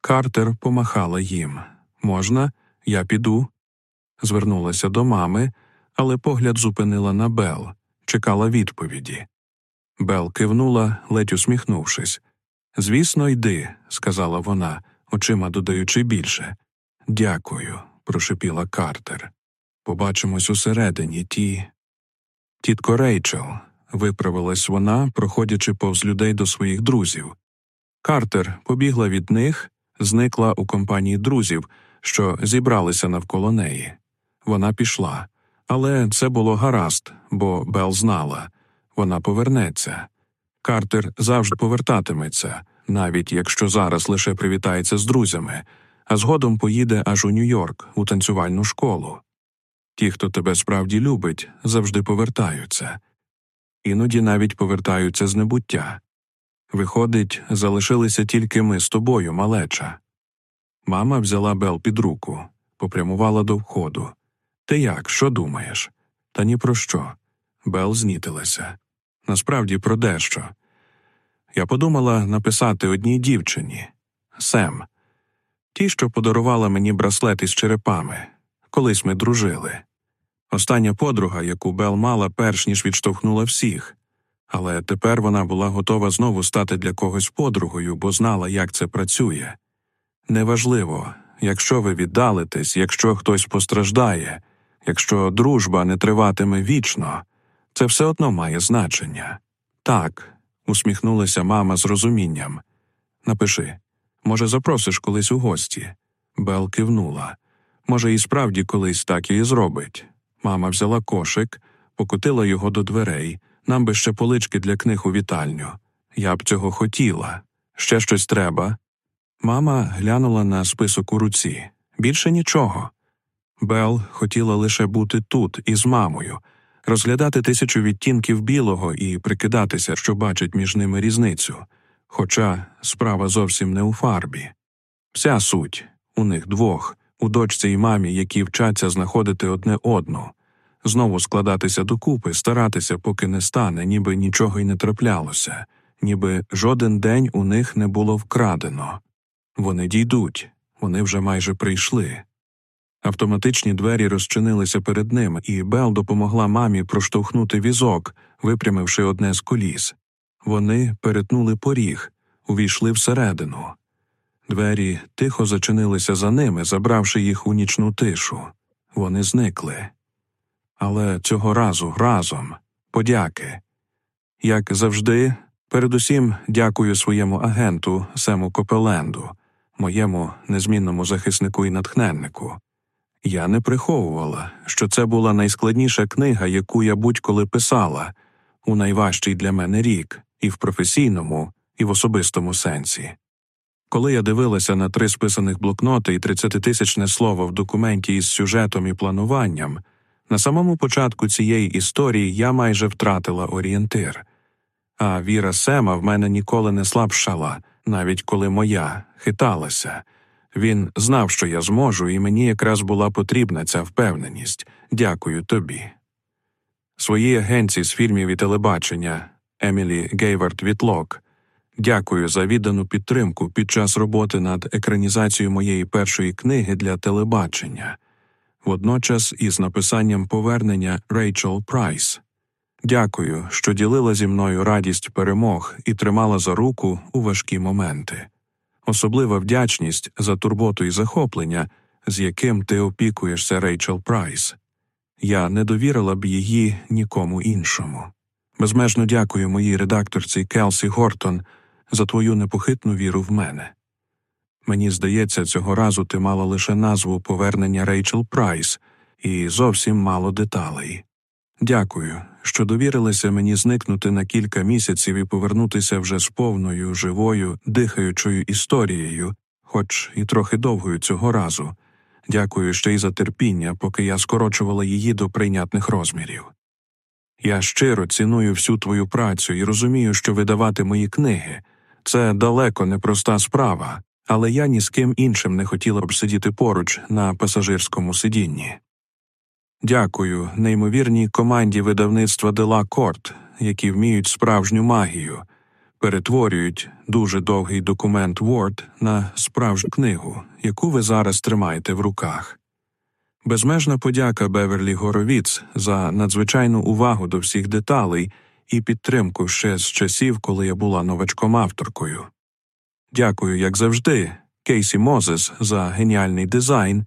Картер помахала їм. Можна, я піду. Звернулася до мами, але погляд зупинила на Бел, чекала відповіді. Бел кивнула, ледь усміхнувшись. Звісно, йди, сказала вона, очима додаючи більше. Дякую, прошепіла Картер. Побачимось усередині ті. Тітко Рейчел, виправилась вона, проходячи повз людей до своїх друзів. Картер побігла від них, зникла у компанії друзів, що зібралися навколо неї. Вона пішла, але це було гаразд, бо Бел знала вона повернеться. Картер завжди повертатиметься, навіть якщо зараз лише привітається з друзями, а згодом поїде аж у Нью-Йорк у танцювальну школу. Ті, хто тебе справді любить, завжди повертаються, іноді навіть повертаються з небуття. Виходить, залишилися тільки ми з тобою, малеча. Мама взяла Бел під руку, попрямувала до входу. Ти як, що думаєш? Та ні про що. Бел знітилася. Насправді про дещо. Я подумала написати одній дівчині Сем, ті, що подарувала мені браслет із черепами. Колись ми дружили. Остання подруга, яку Бел мала, перш ніж відштовхнула всіх, але тепер вона була готова знову стати для когось подругою, бо знала, як це працює. Неважливо, якщо ви віддалитесь, якщо хтось постраждає, якщо дружба не триватиме вічно, це все одно має значення. Так, усміхнулася мама з розумінням. Напиши може, запросиш колись у гості. Бел кивнула. Може, і справді колись так і зробить. Мама взяла кошик, покотила його до дверей. Нам би ще полички для книг у вітальню. Я б цього хотіла. Ще щось треба. Мама глянула на список у руці. Більше нічого. Бел хотіла лише бути тут із мамою, розглядати тисячу відтінків білого і прикидатися, що бачить між ними різницю. Хоча справа зовсім не у фарбі. Вся суть у них двох, у дочці і мамі, які вчаться знаходити одне одну, знову складатися докупи, старатися, поки не стане, ніби нічого й не траплялося, ніби жоден день у них не було вкрадено. Вони дійдуть, вони вже майже прийшли. Автоматичні двері розчинилися перед ним, і Бел допомогла мамі проштовхнути візок, випрямивши одне з коліс. Вони перетнули поріг, увійшли всередину. Двері тихо зачинилися за ними, забравши їх у нічну тишу. Вони зникли. Але цього разу разом подяки. Як завжди, передусім дякую своєму агенту Сему Копеленду, моєму незмінному захиснику і натхненнику. Я не приховувала, що це була найскладніша книга, яку я будь-коли писала, у найважчий для мене рік, і в професійному, і в особистому сенсі. Коли я дивилася на три списаних блокноти і тридцятитисячне слово в документі із сюжетом і плануванням, на самому початку цієї історії я майже втратила орієнтир, а віра Сема в мене ніколи не слабшала, навіть коли моя хиталася. Він знав, що я зможу, і мені якраз була потрібна ця впевненість. Дякую тобі. Своїй агенції з фільмів і телебачення Емілі Гейвард Вітлок. Дякую за віддану підтримку під час роботи над екранізацією моєї першої книги для телебачення, водночас із написанням повернення Рейчел Прайс. Дякую, що ділила зі мною радість перемог і тримала за руку у важкі моменти особлива вдячність за турботу і захоплення, з яким ти опікуєшся Рейчел Прайс. Я не довірила б її нікому іншому. Безмежно дякую моїй редакторці Келсі Гортон за твою непохитну віру в мене. Мені здається, цього разу ти мала лише назву повернення Рейчел Прайс і зовсім мало деталей. Дякую, що довірилися мені зникнути на кілька місяців і повернутися вже з повною, живою, дихаючою історією, хоч і трохи довгою цього разу. Дякую ще й за терпіння, поки я скорочувала її до прийнятних розмірів. Я щиро ціную всю твою працю і розумію, що видавати мої книги це далеко не проста справа, але я ні з ким іншим не хотіла б сидіти поруч на пасажирському сидінні. Дякую неймовірній команді видавництва Делакорт, які вміють справжню магію, перетворюють дуже довгий документ Word на справжню книгу, яку ви зараз тримаєте в руках. Безмежна подяка Беверлі Горовіц за надзвичайну увагу до всіх деталей і підтримку ще з часів, коли я була новачком авторкою. Дякую, як завжди, Кейсі Мозес за геніальний дизайн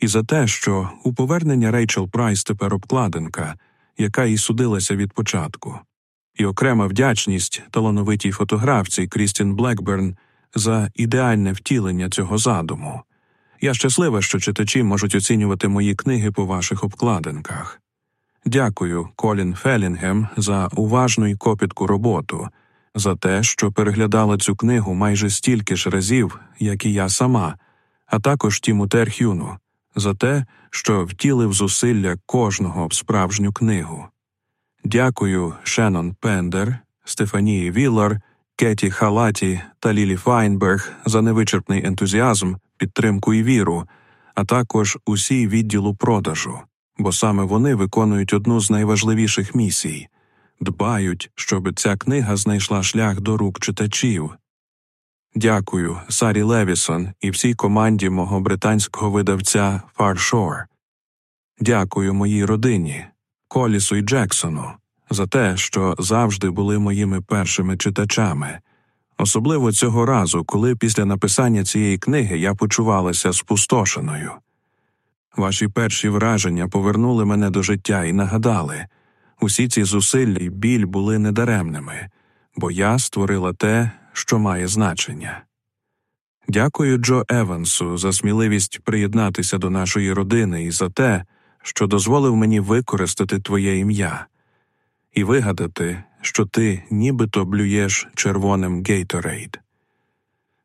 і за те, що у повернення Рейчел Прайс тепер обкладинка, яка і судилася від початку, і окрема вдячність талановитій фотографці Крістін Блекберн за ідеальне втілення цього задуму. Я щаслива, що читачі можуть оцінювати мої книги по ваших обкладинках. Дякую, Колін Фелінгем, за уважну і копітку роботу, за те, що переглядала цю книгу майже стільки ж разів, як і я сама, а також Тіму Терхюну, за те, що втілив зусилля кожного в справжню книгу. Дякую Шеннон Пендер, Стефанії Віллар, Кеті Халаті та Лілі Файнберг за невичерпний ентузіазм, підтримку і віру, а також усій відділу продажу, бо саме вони виконують одну з найважливіших місій дбають, щоб ця книга знайшла шлях до рук читачів. Дякую Сарі Левісон і всій команді мого британського видавця Фаршор. Дякую моїй родині, Колісу і Джексону, за те, що завжди були моїми першими читачами, особливо цього разу, коли після написання цієї книги я почувалася спустошеною. Ваші перші враження повернули мене до життя і нагадали усі ці зусилля і біль були недаремними, бо я створила те, що має значення. Дякую Джо Евансу за сміливість приєднатися до нашої родини і за те, що дозволив мені використати твоє ім'я і вигадати, що ти нібито блюєш червоним Гейторейд.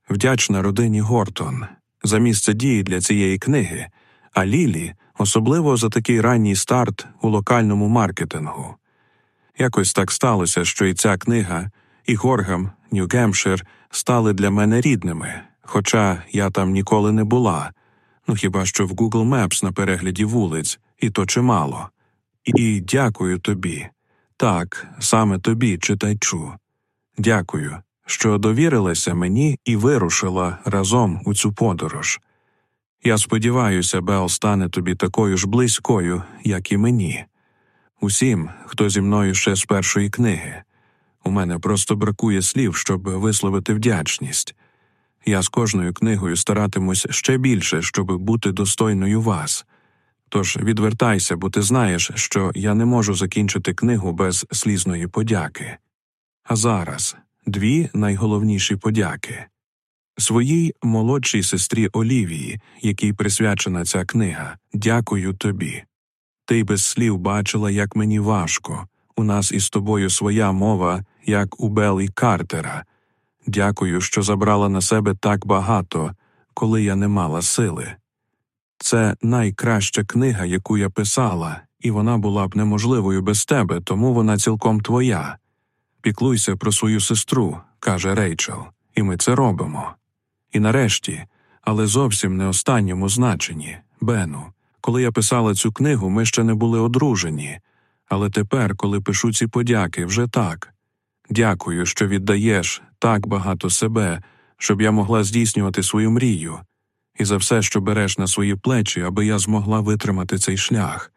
Вдячна родині Гортон за місце дії для цієї книги, а Лілі особливо за такий ранній старт у локальному маркетингу. Якось так сталося, що і ця книга, і Горгам, Нью-Гемпшир стали для мене рідними, хоча я там ніколи не була, ну хіба що в Google Maps на перегляді вулиць, і то чимало. І дякую тобі. Так, саме тобі, читачу. Дякую, що довірилася мені і вирушила разом у цю подорож. Я сподіваюся, Бел стане тобі такою ж близькою, як і мені. Усім, хто зі мною ще з першої книги. У мене просто бракує слів, щоб висловити вдячність. Я з кожною книгою старатимусь ще більше, щоб бути достойною вас. Тож відвертайся, бо ти знаєш, що я не можу закінчити книгу без слізної подяки. А зараз дві найголовніші подяки своїй молодшій сестрі Олівії, якій присвячена ця книга, дякую тобі. Ти без слів бачила, як мені важко. У нас із тобою своя мова, як у Беллі Картера. Дякую, що забрала на себе так багато, коли я не мала сили. Це найкраща книга, яку я писала, і вона була б неможливою без тебе, тому вона цілком твоя. Піклуйся про свою сестру, каже Рейчел, і ми це робимо. І нарешті, але зовсім не останньому значенні, Бену, коли я писала цю книгу, ми ще не були одружені, але тепер, коли пишу ці подяки, вже так. Дякую, що віддаєш так багато себе, щоб я могла здійснювати свою мрію, і за все, що береш на свої плечі, аби я змогла витримати цей шлях.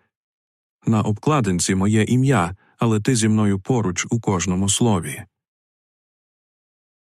На обкладинці моє ім'я, але ти зі мною поруч у кожному слові.